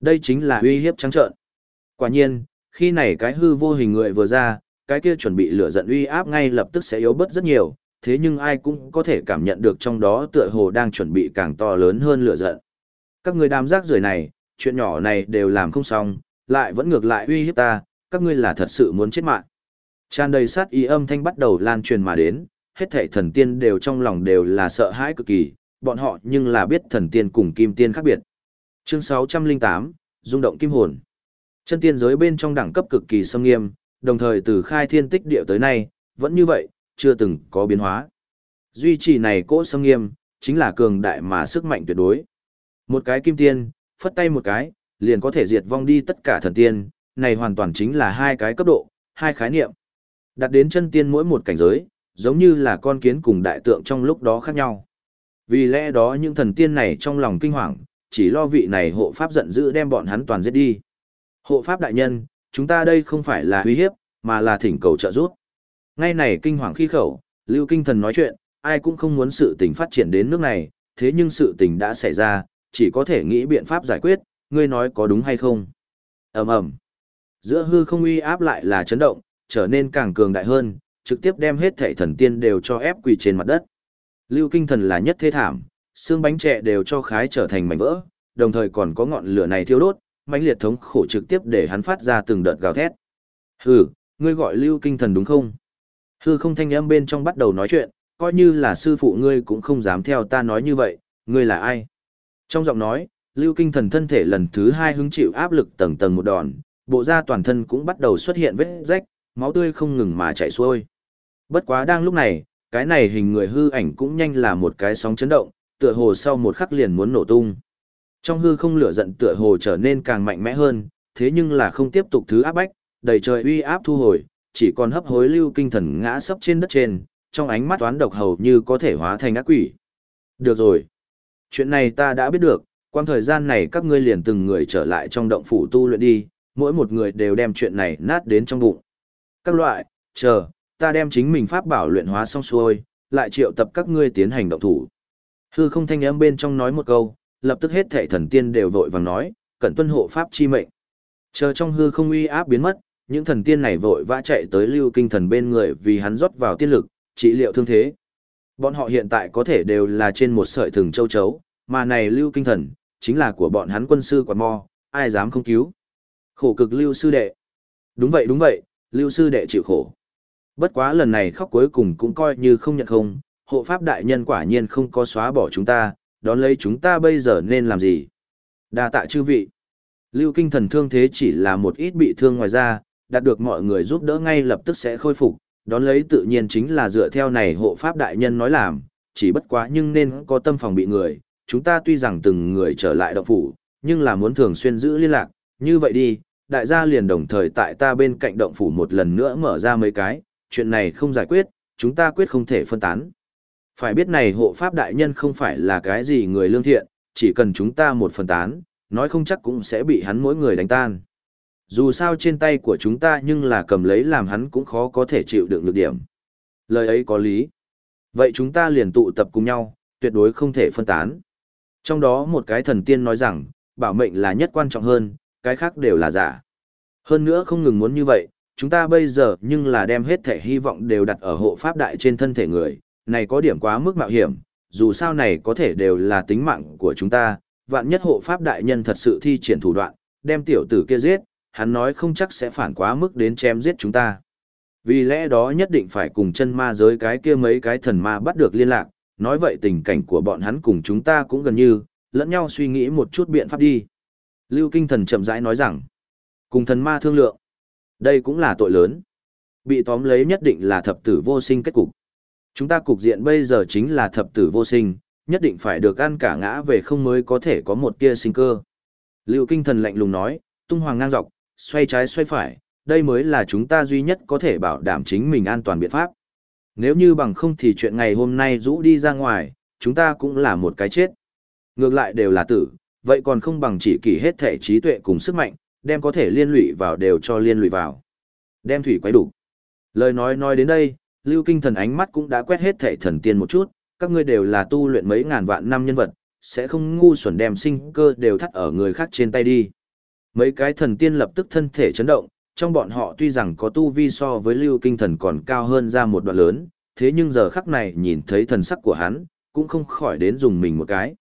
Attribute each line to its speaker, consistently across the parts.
Speaker 1: Đây chính là uy hiếp trắng trợn. Quả nhiên, khi này cái hư vô hình người vừa ra, cái kia chuẩn bị lửa giận uy áp ngay lập tức sẽ yếu bớt rất nhiều, thế nhưng ai cũng có thể cảm nhận được trong đó tựa hồ đang chuẩn bị càng to lớn hơn lửa giận. Các người đám rác rưởi này, chuyện nhỏ này đều làm không xong, lại vẫn ngược lại uy hiếp ta, các ngươi là thật sự muốn chết mạng. Tràn đầy sát ý âm thanh bắt đầu lan truyền mà đến, hết thảy thần tiên đều trong lòng đều là sợ hãi cực kỳ, bọn họ nhưng là biết thần tiên cùng kim tiên khác biệt. Chương 608, rung động kim hồn. Chân tiên giới bên trong đẳng cấp cực kỳ sâm nghiêm, đồng thời từ khai thiên tích địa tới nay, vẫn như vậy, chưa từng có biến hóa. Duy trì này cỗ sâm nghiêm, chính là cường đại mà sức mạnh tuyệt đối. Một cái kim tiên, phất tay một cái, liền có thể diệt vong đi tất cả thần tiên, này hoàn toàn chính là hai cái cấp độ, hai khái niệm. Đặt đến chân tiên mỗi một cảnh giới, giống như là con kiến cùng đại tượng trong lúc đó khác nhau. Vì lẽ đó những thần tiên này trong lòng kinh hoàng, chỉ lo vị này hộ pháp giận dữ đem bọn hắn toàn giết đi. Hộ pháp đại nhân, chúng ta đây không phải là uy hiếp, mà là thỉnh cầu trợ giúp. Ngay này kinh hoàng khi khẩu, Lưu Kinh Thần nói chuyện, ai cũng không muốn sự tình phát triển đến nước này, thế nhưng sự tình đã xảy ra, chỉ có thể nghĩ biện pháp giải quyết, ngươi nói có đúng hay không. ầm ầm Giữa hư không uy áp lại là chấn động, trở nên càng cường đại hơn, trực tiếp đem hết thảy thần tiên đều cho ép quỳ trên mặt đất. Lưu Kinh Thần là nhất thế thảm, xương bánh trẻ đều cho khái trở thành mảnh vỡ, đồng thời còn có ngọn lửa này thiêu đốt, mãnh liệt thống khổ trực tiếp để hắn phát ra từng đợt gào thét. Hừ, ngươi gọi Lưu Kinh Thần đúng không? Hư không thanh âm bên trong bắt đầu nói chuyện, coi như là sư phụ ngươi cũng không dám theo ta nói như vậy, ngươi là ai? Trong giọng nói, Lưu Kinh Thần thân thể lần thứ hai hứng chịu áp lực tầng tầng một đòn, bộ da toàn thân cũng bắt đầu xuất hiện vết rách, máu tươi không ngừng mà chảy xuôi. Bất quá đang lúc này, cái này hình người hư ảnh cũng nhanh là một cái sóng chấn động, tựa hồ sau một khắc liền muốn nổ tung. Trong hư không lửa giận tựa hồ trở nên càng mạnh mẽ hơn, thế nhưng là không tiếp tục thứ áp bách, đầy trời uy áp thu hồi, chỉ còn hấp hối lưu kinh thần ngã sấp trên đất trên, trong ánh mắt toán độc hầu như có thể hóa thành ác quỷ. Được rồi. Chuyện này ta đã biết được, quang thời gian này các ngươi liền từng người trở lại trong động phủ tu luyện đi, mỗi một người đều đem chuyện này nát đến trong bụng. Các loại, chờ, ta đem chính mình pháp bảo luyện hóa xong xuôi, lại triệu tập các ngươi tiến hành động thủ. Hư không thanh âm bên trong nói một câu, lập tức hết thệ thần tiên đều vội vàng nói, cẩn tuân hộ pháp chi mệnh. Chờ trong hư không uy áp biến mất, những thần tiên này vội vã chạy tới lưu kinh thần bên người vì hắn rót vào tiên lực, trị liệu thương thế. Bọn họ hiện tại có thể đều là trên một sợi thừng châu chấu, mà này lưu kinh thần, chính là của bọn hắn quân sư quạt mò, ai dám không cứu. Khổ cực lưu sư đệ. Đúng vậy đúng vậy, lưu sư đệ chịu khổ. Bất quá lần này khóc cuối cùng cũng coi như không nhận không, hộ pháp đại nhân quả nhiên không có xóa bỏ chúng ta, đón lấy chúng ta bây giờ nên làm gì? Đa tạ chư vị. Lưu kinh thần thương thế chỉ là một ít bị thương ngoài ra, đạt được mọi người giúp đỡ ngay lập tức sẽ khôi phục, đón lấy tự nhiên chính là dựa theo này hộ pháp đại nhân nói làm, chỉ bất quá nhưng nên có tâm phòng bị người, chúng ta tuy rằng từng người trở lại động phủ, nhưng là muốn thường xuyên giữ liên lạc, như vậy đi, đại gia liền đồng thời tại ta bên cạnh động phủ một lần nữa mở ra mấy cái, chuyện này không giải quyết, chúng ta quyết không thể phân tán. Phải biết này hộ pháp đại nhân không phải là cái gì người lương thiện, chỉ cần chúng ta một phần tán, nói không chắc cũng sẽ bị hắn mỗi người đánh tan. Dù sao trên tay của chúng ta nhưng là cầm lấy làm hắn cũng khó có thể chịu được lực điểm. Lời ấy có lý. Vậy chúng ta liền tụ tập cùng nhau, tuyệt đối không thể phân tán. Trong đó một cái thần tiên nói rằng, bảo mệnh là nhất quan trọng hơn, cái khác đều là giả. Hơn nữa không ngừng muốn như vậy, chúng ta bây giờ nhưng là đem hết thể hy vọng đều đặt ở hộ pháp đại trên thân thể người, này có điểm quá mức mạo hiểm, dù sao này có thể đều là tính mạng của chúng ta, vạn nhất hộ pháp đại nhân thật sự thi triển thủ đoạn, đem tiểu tử kia giết, hắn nói không chắc sẽ phản quá mức đến chém giết chúng ta. Vì lẽ đó nhất định phải cùng chân ma giới cái kia mấy cái thần ma bắt được liên lạc, nói vậy tình cảnh của bọn hắn cùng chúng ta cũng gần như, lẫn nhau suy nghĩ một chút biện pháp đi. Lưu Kinh Thần chậm rãi nói rằng, cùng thần ma thương lượng, đây cũng là tội lớn. Bị tóm lấy nhất định là thập tử vô sinh kết cục. Chúng ta cục diện bây giờ chính là thập tử vô sinh, nhất định phải được ăn cả ngã về không mới có thể có một tia sinh cơ. Lưu Kinh Thần lạnh lùng nói, tung hoàng ngang dọc, xoay trái xoay phải, đây mới là chúng ta duy nhất có thể bảo đảm chính mình an toàn biện pháp. Nếu như bằng không thì chuyện ngày hôm nay rũ đi ra ngoài, chúng ta cũng là một cái chết. Ngược lại đều là tử, vậy còn không bằng chỉ kỳ hết thể trí tuệ cùng sức mạnh, đem có thể liên lụy vào đều cho liên lụy vào. Đem thủy quay đủ. Lời nói nói đến đây, Lưu Kinh Thần ánh mắt cũng đã quét hết thể thần tiên một chút, các ngươi đều là tu luyện mấy ngàn vạn năm nhân vật, sẽ không ngu xuẩn đem sinh cơ đều thắt ở người khác trên tay đi. Mấy cái thần tiên lập tức thân thể chấn động, trong bọn họ tuy rằng có tu vi so với lưu kinh thần còn cao hơn ra một đoạn lớn, thế nhưng giờ khắc này nhìn thấy thần sắc của hắn, cũng không khỏi đến dùng mình một cái.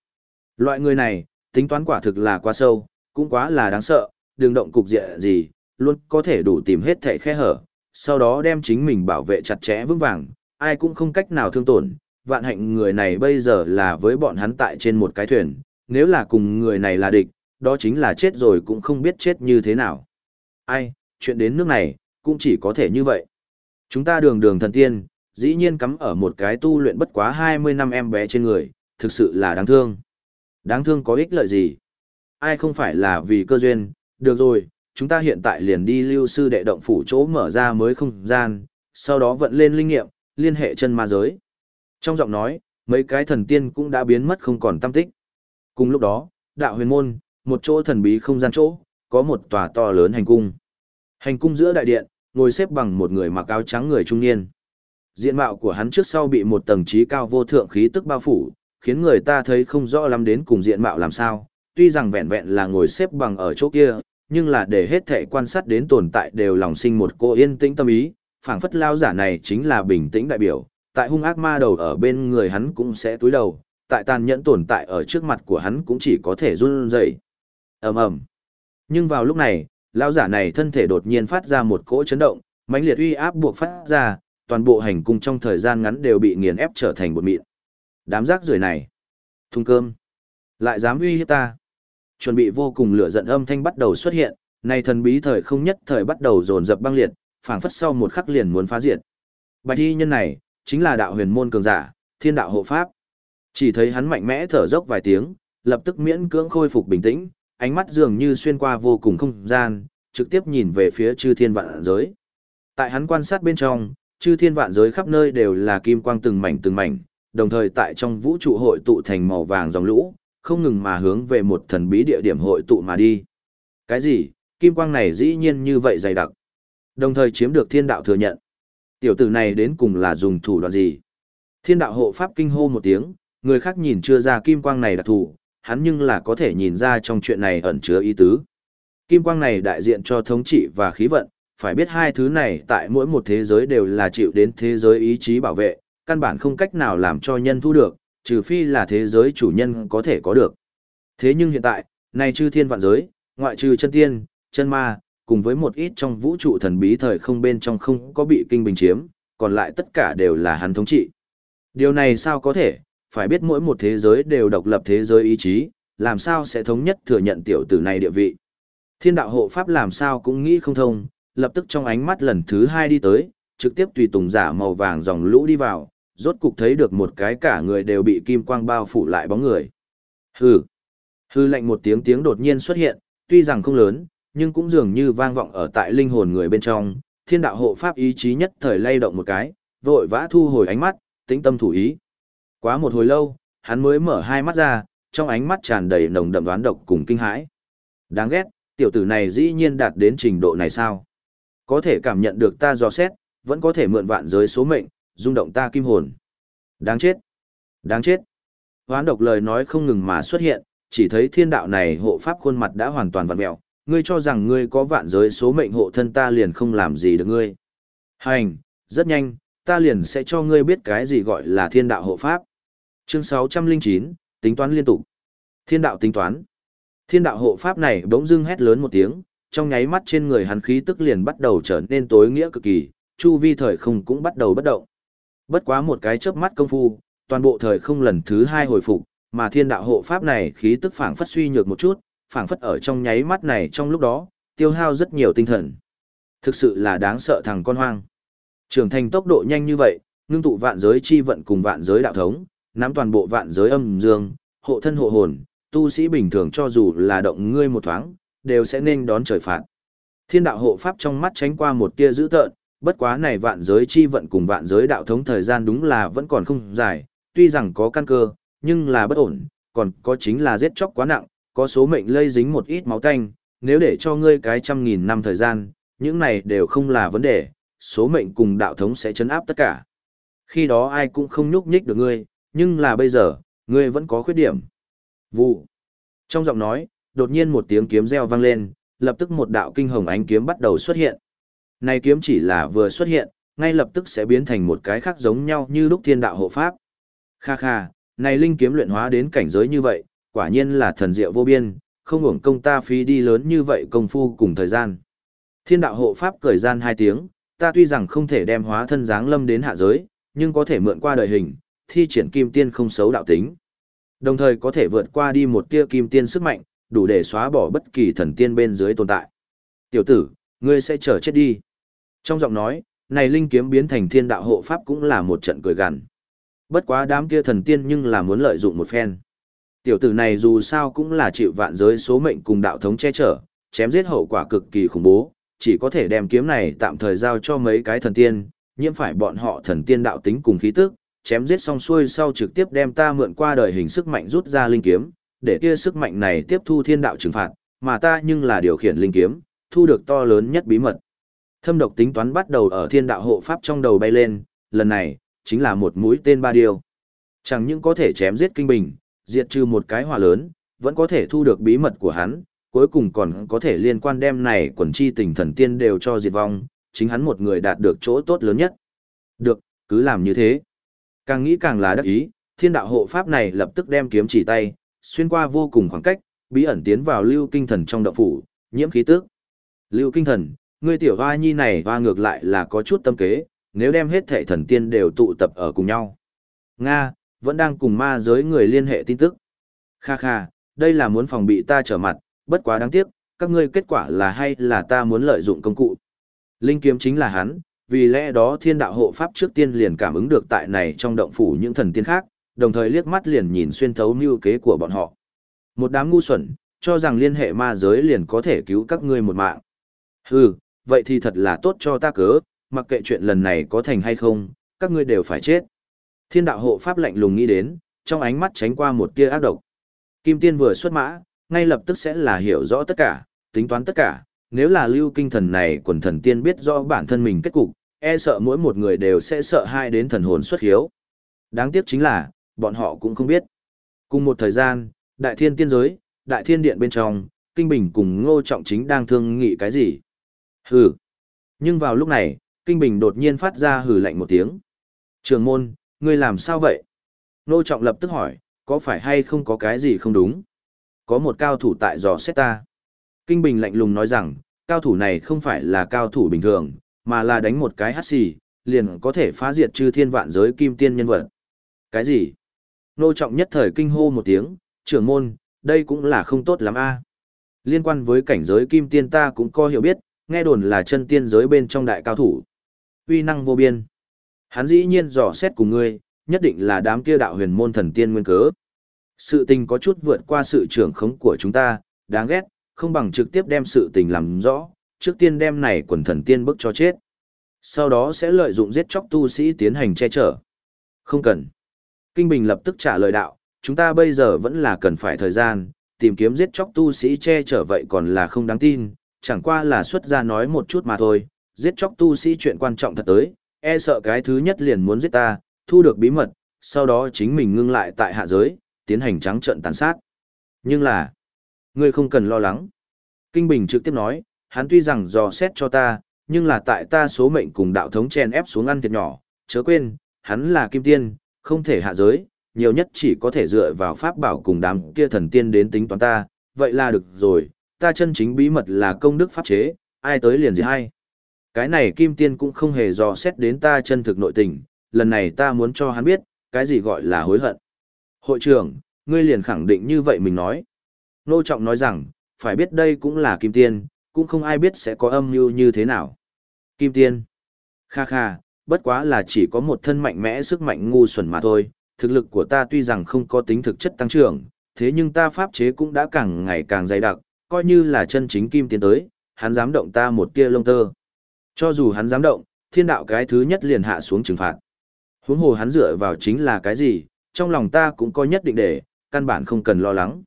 Speaker 1: Loại người này, tính toán quả thực là quá sâu, cũng quá là đáng sợ, đường động cục diện gì, luôn có thể đủ tìm hết thảy khe hở, sau đó đem chính mình bảo vệ chặt chẽ vững vàng, ai cũng không cách nào thương tổn, vạn hạnh người này bây giờ là với bọn hắn tại trên một cái thuyền, nếu là cùng người này là địch, đó chính là chết rồi cũng không biết chết như thế nào. Ai, chuyện đến nước này, cũng chỉ có thể như vậy. Chúng ta đường đường thần tiên, dĩ nhiên cắm ở một cái tu luyện bất quá 20 năm em bé trên người, thực sự là đáng thương. Đáng thương có ích lợi gì? Ai không phải là vì cơ duyên, được rồi, chúng ta hiện tại liền đi lưu sư đệ động phủ chỗ mở ra mới không gian, sau đó vận lên linh nghiệm, liên hệ chân ma giới. Trong giọng nói, mấy cái thần tiên cũng đã biến mất không còn tâm tích. Cùng lúc đó, đạo huyền môn, một chỗ thần bí không gian chỗ, có một tòa to lớn hành cung. Hành cung giữa đại điện, ngồi xếp bằng một người mặc áo trắng người trung niên. Diện mạo của hắn trước sau bị một tầng trí cao vô thượng khí tức bao phủ, khiến người ta thấy không rõ lắm đến cùng diện mạo làm sao. Tuy rằng vẹn vẹn là ngồi xếp bằng ở chỗ kia, nhưng là để hết thệ quan sát đến tồn tại đều lòng sinh một cô yên tĩnh tâm ý, phảng phất lao giả này chính là bình tĩnh đại biểu, tại hung ác ma đầu ở bên người hắn cũng sẽ túi đầu, tại tàn nhẫn tồn tại ở trước mặt của hắn cũng chỉ có thể run rẩy. Ầm ầm. Nhưng vào lúc này, lão giả này thân thể đột nhiên phát ra một cỗ chấn động, mãnh liệt uy áp buộc phát ra, toàn bộ hành cung trong thời gian ngắn đều bị nghiền ép trở thành bột mịn. Đám rác rưởi này, thùng cơm, lại dám uy hiếp ta. Chuẩn bị vô cùng lửa giận âm thanh bắt đầu xuất hiện, nay thần bí thời không nhất thời bắt đầu dồn dập băng liệt, phảng phất sau một khắc liền muốn phá diệt. Bạch y nhân này, chính là đạo huyền môn cường giả, thiên đạo hộ pháp. Chỉ thấy hắn mạnh mẽ thở dốc vài tiếng, lập tức miễn cưỡng khôi phục bình tĩnh, ánh mắt dường như xuyên qua vô cùng không gian, trực tiếp nhìn về phía chư thiên vạn giới. Tại hắn quan sát bên trong, chư thiên vạn giới khắp nơi đều là kim quang từng mảnh từng mảnh, đồng thời tại trong vũ trụ hội tụ thành màu vàng dòng lũ, không ngừng mà hướng về một thần bí địa điểm hội tụ mà đi. Cái gì? Kim quang này dĩ nhiên như vậy dày đặc. Đồng thời chiếm được thiên đạo thừa nhận. Tiểu tử này đến cùng là dùng thủ đoạn gì? Thiên đạo hộ pháp kinh hô một tiếng, người khác nhìn chưa ra kim quang này đặc thủ, hắn nhưng là có thể nhìn ra trong chuyện này ẩn chứa ý tứ. Kim quang này đại diện cho thống trị và khí vận, phải biết hai thứ này tại mỗi một thế giới đều là chịu đến thế giới ý chí bảo vệ, căn bản không cách nào làm cho nhân thu được, trừ phi là thế giới chủ nhân có thể có được. Thế nhưng hiện tại, này chư thiên vạn giới, ngoại trừ chân tiên, chân ma, cùng với một ít trong vũ trụ thần bí thời không bên trong không có bị kinh bình chiếm, còn lại tất cả đều là hắn thống trị. Điều này sao có thể, phải biết mỗi một thế giới đều độc lập thế giới ý chí, làm sao sẽ thống nhất thừa nhận tiểu tử này địa vị. Thiên đạo hộ pháp làm sao cũng nghĩ không thông, lập tức trong ánh mắt lần thứ hai đi tới, trực tiếp tùy tùng giả màu vàng dòng lũ đi vào, rốt cục thấy được một cái cả người đều bị kim quang bao phủ lại bóng người. Hừ. Hừ lạnh một tiếng tiếng đột nhiên xuất hiện, tuy rằng không lớn, nhưng cũng dường như vang vọng ở tại linh hồn người bên trong, thiên đạo hộ pháp ý chí nhất thời lay động một cái, vội vã thu hồi ánh mắt, tĩnh tâm thủ ý. Quá một hồi lâu, hắn mới mở hai mắt ra, trong ánh mắt tràn đầy nồng đậm đoán độc cùng kinh hãi. Đáng ghét, tiểu tử này dĩ nhiên đạt đến trình độ này sao? Có thể cảm nhận được ta dò xét, vẫn có thể mượn vạn giới số mệnh, rung động ta kim hồn. Đáng chết! Đáng chết! Hoán độc lời nói không ngừng mà xuất hiện, chỉ thấy thiên đạo này hộ pháp khuôn mặt đã hoàn toàn vặn mẹo, ngươi cho rằng ngươi có vạn giới số mệnh hộ thân ta liền không làm gì được ngươi. Hành, rất nhanh, ta liền sẽ cho ngươi biết cái gì gọi là thiên đạo hộ pháp. Chương 609, tính toán liên tục. Thiên đạo tính toán. Thiên đạo hộ pháp này bỗng dưng hét lớn một tiếng, trong nháy mắt trên người hắn khí tức liền bắt đầu trở nên tối nghĩa cực kỳ, chu vi thời không cũng bắt đầu bất động. Bất quá một cái chớp mắt công phu, toàn bộ thời không lần thứ hai hồi phục, mà thiên đạo hộ pháp này khí tức phảng phất suy nhược một chút, phảng phất ở trong nháy mắt này trong lúc đó, tiêu hao rất nhiều tinh thần. Thực sự là đáng sợ thằng con hoang. Trưởng thành tốc độ nhanh như vậy, ngưng tụ vạn giới chi vận cùng vạn giới đạo thống, nắm toàn bộ vạn giới âm dương, hộ thân hộ hồn, tu sĩ bình thường cho dù là động ngươi một thoáng, đều sẽ nên đón trời phạt. Thiên đạo hộ pháp trong mắt tránh qua một tia dữ tợn, bất quá này vạn giới chi vận cùng vạn giới đạo thống thời gian đúng là vẫn còn không dài, tuy rằng có căn cơ, nhưng là bất ổn, còn có chính là giết chóc quá nặng, có số mệnh lây dính một ít máu tanh, nếu để cho ngươi cái trăm nghìn năm thời gian, những này đều không là vấn đề, số mệnh cùng đạo thống sẽ chấn áp tất cả. Khi đó ai cũng không nhúc nhích được ngươi, nhưng là bây giờ, ngươi vẫn có khuyết điểm. Vụ. Trong giọng nói, đột nhiên một tiếng kiếm reo vang lên, lập tức một đạo kinh hồng ánh kiếm bắt đầu xuất hiện. Này kiếm chỉ là vừa xuất hiện, ngay lập tức sẽ biến thành một cái khác giống nhau như lúc thiên đạo hộ pháp. Kha kha, này linh kiếm luyện hóa đến cảnh giới như vậy, quả nhiên là thần diệu vô biên, không hưởng công ta phí đi lớn như vậy công phu cùng thời gian. Thiên đạo hộ pháp cười gian hai tiếng, ta tuy rằng không thể đem hóa thân dáng lâm đến hạ giới, nhưng có thể mượn qua đời hình, thi triển kim tiên không xấu đạo tính. Đồng thời có thể vượt qua đi một tia kim tiên sức mạnh, đủ để xóa bỏ bất kỳ thần tiên bên dưới tồn tại. Tiểu tử, ngươi sẽ chờ chết đi. Trong giọng nói, này linh kiếm biến thành thiên đạo hộ pháp cũng là một trận cười gằn. Bất quá đám kia thần tiên nhưng là muốn lợi dụng một phen. Tiểu tử này dù sao cũng là chịu vạn giới số mệnh cùng đạo thống che chở, chém giết hậu quả cực kỳ khủng bố, chỉ có thể đem kiếm này tạm thời giao cho mấy cái thần tiên, nhiễm phải bọn họ thần tiên đạo tính cùng khí tức, chém giết xong xuôi sau trực tiếp đem ta mượn qua đời hình sức mạnh rút ra linh kiếm, để kia sức mạnh này tiếp thu thiên đạo trừng phạt, mà ta nhưng là điều khiển linh kiếm, thu được to lớn nhất bí mật. Thâm độc tính toán bắt đầu ở thiên đạo hộ pháp trong đầu bay lên, lần này, chính là một mũi tên ba điều. Chẳng những có thể chém giết kinh bình, diệt trừ một cái hỏa lớn, vẫn có thể thu được bí mật của hắn, cuối cùng còn có thể liên quan đem này quần chi tình thần tiên đều cho diệt vong, chính hắn một người đạt được chỗ tốt lớn nhất. Được, cứ làm như thế. Càng nghĩ càng là đắc ý, thiên đạo hộ pháp này lập tức đem kiếm chỉ tay, xuyên qua vô cùng khoảng cách, bí ẩn tiến vào lưu kinh thần trong động phủ, nhiễm khí tức. Lưu kinh thần, ngươi tiểu hoa nhi này hoa ngược lại là có chút tâm kế, nếu đem hết thệ thần tiên đều tụ tập ở cùng nhau. Nga, vẫn đang cùng ma giới người liên hệ tin tức. Kha kha, đây là muốn phòng bị ta trở mặt, bất quá đáng tiếc, các ngươi kết quả là hay là ta muốn lợi dụng công cụ. Linh kiếm chính là hắn, vì lẽ đó thiên đạo hộ pháp trước tiên liền cảm ứng được tại này trong động phủ những thần tiên khác, đồng thời liếc mắt liền nhìn xuyên thấu mưu kế của bọn họ. Một đám ngu xuẩn, cho rằng liên hệ ma giới liền có thể cứu các ngươi một mạng. Hừ, vậy thì thật là tốt cho ta cớ, mặc kệ chuyện lần này có thành hay không, các ngươi đều phải chết. Thiên đạo hộ pháp lạnh lùng nghĩ đến, trong ánh mắt tránh qua một tia ác độc. Kim tiên vừa xuất mã, ngay lập tức sẽ là hiểu rõ tất cả, tính toán tất cả, nếu là lưu kinh thần này quần thần tiên biết rõ bản thân mình kết cục, e sợ mỗi một người đều sẽ sợ hai đến thần hồn xuất hiếu. Đáng tiếc chính là, bọn họ cũng không biết. Cùng một thời gian, đại thiên tiên giới, đại thiên điện bên trong, Kinh Bình cùng Ngô Trọng Chính đang thương nghị cái gì. Hừ. Nhưng vào lúc này, Kinh Bình đột nhiên phát ra hừ lạnh một tiếng. Trường môn, ngươi làm sao vậy? nô Trọng lập tức hỏi, có phải hay không có cái gì không đúng? Có một cao thủ tại giò xét ta. Kinh Bình lạnh lùng nói rằng, cao thủ này không phải là cao thủ bình thường, mà là đánh một cái hát xì, liền có thể phá diệt chư thiên vạn giới kim tiên nhân vật. Cái gì? Nô trọng nhất thời kinh hô một tiếng, trưởng môn, đây cũng là không tốt lắm a. Liên quan với cảnh giới kim tiên ta cũng có hiểu biết, nghe đồn là chân tiên giới bên trong đại cao thủ. uy năng vô biên. Hắn dĩ nhiên dò xét cùng ngươi, nhất định là đám kia đạo huyền môn thần tiên nguyên cớ. Sự tình có chút vượt qua sự trưởng khống của chúng ta, đáng ghét, không bằng trực tiếp đem sự tình làm rõ, trước tiên đem này quần thần tiên bức cho chết. Sau đó sẽ lợi dụng giết chóc tu sĩ tiến hành che chở. Không cần. Kinh Bình lập tức trả lời đạo, chúng ta bây giờ vẫn là cần phải thời gian, tìm kiếm giết chóc tu sĩ che chở vậy còn là không đáng tin, chẳng qua là xuất ra nói một chút mà thôi, giết chóc tu sĩ chuyện quan trọng thật tới, e sợ cái thứ nhất liền muốn giết ta, thu được bí mật, sau đó chính mình ngưng lại tại hạ giới, tiến hành trắng trận tàn sát. Nhưng là, ngươi không cần lo lắng. Kinh Bình trực tiếp nói, hắn tuy rằng dò xét cho ta, nhưng là tại ta số mệnh cùng đạo thống chen ép xuống ăn thiệt nhỏ, chớ quên, hắn là kim tiên, không thể hạ giới, nhiều nhất chỉ có thể dựa vào pháp bảo cùng đám kia thần tiên đến tính toán ta, vậy là được rồi, ta chân chính bí mật là công đức pháp chế, ai tới liền gì hay. Cái này kim tiên cũng không hề dò xét đến ta chân thực nội tình, lần này ta muốn cho hắn biết, cái gì gọi là hối hận. Hội trưởng, ngươi liền khẳng định như vậy mình nói. Nô Trọng nói rằng, phải biết đây cũng là kim tiên, cũng không ai biết sẽ có âm mưu như thế nào. Kim tiên. Kha kha, bất quá là chỉ có một thân mạnh mẽ sức mạnh ngu xuẩn mà thôi, thực lực của ta tuy rằng không có tính thực chất tăng trưởng, thế nhưng ta pháp chế cũng đã càng ngày càng dày đặc, coi như là chân chính kim tiến tới, hắn dám động ta một tia lông tơ. Cho dù hắn dám động, thiên đạo cái thứ nhất liền hạ xuống trừng phạt. Huống hồ hắn dựa vào chính là cái gì, trong lòng ta cũng có nhất định để, căn bản không cần lo lắng.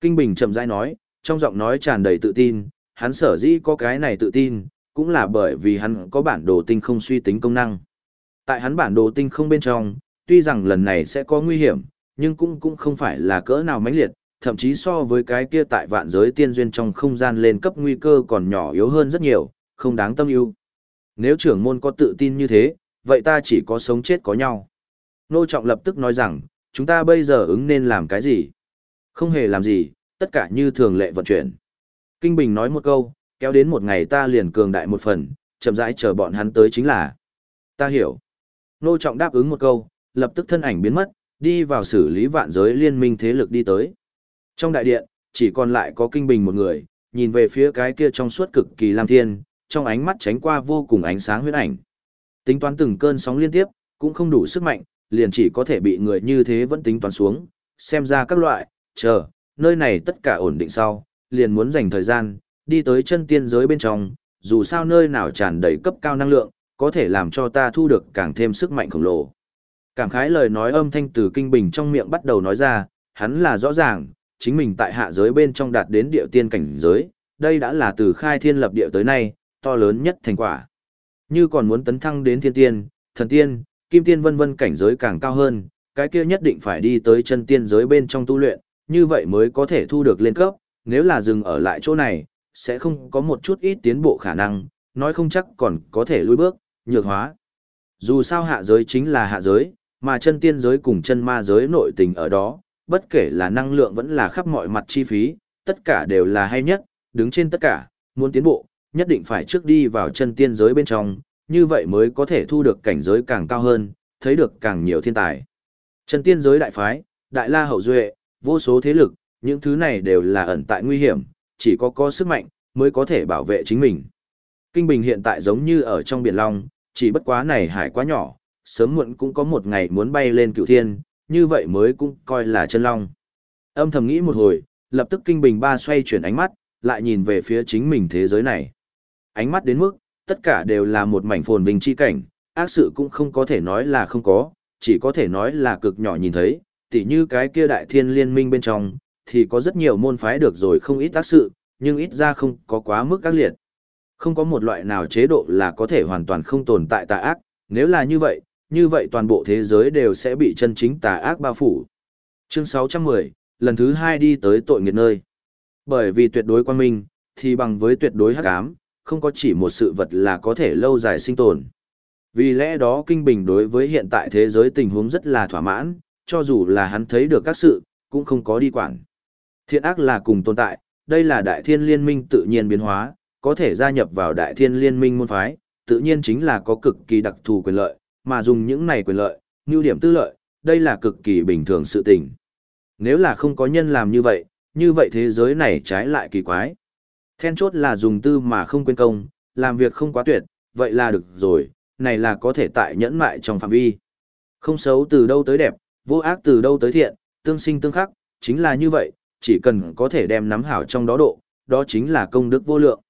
Speaker 1: Kinh Bình chậm rãi nói, trong giọng nói tràn đầy tự tin, hắn sở dĩ có cái này tự tin, cũng là bởi vì hắn có bản đồ tinh không suy tính công năng. Tại hắn bản đồ tinh không bên trong, tuy rằng lần này sẽ có nguy hiểm, nhưng cũng cũng không phải là cỡ nào mãnh liệt, thậm chí so với cái kia tại vạn giới tiên duyên trong không gian lên cấp nguy cơ còn nhỏ yếu hơn rất nhiều, không đáng tâm ưu. Nếu trưởng môn có tự tin như thế, vậy ta chỉ có sống chết có nhau. Nô Trọng lập tức nói rằng, chúng ta bây giờ ứng nên làm cái gì? Không hề làm gì, tất cả như thường lệ vận chuyển. Kinh Bình nói một câu, kéo đến một ngày ta liền cường đại một phần, chậm rãi chờ bọn hắn tới chính là. Ta hiểu. Nô Trọng đáp ứng một câu, lập tức thân ảnh biến mất, đi vào xử lý vạn giới liên minh thế lực đi tới. Trong đại điện, chỉ còn lại có Kinh Bình một người, nhìn về phía cái kia trong suốt cực kỳ lam thiên, trong ánh mắt tránh qua vô cùng ánh sáng huyết ảnh. Tính toán từng cơn sóng liên tiếp, cũng không đủ sức mạnh, liền chỉ có thể bị người như thế vẫn tính toán xuống, xem ra các loại, chờ, nơi này tất cả ổn định sau, liền muốn dành thời gian, đi tới chân tiên giới bên trong, dù sao nơi nào tràn đầy cấp cao năng lượng, có thể làm cho ta thu được càng thêm sức mạnh khổng lồ. Cảm khái lời nói âm thanh từ kinh bình trong miệng bắt đầu nói ra, hắn là rõ ràng, chính mình tại hạ giới bên trong đạt đến địa tiên cảnh giới, đây đã là từ khai thiên lập địa tới nay, to lớn nhất thành quả. Như còn muốn tấn thăng đến thiên tiên, thần tiên, kim tiên vân vân cảnh giới càng cao hơn, cái kia nhất định phải đi tới chân tiên giới bên trong tu luyện, như vậy mới có thể thu được lên cấp, nếu là dừng ở lại chỗ này, sẽ không có một chút ít tiến bộ khả năng, nói không chắc còn có thể lùi bước, nhược hóa. Dù sao hạ giới chính là hạ giới, mà chân tiên giới cùng chân ma giới nội tình ở đó, bất kể là năng lượng vẫn là khắp mọi mặt chi phí, tất cả đều là hay nhất, đứng trên tất cả, muốn tiến bộ, nhất định phải trước đi vào chân tiên giới bên trong, như vậy mới có thể thu được cảnh giới càng cao hơn, thấy được càng nhiều thiên tài. Chân tiên giới đại phái, đại la hậu duệ, vô số thế lực, những thứ này đều là ẩn tại nguy hiểm, chỉ có có sức mạnh, mới có thể bảo vệ chính mình. Kinh Bình hiện tại giống như ở trong biển Long, chỉ bất quá này hải quá nhỏ, sớm muộn cũng có một ngày muốn bay lên cựu thiên, như vậy mới cũng coi là chân long. Âm thầm nghĩ một hồi, lập tức Kinh Bình ba xoay chuyển ánh mắt, lại nhìn về phía chính mình thế giới này. Ánh mắt đến mức, tất cả đều là một mảnh phồn vinh chi cảnh, ác sự cũng không có thể nói là không có, chỉ có thể nói là cực nhỏ nhìn thấy, tỉ như cái kia đại thiên liên minh bên trong, thì có rất nhiều môn phái được rồi không ít ác sự, nhưng ít ra không có quá mức ác liệt. Không có một loại nào chế độ là có thể hoàn toàn không tồn tại tà ác, nếu là như vậy, như vậy toàn bộ thế giới đều sẽ bị chân chính tà ác bao phủ. Chương 610, lần thứ hai đi tới tội nghiệt nơi. Bởi vì tuyệt đối quan minh, thì bằng với tuyệt đối hắc ám, không có chỉ một sự vật là có thể lâu dài sinh tồn. Vì lẽ đó Kinh Bình đối với hiện tại thế giới tình huống rất là thỏa mãn, cho dù là hắn thấy được các sự, cũng không có đi quản. Thiện ác là cùng tồn tại, đây là đại thiên liên minh tự nhiên biến hóa, có thể gia nhập vào đại thiên liên minh môn phái, tự nhiên chính là có cực kỳ đặc thù quyền lợi, mà dùng những này quyền lợi, như điểm tư lợi, đây là cực kỳ bình thường sự tình. Nếu là không có nhân làm như vậy, như vậy thế giới này trái lại kỳ quái. Then chốt là dùng tư mà không quên công, làm việc không quá tuyệt, vậy là được rồi, này là có thể tại nhẫn mại trong phạm vi. Không xấu từ đâu tới đẹp, vô ác từ đâu tới thiện, tương sinh tương khắc, chính là như vậy, chỉ cần có thể đem nắm hảo trong đó độ, đó chính là công đức vô lượng.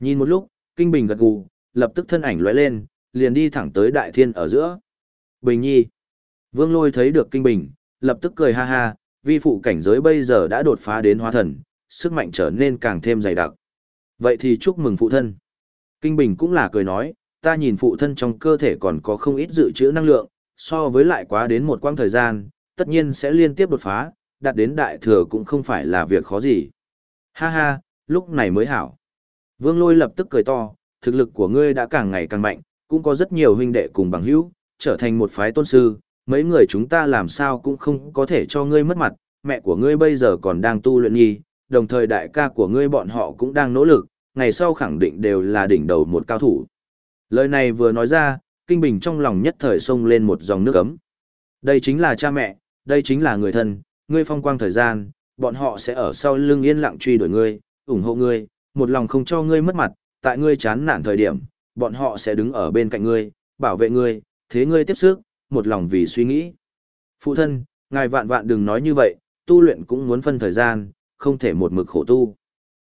Speaker 1: Nhìn một lúc, Kinh Bình gật gù, lập tức thân ảnh lóe lên, liền đi thẳng tới đại thiên ở giữa. Bình nhi. Vương lôi thấy được Kinh Bình, lập tức cười ha ha, vi phụ cảnh giới bây giờ đã đột phá đến hóa thần, sức mạnh trở nên càng thêm dày đặc. Vậy thì chúc mừng phụ thân. Kinh Bình cũng là cười nói, ta nhìn phụ thân trong cơ thể còn có không ít dự trữ năng lượng, so với lại quá đến một quãng thời gian, tất nhiên sẽ liên tiếp đột phá, đạt đến đại thừa cũng không phải là việc khó gì. Ha ha, lúc này mới hảo. Vương Lôi lập tức cười to, thực lực của ngươi đã càng ngày càng mạnh, cũng có rất nhiều huynh đệ cùng bằng hữu, trở thành một phái tôn sư, mấy người chúng ta làm sao cũng không có thể cho ngươi mất mặt, mẹ của ngươi bây giờ còn đang tu luyện nghi, đồng thời đại ca của ngươi bọn họ cũng đang nỗ lực, ngày sau khẳng định đều là đỉnh đầu một cao thủ. Lời này vừa nói ra, Kinh Bình trong lòng nhất thời sông lên một dòng nước ấm. Đây chính là cha mẹ, đây chính là người thân, ngươi phong quang thời gian, bọn họ sẽ ở sau lưng yên lặng truy đuổi ngươi, ủng hộ ngươi, một lòng không cho ngươi mất mặt, tại ngươi chán nản thời điểm, bọn họ sẽ đứng ở bên cạnh ngươi, bảo vệ ngươi, thế ngươi tiếp sức, một lòng vì suy nghĩ. Phụ thân, ngài vạn vạn đừng nói như vậy, tu luyện cũng muốn phân thời gian, không thể một mực khổ tu.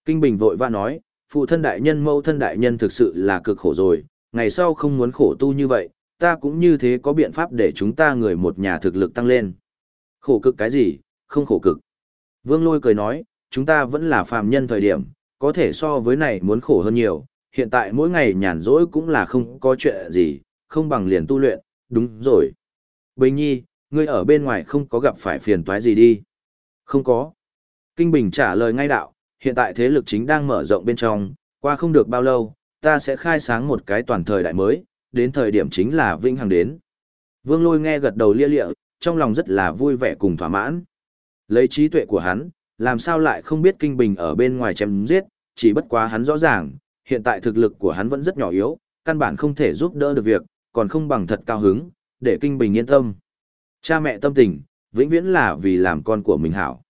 Speaker 1: Kinh Bình vội vã nói, phụ thân đại nhân mẫu thân đại nhân thực sự là cực khổ rồi, ngày sau không muốn khổ tu như vậy, ta cũng như thế có biện pháp để chúng ta người một nhà thực lực tăng lên. Khổ cực cái gì, không khổ cực. Vương Lôi cười nói, chúng ta vẫn là phàm nhân thời điểm, có thể so với này muốn khổ hơn nhiều, hiện tại mỗi ngày nhàn rỗi cũng là không có chuyện gì, không bằng liền tu luyện, đúng rồi. Bình nhi, ngươi ở bên ngoài không có gặp phải phiền toái gì đi. Không có. Kinh Bình trả lời ngay đạo, hiện tại thế lực chính đang mở rộng bên trong, qua không được bao lâu, ta sẽ khai sáng một cái toàn thời đại mới, đến thời điểm chính là vinh hằng đến. Vương Lôi nghe gật đầu lia lịa, trong lòng rất là vui vẻ cùng thỏa mãn. Lấy trí tuệ của hắn, làm sao lại không biết Kinh Bình ở bên ngoài chém giết, chỉ bất quá hắn rõ ràng, hiện tại thực lực của hắn vẫn rất nhỏ yếu, căn bản không thể giúp đỡ được việc, còn không bằng thật cao hứng, để Kinh Bình yên tâm. Cha mẹ tâm tình, vĩnh viễn là vì làm con của mình hảo.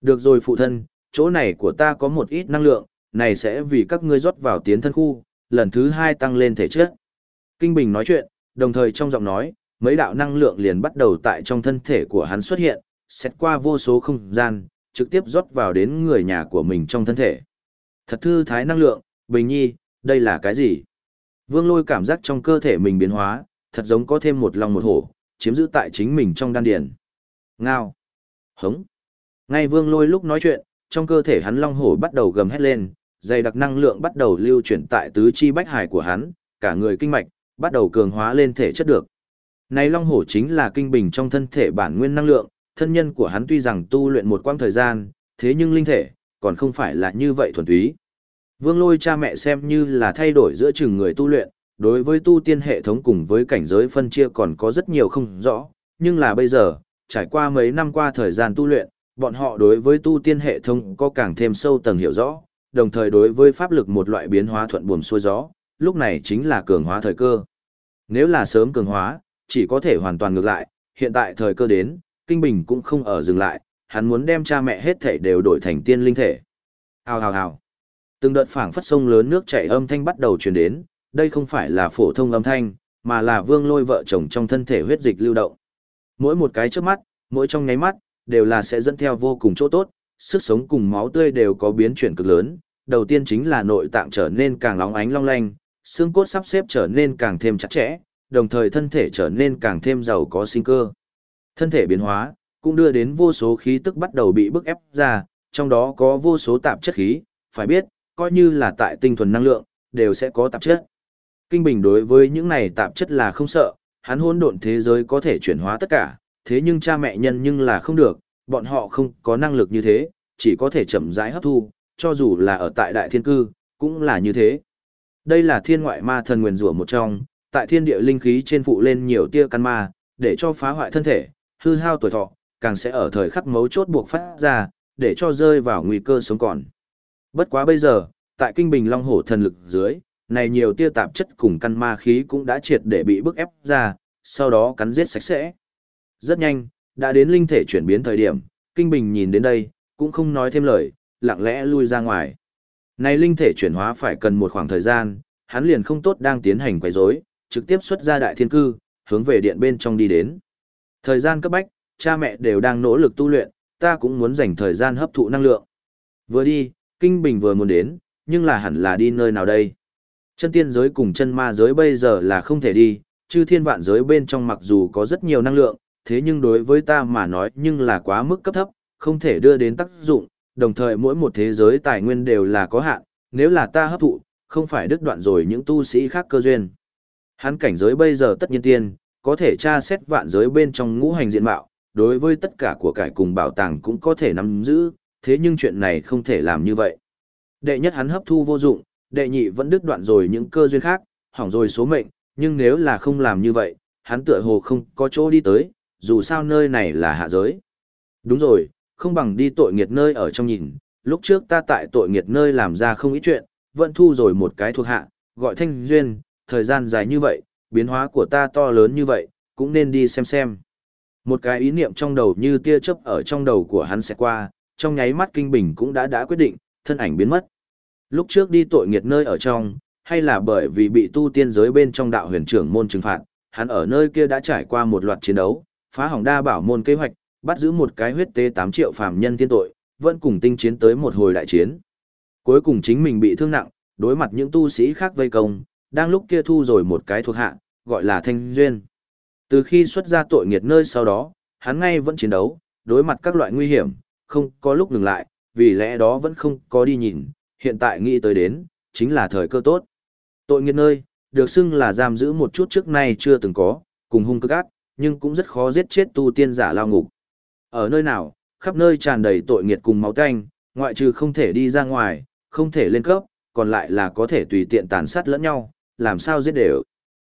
Speaker 1: Được rồi phụ thân, chỗ này của ta có một ít năng lượng, này sẽ vì các ngươi rót vào tiến thân khu, lần thứ hai tăng lên thể chất. Kinh Bình nói chuyện, đồng thời trong giọng nói, mấy đạo năng lượng liền bắt đầu tại trong thân thể của hắn xuất hiện, xét qua vô số không gian, trực tiếp rót vào đến người nhà của mình trong thân thể. Thật thư thái năng lượng, Bình Nhi, đây là cái gì? Vương lôi cảm giác trong cơ thể mình biến hóa, thật giống có thêm một lòng một hổ, chiếm giữ tại chính mình trong đan điền. Ngao. Hống. Ngay vương lôi lúc nói chuyện, trong cơ thể hắn long hổ bắt đầu gầm hét lên, dày đặc năng lượng bắt đầu lưu chuyển tại tứ chi bách hải của hắn, cả người kinh mạch, bắt đầu cường hóa lên thể chất được. Này long hổ chính là kinh bình trong thân thể bản nguyên năng lượng, thân nhân của hắn tuy rằng tu luyện một quãng thời gian, thế nhưng linh thể, còn không phải là như vậy thuần túy. Vương lôi cha mẹ xem như là thay đổi giữa chừng người tu luyện, đối với tu tiên hệ thống cùng với cảnh giới phân chia còn có rất nhiều không rõ, nhưng là bây giờ, trải qua mấy năm qua thời gian tu luyện, bọn họ đối với tu tiên hệ thống có càng thêm sâu tầng hiểu rõ, đồng thời đối với pháp lực một loại biến hóa thuận buồm xuôi gió, lúc này chính là cường hóa thời cơ. Nếu là sớm cường hóa, chỉ có thể hoàn toàn ngược lại, hiện tại thời cơ đến, Kinh Bình cũng không ở dừng lại, hắn muốn đem cha mẹ hết thể đều đổi thành tiên linh thể. Hào hào hào. Từng đợt phảng phất sông lớn nước chảy âm thanh bắt đầu truyền đến, đây không phải là phổ thông âm thanh, mà là vương lôi vợ chồng trong thân thể huyết dịch lưu động. Mỗi một cái chớp mắt, mỗi trong nháy mắt, đều là sẽ dẫn theo vô cùng chỗ tốt, sức sống cùng máu tươi đều có biến chuyển cực lớn. Đầu tiên chính là nội tạng trở nên càng óng ánh long lanh, xương cốt sắp xếp trở nên càng thêm chặt chẽ, đồng thời thân thể trở nên càng thêm giàu có sinh cơ. Thân thể biến hóa, cũng đưa đến vô số khí tức bắt đầu bị bức ép ra, trong đó có vô số tạp chất khí, phải biết, coi như là tại tinh thuần năng lượng, đều sẽ có tạp chất. Kinh Bình đối với những này tạp chất là không sợ, hắn hỗn độn thế giới có thể chuyển hóa tất cả, thế nhưng cha mẹ nhân nhưng là không được, bọn họ không có năng lực như thế, chỉ có thể chậm rãi hấp thu, cho dù là ở tại đại thiên cư, cũng là như thế. Đây là thiên ngoại ma thần nguyền rủa một trong, tại thiên địa linh khí trên phụ lên nhiều tia căn ma, để cho phá hoại thân thể, hư hao tuổi thọ, càng sẽ ở thời khắc mấu chốt buộc phát ra, để cho rơi vào nguy cơ sống còn. Bất quá bây giờ, tại kinh bình long hổ thần lực dưới, này nhiều tia tạp chất cùng căn ma khí cũng đã triệt để bị bức ép ra, sau đó cắn giết sạch sẽ. Rất nhanh, đã đến linh thể chuyển biến thời điểm, kinh bình nhìn đến đây, cũng không nói thêm lời, lặng lẽ lui ra ngoài. Này linh thể chuyển hóa phải cần một khoảng thời gian, hắn liền không tốt đang tiến hành quấy rối, trực tiếp xuất ra đại thiên cư, hướng về điện bên trong đi đến. Thời gian cấp bách, cha mẹ đều đang nỗ lực tu luyện, ta cũng muốn dành thời gian hấp thụ năng lượng. Vừa đi, Kinh Bình vừa muốn đến, nhưng là hẳn là đi nơi nào đây? Chân tiên giới cùng chân ma giới bây giờ là không thể đi, chư thiên vạn giới bên trong mặc dù có rất nhiều năng lượng, thế nhưng đối với ta mà nói nhưng là quá mức cấp thấp, không thể đưa đến tác dụng, đồng thời mỗi một thế giới tài nguyên đều là có hạn, nếu là ta hấp thụ, không phải đứt đoạn rồi những tu sĩ khác cơ duyên. Hắn cảnh giới bây giờ tất nhiên tiên, có thể tra xét vạn giới bên trong ngũ hành diện mạo, đối với tất cả của cải cùng bảo tàng cũng có thể nắm giữ, thế nhưng chuyện này không thể làm như vậy. Đệ nhất hắn hấp thu vô dụng, đệ nhị vẫn đứt đoạn rồi những cơ duyên khác, hỏng rồi số mệnh, nhưng nếu là không làm như vậy, hắn tựa hồ không có chỗ đi tới, dù sao nơi này là hạ giới. Đúng rồi, không bằng đi tội nghiệt nơi ở trong nhìn, lúc trước ta tại tội nghiệt nơi làm ra không ít chuyện, vẫn thu rồi một cái thuộc hạ, gọi thanh duyên, thời gian dài như vậy, biến hóa của ta to lớn như vậy, cũng nên đi xem xem. Một cái ý niệm trong đầu như tia chớp ở trong đầu của hắn sẽ qua, trong nháy mắt kinh bình cũng đã đã quyết định, thân ảnh biến mất. Lúc trước đi tội nghiệt nơi ở trong, hay là bởi vì bị tu tiên giới bên trong đạo huyền trưởng môn trừng phạt, hắn ở nơi kia đã trải qua một loạt chiến đấu, phá hỏng đa bảo môn kế hoạch, bắt giữ một cái huyết tế 8 triệu phàm nhân tiên tội, vẫn cùng tinh chiến tới một hồi đại chiến. Cuối cùng chính mình bị thương nặng, đối mặt những tu sĩ khác vây công, đang lúc kia thu rồi một cái thuộc hạ, gọi là Thanh Duyên. Từ khi xuất ra tội nghiệt nơi sau đó, hắn ngay vẫn chiến đấu, đối mặt các loại nguy hiểm, không có lúc ngừng lại, vì lẽ đó vẫn không có đi nhìn, hiện tại nghĩ tới đến, chính là thời cơ tốt. Tội nghiệt nơi, được xưng là giam giữ một chút trước nay chưa từng có, cùng hung cực ác, nhưng cũng rất khó giết chết tu tiên giả lao ngục. Ở nơi nào, khắp nơi tràn đầy tội nghiệt cùng máu tanh, ngoại trừ không thể đi ra ngoài, không thể lên cấp, còn lại là có thể tùy tiện tàn sát lẫn nhau, làm sao giết đều.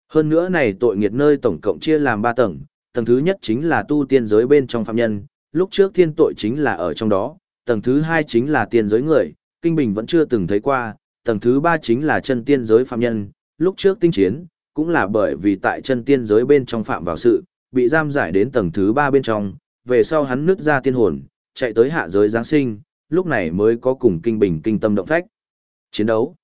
Speaker 1: Hơn nữa này tội nghiệt nơi tổng cộng chia làm 3 tầng, tầng thứ nhất chính là tu tiên giới bên trong phạm nhân, lúc trước thiên tội chính là ở trong đó, tầng thứ hai chính là tiên giới người, Kinh Bình vẫn chưa từng thấy qua, tầng thứ ba chính là chân tiên giới phạm nhân, lúc trước tinh chiến, cũng là bởi vì tại chân tiên giới bên trong phạm vào sự, bị giam giải đến tầng thứ ba bên trong, về sau hắn nứt ra tiên hồn, chạy tới hạ giới Giáng sinh, lúc này mới có cùng Kinh Bình kinh tâm động phách. Chiến đấu.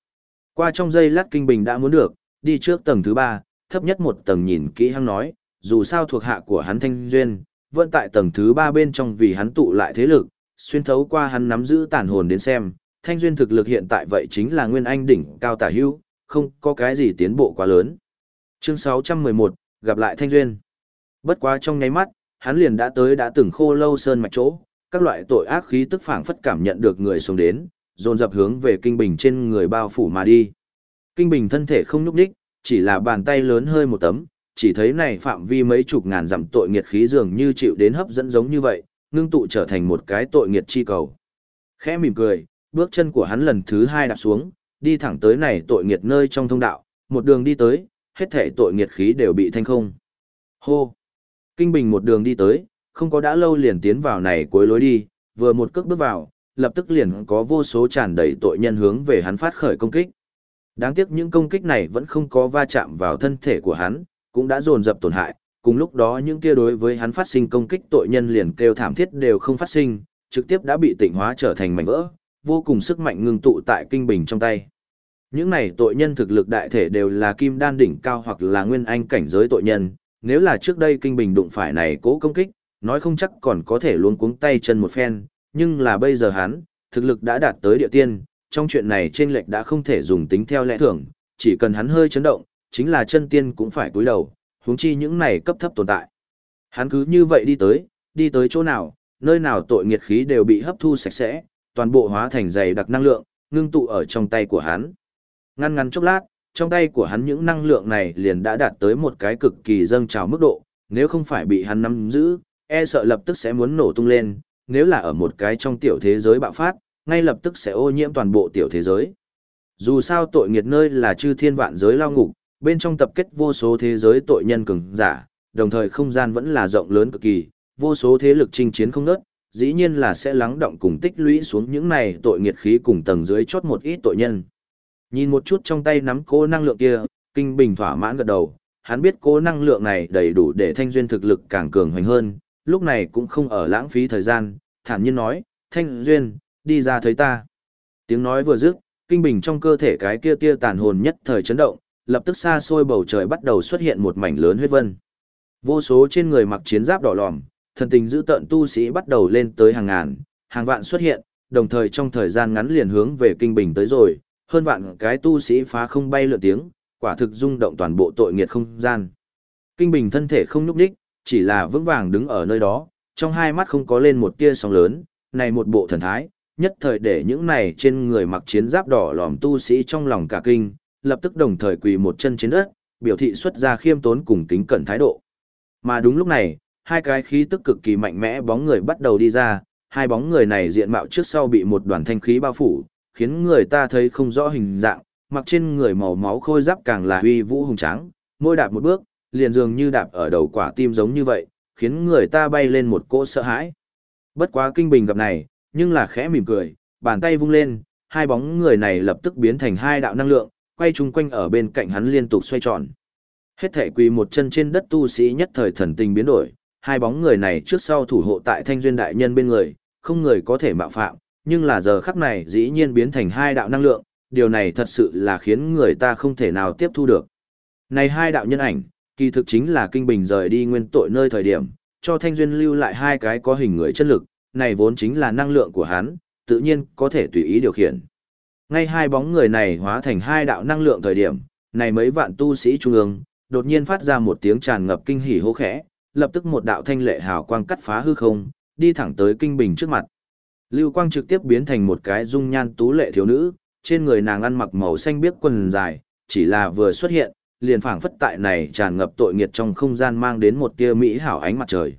Speaker 1: Qua trong giây lát Kinh Bình đã muốn được, đi trước tầng thứ ba, thấp nhất một tầng nhìn kỹ hăng nói, dù sao thuộc hạ của hắn thanh duyên, vẫn tại tầng thứ ba bên trong vì hắn tụ lại thế lực, xuyên thấu qua hắn nắm giữ tàn hồn đến xem, thanh duyên thực lực hiện tại vậy chính là nguyên anh đỉnh cao tả hưu, không có cái gì tiến bộ quá lớn. Chương 611, gặp lại thanh duyên. Bất quá trong nháy mắt, hắn liền đã tới đã từng khô lâu sơn mạch chỗ, các loại tội ác khí tức phảng phất cảm nhận được người xuống đến, dồn dập hướng về kinh bình trên người bao phủ mà đi. Kinh bình thân thể không nhúc nhích, chỉ là bàn tay lớn hơi một tấm, chỉ thấy này phạm vi mấy chục ngàn dặm tội nghiệt khí dường như chịu đến hấp dẫn giống như vậy, ngưng tụ trở thành một cái tội nghiệt chi cầu. Khẽ mỉm cười, bước chân của hắn lần thứ hai đạp xuống, đi thẳng tới này tội nghiệt nơi trong thông đạo, một đường đi tới, hết thể tội nghiệt khí đều bị thanh không. Hô! Kinh Bình một đường đi tới, không có đã lâu liền tiến vào này cuối lối đi, vừa một cước bước vào, lập tức liền có vô số tràn đầy tội nhân hướng về hắn phát khởi công kích. Đáng tiếc những công kích này vẫn không có va chạm vào thân thể của hắn, cũng đã dồn dập tổn hại, cùng lúc đó những kia đối với hắn phát sinh công kích tội nhân liền kêu thảm thiết đều không phát sinh, trực tiếp đã bị tịnh hóa trở thành mảnh vỡ, vô cùng sức mạnh ngưng tụ tại kinh bình trong tay. Những này tội nhân thực lực đại thể đều là kim đan đỉnh cao hoặc là nguyên anh cảnh giới tội nhân, nếu là trước đây kinh bình đụng phải này cố công kích, nói không chắc còn có thể luôn cuống tay chân một phen, nhưng là bây giờ hắn, thực lực đã đạt tới địa tiên, trong chuyện này trên lệch đã không thể dùng tính theo lẽ thường, chỉ cần hắn hơi chấn động, chính là chân tiên cũng phải cúi đầu, huống chi những này cấp thấp tồn tại. Hắn cứ như vậy đi tới, đi tới chỗ nào, nơi nào tội nghiệt khí đều bị hấp thu sạch sẽ, toàn bộ hóa thành dày đặc năng lượng, ngưng tụ ở trong tay của hắn. Ngăn ngắn chốc lát, trong tay của hắn những năng lượng này liền đã đạt tới một cái cực kỳ dâng trào mức độ, nếu không phải bị hắn nắm giữ, e sợ lập tức sẽ muốn nổ tung lên, nếu là ở một cái trong tiểu thế giới bạo phát, ngay lập tức sẽ ô nhiễm toàn bộ tiểu thế giới. Dù sao tội nghiệt nơi là chư thiên vạn giới lao ngục, bên trong tập kết vô số thế giới tội nhân cường giả, đồng thời không gian vẫn là rộng lớn cực kỳ, vô số thế lực chinh chiến không nớt, dĩ nhiên là sẽ lắng động cùng tích lũy xuống những này tội nghiệt khí cùng tầng dưới chót một ít tội nhân. Nhìn một chút trong tay nắm cố năng lượng kia, Kinh Bình thỏa mãn gật đầu, hắn biết cố năng lượng này đầy đủ để thanh duyên thực lực càng cường hoành hơn, lúc này cũng không ở lãng phí thời gian, thản nhiên nói, thanh duyên, đi ra thấy ta. Tiếng nói vừa dứt, Kinh Bình trong cơ thể cái kia tia tàn hồn nhất thời chấn động, lập tức xa xôi bầu trời bắt đầu xuất hiện một mảnh lớn huyết vân. Vô số trên người mặc chiến giáp đỏ lòm, thần tình giữ tận tu sĩ bắt đầu lên tới hàng ngàn, hàng vạn xuất hiện, đồng thời trong thời gian ngắn liền hướng về kinh bình tới rồi, hơn vạn cái tu sĩ phá không bay lượn tiếng, quả thực rung động toàn bộ tội nghiệt không gian. Kinh bình thân thể không nhúc đích, chỉ là vững vàng đứng ở nơi đó, trong hai mắt không có lên một tia sóng lớn, này một bộ thần thái, nhất thời để những này trên người mặc chiến giáp đỏ lòm tu sĩ trong lòng cả kinh, lập tức đồng thời quỳ một chân trên đất, biểu thị xuất ra khiêm tốn cùng kính cẩn thái độ. Mà đúng lúc này, hai cái khí tức cực kỳ mạnh mẽ bóng người bắt đầu đi ra, hai bóng người này diện mạo trước sau bị một đoàn thanh khí bao phủ, khiến người ta thấy không rõ hình dạng, mặc trên người màu máu khôi giáp càng là uy vũ hùng tráng, môi đạp một bước, liền dường như đạp ở đầu quả tim giống như vậy, khiến người ta bay lên một cỗ sợ hãi. Bất quá kinh bình gặp này, nhưng là khẽ mỉm cười, bàn tay vung lên, hai bóng người này lập tức biến thành hai đạo năng lượng, quay chung quanh ở bên cạnh hắn liên tục xoay tròn. Hết thể quỳ một chân trên đất tu sĩ nhất thời thần tình biến đổi, hai bóng người này trước sau thủ hộ tại thanh duyên đại nhân bên người, không người có thể mạo phạm, nhưng là giờ khắc này dĩ nhiên biến thành hai đạo năng lượng, điều này thật sự là khiến người ta không thể nào tiếp thu được. Này hai đạo nhân ảnh, kỳ thực chính là kinh bình rời đi nguyên tội nơi thời điểm, cho thanh duyên lưu lại hai cái có hình người chất lực, này vốn chính là năng lượng của hắn, tự nhiên có thể tùy ý điều khiển. Ngay hai bóng người này hóa thành hai đạo năng lượng thời điểm, này mấy vạn tu sĩ trung ương, đột nhiên phát ra một tiếng tràn ngập kinh hỉ hô khẽ, lập tức một đạo thanh lệ hào quang cắt phá hư không, đi thẳng tới kinh bình trước mặt. Lưu quang trực tiếp biến thành một cái dung nhan tú lệ thiếu nữ, trên người nàng ăn mặc màu xanh biếc quần dài, chỉ là vừa xuất hiện, liền phảng phất tại này tràn ngập tội nghiệt trong không gian mang đến một tia mỹ hảo ánh mặt trời.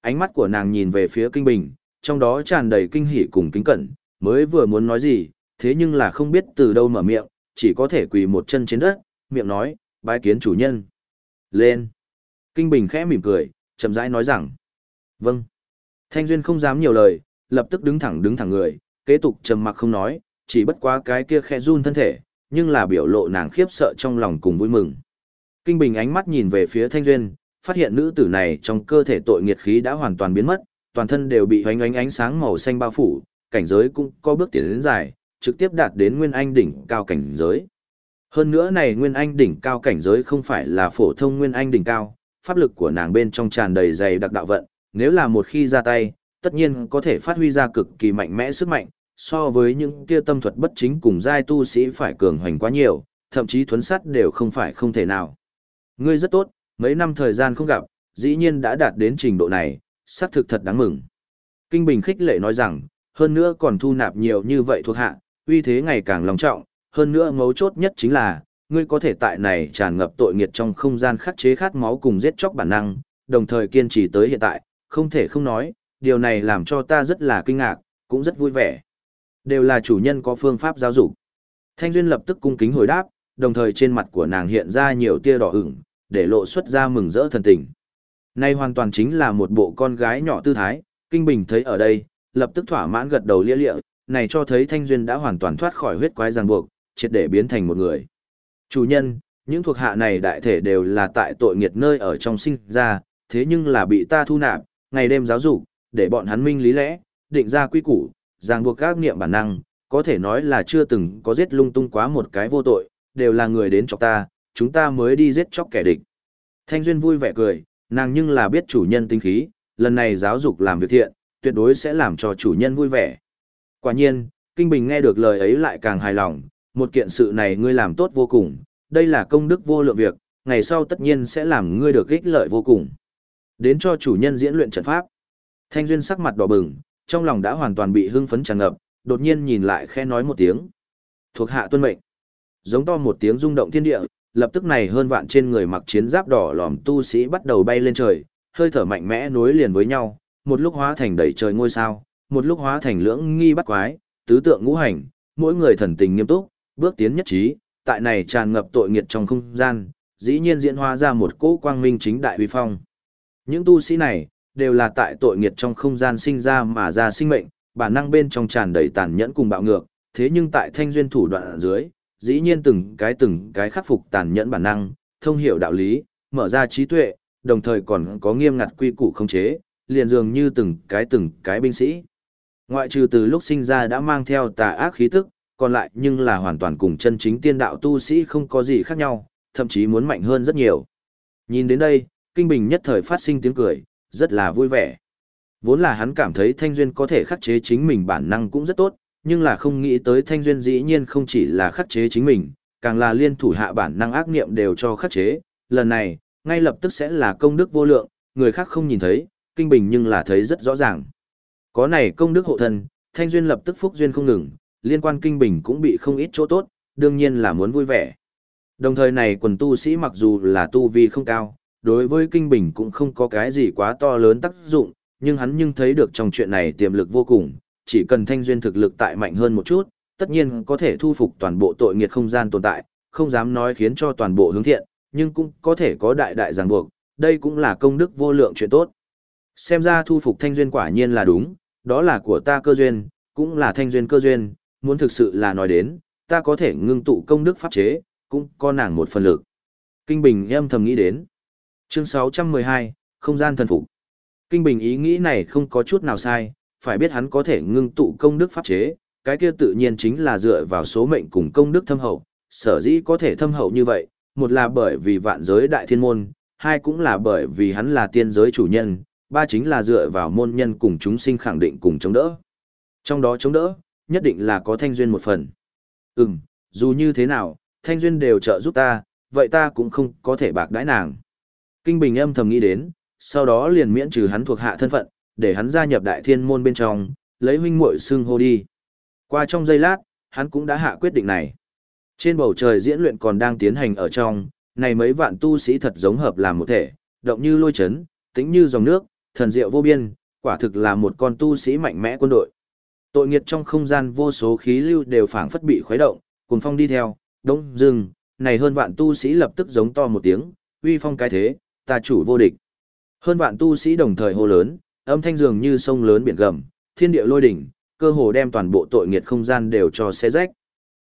Speaker 1: Ánh mắt của nàng nhìn về phía kinh bình, trong đó tràn đầy kinh hỉ cùng kính cẩn, mới vừa muốn nói gì, thế nhưng là không biết từ đâu mở miệng, chỉ có thể quỳ một chân trên đất, miệng nói, bái kiến chủ nhân. Lên. Kinh Bình khẽ mỉm cười, chậm rãi nói rằng, vâng. Thanh Duyên không dám nhiều lời, lập tức đứng thẳng đứng thẳng người, kế tục trầm mặc không nói, chỉ bất quá cái kia khẽ run thân thể, nhưng là biểu lộ nàng khiếp sợ trong lòng cùng vui mừng. Kinh Bình ánh mắt nhìn về phía Thanh Duyên, phát hiện nữ tử này trong cơ thể tội nghiệt khí đã hoàn toàn biến mất, toàn thân đều bị hoánh ánh ánh sáng màu xanh bao phủ, cảnh giới cũng có bước tiến đến dài, trực tiếp đạt đến nguyên anh đỉnh cao cảnh giới. Hơn nữa này nguyên anh đỉnh cao cảnh giới không phải là phổ thông nguyên anh đỉnh cao, pháp lực của nàng bên trong tràn đầy dày đặc đạo vận, nếu là một khi ra tay, tất nhiên có thể phát huy ra cực kỳ mạnh mẽ sức mạnh, so với những kia tâm thuật bất chính cùng giai tu sĩ phải cường hoành quá nhiều, thậm chí thuấn sát đều không phải không thể nào. Ngươi rất tốt, mấy năm thời gian không gặp, dĩ nhiên đã đạt đến trình độ này, xác thực thật đáng mừng. Kinh Bình khích lệ nói rằng, hơn nữa còn thu nạp nhiều như vậy thuộc hạ, uy thế ngày càng long trọng, hơn nữa mấu chốt nhất chính là, ngươi có thể tại này tràn ngập tội nghiệt trong không gian khắc chế khát máu cùng giết chóc bản năng, đồng thời kiên trì tới hiện tại, không thể không nói, điều này làm cho ta rất là kinh ngạc, cũng rất vui vẻ. Đều là chủ nhân có phương pháp giáo dục. Thanh Duyên lập tức cung kính hồi đáp, đồng thời trên mặt của nàng hiện ra nhiều tia đỏ ửng, để lộ xuất ra mừng rỡ thần tình. Nay hoàn toàn chính là một bộ con gái nhỏ tư thái, Kinh Bình thấy ở đây, lập tức thỏa mãn gật đầu lia lịa, này cho thấy Thanh Duyên đã hoàn toàn thoát khỏi huyết quái ràng buộc, triệt để biến thành một người. Chủ nhân, những thuộc hạ này đại thể đều là tại tội nghiệt nơi ở trong sinh ra, thế nhưng là bị ta thu nạp, ngày đêm giáo dục, để bọn hắn minh lý lẽ, định ra quy củ, ràng buộc các niệm bản năng, có thể nói là chưa từng có giết lung tung quá một cái vô tội, đều là người đến chọc ta, chúng ta mới đi giết chóc kẻ địch. Thanh Duyên vui vẻ cười, nàng nhưng là biết chủ nhân tinh khí, lần này giáo dục làm việc thiện, tuyệt đối sẽ làm cho chủ nhân vui vẻ. Quả nhiên, Kinh Bình nghe được lời ấy lại càng hài lòng, một kiện sự này ngươi làm tốt vô cùng, đây là công đức vô lượng việc, ngày sau tất nhiên sẽ làm ngươi được ích lợi vô cùng. Đến cho chủ nhân diễn luyện trận pháp. Thanh Duyên sắc mặt đỏ bừng, trong lòng đã hoàn toàn bị hưng phấn tràn ngập, đột nhiên nhìn lại khẽ nói một tiếng. Thuộc hạ tuân mệnh. Giống to một tiếng rung động thiên địa, lập tức này hơn vạn trên người mặc chiến giáp đỏ lòm tu sĩ bắt đầu bay lên trời, hơi thở mạnh mẽ nối liền với nhau, một lúc hóa thành đầy trời ngôi sao, một lúc hóa thành lưỡng nghi bắt quái, tứ tượng ngũ hành, mỗi người thần tình nghiêm túc, bước tiến nhất trí, tại này tràn ngập tội nghiệt trong không gian, dĩ nhiên diễn hóa ra một cỗ quang minh chính đại uy phong. Những tu sĩ này, đều là tại tội nghiệt trong không gian sinh ra mà ra sinh mệnh, bản năng bên trong tràn đầy tàn nhẫn cùng bạo ngược, thế nhưng tại thanh duyên thủ đoạn ở dưới, dĩ nhiên từng cái từng cái khắc phục tàn nhẫn bản năng, thông hiểu đạo lý, mở ra trí tuệ, đồng thời còn có nghiêm ngặt quy củ không chế, liền dường như từng cái từng cái binh sĩ. Ngoại trừ từ lúc sinh ra đã mang theo tà ác khí tức, còn lại nhưng là hoàn toàn cùng chân chính tiên đạo tu sĩ không có gì khác nhau, thậm chí muốn mạnh hơn rất nhiều. Nhìn đến đây, Kinh Bình nhất thời phát sinh tiếng cười, rất là vui vẻ. Vốn là hắn cảm thấy Thanh Duyên có thể khắc chế chính mình bản năng cũng rất tốt, nhưng là không nghĩ tới Thanh Duyên dĩ nhiên không chỉ là khắc chế chính mình, càng là liên thủ hạ bản năng ác niệm đều cho khắc chế. Lần này, ngay lập tức sẽ là công đức vô lượng, người khác không nhìn thấy, Kinh Bình nhưng là thấy rất rõ ràng. Có này công đức hộ thân, Thanh Duyên lập tức phúc duyên không ngừng, liên quan Kinh Bình cũng bị không ít chỗ tốt, đương nhiên là muốn vui vẻ. Đồng thời này quần tu sĩ mặc dù là tu vi không cao, đối với Kinh Bình cũng không có cái gì quá to lớn tác dụng, nhưng hắn nhưng thấy được trong chuyện này tiềm lực vô cùng, chỉ cần thanh duyên thực lực tại mạnh hơn một chút, tất nhiên có thể thu phục toàn bộ tội nghiệt không gian tồn tại, không dám nói khiến cho toàn bộ hướng thiện, nhưng cũng có thể có đại đại ràng buộc, đây cũng là công đức vô lượng chuyện tốt. Xem ra thu phục thanh duyên quả nhiên là đúng, đó là của ta cơ duyên, cũng là thanh duyên cơ duyên, muốn thực sự là nói đến, ta có thể ngưng tụ công đức pháp chế, cũng có nàng một phần lực. Kinh Bình em thầm nghĩ đến. Chương 612, Không gian thần phục. Kinh Bình ý nghĩ này không có chút nào sai, phải biết hắn có thể ngưng tụ công đức pháp chế, cái kia tự nhiên chính là dựa vào số mệnh cùng công đức thâm hậu, sở dĩ có thể thâm hậu như vậy, một là bởi vì vạn giới đại thiên môn, hai cũng là bởi vì hắn là tiên giới chủ nhân, ba chính là dựa vào môn nhân cùng chúng sinh khẳng định cùng chống đỡ. Trong đó chống đỡ, nhất định là có thanh duyên một phần. Ừm, dù như thế nào, thanh duyên đều trợ giúp ta, vậy ta cũng không có thể bạc đãi nàng. Kinh Bình âm thầm nghĩ đến, sau đó liền miễn trừ hắn thuộc hạ thân phận, để hắn gia nhập đại thiên môn bên trong, lấy huynh muội xưng hô đi. Qua trong giây lát, hắn cũng đã hạ quyết định này. Trên bầu trời diễn luyện còn đang tiến hành ở trong, này mấy vạn tu sĩ thật giống hợp làm một thể, động như lôi chấn, tĩnh như dòng nước, thần diệu vô biên, quả thực là một con tu sĩ mạnh mẽ quân đội. Tội nghiệt trong không gian vô số khí lưu đều phảng phất bị khuấy động, cùng phong đi theo, đông dừng, này hơn vạn tu sĩ lập tức giống to một tiếng, uy phong cái thế, ta chủ vô địch. Hơn vạn tu sĩ đồng thời hô lớn, âm thanh dường như sông lớn biển gầm, thiên địa lôi đỉnh, cơ hồ đem toàn bộ tội nghiệt không gian đều cho xé rách.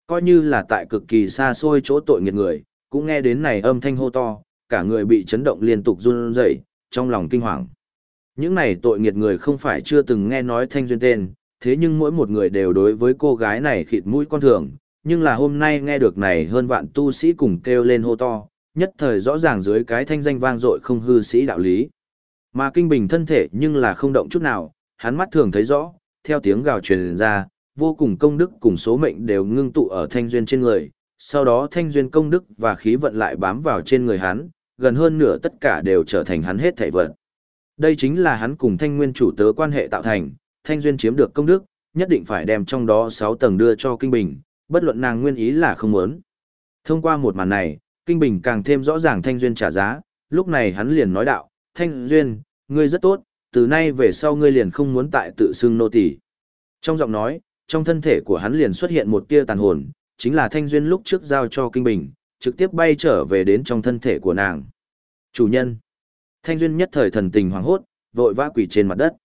Speaker 1: Coi như là tại cực kỳ xa xôi chỗ tội nghiệt người, cũng nghe đến này âm thanh hô to, cả người bị chấn động liên tục run rẩy, trong lòng kinh hoàng. Những này tội nghiệt người không phải chưa từng nghe nói thanh duyên tên, thế nhưng mỗi một người đều đối với cô gái này khịt mũi con thường, nhưng là hôm nay nghe được này hơn vạn tu sĩ cùng kêu lên hô to, nhất thời rõ ràng dưới cái thanh danh vang dội không hư sĩ đạo lý. Mà kinh bình thân thể nhưng là không động chút nào, hắn mắt thường thấy rõ, theo tiếng gào truyền ra, vô cùng công đức cùng số mệnh đều ngưng tụ ở thanh duyên trên người, sau đó thanh duyên công đức và khí vận lại bám vào trên người hắn, gần hơn nửa tất cả đều trở thành hắn hết thảy vận. Đây chính là hắn cùng thanh nguyên chủ tớ quan hệ tạo thành, thanh duyên chiếm được công đức, nhất định phải đem trong đó 6 tầng đưa cho kinh bình, bất luận nàng nguyên ý là không muốn. Thông qua một màn này, kinh bình càng thêm rõ ràng thanh duyên trả giá, lúc này hắn liền nói đạo, thanh duyên, ngươi rất tốt, từ nay về sau ngươi liền không muốn tại tự xưng nô tỳ. Trong giọng nói, trong thân thể của hắn liền xuất hiện một tia tàn hồn, chính là thanh duyên lúc trước giao cho kinh bình, trực tiếp bay trở về đến trong thân thể của nàng. Chủ nhân. Thanh duyên nhất thời thần tình hoàng hốt, vội vã quỳ trên mặt đất.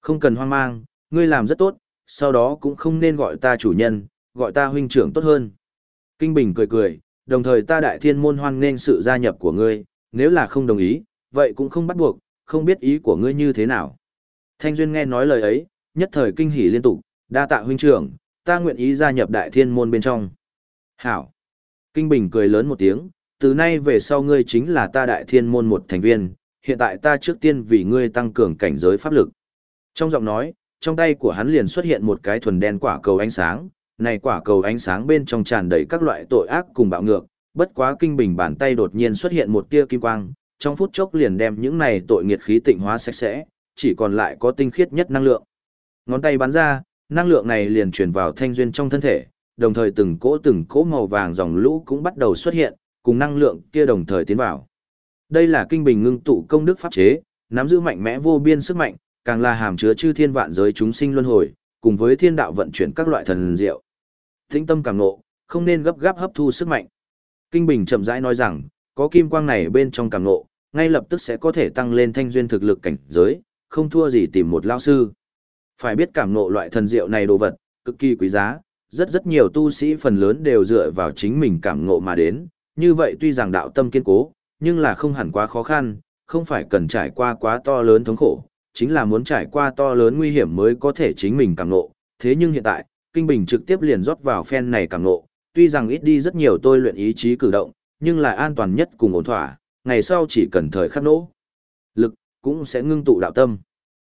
Speaker 1: Không cần hoang mang, ngươi làm rất tốt, sau đó cũng không nên gọi ta chủ nhân, gọi ta huynh trưởng tốt hơn. Kinh Bình cười cười, đồng thời ta đại thiên môn hoan nên sự gia nhập của ngươi, nếu là không đồng ý, vậy cũng không bắt buộc, không biết ý của ngươi như thế nào. Thanh Duyên nghe nói lời ấy, nhất thời kinh hỉ liên tục, đa tạ huynh trưởng, ta nguyện ý gia nhập đại thiên môn bên trong. Hảo. Kinh Bình cười lớn một tiếng, từ nay về sau ngươi chính là ta đại thiên môn một thành viên, hiện tại ta trước tiên vì ngươi tăng cường cảnh giới pháp lực. Trong giọng nói, trong tay của hắn liền xuất hiện một cái thuần đen quả cầu ánh sáng, này quả cầu ánh sáng bên trong tràn đầy các loại tội ác cùng bạo ngược, bất quá kinh bình bàn tay đột nhiên xuất hiện một tia kim quang, trong phút chốc liền đem những này tội nghiệt khí tịnh hóa sạch sẽ, chỉ còn lại có tinh khiết nhất năng lượng. Ngón tay bắn ra, năng lượng này liền truyền vào thanh duyên trong thân thể, đồng thời từng cỗ từng cỗ màu vàng dòng lũ cũng bắt đầu xuất hiện, cùng năng lượng kia đồng thời tiến vào. Đây là kinh bình ngưng tụ công đức pháp chế, nắm giữ mạnh mẽ vô biên sức mạnh, càng là hàm chứa chư thiên vạn giới chúng sinh luân hồi, cùng với thiên đạo vận chuyển các loại thần diệu. Tĩnh tâm càng nộ, không nên gấp gáp hấp thu sức mạnh. Kinh Bình chậm rãi nói rằng, có kim quang này bên trong càng nộ, ngay lập tức sẽ có thể tăng lên thanh duyên thực lực cảnh giới, không thua gì tìm một lao sư. Phải biết cảm nộ loại thần diệu này đồ vật, cực kỳ quý giá, rất rất nhiều tu sĩ phần lớn đều dựa vào chính mình cảm ngộ mà đến, như vậy tuy rằng đạo tâm kiên cố, nhưng là không hẳn quá khó khăn, không phải cần trải qua quá to lớn thống khổ, chính là muốn trải qua to lớn nguy hiểm mới có thể chính mình càng ngộ. Thế nhưng hiện tại, Kinh Bình trực tiếp liền rót vào phen này càng ngộ, tuy rằng ít đi rất nhiều tôi luyện ý chí cử động, nhưng là an toàn nhất cùng ổn thỏa, ngày sau chỉ cần thời khắc nỗ. Lực, cũng sẽ ngưng tụ đạo tâm.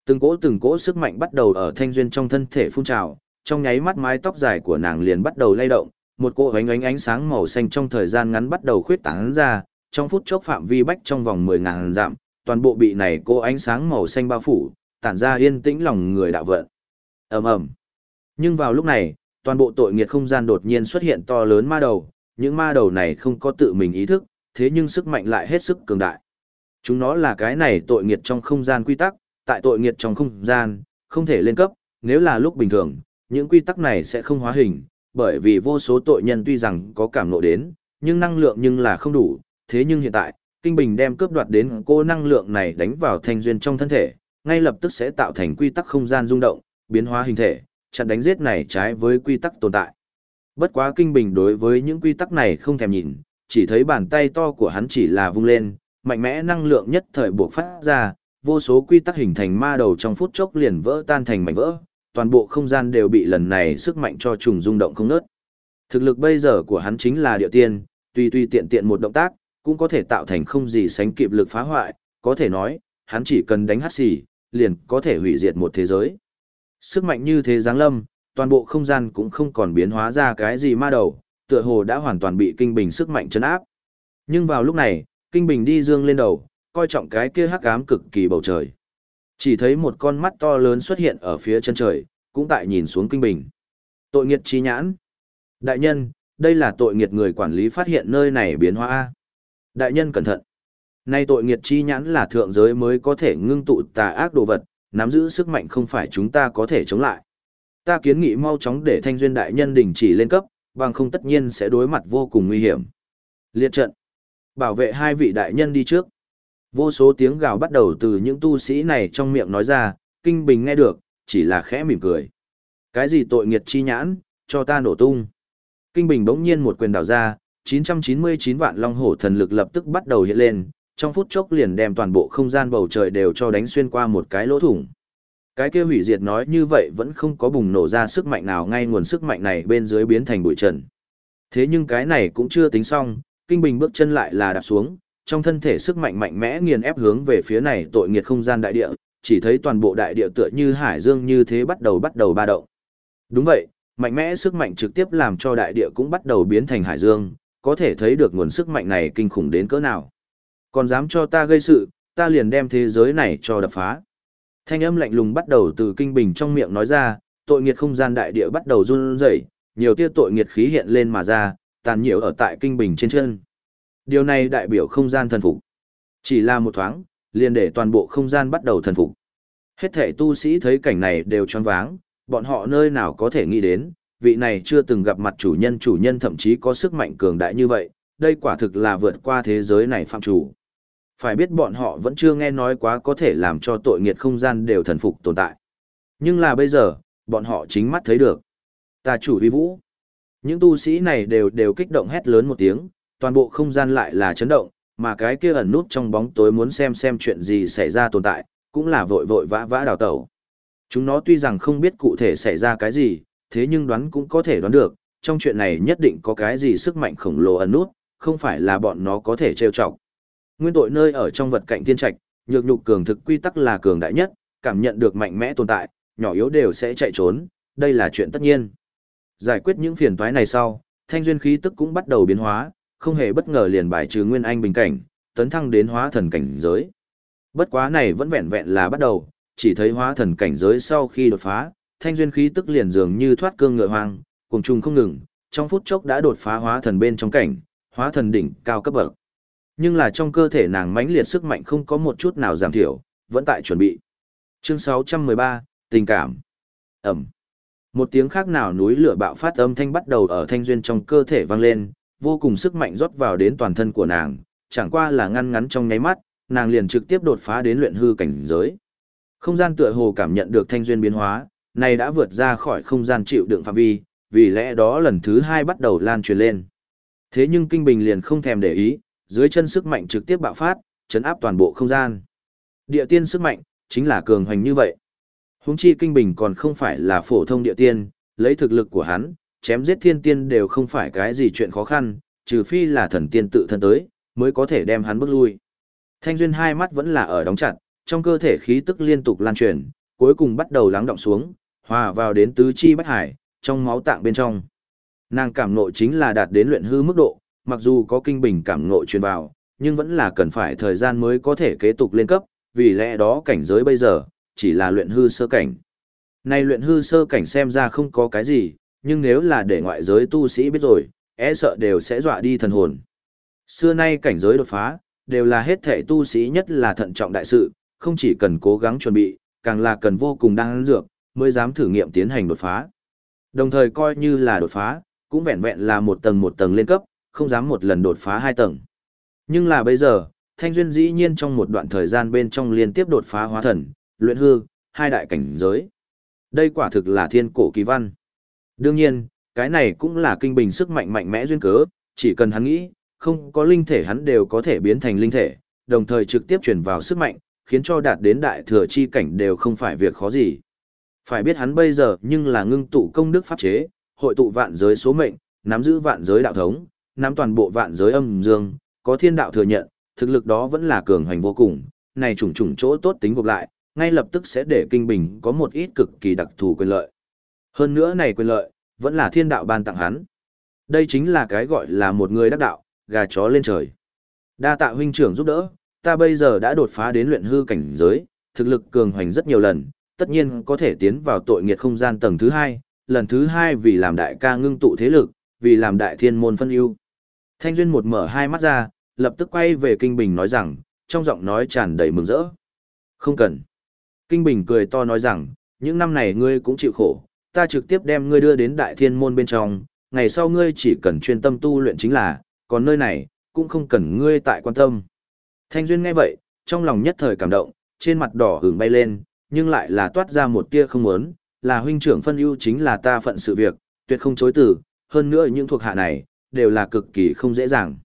Speaker 1: Từng cỗ từng cỗ sức mạnh bắt đầu ở thanh duyên trong thân thể phun trào, trong nháy mắt mái tóc dài của nàng liền bắt đầu lay động, một cỗ ánh ánh ánh sáng màu xanh trong thời gian ngắn bắt đầu khuyết tán ra, trong phút chốc phạm vi bách trong vòng 10.000 dặm, toàn bộ bị này cô ánh sáng màu xanh bao phủ, tản ra yên tĩnh lòng người đạo vận. Ầm ầm. Nhưng vào lúc này, toàn bộ tội nghiệt không gian đột nhiên xuất hiện to lớn ma đầu, những ma đầu này không có tự mình ý thức, thế nhưng sức mạnh lại hết sức cường đại. Chúng nó là cái này tội nghiệt trong không gian quy tắc, tại tội nghiệt trong không gian, không thể lên cấp, nếu là lúc bình thường, những quy tắc này sẽ không hóa hình, bởi vì vô số tội nhân tuy rằng có cảm ngộ đến, nhưng năng lượng nhưng là không đủ, thế nhưng hiện tại, Kinh Bình đem cướp đoạt đến cô năng lượng này đánh vào thanh duyên trong thân thể, ngay lập tức sẽ tạo thành quy tắc không gian rung động, biến hóa hình thể, chặn đánh giết này trái với quy tắc tồn tại. Bất quá Kinh Bình đối với những quy tắc này không thèm nhìn, chỉ thấy bàn tay to của hắn chỉ là vung lên, mạnh mẽ năng lượng nhất thời buộc phát ra, vô số quy tắc hình thành ma đầu trong phút chốc liền vỡ tan thành mảnh vỡ, toàn bộ không gian đều bị lần này sức mạnh cho trùng rung động không nớt. Thực lực bây giờ của hắn chính là địa tiên, tùy tùy tiện tiện một động tác, cũng có thể tạo thành không gì sánh kịp lực phá hoại, có thể nói, hắn chỉ cần đánh hát xì, liền có thể hủy diệt một thế giới. Sức mạnh như thế giáng lâm, toàn bộ không gian cũng không còn biến hóa ra cái gì ma đầu, tựa hồ đã hoàn toàn bị kinh bình sức mạnh chấn áp. Nhưng vào lúc này, kinh bình đi dương lên đầu, coi trọng cái kia hắc ám cực kỳ bầu trời. Chỉ thấy một con mắt to lớn xuất hiện ở phía chân trời, cũng tại nhìn xuống kinh bình. Tội nghiệt trí nhãn. Đại nhân, đây là tội nghiệt người quản lý phát hiện nơi này biến hóa A. Đại nhân cẩn thận. Nay tội nghiệt chi nhãn là thượng giới mới có thể ngưng tụ tà ác đồ vật, nắm giữ sức mạnh không phải chúng ta có thể chống lại. Ta kiến nghị mau chóng để thanh duyên đại nhân đình chỉ lên cấp, bằng không tất nhiên sẽ đối mặt vô cùng nguy hiểm. Liệt trận. Bảo vệ hai vị đại nhân đi trước. Vô số tiếng gào bắt đầu từ những tu sĩ này trong miệng nói ra, Kinh Bình nghe được, chỉ là khẽ mỉm cười. Cái gì tội nghiệt chi nhãn, cho ta nổ tung. Kinh Bình bỗng nhiên một quyền đảo ra, 999 vạn long hổ thần lực lập tức bắt đầu hiện lên, trong phút chốc liền đem toàn bộ không gian bầu trời đều cho đánh xuyên qua một cái lỗ thủng. Cái kia hủy diệt nói như vậy vẫn không có bùng nổ ra sức mạnh nào ngay nguồn sức mạnh này bên dưới biến thành bụi trần. Thế nhưng cái này cũng chưa tính xong, Kinh Bình bước chân lại là đạp xuống, trong thân thể sức mạnh mạnh mẽ nghiền ép hướng về phía này tội nghiệt không gian đại địa, chỉ thấy toàn bộ đại địa tựa như hải dương như thế bắt đầu bắt đầu ba động. Đúng vậy, mạnh mẽ sức mạnh trực tiếp làm cho đại địa cũng bắt đầu biến thành hải dương, có thể thấy được nguồn sức mạnh này kinh khủng đến cỡ nào. Còn dám cho ta gây sự, ta liền đem thế giới này cho đập phá. Thanh âm lạnh lùng bắt đầu từ kinh bình trong miệng nói ra, tội nghiệt không gian đại địa bắt đầu run rẩy, nhiều tia tội nghiệt khí hiện lên mà ra, tàn nhiễu ở tại kinh bình trên chân. Điều này đại biểu không gian thần phục. Chỉ là một thoáng, liền để toàn bộ không gian bắt đầu thần phục. Hết thể tu sĩ thấy cảnh này đều choáng váng, bọn họ nơi nào có thể nghĩ đến, vị này chưa từng gặp mặt chủ nhân chủ nhân thậm chí có sức mạnh cường đại như vậy, đây quả thực là vượt qua thế giới này phạm chủ. Phải biết bọn họ vẫn chưa nghe nói quá có thể làm cho tội nghiệt không gian đều thần phục tồn tại. Nhưng là bây giờ, bọn họ chính mắt thấy được. Ta chủ vi vũ. Những tu sĩ này đều đều kích động hét lớn một tiếng, toàn bộ không gian lại là chấn động, mà cái kia ẩn nút trong bóng tối muốn xem xem chuyện gì xảy ra tồn tại, cũng là vội vội vã vã đào tẩu. Chúng nó tuy rằng không biết cụ thể xảy ra cái gì, thế nhưng đoán cũng có thể đoán được, trong chuyện này nhất định có cái gì sức mạnh khổng lồ ẩn nút, không phải là bọn nó có thể trêu chọc. Nguyên tội nơi ở trong vật cạnh thiên trạch, nhược nhục cường thực quy tắc là cường đại nhất, cảm nhận được mạnh mẽ tồn tại, nhỏ yếu đều sẽ chạy trốn, đây là chuyện tất nhiên. Giải quyết những phiền toái này sau, thanh duyên khí tức cũng bắt đầu biến hóa, không hề bất ngờ liền bài trừ nguyên anh bình cảnh, tấn thăng đến hóa thần cảnh giới. Bất quá này vẫn vẹn vẹn là bắt đầu, chỉ thấy hóa thần cảnh giới sau khi đột phá, thanh duyên khí tức liền dường như thoát cương ngựa hoang, cùng trùng không ngừng, trong phút chốc đã đột phá hóa thần bên trong cảnh, hóa thần đỉnh cao cấp bậc. Nhưng là trong cơ thể nàng mãnh liệt sức mạnh không có một chút nào giảm thiểu, vẫn tại chuẩn bị. Chương 613, tình cảm. Ẩm. Một tiếng khác nào núi lửa bạo phát âm thanh bắt đầu ở thanh duyên trong cơ thể vang lên, vô cùng sức mạnh rót vào đến toàn thân của nàng, chẳng qua là ngăn ngắn trong nháy mắt, nàng liền trực tiếp đột phá đến luyện hư cảnh giới. Không gian tựa hồ cảm nhận được thanh duyên biến hóa, này đã vượt ra khỏi không gian chịu đựng phạm vi, vì lẽ đó lần thứ hai bắt đầu lan truyền lên. Thế nhưng Kinh Bình liền không thèm để ý, dưới chân sức mạnh trực tiếp bạo phát, chấn áp toàn bộ không gian. Địa tiên sức mạnh, chính là cường hoành như vậy. Húng chi Kinh Bình còn không phải là phổ thông địa tiên, lấy thực lực của hắn, chém giết thiên tiên đều không phải cái gì chuyện khó khăn, trừ phi là thần tiên tự thân tới, mới có thể đem hắn bước lui. Thanh Duyên hai mắt vẫn là ở đóng chặt, trong cơ thể khí tức liên tục lan truyền, cuối cùng bắt đầu lắng động xuống, hòa vào đến tứ chi bách hải, trong máu tạng bên trong. Nàng cảm ngộ chính là đạt đến luyện hư mức độ, mặc dù có kinh bình cảm ngộ truyền vào, nhưng vẫn là cần phải thời gian mới có thể kế tục lên cấp, vì lẽ đó cảnh giới bây giờ, chỉ là luyện hư sơ cảnh. Này luyện hư sơ cảnh xem ra không có cái gì, nhưng nếu là để ngoại giới tu sĩ biết rồi, e sợ đều sẽ dọa đi thần hồn. Xưa nay cảnh giới đột phá, đều là hết thể tu sĩ nhất là thận trọng đại sự, không chỉ cần cố gắng chuẩn bị, càng là cần vô cùng đang dược, mới dám thử nghiệm tiến hành đột phá. Đồng thời coi như là đột phá, cũng vẹn vẹn là một tầng một tầng lên cấp, không dám một lần đột phá hai tầng. Nhưng là bây giờ, Thanh Duyên dĩ nhiên trong một đoạn thời gian bên trong liên tiếp đột phá hóa thần, luyện hư, hai đại cảnh giới. Đây quả thực là thiên cổ kỳ văn. Đương nhiên, cái này cũng là kinh bình sức mạnh mạnh mẽ duyên cớ, chỉ cần hắn nghĩ, không có linh thể hắn đều có thể biến thành linh thể, đồng thời trực tiếp chuyển vào sức mạnh, khiến cho đạt đến đại thừa chi cảnh đều không phải việc khó gì. Phải biết hắn bây giờ nhưng là ngưng tụ công đức pháp chế, hội tụ vạn giới số mệnh, nắm giữ vạn giới đạo thống, nắm toàn bộ vạn giới âm dương, có thiên đạo thừa nhận, thực lực đó vẫn là cường hành vô cùng, này trùng trùng chỗ tốt tính gộp lại, ngay lập tức sẽ để kinh bình có một ít cực kỳ đặc thù quyền lợi. Hơn nữa này quyền lợi, vẫn là thiên đạo ban tặng hắn. Đây chính là cái gọi là một người đắc đạo, gà chó lên trời. Đa tạ huynh trưởng giúp đỡ, ta bây giờ đã đột phá đến luyện hư cảnh giới, thực lực cường hoành rất nhiều lần, tất nhiên có thể tiến vào tội nghiệt không gian tầng thứ hai, lần thứ hai vì làm đại ca ngưng tụ thế lực, vì làm đại thiên môn phân ưu. Thanh Duyên một mở hai mắt ra, lập tức quay về Kinh Bình nói rằng, trong giọng nói tràn đầy mừng rỡ. Không cần. Kinh Bình cười to nói rằng, những năm này ngươi cũng chịu khổ, ta trực tiếp đem ngươi đưa đến đại thiên môn bên trong, ngày sau ngươi chỉ cần chuyên tâm tu luyện chính là, còn nơi này, cũng không cần ngươi tại quan tâm. Thanh Duyên nghe vậy, trong lòng nhất thời cảm động, trên mặt đỏ hưởng bay lên, nhưng lại là toát ra một tia không muốn, là huynh trưởng phân ưu chính là ta phận sự việc, tuyệt không chối từ, hơn nữa những thuộc hạ này, đều là cực kỳ không dễ dàng.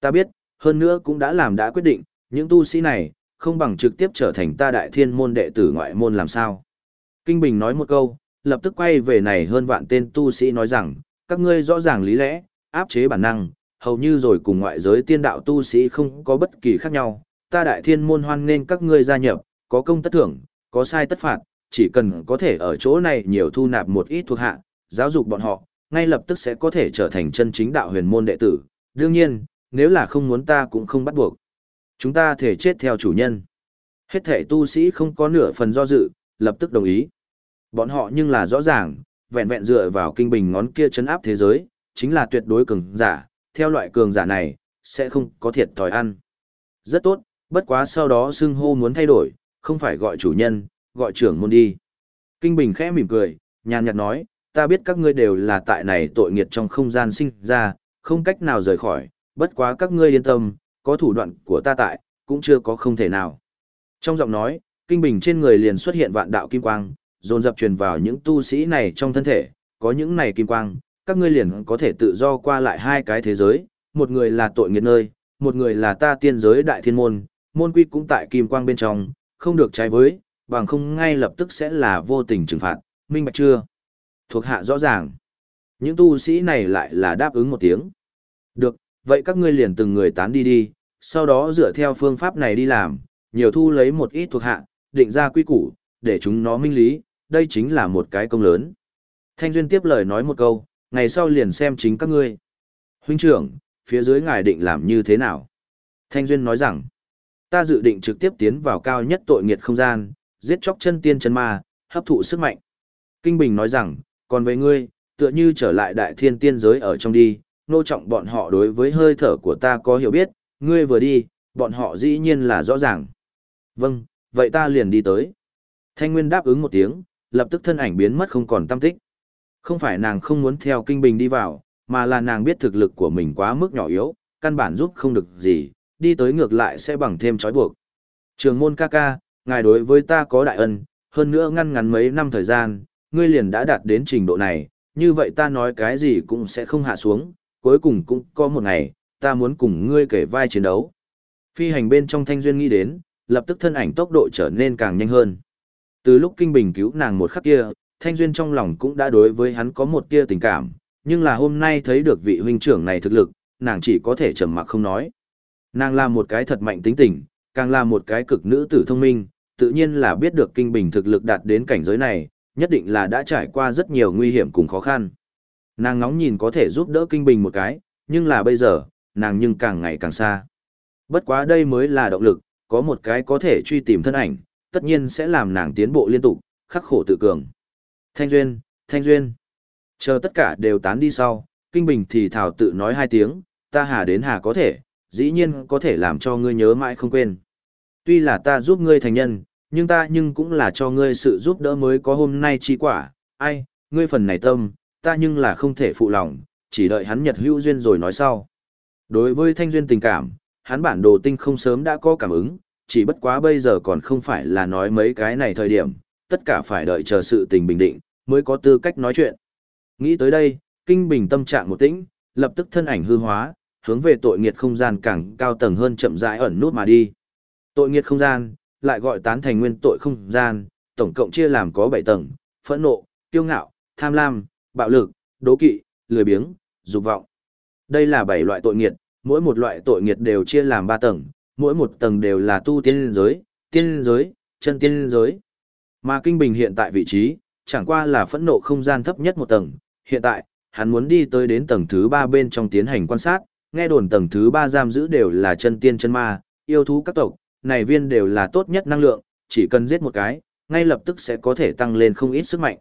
Speaker 1: Ta biết, hơn nữa cũng đã làm đã quyết định, những tu sĩ này, không bằng trực tiếp trở thành ta đại thiên môn đệ tử ngoại môn làm sao. Kinh Bình nói một câu, lập tức quay về này hơn vạn tên tu sĩ nói rằng, các ngươi rõ ràng lý lẽ, áp chế bản năng, hầu như rồi cùng ngoại giới tiên đạo tu sĩ không có bất kỳ khác nhau, ta đại thiên môn hoan nên các ngươi gia nhập, có công tất thưởng, có sai tất phạt, chỉ cần có thể ở chỗ này nhiều thu nạp một ít thuộc hạ, giáo dục bọn họ, ngay lập tức sẽ có thể trở thành chân chính đạo huyền môn đệ tử. Đương nhiên, nếu là không muốn ta cũng không bắt buộc. Chúng ta thể chết theo chủ nhân. Hết thể tu sĩ không có nửa phần do dự, lập tức đồng ý. Bọn họ nhưng là rõ ràng, vẹn vẹn dựa vào kinh bình ngón kia chấn áp thế giới, chính là tuyệt đối cường giả, theo loại cường giả này, sẽ không có thiệt thòi ăn. Rất tốt, bất quá sau đó xưng hô muốn thay đổi, không phải gọi chủ nhân, gọi trưởng môn đi. Kinh Bình khẽ mỉm cười, nhàn nhạt nói, ta biết các ngươi đều là tại này tội nghiệt trong không gian sinh ra, không cách nào rời khỏi, bất quá các ngươi yên tâm, có thủ đoạn của ta tại, cũng chưa có không thể nào. Trong giọng nói, Kinh Bình trên người liền xuất hiện vạn đạo kim quang, dồn dập truyền vào những tu sĩ này trong thân thể, có những này kim quang, các ngươi liền có thể tự do qua lại hai cái thế giới, một người là tội nghiệt nơi, một người là ta tiên giới đại thiên môn, môn quy cũng tại kim quang bên trong, không được trái với, bằng không ngay lập tức sẽ là vô tình trừng phạt, minh bạch chưa? Thuộc hạ rõ ràng. Những tu sĩ này lại là đáp ứng một tiếng. Được, vậy các ngươi liền từng người tán đi đi, sau đó dựa theo phương pháp này đi làm, nhiều thu lấy một ít thuộc hạ, định ra quy củ, để chúng nó minh lý, đây chính là một cái công lớn. Thanh Duyên tiếp lời nói một câu, ngày sau liền xem chính các ngươi. Huynh trưởng, phía dưới ngài định làm như thế nào? Thanh Duyên nói rằng, ta dự định trực tiếp tiến vào cao nhất tội nghiệt không gian, giết chóc chân tiên chân ma, hấp thụ sức mạnh. Kinh Bình nói rằng, còn với ngươi, tựa như trở lại đại thiên tiên giới ở trong đi, nô trọng bọn họ đối với hơi thở của ta có hiểu biết, ngươi vừa đi, bọn họ dĩ nhiên là rõ ràng. Vâng, vậy ta liền đi tới. Thanh Nguyên đáp ứng một tiếng, lập tức thân ảnh biến mất không còn tâm tích. Không phải nàng không muốn theo Kinh Bình đi vào, mà là nàng biết thực lực của mình quá mức nhỏ yếu, căn bản giúp không được gì, đi tới ngược lại sẽ bằng thêm trói buộc. Trường môn ca ca, ngài đối với ta có đại ân, hơn nữa ngăn ngắn mấy năm thời gian, ngươi liền đã đạt đến trình độ này, như vậy ta nói cái gì cũng sẽ không hạ xuống, cuối cùng cũng có một ngày, ta muốn cùng ngươi kể vai chiến đấu. Phi hành bên trong thanh duyên nghĩ đến, lập tức thân ảnh tốc độ trở nên càng nhanh hơn. Từ lúc Kinh Bình cứu nàng một khắc kia, thanh duyên trong lòng cũng đã đối với hắn có một tia tình cảm, nhưng là hôm nay thấy được vị huynh trưởng này thực lực, nàng chỉ có thể trầm mặc không nói. Nàng là một cái thật mạnh tính tình, càng là một cái cực nữ tử thông minh, tự nhiên là biết được kinh bình thực lực đạt đến cảnh giới này, nhất định là đã trải qua rất nhiều nguy hiểm cùng khó khăn. Nàng ngóng nhìn có thể giúp đỡ kinh bình một cái, nhưng là bây giờ, nàng nhưng càng ngày càng xa. Bất quá đây mới là động lực, có một cái có thể truy tìm thân ảnh, tất nhiên sẽ làm nàng tiến bộ liên tục, khắc khổ tự cường. Thanh Duyên, Thanh Duyên. Chờ tất cả đều tán đi sau, Kinh Bình thì thảo tự nói hai tiếng, ta hà đến hà có thể, dĩ nhiên có thể làm cho ngươi nhớ mãi không quên. Tuy là ta giúp ngươi thành nhân, nhưng ta nhưng cũng là cho ngươi sự giúp đỡ mới có hôm nay chi quả, ai, ngươi phần này tâm, ta nhưng là không thể phụ lòng, chỉ đợi hắn nhật hữu duyên rồi nói sau. Đối với thanh duyên tình cảm, hắn bản đồ tinh không sớm đã có cảm ứng, chỉ bất quá bây giờ còn không phải là nói mấy cái này thời điểm, tất cả phải đợi chờ sự tình bình định, mới có tư cách nói chuyện. Nghĩ tới đây, kinh bình tâm trạng một tĩnh, lập tức thân ảnh hư hóa, hướng về tội nghiệt không gian càng cao tầng hơn chậm rãi ẩn nút mà đi. Tội nghiệt không gian, lại gọi tán thành nguyên tội không gian, tổng cộng chia làm có 7 tầng, phẫn nộ, kiêu ngạo, tham lam, bạo lực, đố kỵ, lười biếng, dục vọng. Đây là 7 loại tội nghiệt, mỗi một loại tội nghiệt đều chia làm 3 tầng, mỗi một tầng đều là tu tiên giới, tiên giới, chân tiên giới. Mà Kinh Bình hiện tại vị trí, chẳng qua là phẫn nộ không gian thấp nhất một tầng, hiện tại, hắn muốn đi tới đến tầng thứ 3 bên trong tiến hành quan sát, nghe đồn tầng thứ ba giam giữ đều là chân tiên chân ma, yêu thú các tộc, này viên đều là tốt nhất năng lượng, chỉ cần giết một cái, ngay lập tức sẽ có thể tăng lên không ít sức mạnh.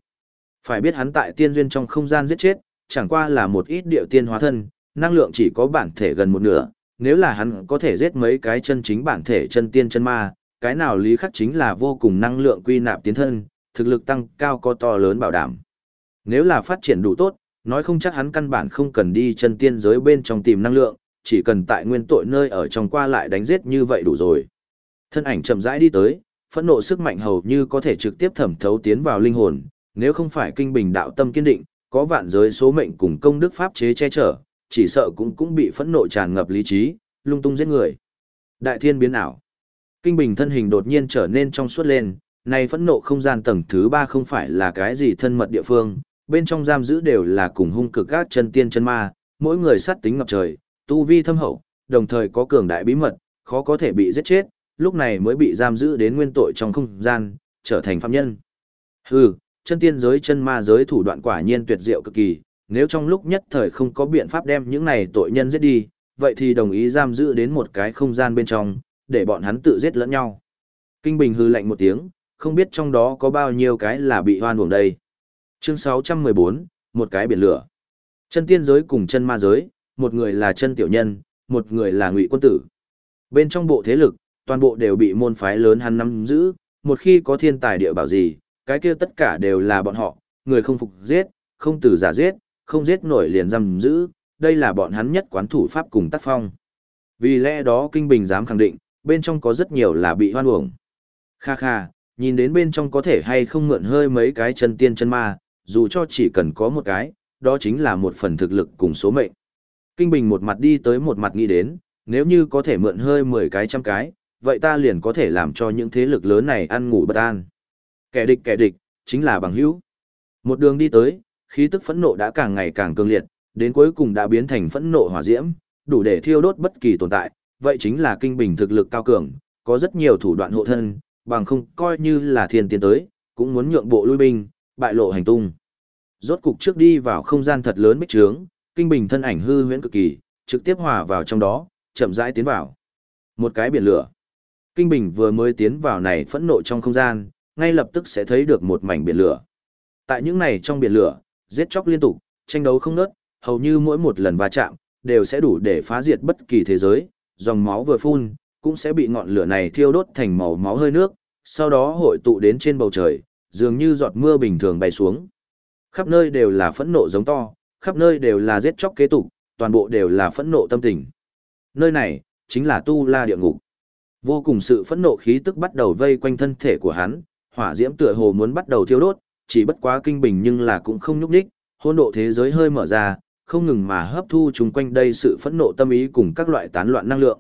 Speaker 1: Phải biết hắn tại tiên duyên trong không gian giết chết, chẳng qua là một ít điệu tiên hóa thân, năng lượng chỉ có bản thể gần một nửa, nếu là hắn có thể giết mấy cái chân chính bản thể chân tiên chân ma, cái nào lý khắc chính là vô cùng năng lượng quy nạp tiến thân, thực lực tăng cao có to lớn bảo đảm. Nếu là phát triển đủ tốt, nói không chắc hắn căn bản không cần đi chân tiên giới bên trong tìm năng lượng, chỉ cần tại nguyên tội nơi ở trong qua lại đánh giết như vậy đủ rồi. Thân ảnh chậm rãi đi tới, phẫn nộ sức mạnh hầu như có thể trực tiếp thẩm thấu tiến vào linh hồn, nếu không phải kinh bình đạo tâm kiên định, có vạn giới số mệnh cùng công đức pháp chế che chở, chỉ sợ cũng cũng bị phẫn nộ tràn ngập lý trí, lung tung giết người. Đại thiên biến ảo. Kinh bình thân hình đột nhiên trở nên trong suốt lên, này phẫn nộ không gian tầng thứ ba không phải là cái gì thân mật địa phương, bên trong giam giữ đều là cùng hung cực các chân tiên chân ma, mỗi người sát tính ngập trời, tu vi thâm hậu, đồng thời có cường đại bí mật, khó có thể bị giết chết, lúc này mới bị giam giữ đến nguyên tội trong không gian, trở thành phạm nhân. Hừ, chân tiên giới chân ma giới thủ đoạn quả nhiên tuyệt diệu cực kỳ, nếu trong lúc nhất thời không có biện pháp đem những này tội nhân giết đi, vậy thì đồng ý giam giữ đến một cái không gian bên trong, để bọn hắn tự giết lẫn nhau. Kinh Bình hư lạnh một tiếng, không biết trong đó có bao nhiêu cái là bị hoan uổng đây. Chương 614, một cái biển lửa. Chân tiên giới cùng chân ma giới, một người là chân tiểu nhân, một người là ngụy quân tử. Bên trong bộ thế lực, toàn bộ đều bị môn phái lớn hắn nắm giữ, một khi có thiên tài địa bảo gì, cái kia tất cả đều là bọn họ, người không phục giết, không tử giả giết, không giết nổi liền giam giữ, đây là bọn hắn nhất quán thủ pháp cùng tác phong. Vì lẽ đó Kinh Bình dám khẳng định, bên trong có rất nhiều là bị hoan uổng. Kha kha, nhìn đến bên trong có thể hay không mượn hơi mấy cái chân tiên chân ma, dù cho chỉ cần có một cái, đó chính là một phần thực lực cùng số mệnh. Kinh Bình một mặt đi tới một mặt nghĩ đến, nếu như có thể mượn hơi 10 cái trăm cái, vậy ta liền có thể làm cho những thế lực lớn này ăn ngủ bất an. Kẻ địch kẻ địch, chính là bằng hữu. Một đường đi tới, khí tức phẫn nộ đã càng ngày càng cường liệt, đến cuối cùng đã biến thành phẫn nộ hỏa diễm, đủ để thiêu đốt bất kỳ tồn tại, vậy chính là kinh bình thực lực cao cường, có rất nhiều thủ đoạn hộ thân, bằng không coi như là thiên tiến tới, cũng muốn nhượng bộ lui binh, bại lộ hành tung. Rốt cục trước đi vào không gian thật lớn bích trướng, kinh bình thân ảnh hư huyễn cực kỳ, trực tiếp hòa vào trong đó, chậm rãi tiến vào. Một cái biển lửa. Kinh bình vừa mới tiến vào này phẫn nộ trong không gian, ngay lập tức sẽ thấy được một mảnh biển lửa. Tại những này trong biển lửa, giết chóc liên tục, tranh đấu không ngớt, hầu như mỗi một lần va chạm, đều sẽ đủ để phá diệt bất kỳ thế giới, dòng máu vừa phun, cũng sẽ bị ngọn lửa này thiêu đốt thành màu máu hơi nước, sau đó hội tụ đến trên bầu trời, dường như giọt mưa bình thường bay xuống. Khắp nơi đều là phẫn nộ giống to, khắp nơi đều là giết chóc kế tục, toàn bộ đều là phẫn nộ tâm tình. Nơi này, chính là tu la địa ngục. Vô cùng sự phẫn nộ khí tức bắt đầu vây quanh thân thể của hắn, hỏa diễm tựa hồ muốn bắt đầu thiêu đốt, chỉ bất quá kinh bình nhưng là cũng không nhúc đích, hôn độ thế giới hơi mở ra, không ngừng mà hấp thu chung quanh đây sự phẫn nộ tâm ý cùng các loại tán loạn năng lượng.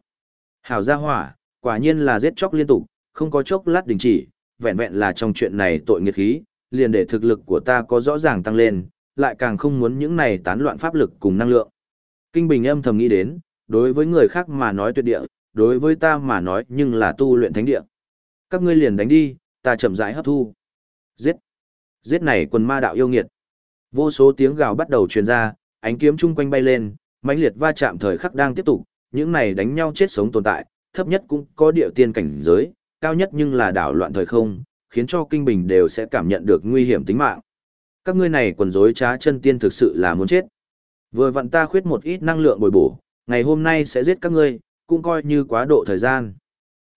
Speaker 1: Hảo gia hỏa, quả nhiên là giết chóc liên tục, không có chốc lát đình chỉ, vẹn vẹn là trong chuyện này tội nghiệt khí, liền để thực lực của ta có rõ ràng tăng lên, lại càng không muốn những này tán loạn pháp lực cùng năng lượng. Kinh Bình âm thầm nghĩ đến, đối với người khác mà nói tuyệt địa, đối với ta mà nói nhưng là tu luyện thánh địa. Các ngươi liền đánh đi, ta chậm rãi hấp thu. Giết! Giết này quần ma đạo yêu nghiệt. Vô số tiếng gào bắt đầu truyền ra, ánh kiếm chung quanh bay lên, mãnh liệt va chạm thời khắc đang tiếp tục, những này đánh nhau chết sống tồn tại, thấp nhất cũng có địa tiên cảnh giới, cao nhất nhưng là đảo loạn thời không, khiến cho kinh bình đều sẽ cảm nhận được nguy hiểm tính mạng. Các ngươi này quần rối trá chân tiên thực sự là muốn chết. Vừa vặn ta khuyết một ít năng lượng bồi bổ, ngày hôm nay sẽ giết các ngươi, cũng coi như quá độ thời gian.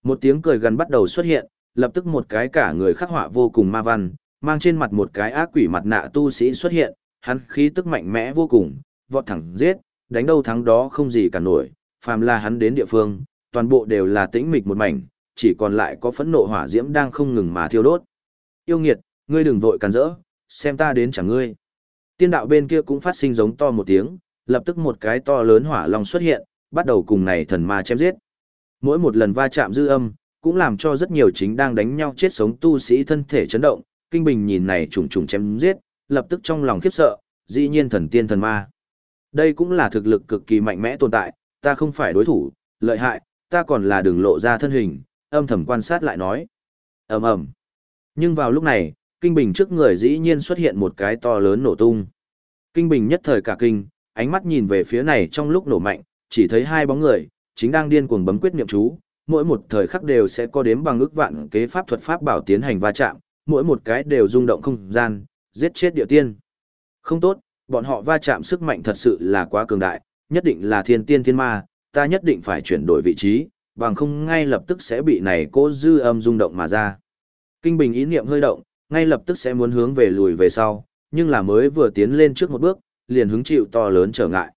Speaker 1: Một tiếng cười gần bắt đầu xuất hiện, lập tức một cái cả người khắc họa vô cùng ma văn, mang trên mặt một cái ác quỷ mặt nạ tu sĩ xuất hiện, hắn khí tức mạnh mẽ vô cùng, vọt thẳng giết, đánh đâu thắng đó không gì cả nổi, phàm là hắn đến địa phương, toàn bộ đều là tĩnh mịch một mảnh, chỉ còn lại có phẫn nộ hỏa diễm đang không ngừng mà thiêu đốt. Yêu nghiệt, ngươi đừng vội càn rỡ, xem ta đến chẳng ngươi. Tiên đạo bên kia cũng phát sinh giống to một tiếng, lập tức một cái to lớn hỏa long xuất hiện, bắt đầu cùng này thần ma chém giết. Mỗi một lần va chạm dư âm, cũng làm cho rất nhiều chính đang đánh nhau chết sống tu sĩ thân thể chấn động, kinh bình nhìn này trùng trùng chém giết, lập tức trong lòng khiếp sợ, dĩ nhiên thần tiên thần ma. Đây cũng là thực lực cực kỳ mạnh mẽ tồn tại, ta không phải đối thủ, lợi hại, ta còn là đường lộ ra thân hình, âm thầm quan sát lại nói. ầm ầm. Nhưng vào lúc này, kinh bình trước người dĩ nhiên xuất hiện một cái to lớn nổ tung. Kinh bình nhất thời cả kinh, ánh mắt nhìn về phía này trong lúc nổ mạnh, chỉ thấy hai bóng người, chính đang điên cuồng bấm quyết niệm chú, mỗi một thời khắc đều sẽ có đếm bằng ước vạn kế pháp thuật pháp bảo tiến hành va chạm, mỗi một cái đều rung động không gian, giết chết địa tiên. Không tốt, bọn họ va chạm sức mạnh thật sự là quá cường đại, nhất định là thiên tiên thiên ma, ta nhất định phải chuyển đổi vị trí, bằng không ngay lập tức sẽ bị này cố dư âm rung động mà ra. Kinh bình ý niệm hơi động, ngay lập tức sẽ muốn hướng về lùi về sau, nhưng là mới vừa tiến lên trước một bước, liền hứng chịu to lớn trở ngại.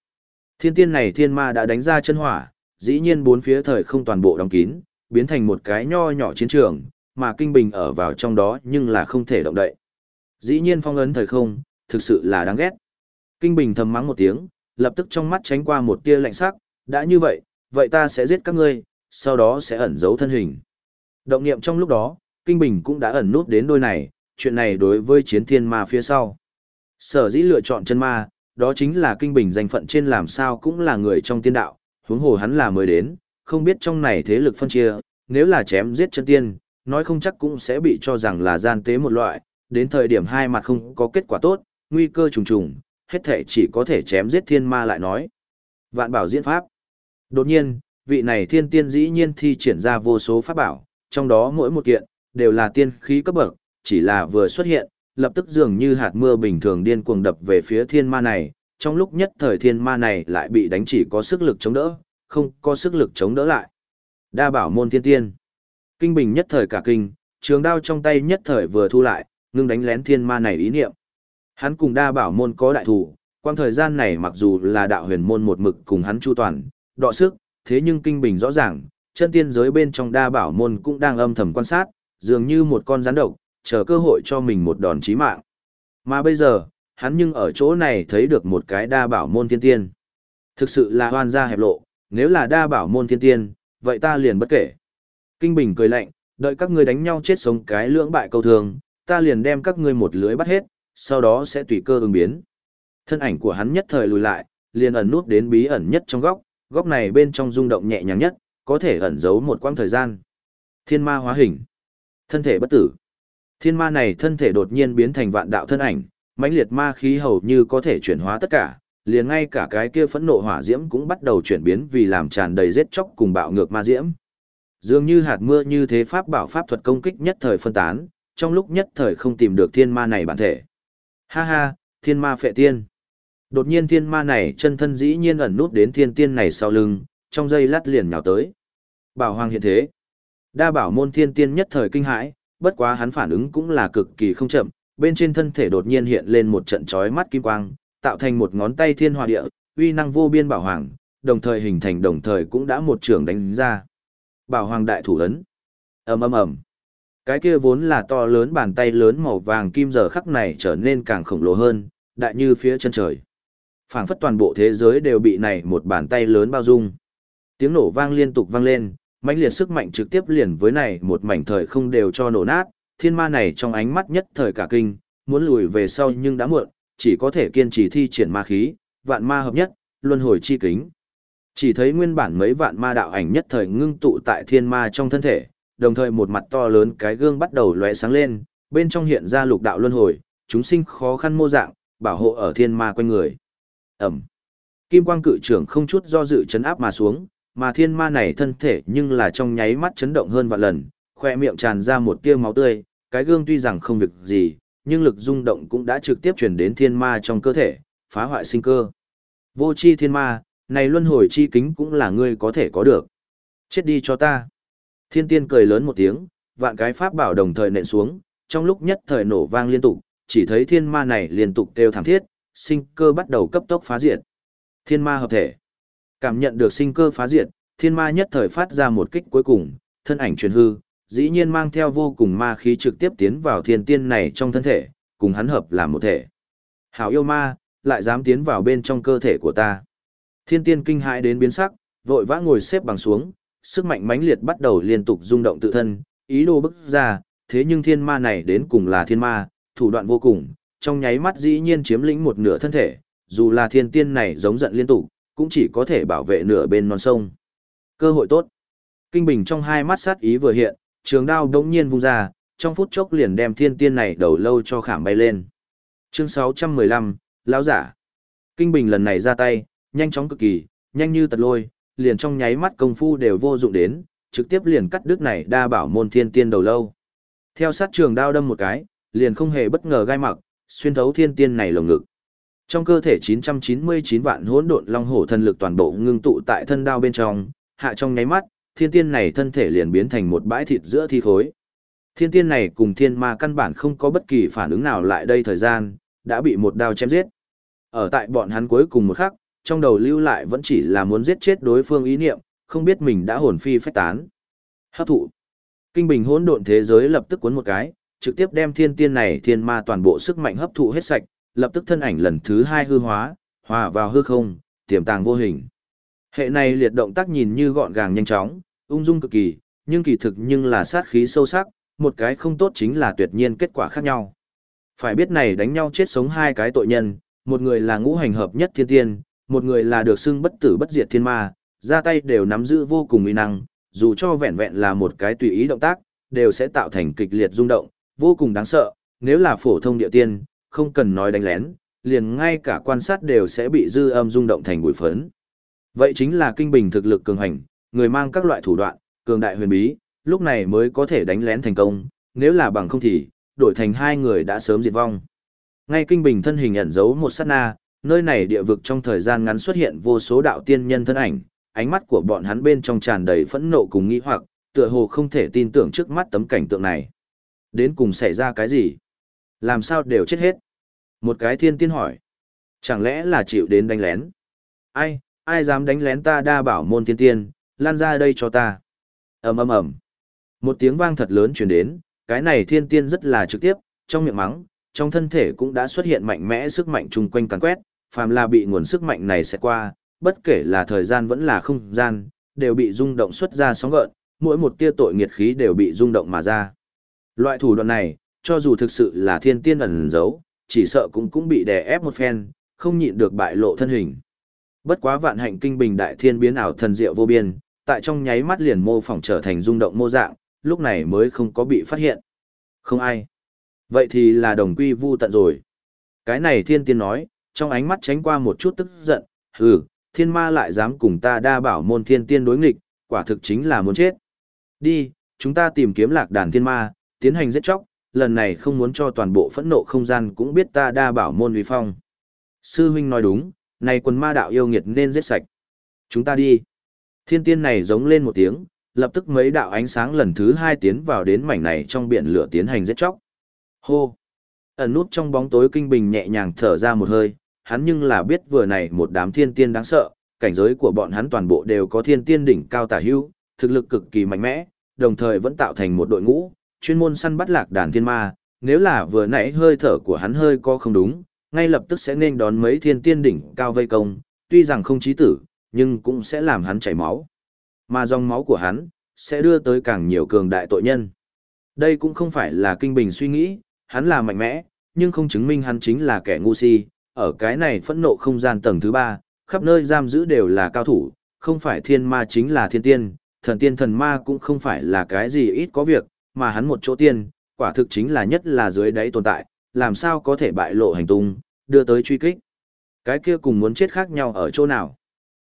Speaker 1: Thiên tiên này thiên ma đã đánh ra chân hỏa, dĩ nhiên bốn phía thời không toàn bộ đóng kín, biến thành một cái nho nhỏ chiến trường, mà kinh bình ở vào trong đó nhưng là không thể động đậy. Dĩ nhiên phong ấn thời không, thực sự là đáng ghét. Kinh bình thầm mắng một tiếng, lập tức trong mắt tránh qua một tia lạnh sắc, đã như vậy, vậy ta sẽ giết các ngươi, sau đó sẽ ẩn giấu thân hình. Động niệm trong lúc đó, Kinh Bình cũng đã ẩn nút đến đôi này, chuyện này đối với chiến thiên ma phía sau. Sở dĩ lựa chọn chân ma, đó chính là Kinh Bình danh phận trên làm sao cũng là người trong tiên đạo, huống hồ hắn là mới đến, không biết trong này thế lực phân chia, nếu là chém giết chân tiên, nói không chắc cũng sẽ bị cho rằng là gian tế một loại, đến thời điểm hai mặt không có kết quả tốt, nguy cơ trùng trùng, hết thể chỉ có thể chém giết thiên ma lại nói. Vạn bảo diễn pháp. Đột nhiên, vị này thiên tiên dĩ nhiên thi triển ra vô số pháp bảo, trong đó mỗi một kiện, đều là tiên khí cấp bậc, chỉ là vừa xuất hiện, lập tức dường như hạt mưa bình thường điên cuồng đập về phía thiên ma này, trong lúc nhất thời thiên ma này lại bị đánh chỉ có sức lực chống đỡ, không có sức lực chống đỡ lại. Đa bảo môn thiên tiên. Kinh bình nhất thời cả kinh, trường đao trong tay nhất thời vừa thu lại, ngưng đánh lén thiên ma này ý niệm. Hắn cùng đa bảo môn có đại thủ, quang thời gian này mặc dù là đạo huyền môn một mực cùng hắn chu toàn, đọ sức, thế nhưng kinh bình rõ ràng, chân tiên giới bên trong đa bảo môn cũng đang âm thầm quan sát, dường như một con rắn độc, chờ cơ hội cho mình một đòn chí mạng. Mà bây giờ, hắn nhưng ở chỗ này thấy được một cái đa bảo môn thiên tiên. Thực sự là hoan gia hẹp lộ, nếu là đa bảo môn thiên tiên, vậy ta liền bất kể. Kinh Bình cười lạnh, đợi các ngươi đánh nhau chết sống cái lưỡng bại câu thường, ta liền đem các ngươi một lưới bắt hết, sau đó sẽ tùy cơ ứng biến. Thân ảnh của hắn nhất thời lùi lại, liền ẩn nút đến bí ẩn nhất trong góc, góc này bên trong rung động nhẹ nhàng nhất, có thể ẩn giấu một quãng thời gian. Thiên ma hóa hình, thân thể bất tử. Thiên ma này thân thể đột nhiên biến thành vạn đạo thân ảnh, mãnh liệt ma khí hầu như có thể chuyển hóa tất cả, liền ngay cả cái kia phẫn nộ hỏa diễm cũng bắt đầu chuyển biến vì làm tràn đầy giết chóc cùng bạo ngược ma diễm. Dường như hạt mưa như thế pháp bảo pháp thuật công kích nhất thời phân tán, trong lúc nhất thời không tìm được thiên ma này bản thể. Ha ha, thiên ma phệ tiên. Đột nhiên thiên ma này chân thân dĩ nhiên ẩn nút đến thiên tiên này sau lưng, trong giây lát liền nhào tới. Bảo hoàng hiện thế. Đa bảo môn thiên tiên nhất thời kinh hãi, bất quá hắn phản ứng cũng là cực kỳ không chậm, bên trên thân thể đột nhiên hiện lên một trận chói mắt kim quang, tạo thành một ngón tay thiên hòa địa, uy năng vô biên bảo hoàng, đồng thời hình thành đồng thời cũng đã một trường đánh ra. Bảo hoàng đại thủ ấn. ầm ầm ầm. Cái kia vốn là to lớn bàn tay lớn màu vàng kim giờ khắc này trở nên càng khổng lồ hơn, đại như phía chân trời phảng phất toàn bộ thế giới đều bị này một bàn tay lớn bao dung. Tiếng nổ vang liên tục vang lên, mãnh liệt sức mạnh trực tiếp liền với này một mảnh thời không đều cho nổ nát, thiên ma này trong ánh mắt nhất thời cả kinh, muốn lùi về sau nhưng đã muộn, chỉ có thể kiên trì thi triển ma khí, vạn ma hợp nhất, luân hồi chi kính. Chỉ thấy nguyên bản mấy vạn ma đạo ảnh nhất thời ngưng tụ tại thiên ma trong thân thể, đồng thời một mặt to lớn cái gương bắt đầu lóe sáng lên, bên trong hiện ra lục đạo luân hồi, chúng sinh khó khăn mô dạng, bảo hộ ở thiên ma quanh người. Ẩm. Kim quang cự trưởng không chút do dự chấn áp mà xuống, mà thiên ma này thân thể nhưng là trong nháy mắt chấn động hơn vạn lần, khoe miệng tràn ra một tia máu tươi, cái gương tuy rằng không việc gì, nhưng lực rung động cũng đã trực tiếp chuyển đến thiên ma trong cơ thể, phá hoại sinh cơ. Vô chi thiên ma, này luân hồi chi kính cũng là ngươi có thể có được. Chết đi cho ta. Thiên tiên cười lớn một tiếng, vạn cái pháp bảo đồng thời nện xuống, trong lúc nhất thời nổ vang liên tục, chỉ thấy thiên ma này liên tục đều thảm thiết, sinh cơ bắt đầu cấp tốc phá diệt. Thiên ma hợp thể. Cảm nhận được sinh cơ phá diệt, thiên ma nhất thời phát ra một kích cuối cùng, thân ảnh truyền hư, dĩ nhiên mang theo vô cùng ma khí trực tiếp tiến vào thiên tiên này trong thân thể, cùng hắn hợp làm một thể. Hảo yêu ma, lại dám tiến vào bên trong cơ thể của ta. Thiên tiên kinh hãi đến biến sắc, vội vã ngồi xếp bằng xuống, sức mạnh mãnh liệt bắt đầu liên tục rung động tự thân, ý đồ bức ra, thế nhưng thiên ma này đến cùng là thiên ma, thủ đoạn vô cùng, trong nháy mắt dĩ nhiên chiếm lĩnh một nửa thân thể, dù là thiên tiên này giống giận liên tục, cũng chỉ có thể bảo vệ nửa bên non sông. Cơ hội tốt. Kinh Bình trong hai mắt sát ý vừa hiện, trường đao đống nhiên vung ra, trong phút chốc liền đem thiên tiên này đầu lâu cho khảm bay lên. Chương 615, lão giả. Kinh Bình lần này ra tay, nhanh chóng cực kỳ, nhanh như tật lôi, liền trong nháy mắt công phu đều vô dụng đến, trực tiếp liền cắt đứt này đa bảo môn thiên tiên đầu lâu. Theo sát trường đao đâm một cái, liền không hề bất ngờ gai mặc, xuyên thấu thiên tiên này lồng ngực. Trong cơ thể 999 vạn hỗn độn long hổ thần lực toàn bộ ngưng tụ tại thân đao bên trong, hạ trong nháy mắt, thiên tiên này thân thể liền biến thành một bãi thịt giữa thi khối. Thiên tiên này cùng thiên ma căn bản không có bất kỳ phản ứng nào lại đây thời gian, đã bị một đao chém giết. Ở tại bọn hắn cuối cùng một khắc, trong đầu lưu lại vẫn chỉ là muốn giết chết đối phương ý niệm, không biết mình đã hồn phi phách tán. Hấp thụ. Kinh bình hỗn độn thế giới lập tức cuốn một cái, trực tiếp đem thiên tiên này thiên ma toàn bộ sức mạnh hấp thụ hết sạch, lập tức thân ảnh lần thứ hai hư hóa, hòa vào hư không, tiềm tàng vô hình. Hệ này liệt động tác nhìn như gọn gàng nhanh chóng, ung dung cực kỳ, nhưng kỳ thực nhưng là sát khí sâu sắc, một cái không tốt chính là tuyệt nhiên kết quả khác nhau. Phải biết này đánh nhau chết sống hai cái tội nhân, một người là ngũ hành hợp nhất thiên tiên, một người là được xưng bất tử bất diệt thiên ma, ra tay đều nắm giữ vô cùng uy năng, dù cho vẹn vẹn là một cái tùy ý động tác, đều sẽ tạo thành kịch liệt rung động, vô cùng đáng sợ, nếu là phổ thông địa tiên, không cần nói đánh lén, liền ngay cả quan sát đều sẽ bị dư âm rung động thành bụi phấn. Vậy chính là kinh bình thực lực cường hành, người mang các loại thủ đoạn, cường đại huyền bí, lúc này mới có thể đánh lén thành công, nếu là bằng không thì, đổi thành hai người đã sớm diệt vong. Ngay kinh bình thân hình ẩn giấu một sát na, nơi này địa vực trong thời gian ngắn xuất hiện vô số đạo tiên nhân thân ảnh, ánh mắt của bọn hắn bên trong tràn đầy phẫn nộ cùng nghi hoặc, tựa hồ không thể tin tưởng trước mắt tấm cảnh tượng này. Đến cùng xảy ra cái gì? Làm sao đều chết hết? Một cái thiên tiên hỏi. Chẳng lẽ là chịu đến đánh lén? Ai, ai dám đánh lén ta đa bảo môn thiên tiên, lan ra đây cho ta. ầm ầm ầm Một tiếng vang thật lớn truyền đến, cái này thiên tiên rất là trực tiếp, trong miệng mắng, trong thân thể cũng đã xuất hiện mạnh mẽ sức mạnh chung quanh càn quét, phàm là bị nguồn sức mạnh này sẽ qua, bất kể là thời gian vẫn là không gian, đều bị rung động xuất ra sóng gợn, mỗi một tia tội nghiệt khí đều bị rung động mà ra. Loại thủ đoạn này, cho dù thực sự là thiên tiên ẩn giấu, chỉ sợ cũng cũng bị đè ép một phen, không nhịn được bại lộ thân hình. Bất quá vạn hạnh kinh bình đại thiên biến ảo thần diệu vô biên, tại trong nháy mắt liền mô phỏng trở thành rung động mô dạng, lúc này mới không có bị phát hiện. Không ai. Vậy thì là đồng quy vu tận rồi. Cái này thiên tiên nói, trong ánh mắt tránh qua một chút tức giận, hừ, thiên ma lại dám cùng ta đa bảo môn thiên tiên đối nghịch, quả thực chính là muốn chết. Đi, chúng ta tìm kiếm lạc đàn thiên ma, tiến hành giết chóc, lần này không muốn cho toàn bộ phẫn nộ không gian cũng biết ta đa bảo môn uy phong. Sư huynh nói đúng, này quần ma đạo yêu nghiệt nên giết sạch. Chúng ta đi. Thiên tiên này giống lên một tiếng, lập tức mấy đạo ánh sáng lần thứ hai tiến vào đến mảnh này trong biển lửa tiến hành giết chóc. Hô! Ẩn nút trong bóng tối kinh bình nhẹ nhàng thở ra một hơi, hắn nhưng là biết vừa này một đám thiên tiên đáng sợ, cảnh giới của bọn hắn toàn bộ đều có thiên tiên đỉnh cao tả hưu, thực lực cực kỳ mạnh mẽ, đồng thời vẫn tạo thành một đội ngũ, chuyên môn săn bắt lạc đàn thiên ma, nếu là vừa nãy hơi thở của hắn hơi có không đúng, ngay lập tức sẽ nên đón mấy thiên tiên đỉnh cao vây công, tuy rằng không chí tử, nhưng cũng sẽ làm hắn chảy máu. Mà dòng máu của hắn, sẽ đưa tới càng nhiều cường đại tội nhân. Đây cũng không phải là kinh bình suy nghĩ, hắn là mạnh mẽ, nhưng không chứng minh hắn chính là kẻ ngu si, ở cái này phẫn nộ không gian tầng thứ ba, khắp nơi giam giữ đều là cao thủ, không phải thiên ma chính là thiên tiên, thần tiên thần ma cũng không phải là cái gì ít có việc, mà hắn một chỗ tiên, quả thực chính là nhất là dưới đáy tồn tại, làm sao có thể bại lộ hành tung, đưa tới truy kích. Cái kia cùng muốn chết khác nhau ở chỗ nào.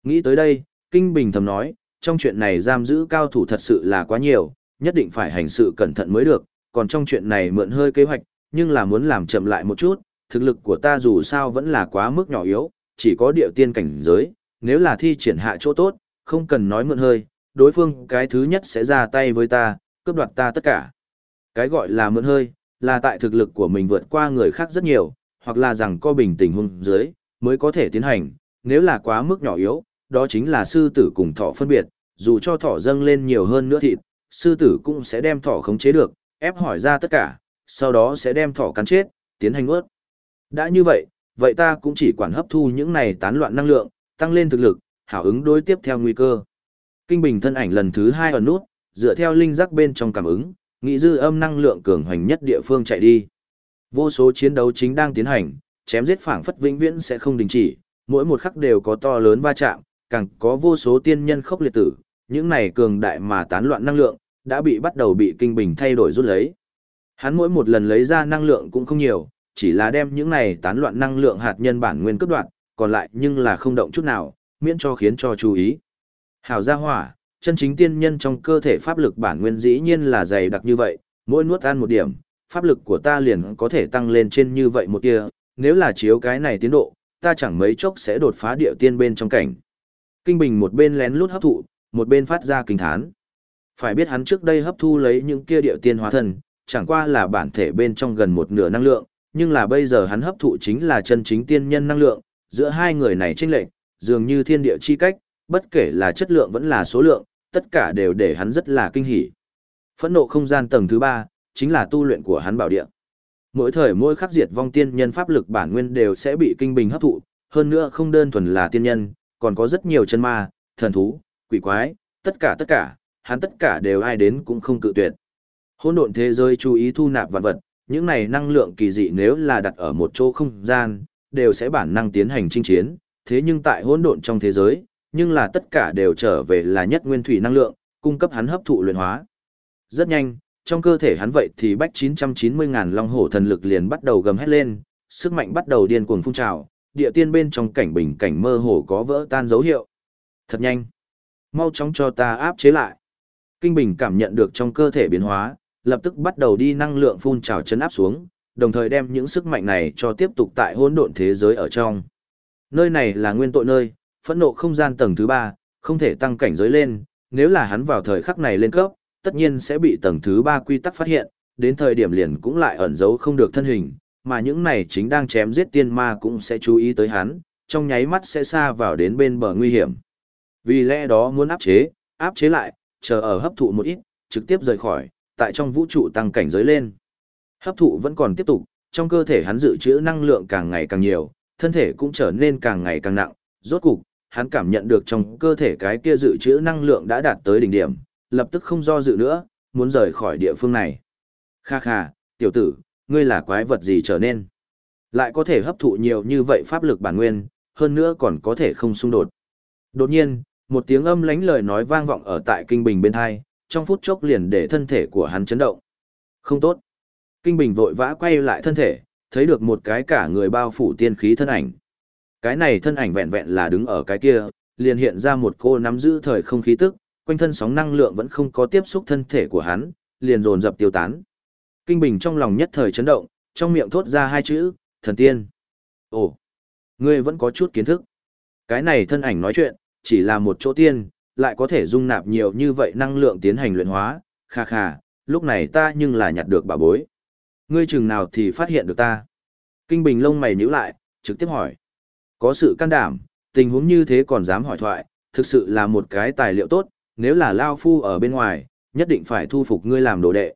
Speaker 1: Nghĩ tới đây, Kinh Bình thầm nói, trong chuyện này giam giữ cao thủ thật sự là quá nhiều, nhất định phải hành sự cẩn thận mới được, còn trong chuyện này mượn hơi kế hoạch, nhưng là muốn làm chậm lại một chút, thực lực của ta dù sao vẫn là quá mức nhỏ yếu, chỉ có điệu tiên cảnh giới, nếu là thi triển hạ chỗ tốt, không cần nói mượn hơi, đối phương cái thứ nhất sẽ ra tay với ta, cướp đoạt ta tất cả. Cái gọi là mượn hơi, là tại thực lực của mình vượt qua người khác rất nhiều, hoặc là rằng có bình tình hung dưới, mới có thể tiến hành, nếu là quá mức nhỏ yếu, đó chính là sư tử cùng thỏ phân biệt, dù cho thỏ dâng lên nhiều hơn nữa thịt, sư tử cũng sẽ đem thỏ khống chế được, ép hỏi ra tất cả, sau đó sẽ đem thỏ cắn chết, tiến hành ướt. Đã như vậy, vậy ta cũng chỉ quản hấp thu những này tán loạn năng lượng, tăng lên thực lực, hảo ứng đối tiếp theo nguy cơ. Kinh bình thân ảnh lần thứ hai ở nút, dựa theo linh giác bên trong cảm ứng, nghĩ dư âm năng lượng cường hoành nhất địa phương chạy đi. Vô số chiến đấu chính đang tiến hành, chém giết phảng phất vĩnh viễn sẽ không đình chỉ, mỗi một khắc đều có to lớn va chạm, càng có vô số tiên nhân khốc liệt tử, những này cường đại mà tán loạn năng lượng, đã bị bắt đầu bị kinh bình thay đổi rút lấy. Hắn mỗi một lần lấy ra năng lượng cũng không nhiều, chỉ là đem những này tán loạn năng lượng hạt nhân bản nguyên cấp đoạn, còn lại nhưng là không động chút nào, miễn cho khiến cho chú ý. Hảo gia hỏa, chân chính tiên nhân trong cơ thể pháp lực bản nguyên dĩ nhiên là dày đặc như vậy, mỗi nuốt ăn một điểm, pháp lực của ta liền có thể tăng lên trên như vậy một kia. nếu là chiếu cái này tiến độ, ta chẳng mấy chốc sẽ đột phá địa tiên bên trong cảnh. Kinh Bình một bên lén lút hấp thụ, một bên phát ra kinh thán. Phải biết hắn trước đây hấp thu lấy những kia địa tiên hóa thần, chẳng qua là bản thể bên trong gần một nửa năng lượng, nhưng là bây giờ hắn hấp thụ chính là chân chính tiên nhân năng lượng, giữa hai người này chênh lệch, dường như thiên địa chi cách, bất kể là chất lượng vẫn là số lượng, tất cả đều để hắn rất là kinh hỉ. Phẫn nộ không gian tầng thứ ba, chính là tu luyện của hắn bảo địa. Mỗi thời mỗi khắc diệt vong tiên nhân pháp lực bản nguyên đều sẽ bị kinh bình hấp thụ, hơn nữa không đơn thuần là tiên nhân, còn có rất nhiều chân ma, thần thú, quỷ quái, tất cả tất cả, hắn tất cả đều ai đến cũng không cự tuyệt. Hỗn độn thế giới chú ý thu nạp vạn vật, những này năng lượng kỳ dị nếu là đặt ở một chỗ không gian, đều sẽ bản năng tiến hành chinh chiến, thế nhưng tại hỗn độn trong thế giới, nhưng là tất cả đều trở về là nhất nguyên thủy năng lượng, cung cấp hắn hấp thụ luyện hóa. Rất nhanh, trong cơ thể hắn vậy thì bách 990 ngàn long hổ thần lực liền bắt đầu gầm hét lên, sức mạnh bắt đầu điên cuồng phun trào, địa tiên bên trong cảnh bình cảnh mơ hồ có vỡ tan dấu hiệu. Thật nhanh. Mau chóng cho ta áp chế lại. Kinh bình cảm nhận được trong cơ thể biến hóa, lập tức bắt đầu đi năng lượng phun trào chấn áp xuống, đồng thời đem những sức mạnh này cho tiếp tục tại hỗn độn thế giới ở trong. Nơi này là nguyên tội nơi, phẫn nộ không gian tầng thứ ba, không thể tăng cảnh giới lên, nếu là hắn vào thời khắc này lên cấp, tất nhiên sẽ bị tầng thứ ba quy tắc phát hiện, đến thời điểm liền cũng lại ẩn giấu không được thân hình, mà những này chính đang chém giết tiên ma cũng sẽ chú ý tới hắn, trong nháy mắt sẽ xa vào đến bên bờ nguy hiểm. Vì lẽ đó muốn áp chế, áp chế lại, chờ ở hấp thụ một ít, trực tiếp rời khỏi, tại trong vũ trụ tăng cảnh giới lên. Hấp thụ vẫn còn tiếp tục, trong cơ thể hắn dự trữ năng lượng càng ngày càng nhiều, thân thể cũng trở nên càng ngày càng nặng, rốt cục, hắn cảm nhận được trong cơ thể cái kia dự trữ năng lượng đã đạt tới đỉnh điểm, lập tức không do dự nữa, muốn rời khỏi địa phương này. Kha kha, tiểu tử, ngươi là quái vật gì trở nên? Lại có thể hấp thụ nhiều như vậy pháp lực bản nguyên, hơn nữa còn có thể không xung đột. Đột nhiên, một tiếng âm lánh lời nói vang vọng ở tại kinh bình bên thai, trong phút chốc liền để thân thể của hắn chấn động. Không tốt. Kinh bình vội vã quay lại thân thể, thấy được một cái cả người bao phủ tiên khí thân ảnh. Cái này thân ảnh vẹn vẹn là đứng ở cái kia, liền hiện ra một cô nắm giữ thời không khí tức, quanh thân sóng năng lượng vẫn không có tiếp xúc thân thể của hắn, liền dồn dập tiêu tán. Kinh Bình trong lòng nhất thời chấn động, trong miệng thốt ra hai chữ, thần tiên. Ồ, ngươi vẫn có chút kiến thức. Cái này thân ảnh nói chuyện, chỉ là một chỗ tiên, lại có thể dung nạp nhiều như vậy năng lượng tiến hành luyện hóa, kha kha, lúc này ta nhưng là nhặt được bà bối. Ngươi chừng nào thì phát hiện được ta. Kinh Bình lông mày nhíu lại, trực tiếp hỏi. Có sự can đảm, tình huống như thế còn dám hỏi thoại, thực sự là một cái tài liệu tốt, nếu là Lao Phu ở bên ngoài, nhất định phải thu phục ngươi làm đồ đệ.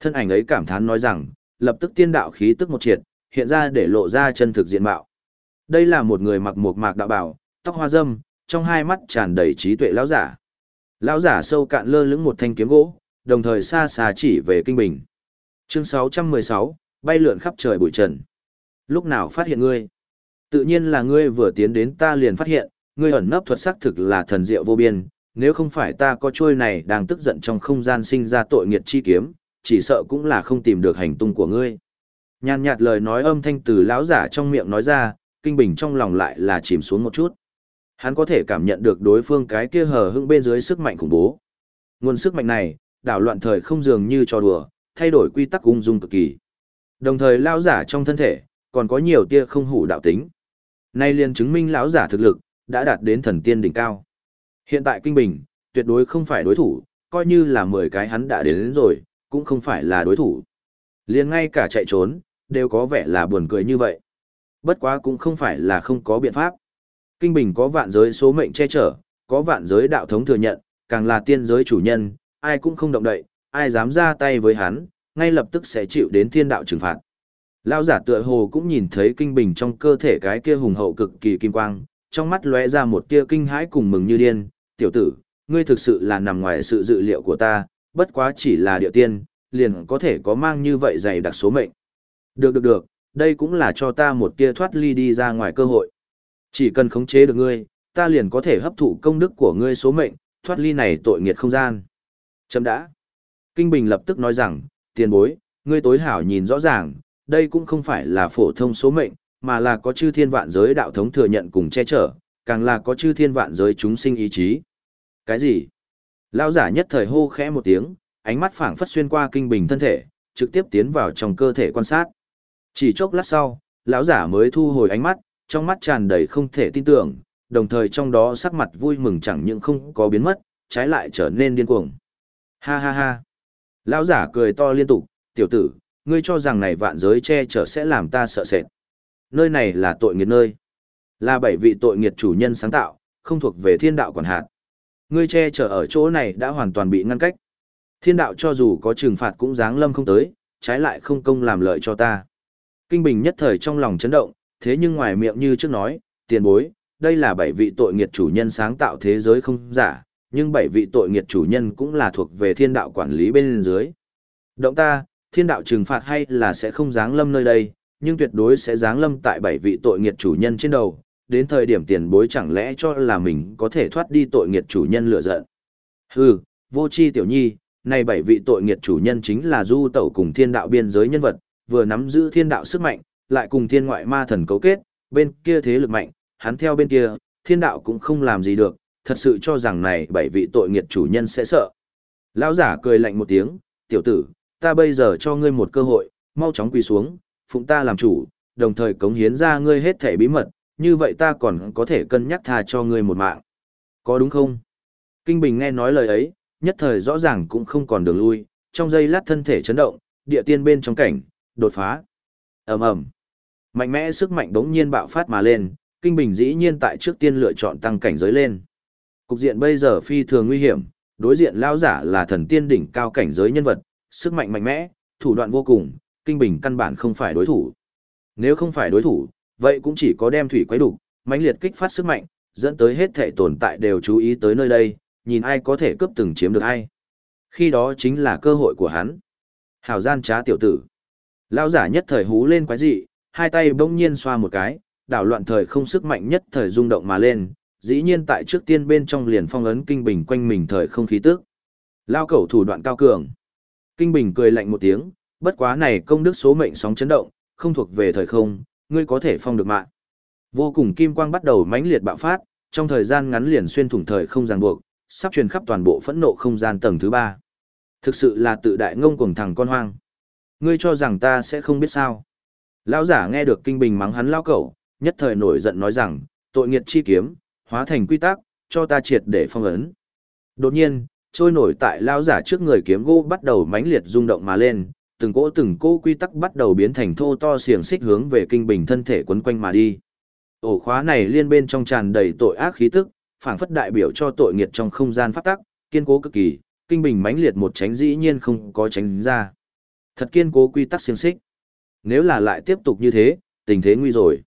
Speaker 1: Thân ảnh ấy cảm thán nói rằng, lập tức tiên đạo khí tức một triệt, hiện ra để lộ ra chân thực diện mạo. Đây là một người mặc một mạc đạo bảo, tóc hoa râm, trong hai mắt tràn đầy trí tuệ lão giả. Lão giả sâu cạn lơ lững một thanh kiếm gỗ, đồng thời xa xa chỉ về kinh bình. Chương 616, bay lượn khắp trời bụi trần. Lúc nào phát hiện ngươi? Tự nhiên là ngươi vừa tiến đến ta liền phát hiện, ngươi ẩn nấp thuật sắc thực là thần diệu vô biên, nếu không phải ta có trôi này đang tức giận trong không gian sinh ra tội nghiệt chi kiếm, chỉ sợ cũng là không tìm được hành tung của ngươi. Nhàn nhạt lời nói âm thanh từ lão giả trong miệng nói ra, kinh bình trong lòng lại là chìm xuống một chút. Hắn có thể cảm nhận được đối phương cái kia hờ hững bên dưới sức mạnh khủng bố. Nguồn sức mạnh này, đảo loạn thời không dường như trò đùa, thay đổi quy tắc ung dung cực kỳ. Đồng thời lão giả trong thân thể, còn có nhiều tia không hủ đạo tính. Nay liền chứng minh lão giả thực lực, đã đạt đến thần tiên đỉnh cao. Hiện tại Kinh Bình, tuyệt đối không phải đối thủ, coi như là 10 cái hắn đã đến, đến rồi, cũng không phải là đối thủ. Liền ngay cả chạy trốn, đều có vẻ là buồn cười như vậy. Bất quá cũng không phải là không có biện pháp. Kinh Bình có vạn giới số mệnh che chở, có vạn giới đạo thống thừa nhận, càng là tiên giới chủ nhân, ai cũng không động đậy, ai dám ra tay với hắn, ngay lập tức sẽ chịu đến thiên đạo trừng phạt. Lão giả tựa hồ cũng nhìn thấy kinh bình trong cơ thể cái kia hùng hậu cực kỳ kim quang, trong mắt lóe ra một tia kinh hãi cùng mừng như điên, "Tiểu tử, ngươi thực sự là nằm ngoài sự dự liệu của ta, bất quá chỉ là địa tiên, liền có thể có mang như vậy dày đặc số mệnh." "Được được được, đây cũng là cho ta một tia thoát ly đi ra ngoài cơ hội. Chỉ cần khống chế được ngươi, ta liền có thể hấp thụ công đức của ngươi số mệnh, thoát ly này tội nghiệt không gian." Chấm đã. Kinh Bình lập tức nói rằng, "Tiền bối, ngươi tối hảo nhìn rõ ràng." Đây cũng không phải là phổ thông số mệnh, mà là có chư thiên vạn giới đạo thống thừa nhận cùng che chở, càng là có chư thiên vạn giới chúng sinh ý chí. Cái gì? Lão giả nhất thời hô khẽ một tiếng, ánh mắt phảng phất xuyên qua kinh bình thân thể, trực tiếp tiến vào trong cơ thể quan sát. Chỉ chốc lát sau, lão giả mới thu hồi ánh mắt, trong mắt tràn đầy không thể tin tưởng, đồng thời trong đó sắc mặt vui mừng chẳng những không có biến mất, trái lại trở nên điên cuồng. Ha ha ha. Lão giả cười to liên tục, tiểu tử, ngươi cho rằng này vạn giới che chở sẽ làm ta sợ sệt. Nơi này là tội nghiệt nơi. Là bảy vị tội nghiệt chủ nhân sáng tạo, không thuộc về thiên đạo quản hạt. Ngươi che chở ở chỗ này đã hoàn toàn bị ngăn cách. Thiên đạo cho dù có trừng phạt cũng dáng lâm không tới, trái lại không công làm lợi cho ta. Kinh Bình nhất thời trong lòng chấn động, thế nhưng ngoài miệng như trước nói, tiền bối, đây là bảy vị tội nghiệt chủ nhân sáng tạo thế giới không giả, nhưng bảy vị tội nghiệt chủ nhân cũng là thuộc về thiên đạo quản lý bên dưới. Động ta, thiên đạo trừng phạt hay là sẽ không giáng lâm nơi đây, nhưng tuyệt đối sẽ giáng lâm tại bảy vị tội nghiệt chủ nhân trên đầu, đến thời điểm tiền bối chẳng lẽ cho là mình có thể thoát đi tội nghiệt chủ nhân lựa giận. Hừ, vô chi tiểu nhi, này bảy vị tội nghiệt chủ nhân chính là du tẩu cùng thiên đạo biên giới nhân vật, vừa nắm giữ thiên đạo sức mạnh, lại cùng thiên ngoại ma thần cấu kết, bên kia thế lực mạnh, hắn theo bên kia, thiên đạo cũng không làm gì được, thật sự cho rằng này bảy vị tội nghiệt chủ nhân sẽ sợ. Lão giả cười lạnh một tiếng, tiểu tử, ta bây giờ cho ngươi một cơ hội, mau chóng quỳ xuống, phụng ta làm chủ, đồng thời cống hiến ra ngươi hết thể bí mật, như vậy ta còn có thể cân nhắc tha cho ngươi một mạng. Có đúng không? Kinh Bình nghe nói lời ấy, nhất thời rõ ràng cũng không còn đường lui, trong giây lát thân thể chấn động, địa tiên bên trong cảnh, đột phá. ầm ầm, Mạnh mẽ sức mạnh đống nhiên bạo phát mà lên, Kinh Bình dĩ nhiên tại trước tiên lựa chọn tăng cảnh giới lên. Cục diện bây giờ phi thường nguy hiểm, đối diện lao giả là thần tiên đỉnh cao cảnh giới nhân vật, sức mạnh mạnh mẽ, thủ đoạn vô cùng, Kinh Bình căn bản không phải đối thủ. Nếu không phải đối thủ, vậy cũng chỉ có đem thủy quấy đủ, mãnh liệt kích phát sức mạnh, dẫn tới hết thể tồn tại đều chú ý tới nơi đây, nhìn ai có thể cướp từng chiếm được ai. Khi đó chính là cơ hội của hắn. Hào gian trá tiểu tử. Lao giả nhất thời hú lên quái dị, hai tay bỗng nhiên xoa một cái, đảo loạn thời không sức mạnh nhất thời rung động mà lên, dĩ nhiên tại trước tiên bên trong liền phong ấn kinh bình quanh mình thời không khí tức. Lao cẩu thủ đoạn cao cường. Kinh bình cười lạnh một tiếng, bất quá này công đức số mệnh sóng chấn động, không thuộc về thời không, ngươi có thể phong được mạng. Vô cùng kim quang bắt đầu mãnh liệt bạo phát, trong thời gian ngắn liền xuyên thủng thời không ràng buộc, sắp truyền khắp toàn bộ phẫn nộ không gian tầng thứ ba. Thực sự là tự đại ngông cuồng thằng con hoang. Ngươi cho rằng ta sẽ không biết sao? Lão giả nghe được kinh bình mắng hắn lão cẩu, nhất thời nổi giận nói rằng, tội nghiệt chi kiếm, hóa thành quy tắc, cho ta triệt để phong ấn. Đột nhiên, trôi nổi tại lao giả trước người kiếm gỗ bắt đầu mãnh liệt rung động mà lên, từng cỗ từng cỗ quy tắc bắt đầu biến thành thô to xiềng xích hướng về kinh bình thân thể quấn quanh mà đi. Ổ khóa này liên bên trong tràn đầy tội ác khí tức, phảng phất đại biểu cho tội nghiệt trong không gian pháp tắc, kiên cố cực kỳ, kinh bình mãnh liệt một tránh dĩ nhiên không có tránh ra. Thật kiên cố quy tắc xiềng xích. Nếu là lại tiếp tục như thế, tình thế nguy rồi.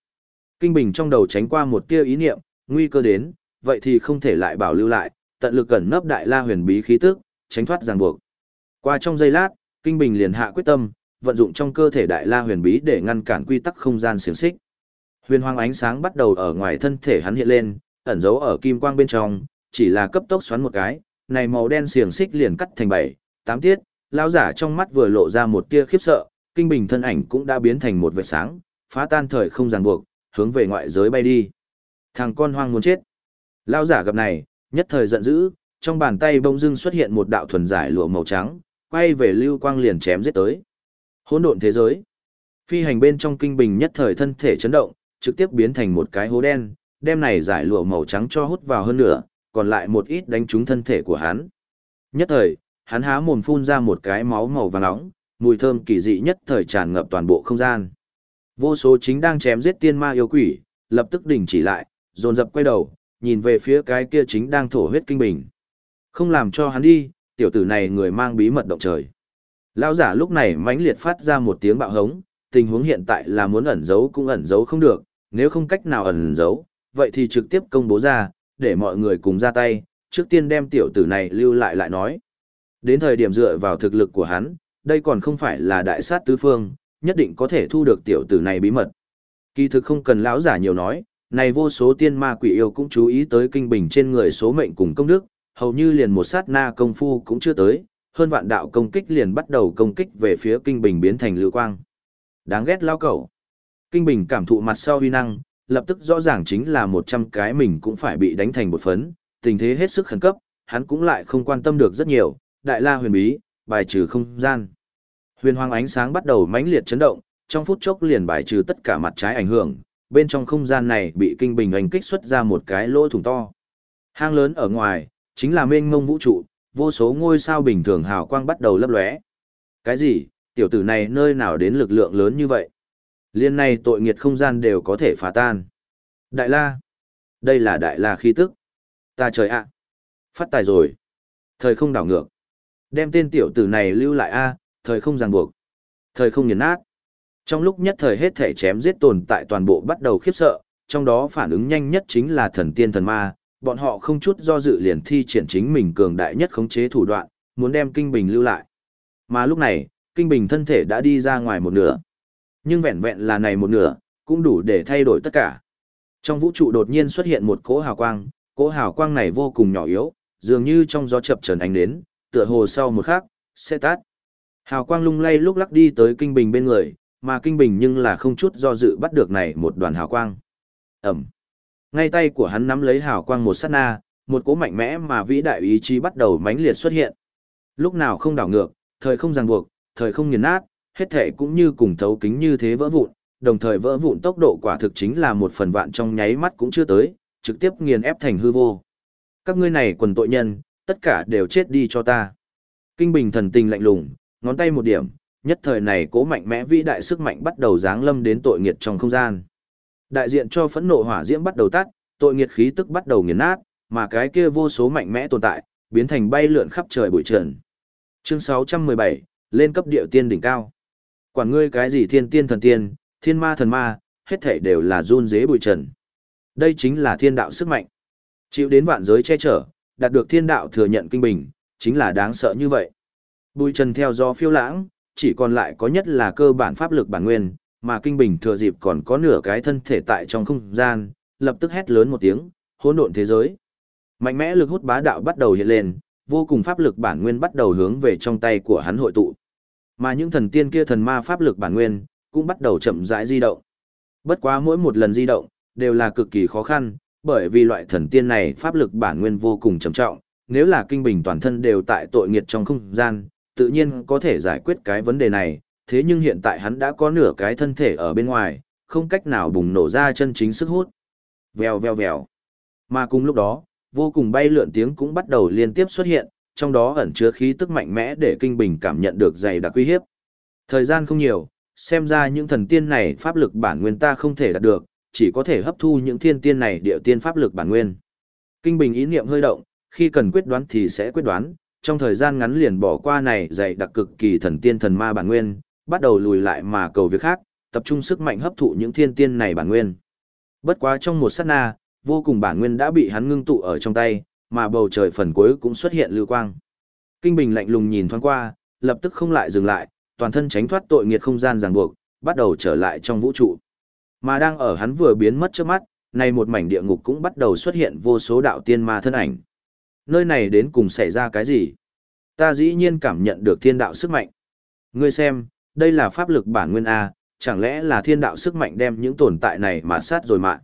Speaker 1: Kinh bình trong đầu tránh qua một tia ý niệm, nguy cơ đến, vậy thì không thể lại bảo lưu lại, tận lực cẩn nấp đại la huyền bí khí tức, tránh thoát ràng buộc. Qua trong giây lát, Kinh Bình liền hạ quyết tâm, vận dụng trong cơ thể đại la huyền bí để ngăn cản quy tắc không gian xiển xích. Huyền hoàng ánh sáng bắt đầu ở ngoài thân thể hắn hiện lên, ẩn giấu ở kim quang bên trong, chỉ là cấp tốc xoắn một cái, này màu đen xiển xích liền cắt thành bảy, tám tiết, lão giả trong mắt vừa lộ ra một tia khiếp sợ, kinh bình thân ảnh cũng đã biến thành một vệt sáng, phá tan thời không ràng buộc, hướng về ngoại giới bay đi. Thằng con hoang muốn chết. Lão giả gặp này, nhất thời giận dữ, trong bàn tay Bông dưng xuất hiện một đạo thuần giải lụa màu trắng, quay về lưu quang liền chém giết tới. Hỗn độn thế giới. Phi hành bên trong kinh bình nhất thời thân thể chấn động, trực tiếp biến thành một cái hố đen, đem này giải lụa màu trắng cho hút vào hơn nữa, còn lại một ít đánh trúng thân thể của hắn. Nhất thời, hắn há mồm phun ra một cái máu màu vàng nóng, mùi thơm kỳ dị nhất thời tràn ngập toàn bộ không gian. Vô số chính đang chém giết tiên ma yêu quỷ, lập tức đình chỉ lại, dồn dập quay đầu, nhìn về phía cái kia chính đang thổ huyết kinh bình. Không làm cho hắn đi, tiểu tử này người mang bí mật động trời. Lão giả lúc này mãnh liệt phát ra một tiếng bạo hống, tình huống hiện tại là muốn ẩn giấu cũng ẩn giấu không được, nếu không cách nào ẩn giấu, vậy thì trực tiếp công bố ra, để mọi người cùng ra tay, trước tiên đem tiểu tử này lưu lại lại nói. Đến thời điểm dựa vào thực lực của hắn, đây còn không phải là đại sát tứ phương, nhất định có thể thu được tiểu tử này bí mật. Kỳ thực không cần lão giả nhiều nói, này vô số tiên ma quỷ yêu cũng chú ý tới kinh bình trên người số mệnh cùng công đức, hầu như liền một sát na công phu cũng chưa tới, hơn vạn đạo công kích liền bắt đầu công kích về phía kinh bình biến thành lưu quang. Đáng ghét lao cẩu. Kinh bình cảm thụ mặt sau huy năng, lập tức rõ ràng chính là một trăm cái mình cũng phải bị đánh thành một phấn, tình thế hết sức khẩn cấp, hắn cũng lại không quan tâm được rất nhiều, đại la huyền bí, bài trừ không gian. Huyền hoàng ánh sáng bắt đầu mãnh liệt chấn động, trong phút chốc liền bài trừ tất cả mặt trái ảnh hưởng, bên trong không gian này bị kinh bình ảnh kích xuất ra một cái lỗ thủng to. Hang lớn ở ngoài, chính là mênh mông vũ trụ, vô số ngôi sao bình thường hào quang bắt đầu lấp lóe. Cái gì, tiểu tử này nơi nào đến lực lượng lớn như vậy? Liên này tội nghiệt không gian đều có thể phá tan. Đại la. Đây là đại la khí tức. Ta trời ạ. Phát tài rồi. Thời không đảo ngược. Đem tên tiểu tử này lưu lại a, thời không ràng buộc. Thời không nghiền nát. Trong lúc nhất thời hết thể chém giết tồn tại toàn bộ bắt đầu khiếp sợ, trong đó phản ứng nhanh nhất chính là thần tiên thần ma, bọn họ không chút do dự liền thi triển chính mình cường đại nhất khống chế thủ đoạn, muốn đem Kinh Bình lưu lại. Mà lúc này, Kinh Bình thân thể đã đi ra ngoài một nửa. Nhưng vẹn vẹn là này một nửa, cũng đủ để thay đổi tất cả. Trong vũ trụ đột nhiên xuất hiện một cỗ hào quang, cỗ hào quang này vô cùng nhỏ yếu, dường như trong gió chập trần ánh đến, tựa hồ sau một khắc, sẽ tắt. Hào quang lung lay lúc lắc đi tới Kinh Bình bên người, mà Kinh Bình nhưng là không chút do dự bắt được này một đoàn hào quang. Ẩm. Ngay tay của hắn nắm lấy hào quang một sát na, một cỗ mạnh mẽ mà vĩ đại ý chí bắt đầu mãnh liệt xuất hiện. Lúc nào không đảo ngược, thời không ràng buộc, thời không nghiền nát, hết thể cũng như cùng thấu kính như thế vỡ vụn, đồng thời vỡ vụn tốc độ quả thực chính là một phần vạn trong nháy mắt cũng chưa tới, trực tiếp nghiền ép thành hư vô. Các ngươi này quần tội nhân, tất cả đều chết đi cho ta. Kinh bình thần tình lạnh lùng, ngón tay một điểm, nhất thời này cố mạnh mẽ vĩ đại sức mạnh bắt đầu giáng lâm đến tội nghiệt trong không gian. Đại diện cho phẫn nộ hỏa diễm bắt đầu tắt, tội nghiệt khí tức bắt đầu nghiền nát, mà cái kia vô số mạnh mẽ tồn tại, biến thành bay lượn khắp trời bụi trần. Chương 617, lên cấp điệu tiên đỉnh cao. Quản ngươi cái gì thiên tiên thần tiên, thiên ma thần ma, hết thảy đều là run dế bụi trần. Đây chính là thiên đạo sức mạnh. Chịu đến vạn giới che chở, đạt được thiên đạo thừa nhận kinh bình, chính là đáng sợ như vậy. Bụi trần theo gió phiêu lãng, chỉ còn lại có nhất là cơ bản pháp lực bản nguyên, mà kinh bình thừa dịp còn có nửa cái thân thể tại trong không gian, lập tức hét lớn một tiếng, hỗn độn thế giới. Mạnh mẽ lực hút bá đạo bắt đầu hiện lên, vô cùng pháp lực bản nguyên bắt đầu hướng về trong tay của hắn hội tụ. Mà những thần tiên kia thần ma pháp lực bản nguyên cũng bắt đầu chậm rãi di động. Bất quá mỗi một lần di động đều là cực kỳ khó khăn, bởi vì loại thần tiên này pháp lực bản nguyên vô cùng trầm trọng, nếu là kinh bình toàn thân đều tại tội nghiệt trong không gian, tự nhiên có thể giải quyết cái vấn đề này, thế nhưng hiện tại hắn đã có nửa cái thân thể ở bên ngoài, không cách nào bùng nổ ra chân chính sức hút. Vèo vèo vèo. Mà cùng lúc đó, vô cùng bay lượn tiếng cũng bắt đầu liên tiếp xuất hiện, trong đó ẩn chứa khí tức mạnh mẽ để kinh bình cảm nhận được dày đặc uy hiếp. Thời gian không nhiều, xem ra những thần tiên này pháp lực bản nguyên ta không thể đạt được, chỉ có thể hấp thu những thiên tiên này địa tiên pháp lực bản nguyên. Kinh bình ý niệm hơi động, khi cần quyết đoán thì sẽ quyết đoán, trong thời gian ngắn liền bỏ qua này dạy đặc cực kỳ thần tiên thần ma bản nguyên, bắt đầu lùi lại mà cầu việc khác, tập trung sức mạnh hấp thụ những thiên tiên này bản nguyên. Bất quá trong một sát na, vô cùng bản nguyên đã bị hắn ngưng tụ ở trong tay, mà bầu trời phần cuối cũng xuất hiện lưu quang. Kinh Bình lạnh lùng nhìn thoáng qua, lập tức không lại dừng lại, toàn thân tránh thoát tội nghiệt không gian ràng buộc, bắt đầu trở lại trong vũ trụ. Mà đang ở hắn vừa biến mất trước mắt, này một mảnh địa ngục cũng bắt đầu xuất hiện vô số đạo tiên ma thân ảnh. Nơi này đến cùng xảy ra cái gì? Ta dĩ nhiên cảm nhận được thiên đạo sức mạnh. Ngươi xem, đây là pháp lực bản nguyên A, chẳng lẽ là thiên đạo sức mạnh đem những tồn tại này mà sát rồi mạng.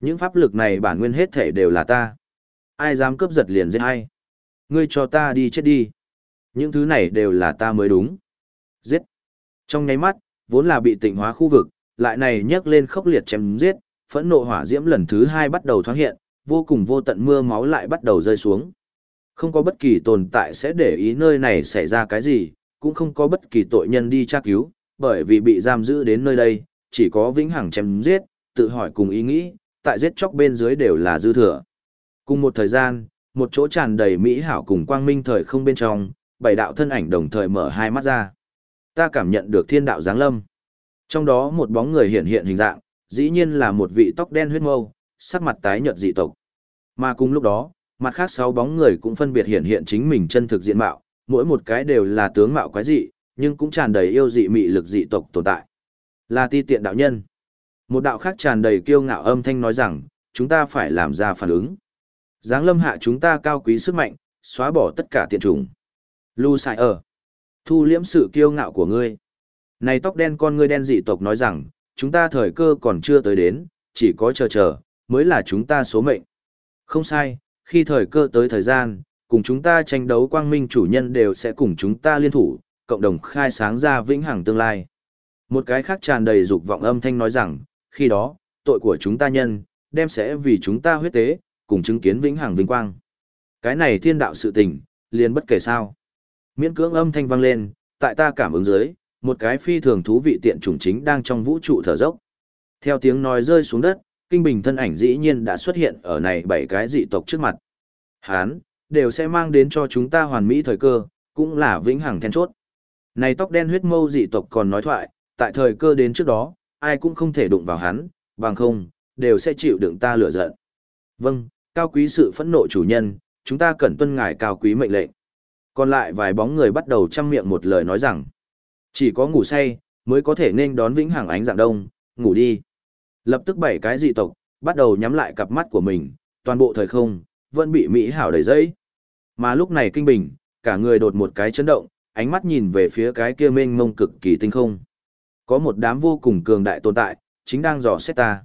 Speaker 1: Những pháp lực này bản nguyên hết thể đều là ta. Ai dám cướp giật liền giết hay. Ngươi cho ta đi chết đi. Những thứ này đều là ta mới đúng. Giết. Trong nháy mắt, vốn là bị tịnh hóa khu vực, lại này nhấc lên khốc liệt chém giết, phẫn nộ hỏa diễm lần thứ hai bắt đầu thoáng hiện, vô cùng vô tận mưa máu lại bắt đầu rơi xuống. Không có bất kỳ tồn tại sẽ để ý nơi này xảy ra cái gì, cũng không có bất kỳ tội nhân đi tra cứu, bởi vì bị giam giữ đến nơi đây, chỉ có vĩnh hằng chém giết, tự hỏi cùng ý nghĩ, tại giết chóc bên dưới đều là dư thừa. Cùng một thời gian, một chỗ tràn đầy mỹ hảo cùng quang minh thời không bên trong, bảy đạo thân ảnh đồng thời mở hai mắt ra. Ta cảm nhận được thiên đạo giáng lâm. Trong đó một bóng người hiện hiện hình dạng, dĩ nhiên là một vị tóc đen huyết mâu, sắc mặt tái nhợt dị tộc. Mà cùng lúc đó, mặt khác sáu bóng người cũng phân biệt hiện hiện chính mình chân thực diện mạo, mỗi một cái đều là tướng mạo quái dị, nhưng cũng tràn đầy yêu dị mị lực dị tộc tồn tại. Là ti tiện đạo nhân. Một đạo khác tràn đầy kiêu ngạo âm thanh nói rằng, chúng ta phải làm ra phản ứng. Giáng lâm hạ chúng ta cao quý sức mạnh, xóa bỏ tất cả tiện trùng. Lu sai ở. Thu liễm sự kiêu ngạo của ngươi. Này tóc đen con ngươi đen dị tộc nói rằng, chúng ta thời cơ còn chưa tới đến, chỉ có chờ chờ, mới là chúng ta số mệnh. Không sai, khi thời cơ tới thời gian, cùng chúng ta tranh đấu quang minh chủ nhân đều sẽ cùng chúng ta liên thủ, cộng đồng khai sáng ra vĩnh hằng tương lai. Một cái khác tràn đầy dục vọng âm thanh nói rằng, khi đó, tội của chúng ta nhân, đem sẽ vì chúng ta huyết tế, cùng chứng kiến vĩnh hằng vinh quang. Cái này thiên đạo sự tình, liền bất kể sao. Miễn cưỡng âm thanh vang lên, tại ta cảm ứng dưới, một cái phi thường thú vị tiện chủng chính đang trong vũ trụ thở dốc. Theo tiếng nói rơi xuống đất, kinh bình thân ảnh dĩ nhiên đã xuất hiện ở này bảy cái dị tộc trước mặt. Hán, đều sẽ mang đến cho chúng ta hoàn mỹ thời cơ, cũng là vĩnh hằng then chốt. Này tóc đen huyết mâu dị tộc còn nói thoại, tại thời cơ đến trước đó, ai cũng không thể đụng vào hắn, bằng không, đều sẽ chịu đựng ta lửa giận. Vâng, cao quý sự phẫn nộ chủ nhân, chúng ta cần tuân ngài cao quý mệnh lệnh. Còn lại vài bóng người bắt đầu chăm miệng một lời nói rằng, chỉ có ngủ say, mới có thể nên đón vĩnh hằng ánh dạng đông, ngủ đi. Lập tức bảy cái dị tộc, bắt đầu nhắm lại cặp mắt của mình, toàn bộ thời không, vẫn bị Mỹ hảo đầy dẫy. Mà lúc này kinh bình, cả người đột một cái chấn động, ánh mắt nhìn về phía cái kia mênh mông cực kỳ tinh không. Có một đám vô cùng cường đại tồn tại, chính đang dò xét ta.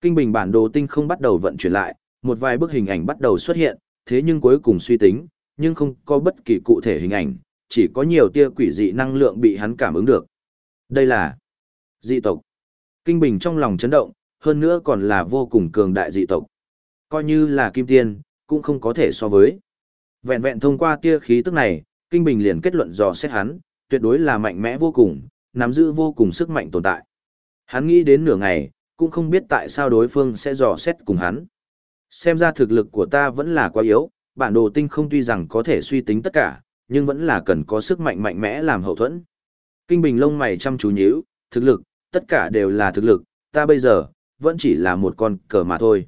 Speaker 1: Kinh bình bản đồ tinh không bắt đầu vận chuyển lại, một vài bức hình ảnh bắt đầu xuất hiện, thế nhưng cuối cùng suy tính, nhưng không có bất kỳ cụ thể hình ảnh, chỉ có nhiều tia quỷ dị năng lượng bị hắn cảm ứng được. Đây là dị tộc. Kinh bình trong lòng chấn động, hơn nữa còn là vô cùng cường đại dị tộc. Coi như là kim tiên, cũng không có thể so với. Vẹn vẹn thông qua tia khí tức này, Kinh Bình liền kết luận dò xét hắn, tuyệt đối là mạnh mẽ vô cùng, nắm giữ vô cùng sức mạnh tồn tại. Hắn nghĩ đến nửa ngày, cũng không biết tại sao đối phương sẽ dò xét cùng hắn. Xem ra thực lực của ta vẫn là quá yếu, bản đồ tinh không tuy rằng có thể suy tính tất cả, nhưng vẫn là cần có sức mạnh mạnh mẽ làm hậu thuẫn. Kinh Bình lông mày chăm chú nhíu, thực lực, tất cả đều là thực lực, ta bây giờ, vẫn chỉ là một con cờ mà thôi.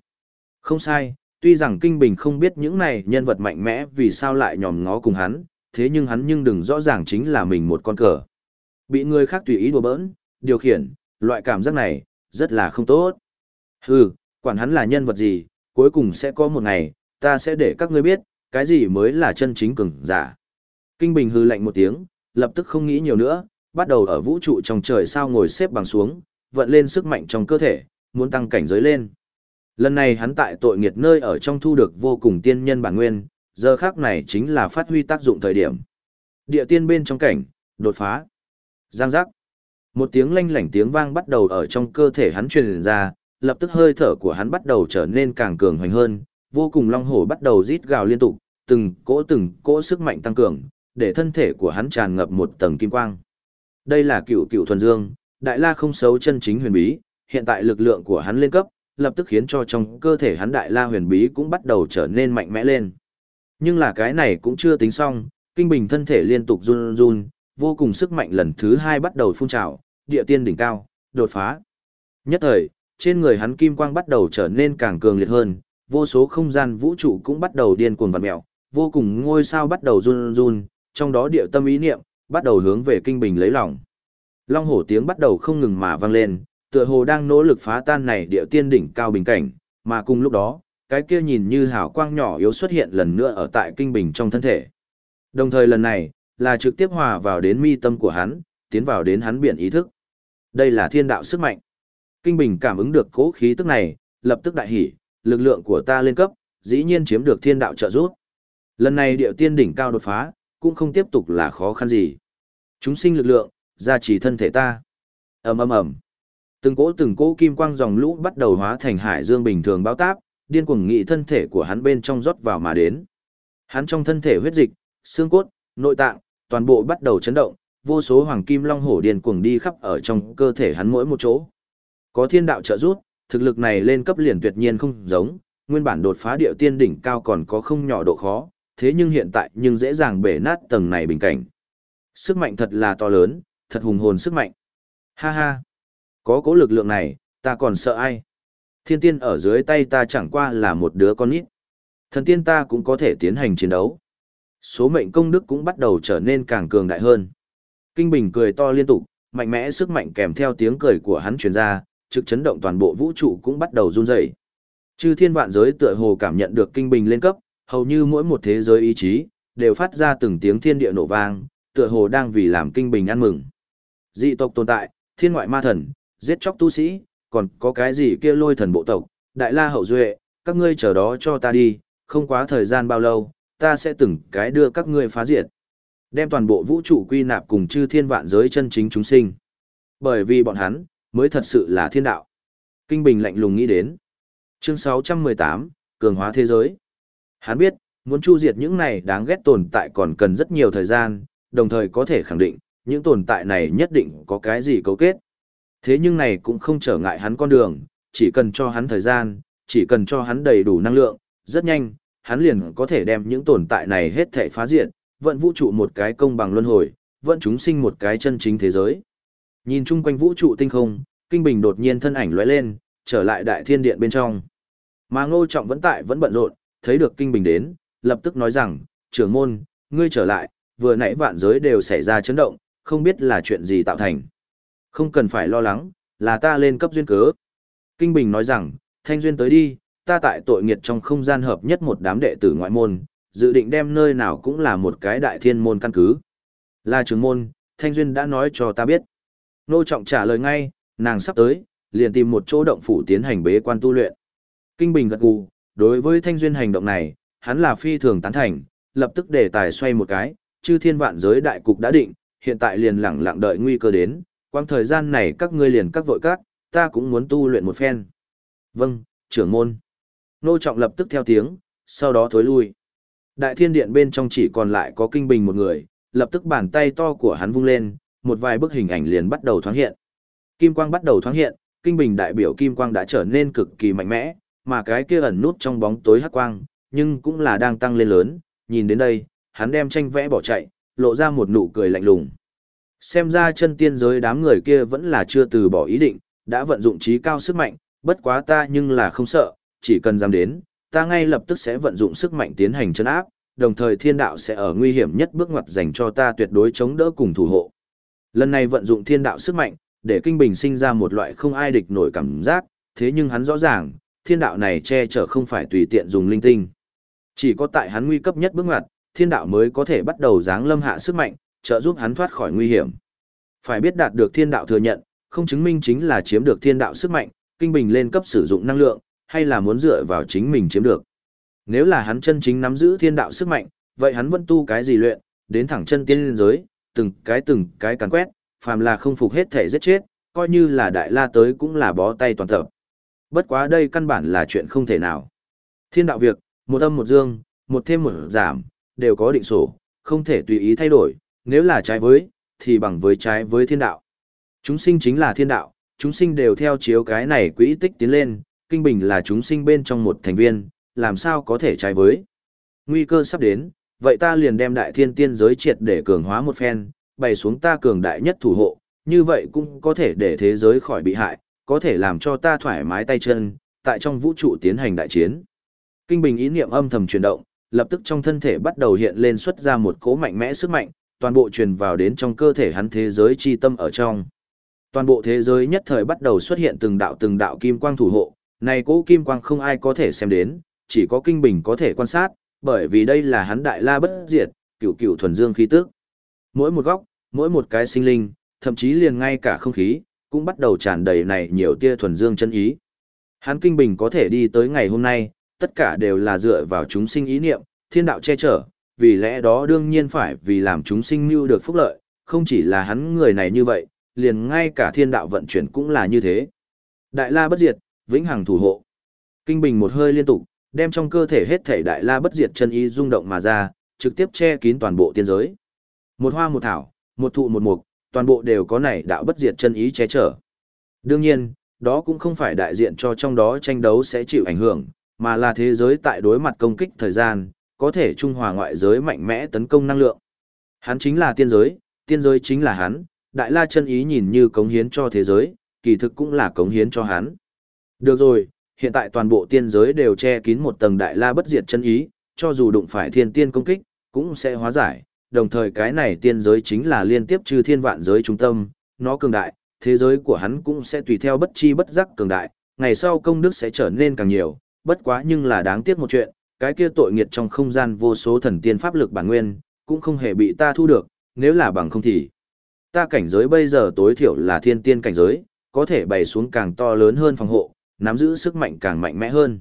Speaker 1: Không sai, tuy rằng Kinh Bình không biết những này nhân vật mạnh mẽ vì sao lại nhòm ngó cùng hắn, thế nhưng hắn nhưng đừng rõ ràng chính là mình một con cờ. Bị người khác tùy ý đùa bỡn, điều khiển, loại cảm giác này, rất là không tốt. Hừ, quản hắn là nhân vật gì, cuối cùng sẽ có một ngày, ta sẽ để các ngươi biết, cái gì mới là chân chính cường giả. Kinh Bình hư lạnh một tiếng, lập tức không nghĩ nhiều nữa, bắt đầu ở vũ trụ trong trời sao ngồi xếp bằng xuống, vận lên sức mạnh trong cơ thể, muốn tăng cảnh giới lên. Lần này hắn tại tội nghiệt nơi ở trong thu được vô cùng tiên nhân bản nguyên, giờ khác này chính là phát huy tác dụng thời điểm. Địa tiên bên trong cảnh, đột phá. Giang giác. Một tiếng lanh lảnh tiếng vang bắt đầu ở trong cơ thể hắn truyền ra, lập tức hơi thở của hắn bắt đầu trở nên càng cường hoành hơn, vô cùng long hổ bắt đầu rít gào liên tục, từng cỗ từng cỗ sức mạnh tăng cường, để thân thể của hắn tràn ngập một tầng kim quang. Đây là cựu cựu thuần dương, đại la không xấu chân chính huyền bí, hiện tại lực lượng của hắn lên cấp, lập tức khiến cho trong cơ thể hắn đại la huyền bí cũng bắt đầu trở nên mạnh mẽ lên. Nhưng là cái này cũng chưa tính xong, kinh bình thân thể liên tục run run, vô cùng sức mạnh lần thứ hai bắt đầu phun trào, địa tiên đỉnh cao, đột phá. Nhất thời, trên người hắn kim quang bắt đầu trở nên càng cường liệt hơn, vô số không gian vũ trụ cũng bắt đầu điên cuồng vặn mèo, vô cùng ngôi sao bắt đầu run run, trong đó địa tâm ý niệm bắt đầu hướng về kinh bình lấy lòng. Long hổ tiếng bắt đầu không ngừng mà vang lên, tựa hồ đang nỗ lực phá tan này địa tiên đỉnh cao bình cảnh, mà cùng lúc đó, cái kia nhìn như hào quang nhỏ yếu xuất hiện lần nữa ở tại kinh bình trong thân thể. Đồng thời lần này, là trực tiếp hòa vào đến mi tâm của hắn, tiến vào đến hắn biển ý thức. Đây là thiên đạo sức mạnh. Kinh bình cảm ứng được cố khí tức này, lập tức đại hỉ, lực lượng của ta lên cấp, dĩ nhiên chiếm được thiên đạo trợ giúp. Lần này điệu tiên đỉnh cao đột phá, cũng không tiếp tục là khó khăn gì. Chúng sinh lực lượng, gia trì thân thể ta. ầm ầm ầm. Từng cỗ từng cỗ kim quang dòng lũ bắt đầu hóa thành hải dương bình thường bao táp, điên cuồng nghị thân thể của hắn bên trong rót vào mà đến. Hắn trong thân thể huyết dịch, xương cốt, nội tạng, toàn bộ bắt đầu chấn động, vô số hoàng kim long hổ điên cuồng đi khắp ở trong cơ thể hắn mỗi một chỗ. Có thiên đạo trợ giúp, thực lực này lên cấp liền tuyệt nhiên không giống, nguyên bản đột phá địa tiên đỉnh cao còn có không nhỏ độ khó, thế nhưng hiện tại nhưng dễ dàng bể nát tầng này bình cảnh. Sức mạnh thật là to lớn, thật hùng hồn sức mạnh. Ha ha, có cố lực lượng này, ta còn sợ ai? Thiên tiên ở dưới tay ta chẳng qua là một đứa con nít. Thần tiên ta cũng có thể tiến hành chiến đấu. Số mệnh công đức cũng bắt đầu trở nên càng cường đại hơn. Kinh Bình cười to liên tục, mạnh mẽ sức mạnh kèm theo tiếng cười của hắn truyền ra, trực chấn động toàn bộ vũ trụ cũng bắt đầu run rẩy. Chư thiên vạn giới tựa hồ cảm nhận được Kinh Bình lên cấp, hầu như mỗi một thế giới ý chí đều phát ra từng tiếng thiên địa nổ vang, tựa hồ đang vì làm Kinh Bình ăn mừng. Dị tộc tồn tại, thiên ngoại ma thần, giết chóc tu sĩ, còn có cái gì kia lôi thần bộ tộc, đại la hậu duệ, các ngươi chờ đó cho ta đi, không quá thời gian bao lâu, ta sẽ từng cái đưa các ngươi phá diệt. Đem toàn bộ vũ trụ quy nạp cùng chư thiên vạn giới chân chính chúng sinh. Bởi vì bọn hắn, mới thật sự là thiên đạo. Kinh Bình lạnh lùng nghĩ đến. Chương 618, Cường hóa thế giới. Hắn biết, muốn chu diệt những này đáng ghét tồn tại còn cần rất nhiều thời gian, đồng thời có thể khẳng định, những tồn tại này nhất định có cái gì cấu kết. Thế nhưng này cũng không trở ngại hắn con đường, chỉ cần cho hắn thời gian, chỉ cần cho hắn đầy đủ năng lượng, rất nhanh, hắn liền có thể đem những tồn tại này hết thể phá diệt, vận vũ trụ một cái công bằng luân hồi, vận chúng sinh một cái chân chính thế giới. Nhìn chung quanh vũ trụ tinh không, Kinh Bình đột nhiên thân ảnh lóe lên, trở lại đại thiên điện bên trong. Mà Ngô Trọng vẫn tại vẫn bận rộn, thấy được Kinh Bình đến, lập tức nói rằng, trưởng môn, ngươi trở lại, vừa nãy vạn giới đều xảy ra chấn động, không biết là chuyện gì tạo thành. Không cần phải lo lắng, là ta lên cấp duyên cớ. Kinh Bình nói rằng, thanh duyên tới đi, ta tại tội nghiệt trong không gian hợp nhất một đám đệ tử ngoại môn, dự định đem nơi nào cũng là một cái đại thiên môn căn cứ. Là trưởng môn, thanh duyên đã nói cho ta biết. Nô Trọng trả lời ngay, nàng sắp tới, liền tìm một chỗ động phủ tiến hành bế quan tu luyện. Kinh Bình gật gù, đối với thanh duyên hành động này, hắn là phi thường tán thành, lập tức để tài xoay một cái, chư thiên vạn giới đại cục đã định, hiện tại liền lẳng lặng đợi nguy cơ đến, quang thời gian này các ngươi liền các vội các, ta cũng muốn tu luyện một phen. Vâng, trưởng môn. Nô Trọng lập tức theo tiếng, sau đó thối lui. Đại thiên điện bên trong chỉ còn lại có kinh bình một người, lập tức bàn tay to của hắn vung lên, một vài bức hình ảnh liền bắt đầu thoáng hiện. Kim quang bắt đầu thoáng hiện, kinh bình đại biểu kim quang đã trở nên cực kỳ mạnh mẽ, mà cái kia ẩn nút trong bóng tối hắc quang, nhưng cũng là đang tăng lên lớn, nhìn đến đây, hắn đem tranh vẽ bỏ chạy, lộ ra một nụ cười lạnh lùng. Xem ra chân tiên giới đám người kia vẫn là chưa từ bỏ ý định, đã vận dụng trí cao sức mạnh, bất quá ta nhưng là không sợ, chỉ cần dám đến, ta ngay lập tức sẽ vận dụng sức mạnh tiến hành chân áp, đồng thời thiên đạo sẽ ở nguy hiểm nhất bước ngoặt dành cho ta tuyệt đối chống đỡ cùng thủ hộ. Lần này vận dụng thiên đạo sức mạnh, để kinh bình sinh ra một loại không ai địch nổi cảm giác, thế nhưng hắn rõ ràng, thiên đạo này che chở không phải tùy tiện dùng linh tinh. Chỉ có tại hắn nguy cấp nhất bước ngoặt, thiên đạo mới có thể bắt đầu giáng lâm hạ sức mạnh, trợ giúp hắn thoát khỏi nguy hiểm. Phải biết đạt được thiên đạo thừa nhận, không chứng minh chính là chiếm được thiên đạo sức mạnh, kinh bình lên cấp sử dụng năng lượng, hay là muốn dựa vào chính mình chiếm được. Nếu là hắn chân chính nắm giữ thiên đạo sức mạnh, vậy hắn vẫn tu cái gì luyện, đến thẳng chân tiên liên giới, từng cái từng cái càn quét, phàm là không phục hết thể giết chết, coi như là đại la tới cũng là bó tay toàn tập. Bất quá đây căn bản là chuyện không thể nào. Thiên đạo việc, một âm một dương, một thêm một giảm, đều có định sổ, không thể tùy ý thay đổi, nếu là trái với, thì bằng với trái với thiên đạo. Chúng sinh chính là thiên đạo, chúng sinh đều theo chiếu cái này quỹ tích tiến lên, kinh bình là chúng sinh bên trong một thành viên, làm sao có thể trái với. Nguy cơ sắp đến, vậy ta liền đem đại thiên tiên giới triệt để cường hóa một phen, bày xuống ta cường đại nhất thủ hộ, như vậy cũng có thể để thế giới khỏi bị hại, có thể làm cho ta thoải mái tay chân, tại trong vũ trụ tiến hành đại chiến. Kinh bình ý niệm âm thầm chuyển động, lập tức trong thân thể bắt đầu hiện lên xuất ra một cỗ mạnh mẽ sức mạnh, toàn bộ truyền vào đến trong cơ thể hắn thế giới chi tâm ở trong. Toàn bộ thế giới nhất thời bắt đầu xuất hiện từng đạo từng đạo kim quang thủ hộ, này cỗ kim quang không ai có thể xem đến, chỉ có kinh bình có thể quan sát, bởi vì đây là hắn đại la bất diệt, cửu cửu thuần dương khí tức. Mỗi một góc, mỗi một cái sinh linh, thậm chí liền ngay cả không khí, cũng bắt đầu tràn đầy này nhiều tia thuần dương chân ý. Hắn kinh bình có thể đi tới ngày hôm nay, tất cả đều là dựa vào chúng sinh ý niệm, thiên đạo che chở, vì lẽ đó đương nhiên phải vì làm chúng sinh mưu được phúc lợi, không chỉ là hắn người này như vậy, liền ngay cả thiên đạo vận chuyển cũng là như thế. Đại la bất diệt, vĩnh hằng thủ hộ. Kinh bình một hơi liên tục, đem trong cơ thể hết thể đại la bất diệt chân ý rung động mà ra, trực tiếp che kín toàn bộ tiên giới. Một hoa một thảo, một thụ một mục, toàn bộ đều có này đạo bất diệt chân ý che chở. Đương nhiên, đó cũng không phải đại diện cho trong đó tranh đấu sẽ chịu ảnh hưởng, mà là thế giới tại đối mặt công kích thời gian, có thể trung hòa ngoại giới mạnh mẽ tấn công năng lượng. Hắn chính là tiên giới, tiên giới chính là hắn, đại la chân ý nhìn như cống hiến cho thế giới, kỳ thực cũng là cống hiến cho hắn. Được rồi, hiện tại toàn bộ tiên giới đều che kín một tầng đại la bất diệt chân ý, cho dù đụng phải thiên tiên công kích, cũng sẽ hóa giải, đồng thời cái này tiên giới chính là liên tiếp trừ thiên vạn giới trung tâm, nó cường đại, thế giới của hắn cũng sẽ tùy theo bất chi bất giác cường đại, ngày sau công đức sẽ trở nên càng nhiều, bất quá nhưng là đáng tiếc một chuyện, cái kia tội nghiệt trong không gian vô số thần tiên pháp lực bản nguyên, cũng không hề bị ta thu được, nếu là bằng không thì. Ta cảnh giới bây giờ tối thiểu là thiên tiên cảnh giới, có thể bày xuống càng to lớn hơn phòng hộ, nắm giữ sức mạnh càng mạnh mẽ hơn.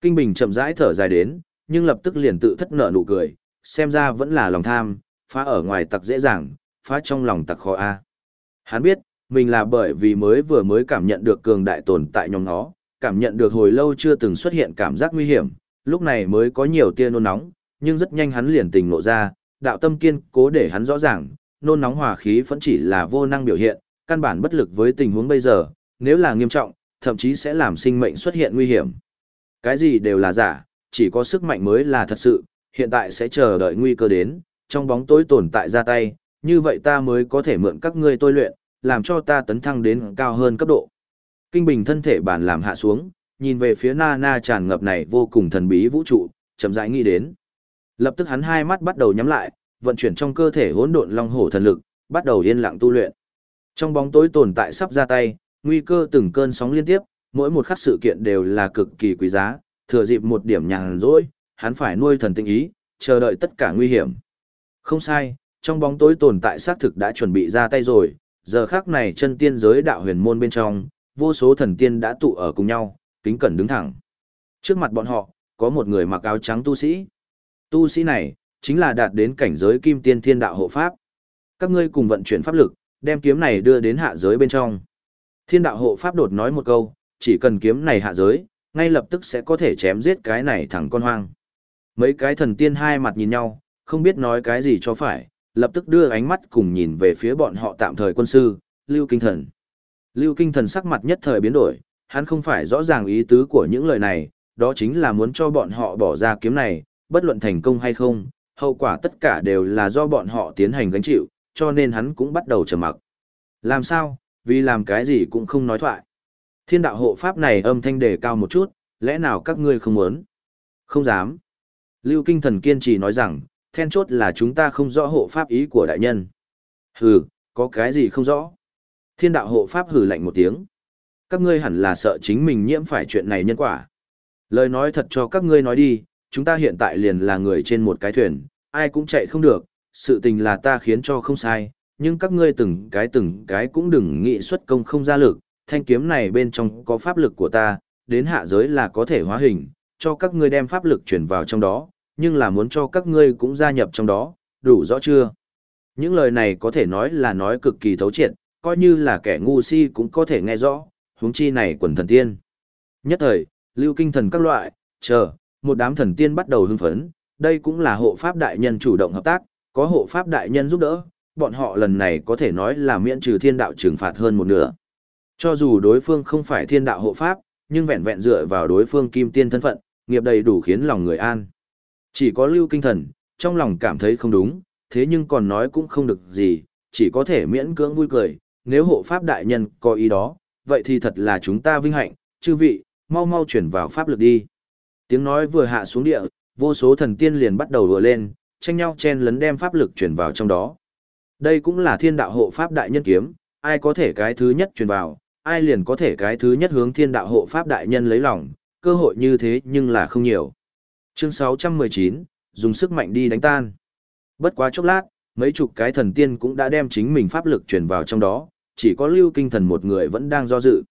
Speaker 1: Kinh Bình chậm rãi thở dài đến, nhưng lập tức liền tự thất nợ nụ cười, xem ra vẫn là lòng tham, phá ở ngoài tặc dễ dàng, phá trong lòng tặc khó a. Hắn biết, mình là bởi vì mới vừa mới cảm nhận được cường đại tồn tại nhóm nó, cảm nhận được hồi lâu chưa từng xuất hiện cảm giác nguy hiểm, lúc này mới có nhiều tia nôn nóng, nhưng rất nhanh hắn liền tình nộ ra, đạo tâm kiên cố để hắn rõ ràng, nôn nóng hòa khí vẫn chỉ là vô năng biểu hiện, căn bản bất lực với tình huống bây giờ, nếu là nghiêm trọng, thậm chí sẽ làm sinh mệnh xuất hiện nguy hiểm. Cái gì đều là giả, chỉ có sức mạnh mới là thật sự, hiện tại sẽ chờ đợi nguy cơ đến, trong bóng tối tồn tại ra tay, như vậy ta mới có thể mượn các ngươi tôi luyện, làm cho ta tấn thăng đến cao hơn cấp độ. Kinh bình thân thể bản làm hạ xuống, nhìn về phía na na tràn ngập này vô cùng thần bí vũ trụ, chậm rãi nghĩ đến. Lập tức hắn hai mắt bắt đầu nhắm lại, vận chuyển trong cơ thể hỗn độn long hổ thần lực, bắt đầu yên lặng tu luyện. Trong bóng tối tồn tại sắp ra tay, nguy cơ từng cơn sóng liên tiếp, mỗi một khắc sự kiện đều là cực kỳ quý giá, thừa dịp một điểm nhàn rỗi, hắn phải nuôi thần tinh ý, chờ đợi tất cả nguy hiểm. Không sai, trong bóng tối tồn tại xác thực đã chuẩn bị ra tay rồi, giờ khắc này chân tiên giới đạo huyền môn bên trong, vô số thần tiên đã tụ ở cùng nhau, kính cẩn đứng thẳng. Trước mặt bọn họ, có một người mặc áo trắng tu sĩ. Tu sĩ này, chính là đạt đến cảnh giới kim tiên thiên đạo hộ pháp. Các ngươi cùng vận chuyển pháp lực, đem kiếm này đưa đến hạ giới bên trong. Thiên đạo hộ pháp đột nói một câu, chỉ cần kiếm này hạ giới, ngay lập tức sẽ có thể chém giết cái này thẳng con hoang. Mấy cái thần tiên hai mặt nhìn nhau, không biết nói cái gì cho phải, lập tức đưa ánh mắt cùng nhìn về phía bọn họ tạm thời quân sư, Lưu Kinh Thần. Lưu Kinh Thần sắc mặt nhất thời biến đổi, hắn không phải rõ ràng ý tứ của những lời này, đó chính là muốn cho bọn họ bỏ ra kiếm này, bất luận thành công hay không, hậu quả tất cả đều là do bọn họ tiến hành gánh chịu, cho nên hắn cũng bắt đầu trầm mặc. Làm sao, vì làm cái gì cũng không nói thoại. Thiên đạo hộ pháp này âm thanh đề cao một chút, lẽ nào các ngươi không muốn? Không dám. Lưu Kinh Thần kiên trì nói rằng, then chốt là chúng ta không rõ hộ pháp ý của đại nhân. Hừ, có cái gì không rõ? Thiên đạo hộ pháp hừ lạnh một tiếng. Các ngươi hẳn là sợ chính mình nhiễm phải chuyện này nhân quả. Lời nói thật cho các ngươi nói đi, chúng ta hiện tại liền là người trên một cái thuyền, ai cũng chạy không được, sự tình là ta khiến cho không sai, nhưng các ngươi từng cái từng cái cũng đừng nghĩ xuất công không ra lực, thanh kiếm này bên trong có pháp lực của ta, đến hạ giới là có thể hóa hình, cho các ngươi đem pháp lực chuyển vào trong đó, nhưng là muốn cho các ngươi cũng gia nhập trong đó, đủ rõ chưa? Những lời này có thể nói là nói cực kỳ thấu triệt, coi như là kẻ ngu si cũng có thể nghe rõ, huống chi này quần thần tiên. Nhất thời, lưu kinh thần các loại, chờ, một đám thần tiên bắt đầu hưng phấn, đây cũng là hộ pháp đại nhân chủ động hợp tác, có hộ pháp đại nhân giúp đỡ, bọn họ lần này có thể nói là miễn trừ thiên đạo trừng phạt hơn một nửa. Cho dù đối phương không phải thiên đạo hộ pháp, nhưng vẹn vẹn dựa vào đối phương kim tiên thân phận, nghiệp đầy đủ khiến lòng người an. Chỉ có lưu kinh thần, trong lòng cảm thấy không đúng, thế nhưng còn nói cũng không được gì, chỉ có thể miễn cưỡng vui cười, nếu hộ pháp đại nhân có ý đó, vậy thì thật là chúng ta vinh hạnh, chư vị, mau mau chuyển vào pháp lực đi. Tiếng nói vừa hạ xuống địa, vô số thần tiên liền bắt đầu vừa lên, tranh nhau chen lấn đem pháp lực chuyển vào trong đó. Đây cũng là thiên đạo hộ pháp đại nhân kiếm, ai có thể cái thứ nhất chuyển vào, ai liền có thể cái thứ nhất hướng thiên đạo hộ pháp đại nhân lấy lòng, cơ hội như thế nhưng là không nhiều. Chương 619, dùng sức mạnh đi đánh tan. Bất quá chốc lát, mấy chục cái thần tiên cũng đã đem chính mình pháp lực truyền vào trong đó, chỉ có Lưu Kinh Thần một người vẫn đang do dự.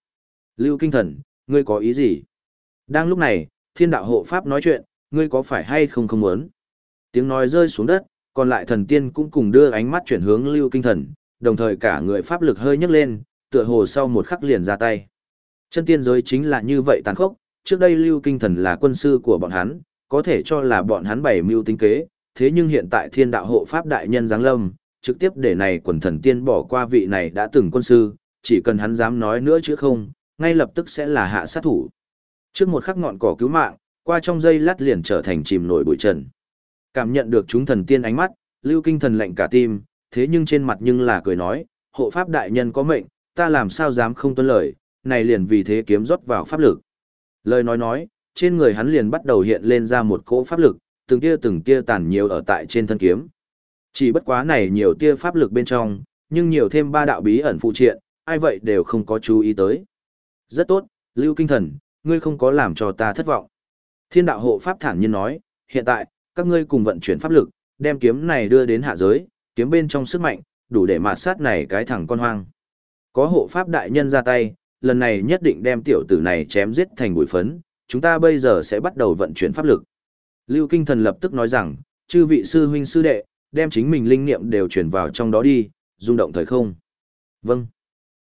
Speaker 1: Lưu Kinh Thần, ngươi có ý gì? Đang lúc này, thiên đạo hộ pháp nói chuyện, ngươi có phải hay không không muốn? Tiếng nói rơi xuống đất, còn lại thần tiên cũng cùng đưa ánh mắt chuyển hướng Lưu Kinh Thần, đồng thời cả người pháp lực hơi nhấc lên, tựa hồ sau một khắc liền ra tay. Chân tiên giới chính là như vậy tàn khốc, trước đây Lưu Kinh Thần là quân sư của bọn hắn, có thể cho là bọn hắn bày mưu tính kế, thế nhưng hiện tại thiên đạo hộ pháp đại nhân giáng lâm, trực tiếp để này quần thần tiên bỏ qua vị này đã từng quân sư, chỉ cần hắn dám nói nữa chứ không, ngay lập tức sẽ là hạ sát thủ. Trước một khắc ngọn cỏ cứu mạng, qua trong giây lát liền trở thành chìm nổi bụi trần. Cảm nhận được chúng thần tiên ánh mắt, lưu kinh thần lạnh cả tim, thế nhưng trên mặt nhưng là cười nói, hộ pháp đại nhân có mệnh, ta làm sao dám không tuân lời, này liền vì thế kiếm rót vào pháp lực. Lời nói nói, trên người hắn liền bắt đầu hiện lên ra một cỗ pháp lực, từng tia từng tia tàn nhiều ở tại trên thân kiếm. Chỉ bất quá này nhiều tia pháp lực bên trong, nhưng nhiều thêm ba đạo bí ẩn phụ triện, ai vậy đều không có chú ý tới. Rất tốt, Lưu Kinh Thần, ngươi không có làm cho ta thất vọng. Thiên đạo hộ pháp thản nhiên nói, hiện tại, các ngươi cùng vận chuyển pháp lực, đem kiếm này đưa đến hạ giới, kiếm bên trong sức mạnh, đủ để mạt sát này cái thằng con hoang. Có hộ pháp đại nhân ra tay, lần này nhất định đem tiểu tử này chém giết thành bụi phấn, chúng ta bây giờ sẽ bắt đầu vận chuyển pháp lực. Lưu Kinh Thần lập tức nói rằng, chư vị sư huynh sư đệ, đem chính mình linh niệm đều chuyển vào trong đó đi, rung động thời không. Vâng.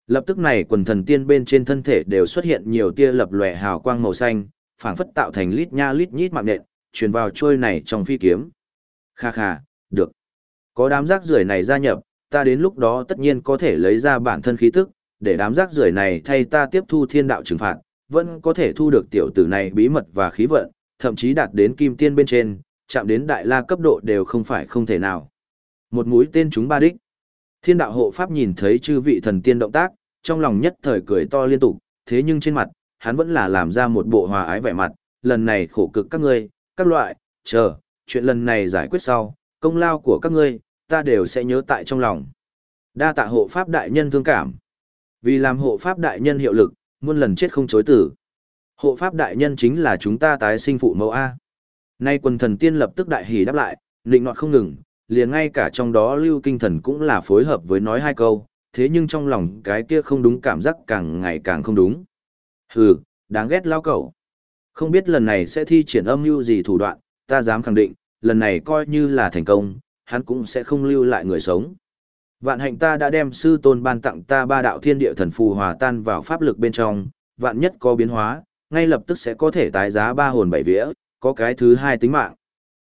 Speaker 1: Lập tức này quần thần tiên bên trên thân thể đều xuất hiện nhiều tia lập lòe hào quang màu xanh, phảng phất tạo thành lít nha lít nhít mạng nện, truyền vào trôi này trong phi kiếm. Kha kha, được. Có đám rác rưởi này gia nhập, ta đến lúc đó tất nhiên có thể lấy ra bản thân khí tức, để đám rác rưởi này thay ta tiếp thu thiên đạo trừng phạt, vẫn có thể thu được tiểu tử này bí mật và khí vận, thậm chí đạt đến kim tiên bên trên, chạm đến đại la cấp độ đều không phải không thể nào. Một mũi tên chúng ba đích. Thiên đạo hộ pháp nhìn thấy chư vị thần tiên động tác, trong lòng nhất thời cười to liên tục, thế nhưng trên mặt, hắn vẫn là làm ra một bộ hòa ái vẻ mặt, lần này khổ cực các ngươi, các loại, chờ, chuyện lần này giải quyết sau, công lao của các ngươi, ta đều sẽ nhớ tại trong lòng. Đa tạ hộ pháp đại nhân thương cảm. Vì làm hộ pháp đại nhân hiệu lực, muôn lần chết không chối tử. Hộ pháp đại nhân chính là chúng ta tái sinh phụ mẫu A. Nay quần thần tiên lập tức đại hỉ đáp lại, nịnh nọt không ngừng, liền ngay cả trong đó lưu kinh thần cũng là phối hợp với nói hai câu, thế nhưng trong lòng cái kia không đúng cảm giác càng ngày càng không đúng. Hừ, đáng ghét lao cẩu. Không biết lần này sẽ thi triển âm mưu gì thủ đoạn, ta dám khẳng định, lần này coi như là thành công, hắn cũng sẽ không lưu lại người sống. Vạn hạnh ta đã đem sư tôn ban tặng ta ba đạo thiên địa thần phù hòa tan vào pháp lực bên trong, vạn nhất có biến hóa, ngay lập tức sẽ có thể tái giá ba hồn bảy vía, có cái thứ hai tính mạng.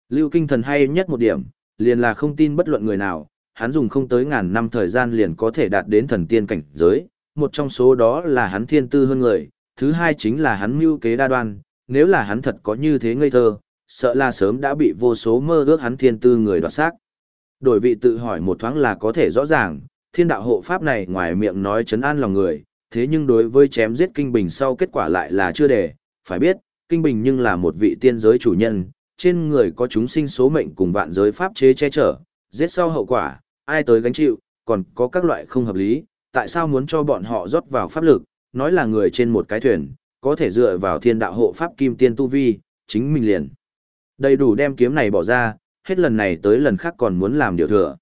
Speaker 1: Lưu kinh thần hay nhất một điểm, liền là không tin bất luận người nào, hắn dùng không tới ngàn năm thời gian liền có thể đạt đến thần tiên cảnh giới, một trong số đó là hắn thiên tư hơn người, thứ hai chính là hắn mưu kế đa đoan, nếu là hắn thật có như thế ngây thơ, sợ là sớm đã bị vô số mơ ước hắn thiên tư người đoạt xác. Đổi vị tự hỏi một thoáng là có thể rõ ràng, thiên đạo hộ pháp này ngoài miệng nói chấn an lòng người, thế nhưng đối với chém giết kinh bình sau kết quả lại là chưa để, phải biết, kinh bình nhưng là một vị tiên giới chủ nhân, trên người có chúng sinh số mệnh cùng vạn giới pháp chế che chở, giết sau hậu quả, ai tới gánh chịu, còn có các loại không hợp lý, tại sao muốn cho bọn họ rót vào pháp lực, nói là người trên một cái thuyền, có thể dựa vào thiên đạo hộ pháp kim tiên tu vi, chính mình liền. Đầy đủ đem kiếm này bỏ ra, hết lần này tới lần khác còn muốn làm điều thừa.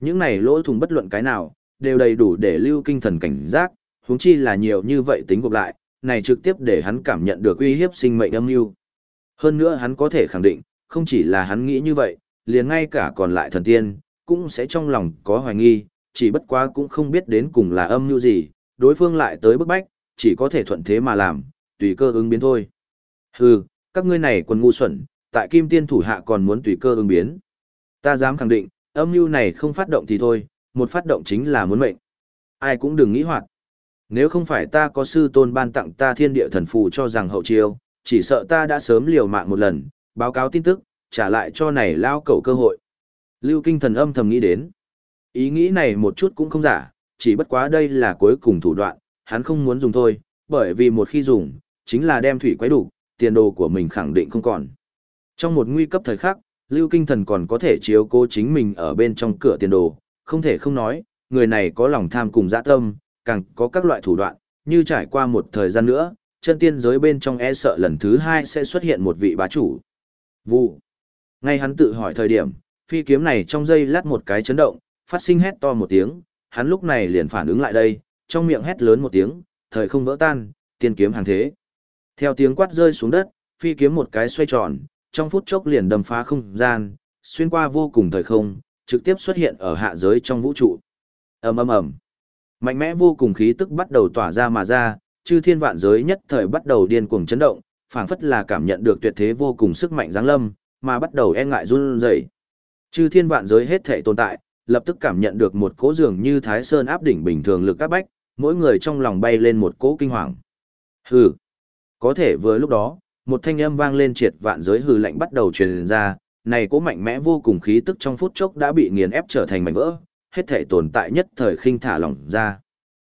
Speaker 1: Những này lỗ thùng bất luận cái nào, đều đầy đủ để lưu kinh thần cảnh giác, huống chi là nhiều như vậy tính gộp lại, này trực tiếp để hắn cảm nhận được uy hiếp sinh mệnh âm mưu. Hơn nữa hắn có thể khẳng định, không chỉ là hắn nghĩ như vậy, liền ngay cả còn lại thần tiên, cũng sẽ trong lòng có hoài nghi, chỉ bất quá cũng không biết đến cùng là âm mưu gì, đối phương lại tới bức bách, chỉ có thể thuận thế mà làm, tùy cơ ứng biến thôi. Hừ, các ngươi này quần ngu xuẩn, tại kim tiên thủ hạ còn muốn tùy cơ ứng biến. Ta dám khẳng định, âm mưu này không phát động thì thôi, một phát động chính là muốn mệnh. Ai cũng đừng nghĩ hoạt. Nếu không phải ta có sư tôn ban tặng ta thiên địa thần phù cho rằng hậu chiêu, chỉ sợ ta đã sớm liều mạng một lần, báo cáo tin tức, trả lại cho này lao cầu cơ hội. Lưu kinh thần âm thầm nghĩ đến. Ý nghĩ này một chút cũng không giả, chỉ bất quá đây là cuối cùng thủ đoạn, hắn không muốn dùng thôi, bởi vì một khi dùng, chính là đem thủy quấy đủ, tiền đồ của mình khẳng định không còn. Trong một nguy cấp thời khắc, Lưu Kinh Thần còn có thể chiếu cố chính mình ở bên trong cửa tiền đồ, không thể không nói, người này có lòng tham cùng dạ tâm, càng có các loại thủ đoạn, như trải qua một thời gian nữa, chân tiên giới bên trong e sợ lần thứ hai sẽ xuất hiện một vị bá chủ. Vụ. Ngay hắn tự hỏi thời điểm, phi kiếm này trong dây lát một cái chấn động, phát sinh hét to một tiếng, hắn lúc này liền phản ứng lại đây, trong miệng hét lớn một tiếng, thời không vỡ tan, tiên kiếm hàng thế. Theo tiếng quát rơi xuống đất, phi kiếm một cái xoay tròn, trong phút chốc liền đâm phá không gian, xuyên qua vô cùng thời không, trực tiếp xuất hiện ở hạ giới trong vũ trụ. ầm ầm ầm, mạnh mẽ vô cùng khí tức bắt đầu tỏa ra mà ra, chư thiên vạn giới nhất thời bắt đầu điên cuồng chấn động, phảng phất là cảm nhận được tuyệt thế vô cùng sức mạnh giáng lâm, mà bắt đầu e ngại run rẩy. Chư thiên vạn giới hết thể tồn tại, lập tức cảm nhận được một cỗ dường như Thái Sơn áp đỉnh bình thường lực các bách, mỗi người trong lòng bay lên một cỗ kinh hoàng. Hừ. Có thể vừa lúc đó, một thanh âm vang lên triệt vạn giới hư lạnh bắt đầu truyền ra, này cố mạnh mẽ vô cùng khí tức trong phút chốc đã bị nghiền ép trở thành mảnh vỡ, hết thể tồn tại nhất thời khinh thả lỏng ra.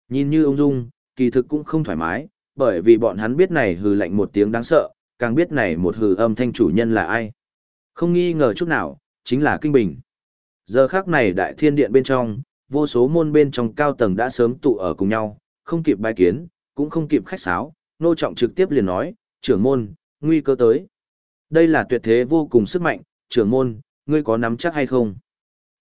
Speaker 1: Nhìn như ông dung, kỳ thực cũng không thoải mái, bởi vì bọn hắn biết này hư lạnh một tiếng đáng sợ, càng biết này một hư âm thanh chủ nhân là ai. Không nghi ngờ chút nào, chính là Kinh Bình. Giờ khác này đại thiên điện bên trong, vô số môn bên trong cao tầng đã sớm tụ ở cùng nhau, không kịp bài kiến, cũng không kịp khách sáo, nô trọng trực tiếp liền nói, trưởng môn, nguy cơ tới. Đây là tuyệt thế vô cùng sức mạnh, trưởng môn, ngươi có nắm chắc hay không?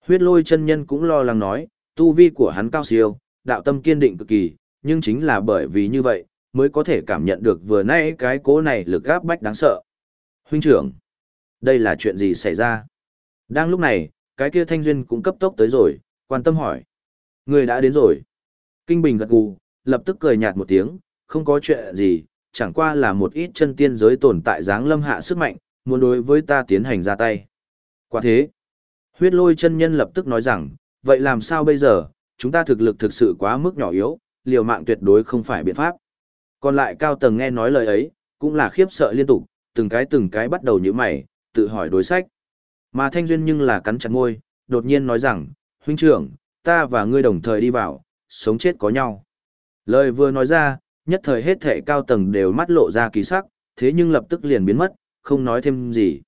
Speaker 1: Huyết lôi chân nhân cũng lo lắng nói, tu vi của hắn cao siêu, đạo tâm kiên định cực kỳ, nhưng chính là bởi vì như vậy, mới có thể cảm nhận được vừa nãy cái cố này lực gáp bách đáng sợ. Huynh trưởng, đây là chuyện gì xảy ra? Đang lúc này, cái kia thanh duyên cũng cấp tốc tới rồi, quan tâm hỏi. Người đã đến rồi. Kinh Bình gật gù, lập tức cười nhạt một tiếng, không có chuyện gì, chẳng qua là một ít chân tiên giới tồn tại dáng lâm hạ sức mạnh, muốn đối với ta tiến hành ra tay. Quả thế, Huyết lôi chân nhân lập tức nói rằng, vậy làm sao bây giờ, chúng ta thực lực thực sự quá mức nhỏ yếu, liều mạng tuyệt đối không phải biện pháp. Còn lại cao tầng nghe nói lời ấy, cũng là khiếp sợ liên tục, từng cái từng cái bắt đầu như mày, tự hỏi đối sách. Mà Thanh Duyên nhưng là cắn chặt môi, đột nhiên nói rằng, huynh trưởng, ta và ngươi đồng thời đi vào, sống chết có nhau. Lời vừa nói ra, nhất thời hết thệ cao tầng đều mắt lộ ra kỳ sắc, thế nhưng lập tức liền biến mất, không nói thêm gì.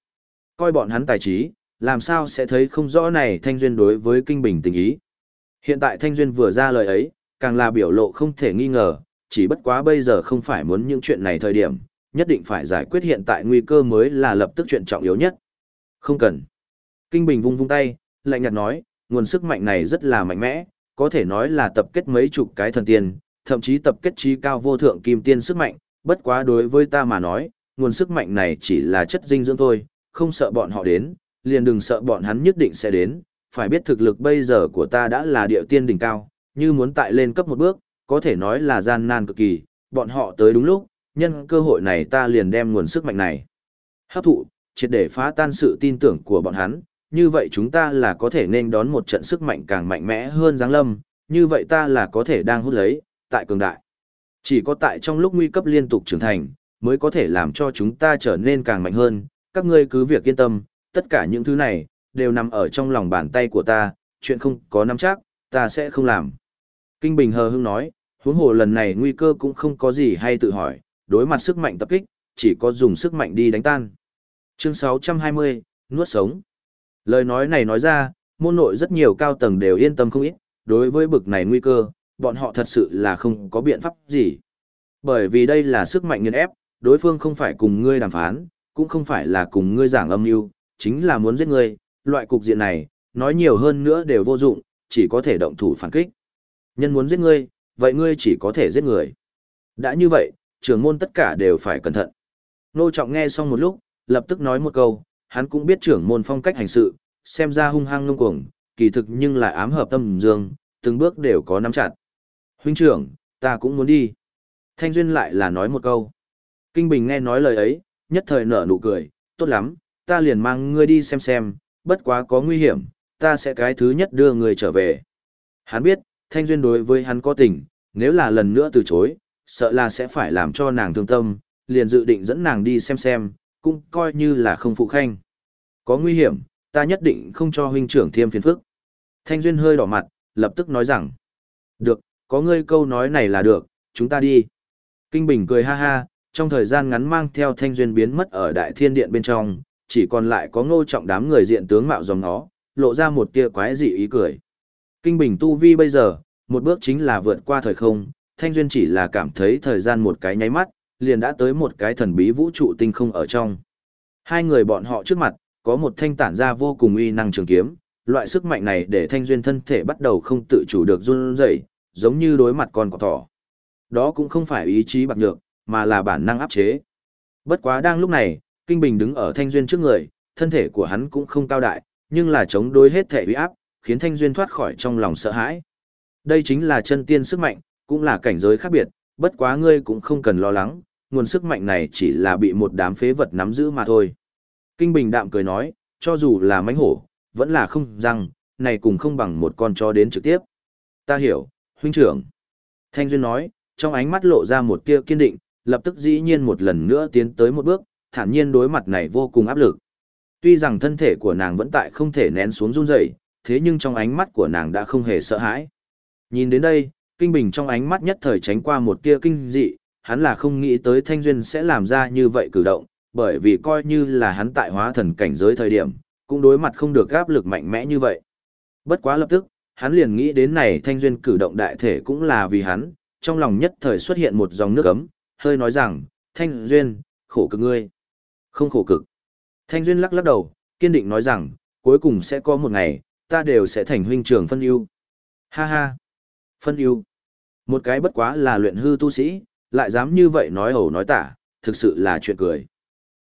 Speaker 1: Coi bọn hắn tài trí, làm sao sẽ thấy không rõ này Thanh Duyên đối với Kinh Bình tình ý. Hiện tại Thanh Duyên vừa ra lời ấy, càng là biểu lộ không thể nghi ngờ, chỉ bất quá bây giờ không phải muốn những chuyện này thời điểm, nhất định phải giải quyết hiện tại nguy cơ mới là lập tức chuyện trọng yếu nhất. Không cần. Kinh Bình vung vung tay, lạnh nhạt nói, nguồn sức mạnh này rất là mạnh mẽ, có thể nói là tập kết mấy chục cái thần tiên, thậm chí tập kết trí cao vô thượng kim tiên sức mạnh, bất quá đối với ta mà nói, nguồn sức mạnh này chỉ là chất dinh dưỡng thôi, không sợ bọn họ đến, liền đừng sợ bọn hắn nhất định sẽ đến, phải biết thực lực bây giờ của ta đã là địa tiên đỉnh cao, như muốn tại lên cấp một bước, có thể nói là gian nan cực kỳ, bọn họ tới đúng lúc, nhân cơ hội này ta liền đem nguồn sức mạnh này hấp thụ, triệt để phá tan sự tin tưởng của bọn hắn, như vậy chúng ta là có thể nên đón một trận sức mạnh càng mạnh mẽ hơn giáng lâm, như vậy ta là có thể đang hút lấy, tại cường đại. Chỉ có tại trong lúc nguy cấp liên tục trưởng thành, mới có thể làm cho chúng ta trở nên càng mạnh hơn, các ngươi cứ việc yên tâm, tất cả những thứ này, đều nằm ở trong lòng bàn tay của ta, chuyện không có nắm chắc, ta sẽ không làm. Kinh Bình hờ hững nói, huống hồ lần này nguy cơ cũng không có gì hay tự hỏi, đối mặt sức mạnh tập kích, chỉ có dùng sức mạnh đi đánh tan. Chương 620, nuốt sống. Lời nói này nói ra, môn nội rất nhiều cao tầng đều yên tâm không ít, đối với bực này nguy cơ, bọn họ thật sự là không có biện pháp gì. Bởi vì đây là sức mạnh nghiền ép, đối phương không phải cùng ngươi đàm phán, cũng không phải là cùng ngươi giảng âm mưu, chính là muốn giết ngươi, loại cục diện này, nói nhiều hơn nữa đều vô dụng, chỉ có thể động thủ phản kích. Nhân muốn giết ngươi, vậy ngươi chỉ có thể giết người. Đã như vậy, trưởng môn tất cả đều phải cẩn thận. Nô Trọng nghe xong một lúc, lập tức nói một câu, hắn cũng biết trưởng môn phong cách hành sự, xem ra hung hăng ngông cuồng, kỳ thực nhưng lại ám hợp tâm dương, từng bước đều có nắm chặt. Huynh trưởng, ta cũng muốn đi. Thanh Duyên lại là nói một câu. Kinh Bình nghe nói lời ấy, nhất thời nở nụ cười, tốt lắm, ta liền mang ngươi đi xem xem, bất quá có nguy hiểm, ta sẽ cái thứ nhất đưa ngươi trở về. Hắn biết, Thanh Duyên đối với hắn có tình, nếu là lần nữa từ chối, sợ là sẽ phải làm cho nàng thương tâm, liền dự định dẫn nàng đi xem xem, cũng coi như là không phụ khanh. Có nguy hiểm, ta nhất định không cho huynh trưởng thêm phiền phức. Thanh Duyên hơi đỏ mặt, lập tức nói rằng, được, có ngươi câu nói này là được, chúng ta đi. Kinh Bình cười ha ha, trong thời gian ngắn mang theo Thanh Duyên biến mất ở đại thiên điện bên trong, chỉ còn lại có ngô trọng đám người diện tướng mạo dòng nó, lộ ra một tia quái dị ý cười. Kinh Bình tu vi bây giờ, một bước chính là vượt qua thời không, Thanh Duyên chỉ là cảm thấy thời gian một cái nháy mắt, liền đã tới một cái thần bí vũ trụ tinh không ở trong. Hai người bọn họ trước mặt, có một thanh tản ra vô cùng uy năng trường kiếm, loại sức mạnh này để Thanh Duyên thân thể bắt đầu không tự chủ được run rẩy, giống như đối mặt con cọp thỏ. Đó cũng không phải ý chí bạc nhược, mà là bản năng áp chế. Bất quá đang lúc này, Kinh Bình đứng ở Thanh Duyên trước người, thân thể của hắn cũng không cao đại, nhưng là chống đối hết thể uy áp, khiến Thanh Duyên thoát khỏi trong lòng sợ hãi. Đây chính là chân tiên sức mạnh, cũng là cảnh giới khác biệt, bất quá ngươi cũng không cần lo lắng, nguồn sức mạnh này chỉ là bị một đám phế vật nắm giữ mà thôi. Kinh Bình đạm cười nói, cho dù là mánh hổ, vẫn là không răng, này cũng không bằng một con chó đến trực tiếp. Ta hiểu, huynh trưởng. Thanh Duyên nói, trong ánh mắt lộ ra một tia kiên định, lập tức dĩ nhiên một lần nữa tiến tới một bước, thản nhiên đối mặt này vô cùng áp lực. Tuy rằng thân thể của nàng vẫn tại không thể nén xuống run rẩy, thế nhưng trong ánh mắt của nàng đã không hề sợ hãi. Nhìn đến đây, Kinh Bình trong ánh mắt nhất thời tránh qua một tia kinh dị, hắn là không nghĩ tới Thanh Duyên sẽ làm ra như vậy cử động, bởi vì coi như là hắn tại hóa thần cảnh giới thời điểm, cũng đối mặt không được áp lực mạnh mẽ như vậy. Bất quá lập tức, hắn liền nghĩ đến này Thanh Duyên cử động đại thể cũng là vì hắn, trong lòng nhất thời xuất hiện một dòng nước ấm, hơi nói rằng, Thanh Duyên, khổ cực ngươi. Không khổ cực. Thanh Duyên lắc lắc đầu, kiên định nói rằng, cuối cùng sẽ có một ngày, ta đều sẽ thành huynh trưởng phân ưu. Ha ha. Phân ưu. Một cái bất quá là luyện hư tu sĩ, lại dám như vậy nói ẩu nói tả, thực sự là chuyện cười.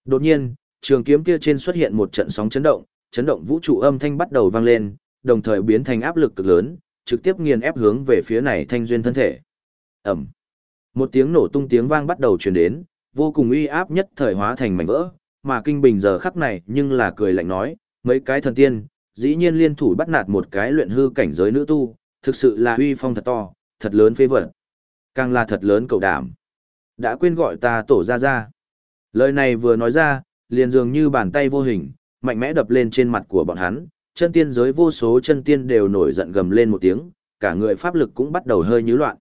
Speaker 1: Đột nhiên, trường kiếm kia trên xuất hiện một trận sóng chấn động, chấn động vũ trụ âm thanh bắt đầu vang lên, đồng thời biến thành áp lực cực lớn, trực tiếp nghiền ép hướng về phía này thanh duyên thân thể. Ẩm. Một tiếng nổ tung tiếng vang bắt đầu truyền đến, vô cùng uy áp nhất thời hóa thành mảnh vỡ, mà kinh bình giờ khắc này nhưng là cười lạnh nói, mấy cái thần tiên, Dĩ nhiên liên thủ bắt nạt một cái luyện hư cảnh giới nữ tu, thực sự là uy phong thật to, thật lớn phê vật. Càng là thật lớn cầu đảm. Đã quên gọi ta tổ ra ra. Lời này vừa nói ra, liền dường như bàn tay vô hình, mạnh mẽ đập lên trên mặt của bọn hắn, chân tiên giới vô số chân tiên đều nổi giận gầm lên một tiếng, cả người pháp lực cũng bắt đầu hơi nhíu loạn.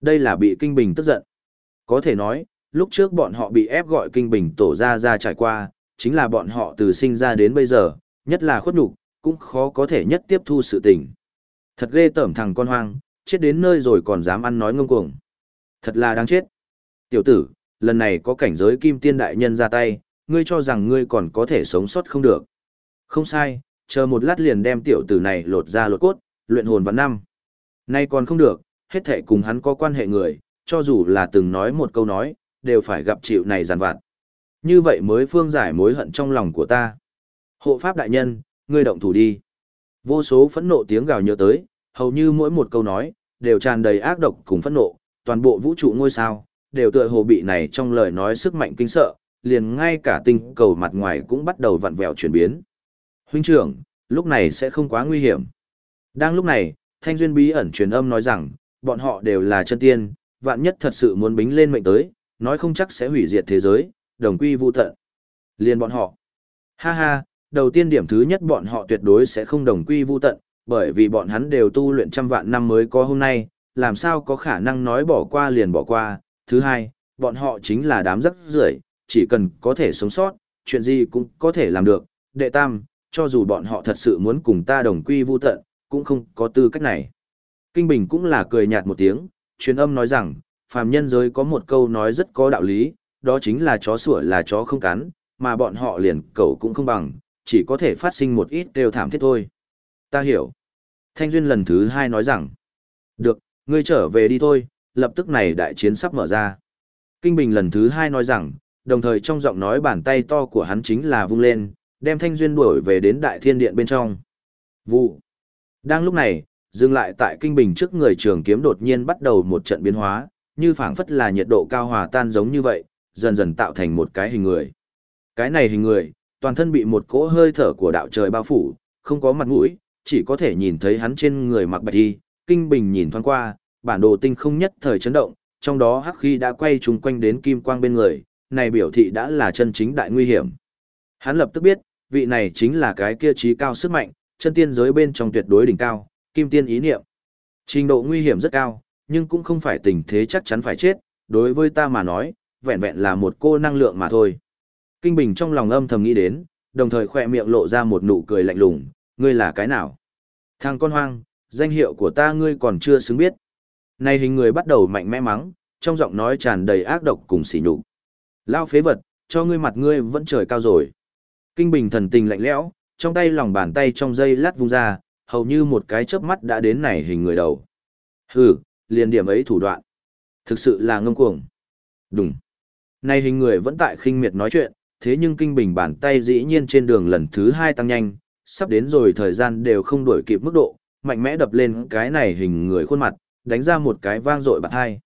Speaker 1: Đây là bị kinh bình tức giận. Có thể nói, lúc trước bọn họ bị ép gọi kinh bình tổ ra ra trải qua, chính là bọn họ từ sinh ra đến bây giờ, nhất là khuất nhục, cũng khó có thể nhất tiếp thu sự tình. Thật ghê tởm thằng con hoang, chết đến nơi rồi còn dám ăn nói ngông cuồng. Thật là đáng chết. Tiểu tử, lần này có cảnh giới kim tiên đại nhân ra tay, ngươi cho rằng ngươi còn có thể sống sót không được. Không sai, chờ một lát liền đem tiểu tử này lột ra lột cốt, luyện hồn vào năm. Nay còn không được, hết thể cùng hắn có quan hệ người, cho dù là từng nói một câu nói, đều phải gặp chịu này giàn vặt. Như vậy mới phương giải mối hận trong lòng của ta. Hộ pháp đại nhân, ngươi động thủ đi. Vô số phẫn nộ tiếng gào nhớ tới, hầu như mỗi một câu nói, đều tràn đầy ác độc cùng phẫn nộ, toàn bộ vũ trụ ngôi sao, đều tựa hồ bị này trong lời nói sức mạnh kinh sợ, liền ngay cả tinh cầu mặt ngoài cũng bắt đầu vặn vẹo chuyển biến. Huynh trưởng, lúc này sẽ không quá nguy hiểm. Đang lúc này, Thanh Duyên bí ẩn truyền âm nói rằng, bọn họ đều là chân tiên, vạn nhất thật sự muốn bính lên mệnh tới, nói không chắc sẽ hủy diệt thế giới, đồng quy vu tận. Liên bọn họ. Ha ha, đầu tiên điểm thứ nhất bọn họ tuyệt đối sẽ không đồng quy vu tận, bởi vì bọn hắn đều tu luyện trăm vạn năm mới có hôm nay, làm sao có khả năng nói bỏ qua liền bỏ qua. Thứ hai, bọn họ chính là đám rắc rưởi, chỉ cần có thể sống sót, chuyện gì cũng có thể làm được. Đệ tam, cho dù bọn họ thật sự muốn cùng ta đồng quy vu tận, cũng không có tư cách này. Kinh Bình cũng là cười nhạt một tiếng, truyền âm nói rằng, phàm nhân giới có một câu nói rất có đạo lý, đó chính là chó sủa là chó không cắn, mà bọn họ liền cẩu cũng không bằng, chỉ có thể phát sinh một ít đều thảm thiết thôi. Ta hiểu. Thanh Duyên lần thứ hai nói rằng, được, ngươi trở về đi thôi, lập tức này đại chiến sắp mở ra. Kinh Bình lần thứ hai nói rằng, đồng thời trong giọng nói bàn tay to của hắn chính là vung lên, đem Thanh Duyên đuổi về đến đại thiên điện bên trong. Vụ. Đang lúc này, dừng lại tại Kinh Bình trước người trường kiếm đột nhiên bắt đầu một trận biến hóa, như phảng phất là nhiệt độ cao hòa tan giống như vậy, dần dần tạo thành một cái hình người. Cái này hình người, toàn thân bị một cỗ hơi thở của đạo trời bao phủ, không có mặt mũi, chỉ có thể nhìn thấy hắn trên người mặc bạch y, kinh bình nhìn thoáng qua, bản đồ tinh không nhất thời chấn động, trong đó hắc khí đã quay trùng quanh đến kim quang bên người, này biểu thị đã là chân chính đại nguy hiểm. Hắn lập tức biết, vị này chính là cái kia trí cao sức mạnh, chân tiên giới bên trong tuyệt đối đỉnh cao, kim tiên ý niệm. Trình độ nguy hiểm rất cao, nhưng cũng không phải tình thế chắc chắn phải chết, đối với ta mà nói, vẹn vẹn là một cô năng lượng mà thôi. Kinh Bình trong lòng âm thầm nghĩ đến, đồng thời khỏe miệng lộ ra một nụ cười lạnh lùng, ngươi là cái nào? Thằng con hoang, danh hiệu của ta ngươi còn chưa xứng biết. Này hình người bắt đầu mạnh mẽ mắng, trong giọng nói tràn đầy ác độc cùng sỉ nhục. Lao phế vật, cho ngươi mặt ngươi vẫn trời cao rồi. Kinh Bình thần tình lạnh lẽo, trong tay lòng bàn tay trong dây lát vung ra, hầu như một cái chớp mắt đã đến nảy hình người đầu. Hừ, liền điểm ấy thủ đoạn. Thực sự là ngông cuồng. Đúng. nay hình người vẫn tại khinh miệt nói chuyện, thế nhưng kinh bình bàn tay dĩ nhiên trên đường lần thứ hai tăng nhanh, sắp đến rồi thời gian đều không đổi kịp mức độ, mạnh mẽ đập lên cái này hình người khuôn mặt, đánh ra một cái vang dội bạc hai.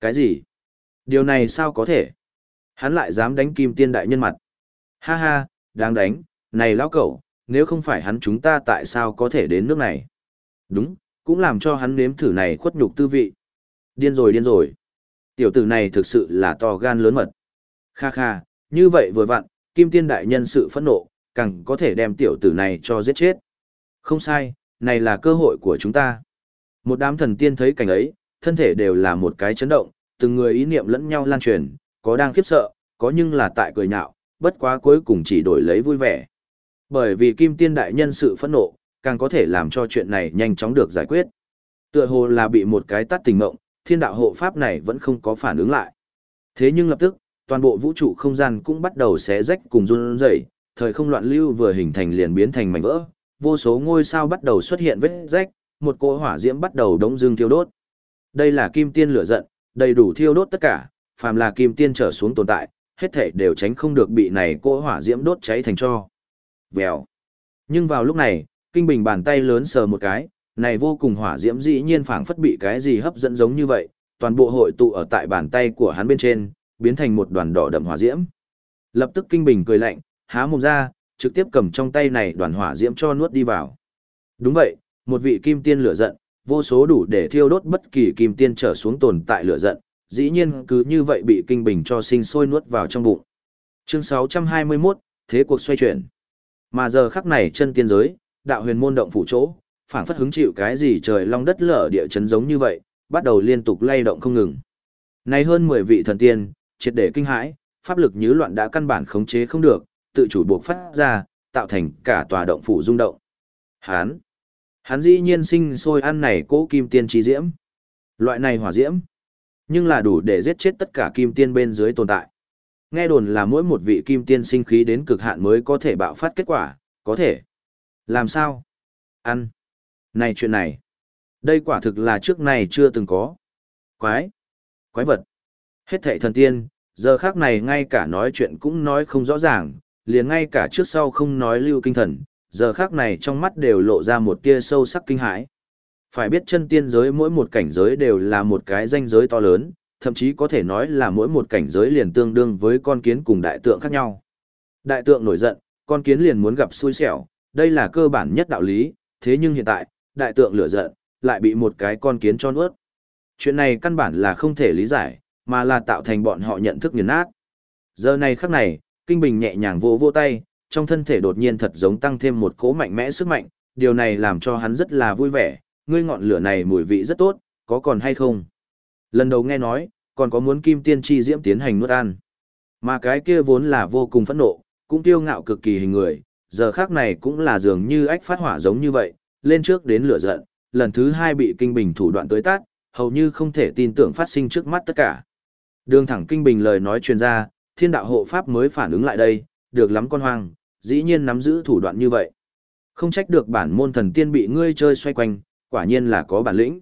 Speaker 1: Cái gì? Điều này sao có thể? Hắn lại dám đánh kim tiên đại nhân mặt. Ha ha, đáng đánh, này lão cẩu, nếu không phải hắn chúng ta tại sao có thể đến nước này? Đúng, cũng làm cho hắn nếm thử này khuất nhục tư vị. Điên rồi điên rồi. Tiểu tử này thực sự là to gan lớn mật. Kha kha, như vậy vừa vặn, kim tiên đại nhân sự phẫn nộ, càng có thể đem tiểu tử này cho giết chết. Không sai, này là cơ hội của chúng ta. Một đám thần tiên thấy cảnh ấy, thân thể đều là một cái chấn động, từng người ý niệm lẫn nhau lan truyền, có đang khiếp sợ, có nhưng là tại cười nhạo, bất quá cuối cùng chỉ đổi lấy vui vẻ. Bởi vì kim tiên đại nhân sự phẫn nộ, càng có thể làm cho chuyện này nhanh chóng được giải quyết. Tựa hồ là bị một cái tắt tình mộng, thiên đạo hộ pháp này vẫn không có phản ứng lại. Thế nhưng lập tức, toàn bộ vũ trụ không gian cũng bắt đầu xé rách cùng run rẩy, thời không loạn lưu vừa hình thành liền biến thành mảnh vỡ, vô số ngôi sao bắt đầu xuất hiện vết rách, một cỗ hỏa diễm bắt đầu đống dương thiêu đốt. Đây là kim tiên lửa giận, đầy đủ thiêu đốt tất cả, phàm là kim tiên trở xuống tồn tại, hết thảy đều tránh không được bị này cỗ hỏa diễm đốt cháy thành tro. Vèo. Nhưng vào lúc này, kinh bình bàn tay lớn sờ một cái, này vô cùng hỏa diễm dĩ nhiên phảng phất bị cái gì hấp dẫn giống như vậy, toàn bộ hội tụ ở tại bàn tay của hắn bên trên, biến thành một đoàn đỏ đậm hỏa diễm. Lập tức kinh bình cười lạnh, há mồm ra, trực tiếp cầm trong tay này đoàn hỏa diễm cho nuốt đi vào. Đúng vậy, một vị kim tiên lửa giận, vô số đủ để thiêu đốt bất kỳ kim tiên trở xuống tồn tại lửa giận, dĩ nhiên cứ như vậy bị kinh bình cho sinh sôi nuốt vào trong bụng. Chương 621, thế cuộc xoay chuyển. Mà giờ khắc này chân tiên giới, đạo huyền môn động phủ chỗ, phảng phất hứng chịu cái gì trời long đất lở địa chấn giống như vậy, bắt đầu liên tục lay động không ngừng. Này hơn 10 vị thần tiên, triệt để kinh hãi, pháp lực như loạn đã căn bản khống chế không được, tự chủ buộc phát ra, tạo thành cả tòa động phủ rung động. Hán, hắn dĩ nhiên sinh sôi ăn này cố kim tiên trí diễm. Loại này hỏa diễm, nhưng là đủ để giết chết tất cả kim tiên bên dưới tồn tại. Nghe đồn là mỗi một vị kim tiên sinh khí đến cực hạn mới có thể bạo phát kết quả, có thể. Làm sao? Ăn. Này chuyện này. Đây quả thực là trước này chưa từng có. Quái. Quái vật. Hết thệ thần tiên, giờ khác này ngay cả nói chuyện cũng nói không rõ ràng, liền ngay cả trước sau không nói lưu kinh thần, giờ khác này trong mắt đều lộ ra một tia sâu sắc kinh hãi. Phải biết chân tiên giới mỗi một cảnh giới đều là một cái danh giới to lớn, thậm chí có thể nói là mỗi một cảnh giới liền tương đương với con kiến cùng đại tượng khác nhau. Đại tượng nổi giận, con kiến liền muốn gặp xui xẻo, đây là cơ bản nhất đạo lý, thế nhưng hiện tại, đại tượng lửa giận, lại bị một cái con kiến cho nuốt. Chuyện này căn bản là không thể lý giải, mà là tạo thành bọn họ nhận thức nghiền nát. Giờ này khắc này, Kinh Bình nhẹ nhàng vô vô tay, trong thân thể đột nhiên thật giống tăng thêm một cỗ mạnh mẽ sức mạnh, điều này làm cho hắn rất là vui vẻ, ngươi ngọn lửa này mùi vị rất tốt, có còn hay không? Lần đầu nghe nói, còn có muốn kim tiên chi diễm tiến hành nuốt ăn. Mà cái kia vốn là vô cùng phẫn nộ, cũng tiêu ngạo cực kỳ hình người, giờ khác này cũng là dường như ách phát hỏa giống như vậy, lên trước đến lửa giận, lần thứ hai bị kinh bình thủ đoạn tới tát, hầu như không thể tin tưởng phát sinh trước mắt tất cả. Đường thẳng kinh bình lời nói truyền ra, thiên đạo hộ pháp mới phản ứng lại đây, được lắm con hoang, dĩ nhiên nắm giữ thủ đoạn như vậy. Không trách được bản môn thần tiên bị ngươi chơi xoay quanh, quả nhiên là có bản lĩnh.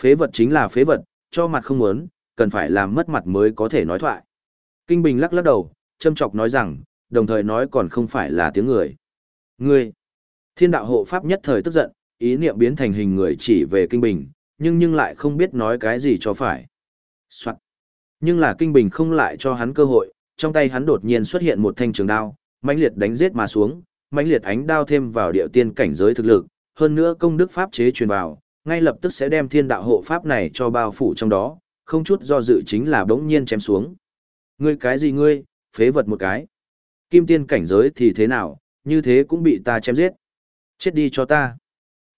Speaker 1: Phế vật chính là phế vật, cho mặt không muốn, cần phải làm mất mặt mới có thể nói thoại. Kinh Bình lắc lắc đầu, châm chọc nói rằng, đồng thời nói còn không phải là tiếng người. Ngươi! Thiên đạo hộ pháp nhất thời tức giận, ý niệm biến thành hình người chỉ về Kinh Bình, nhưng nhưng lại không biết nói cái gì cho phải. Soạn! Nhưng là Kinh Bình không lại cho hắn cơ hội, trong tay hắn đột nhiên xuất hiện một thanh trường đao, mãnh liệt đánh giết mà xuống, mãnh liệt ánh đao thêm vào địa tiên cảnh giới thực lực, hơn nữa công đức pháp chế truyền vào, ngay lập tức sẽ đem thiên đạo hộ pháp này cho bao phủ trong đó, không chút do dự chính là bỗng nhiên chém xuống. Ngươi cái gì ngươi, phế vật một cái. Kim tiên cảnh giới thì thế nào, như thế cũng bị ta chém giết. Chết đi cho ta.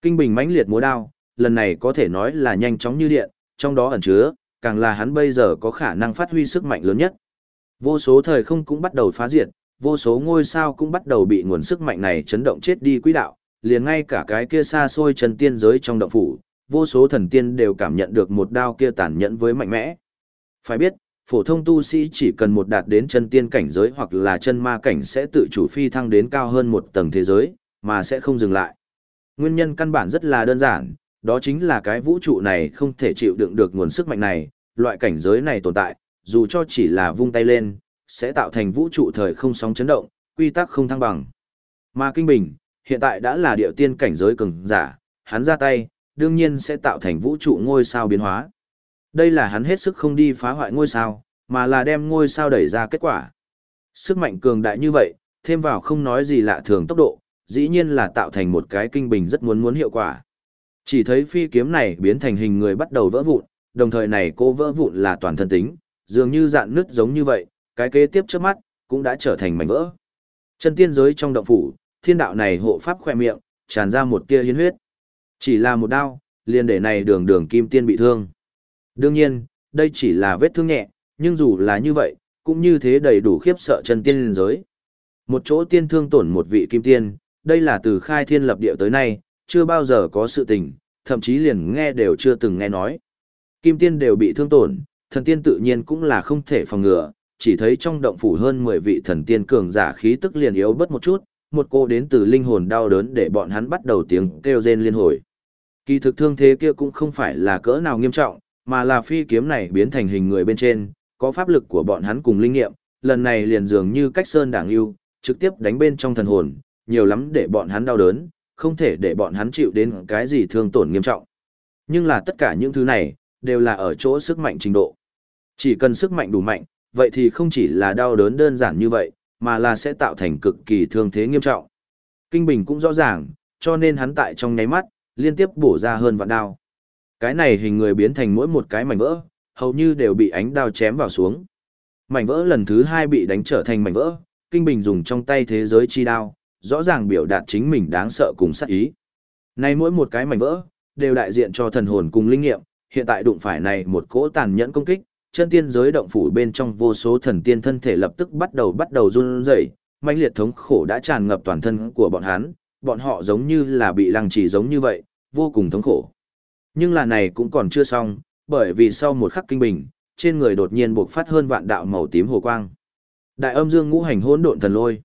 Speaker 1: Kinh bình mãnh liệt múa đao, lần này có thể nói là nhanh chóng như điện, trong đó ẩn chứa, càng là hắn bây giờ có khả năng phát huy sức mạnh lớn nhất. Vô số thời không cũng bắt đầu phá diệt, vô số ngôi sao cũng bắt đầu bị nguồn sức mạnh này chấn động chết đi quỹ đạo, liền ngay cả cái kia xa xôi chân tiên giới trong động phủ, vô số thần tiên đều cảm nhận được một đao kia tàn nhẫn với mạnh mẽ. Phải biết, phổ thông tu sĩ chỉ cần một đạt đến chân tiên cảnh giới hoặc là chân ma cảnh sẽ tự chủ phi thăng đến cao hơn một tầng thế giới, mà sẽ không dừng lại. Nguyên nhân căn bản rất là đơn giản, đó chính là cái vũ trụ này không thể chịu đựng được nguồn sức mạnh này, loại cảnh giới này tồn tại, dù cho chỉ là vung tay lên, sẽ tạo thành vũ trụ thời không sóng chấn động, quy tắc không thăng bằng. Mà Kinh Bình, hiện tại đã là điệu tiên cảnh giới cường giả, hắn ra tay, đương nhiên sẽ tạo thành vũ trụ ngôi sao biến hóa. Đây là hắn hết sức không đi phá hoại ngôi sao, mà là đem ngôi sao đẩy ra kết quả. Sức mạnh cường đại như vậy, thêm vào không nói gì lạ thường tốc độ, dĩ nhiên là tạo thành một cái kinh bình rất muốn muốn hiệu quả. Chỉ thấy phi kiếm này biến thành hình người bắt đầu vỡ vụn, đồng thời này cô vỡ vụn là toàn thân tính, dường như dạn nứt giống như vậy, cái kế tiếp trước mắt, cũng đã trở thành mảnh vỡ. Chân tiên giới trong động phủ, thiên đạo này hộ pháp khoe miệng, tràn ra một tia hiến huyết. Chỉ là một đao, liền để này đường đường kim tiên bị thương. Đương nhiên, đây chỉ là vết thương nhẹ, nhưng dù là như vậy, cũng như thế đầy đủ khiếp sợ chân tiên giới. Một chỗ tiên thương tổn một vị kim tiên, đây là từ khai thiên lập địa tới nay, chưa bao giờ có sự tình, thậm chí liền nghe đều chưa từng nghe nói. Kim tiên đều bị thương tổn, thần tiên tự nhiên cũng là không thể phòng ngừa, chỉ thấy trong động phủ hơn 10 vị thần tiên cường giả khí tức liền yếu bớt một chút, một cô đến từ linh hồn đau đớn để bọn hắn bắt đầu tiếng kêu rên liên hồi. Kỳ thực thương thế kia cũng không phải là cỡ nào nghiêm trọng, mà là phi kiếm này biến thành hình người bên trên, có pháp lực của bọn hắn cùng linh nghiệm, lần này liền dường như cách sơn đảng yêu, trực tiếp đánh bên trong thần hồn, nhiều lắm để bọn hắn đau đớn, không thể để bọn hắn chịu đến cái gì thương tổn nghiêm trọng. Nhưng là tất cả những thứ này, đều là ở chỗ sức mạnh trình độ. Chỉ cần sức mạnh đủ mạnh, vậy thì không chỉ là đau đớn đơn giản như vậy, mà là sẽ tạo thành cực kỳ thương thế nghiêm trọng. Kinh Bình cũng rõ ràng, cho nên hắn tại trong nháy mắt, liên tiếp bổ ra hơn vạn đao. Cái này hình người biến thành mỗi một cái mảnh vỡ, hầu như đều bị ánh đao chém vào xuống. Mảnh vỡ lần thứ hai bị đánh trở thành mảnh vỡ, Kinh Bình dùng trong tay thế giới chi đao, rõ ràng biểu đạt chính mình đáng sợ cùng sát ý. Này mỗi một cái mảnh vỡ, đều đại diện cho thần hồn cùng linh nghiệm, hiện tại đụng phải này một cỗ tàn nhẫn công kích, chân tiên giới động phủ bên trong vô số thần tiên thân thể lập tức bắt đầu bắt đầu run rẩy, mãnh liệt thống khổ đã tràn ngập toàn thân của bọn hắn, bọn họ giống như là bị lăng trì giống như vậy, vô cùng thống khổ. Nhưng là này cũng còn chưa xong, bởi vì sau một khắc kinh bình, trên người đột nhiên bộc phát hơn vạn đạo màu tím hồ quang. Đại âm dương ngũ hành hỗn độn thần lôi.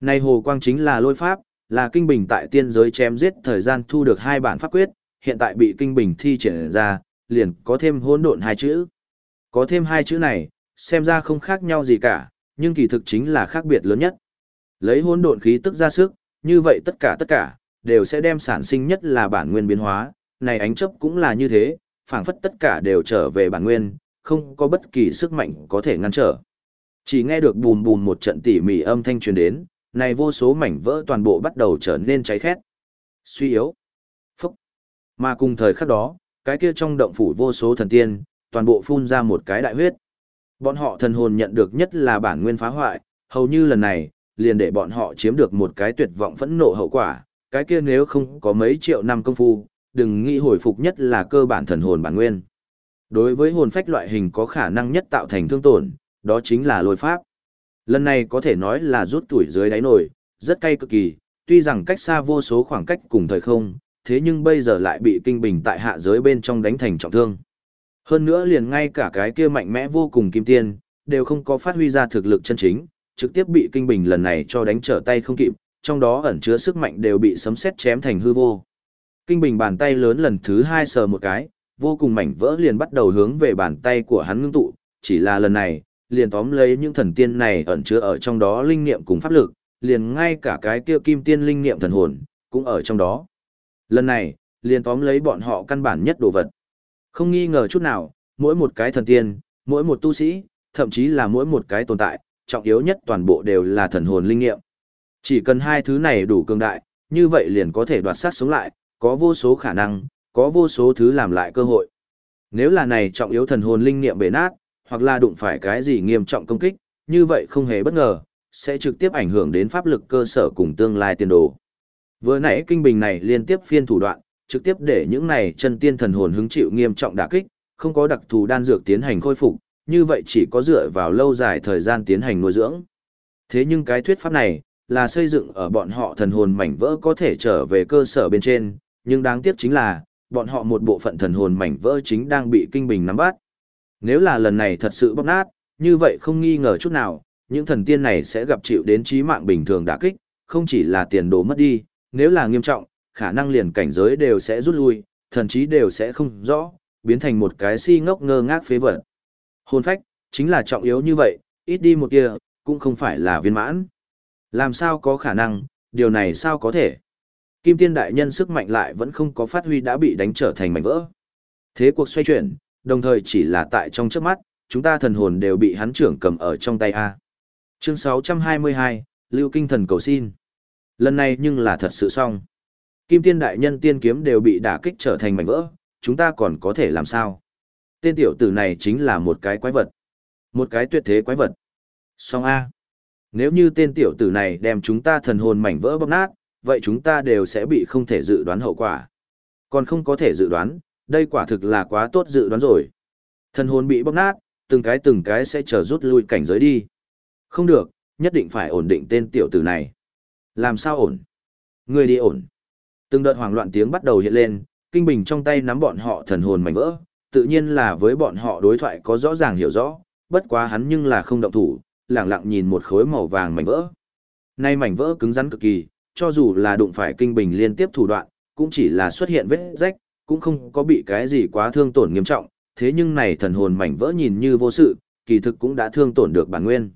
Speaker 1: Này hồ quang chính là lôi pháp, là kinh bình tại tiên giới chém giết thời gian thu được hai bản pháp quyết, hiện tại bị kinh bình thi triển ra, liền có thêm hỗn độn hai chữ. Có thêm hai chữ này, xem ra không khác nhau gì cả, nhưng kỳ thực chính là khác biệt lớn nhất. Lấy hỗn độn khí tức ra sức, như vậy tất cả tất cả, đều sẽ đem sản sinh nhất là bản nguyên biến hóa, này ánh chấp cũng là như thế, phảng phất tất cả đều trở về bản nguyên, không có bất kỳ sức mạnh có thể ngăn trở. Chỉ nghe được bùm bùm một trận tỉ mỉ âm thanh truyền đến, này vô số mảnh vỡ toàn bộ bắt đầu trở nên cháy khét. Suy yếu. Phúc. Mà cùng thời khắc đó, cái kia trong động phủ vô số thần tiên, toàn bộ phun ra một cái đại huyết. Bọn họ thần hồn nhận được nhất là bản nguyên phá hoại, hầu như lần này, liền để bọn họ chiếm được một cái tuyệt vọng phẫn nộ hậu quả, cái kia nếu không có mấy triệu năm công phu, đừng nghĩ hồi phục nhất là cơ bản thần hồn bản nguyên. Đối với hồn phách loại hình có khả năng nhất tạo thành thương tổn, đó chính là lôi pháp. Lần này có thể nói là rút tuổi dưới đáy nổi, rất cay cực kỳ, tuy rằng cách xa vô số khoảng cách cùng thời không, thế nhưng bây giờ lại bị kinh bình tại hạ giới bên trong đánh thành trọng thương. Hơn nữa liền ngay cả cái kia mạnh mẽ vô cùng kim tiên, đều không có phát huy ra thực lực chân chính, trực tiếp bị kinh bình lần này cho đánh trở tay không kịp, trong đó ẩn chứa sức mạnh đều bị sấm sét chém thành hư vô. Kinh bình bàn tay lớn lần thứ hai sờ một cái, vô cùng mảnh vỡ liền bắt đầu hướng về bàn tay của hắn ngưng tụ, chỉ là lần này, liền tóm lấy những thần tiên này ẩn chứa ở trong đó linh niệm cùng pháp lực, liền ngay cả cái kia kim tiên linh niệm thần hồn, cũng ở trong đó. Lần này, liền tóm lấy bọn họ căn bản nhất đồ vật. Không nghi ngờ chút nào, mỗi một cái thần tiên, mỗi một tu sĩ, thậm chí là mỗi một cái tồn tại, trọng yếu nhất toàn bộ đều là thần hồn linh nghiệm. Chỉ cần hai thứ này đủ cường đại, như vậy liền có thể đoạt sát sống lại, có vô số khả năng, có vô số thứ làm lại cơ hội. Nếu là này trọng yếu thần hồn linh nghiệm bể nát, hoặc là đụng phải cái gì nghiêm trọng công kích, như vậy không hề bất ngờ, sẽ trực tiếp ảnh hưởng đến pháp lực cơ sở cùng tương lai tiền đồ. Vừa nãy kinh bình này liên tiếp phiên thủ đoạn, trực tiếp để những này chân tiên thần hồn hứng chịu nghiêm trọng đả kích, không có đặc thù đan dược tiến hành khôi phục, như vậy chỉ có dựa vào lâu dài thời gian tiến hành nuôi dưỡng. Thế nhưng cái thuyết pháp này, là xây dựng ở bọn họ thần hồn mảnh vỡ có thể trở về cơ sở bên trên, nhưng đáng tiếc chính là, bọn họ một bộ phận thần hồn mảnh vỡ chính đang bị kinh bình nắm bắt. Nếu là lần này thật sự bóc nát, như vậy không nghi ngờ chút nào, những thần tiên này sẽ gặp chịu đến chí mạng bình thường đả kích, không chỉ là tiền đồ mất đi, nếu là nghiêm trọng, khả năng liền cảnh giới đều sẽ rút lui, thần trí đều sẽ không rõ, biến thành một cái si ngốc ngơ ngác phế vật. Hồn phách, chính là trọng yếu như vậy, ít đi một kia, cũng không phải là viên mãn. Làm sao có khả năng, điều này sao có thể? Kim tiên đại nhân sức mạnh lại vẫn không có phát huy đã bị đánh trở thành mảnh vỡ. Thế cuộc xoay chuyển, đồng thời chỉ là tại trong trước mắt, chúng ta thần hồn đều bị hắn trưởng cầm ở trong tay A. Chương 622, Lưu Kinh Thần cầu xin. Lần này nhưng là thật sự xong. Kim tiên đại nhân tiên kiếm đều bị đả kích trở thành mảnh vỡ, chúng ta còn có thể làm sao? Tên tiểu tử này chính là một cái quái vật. Một cái tuyệt thế quái vật. Song A. Nếu như tên tiểu tử này đem chúng ta thần hồn mảnh vỡ bóp nát, vậy chúng ta đều sẽ bị không thể dự đoán hậu quả. Còn không có thể dự đoán, đây quả thực là quá tốt dự đoán rồi. Thần hồn bị bóp nát, từng cái từng cái sẽ trở rút lui cảnh giới đi. Không được, nhất định phải ổn định tên tiểu tử này. Làm sao ổn? Người đi ổn. Từng đợt hoảng loạn tiếng bắt đầu hiện lên, kinh bình trong tay nắm bọn họ thần hồn mảnh vỡ, tự nhiên là với bọn họ đối thoại có rõ ràng hiểu rõ, bất quá hắn nhưng là không động thủ, lẳng lặng nhìn một khối màu vàng mảnh vỡ. Nay mảnh vỡ cứng rắn cực kỳ, cho dù là đụng phải kinh bình liên tiếp thủ đoạn, cũng chỉ là xuất hiện vết rách, cũng không có bị cái gì quá thương tổn nghiêm trọng, thế nhưng này thần hồn mảnh vỡ nhìn như vô sự, kỳ thực cũng đã thương tổn được bản nguyên.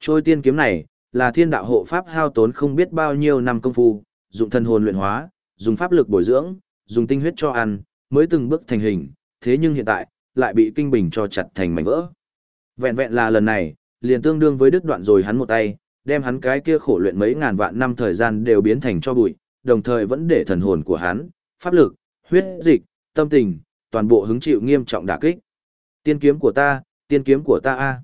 Speaker 1: Trôi tiên kiếm này, là thiên đạo hộ pháp hao tốn không biết bao nhiêu năm công phu, dụng thần hồn luyện hóa, dùng pháp lực bồi dưỡng, dùng tinh huyết cho ăn, mới từng bước thành hình, thế nhưng hiện tại, lại bị kinh bình cho chặt thành mảnh vỡ. Vẹn vẹn là lần này, liền tương đương với đứt đoạn rồi hắn một tay, đem hắn cái kia khổ luyện mấy ngàn vạn năm thời gian đều biến thành cho bụi, đồng thời vẫn để thần hồn của hắn, pháp lực, huyết dịch, tâm tình, toàn bộ hứng chịu nghiêm trọng đả kích. Tiên kiếm của ta, tiên kiếm của ta a.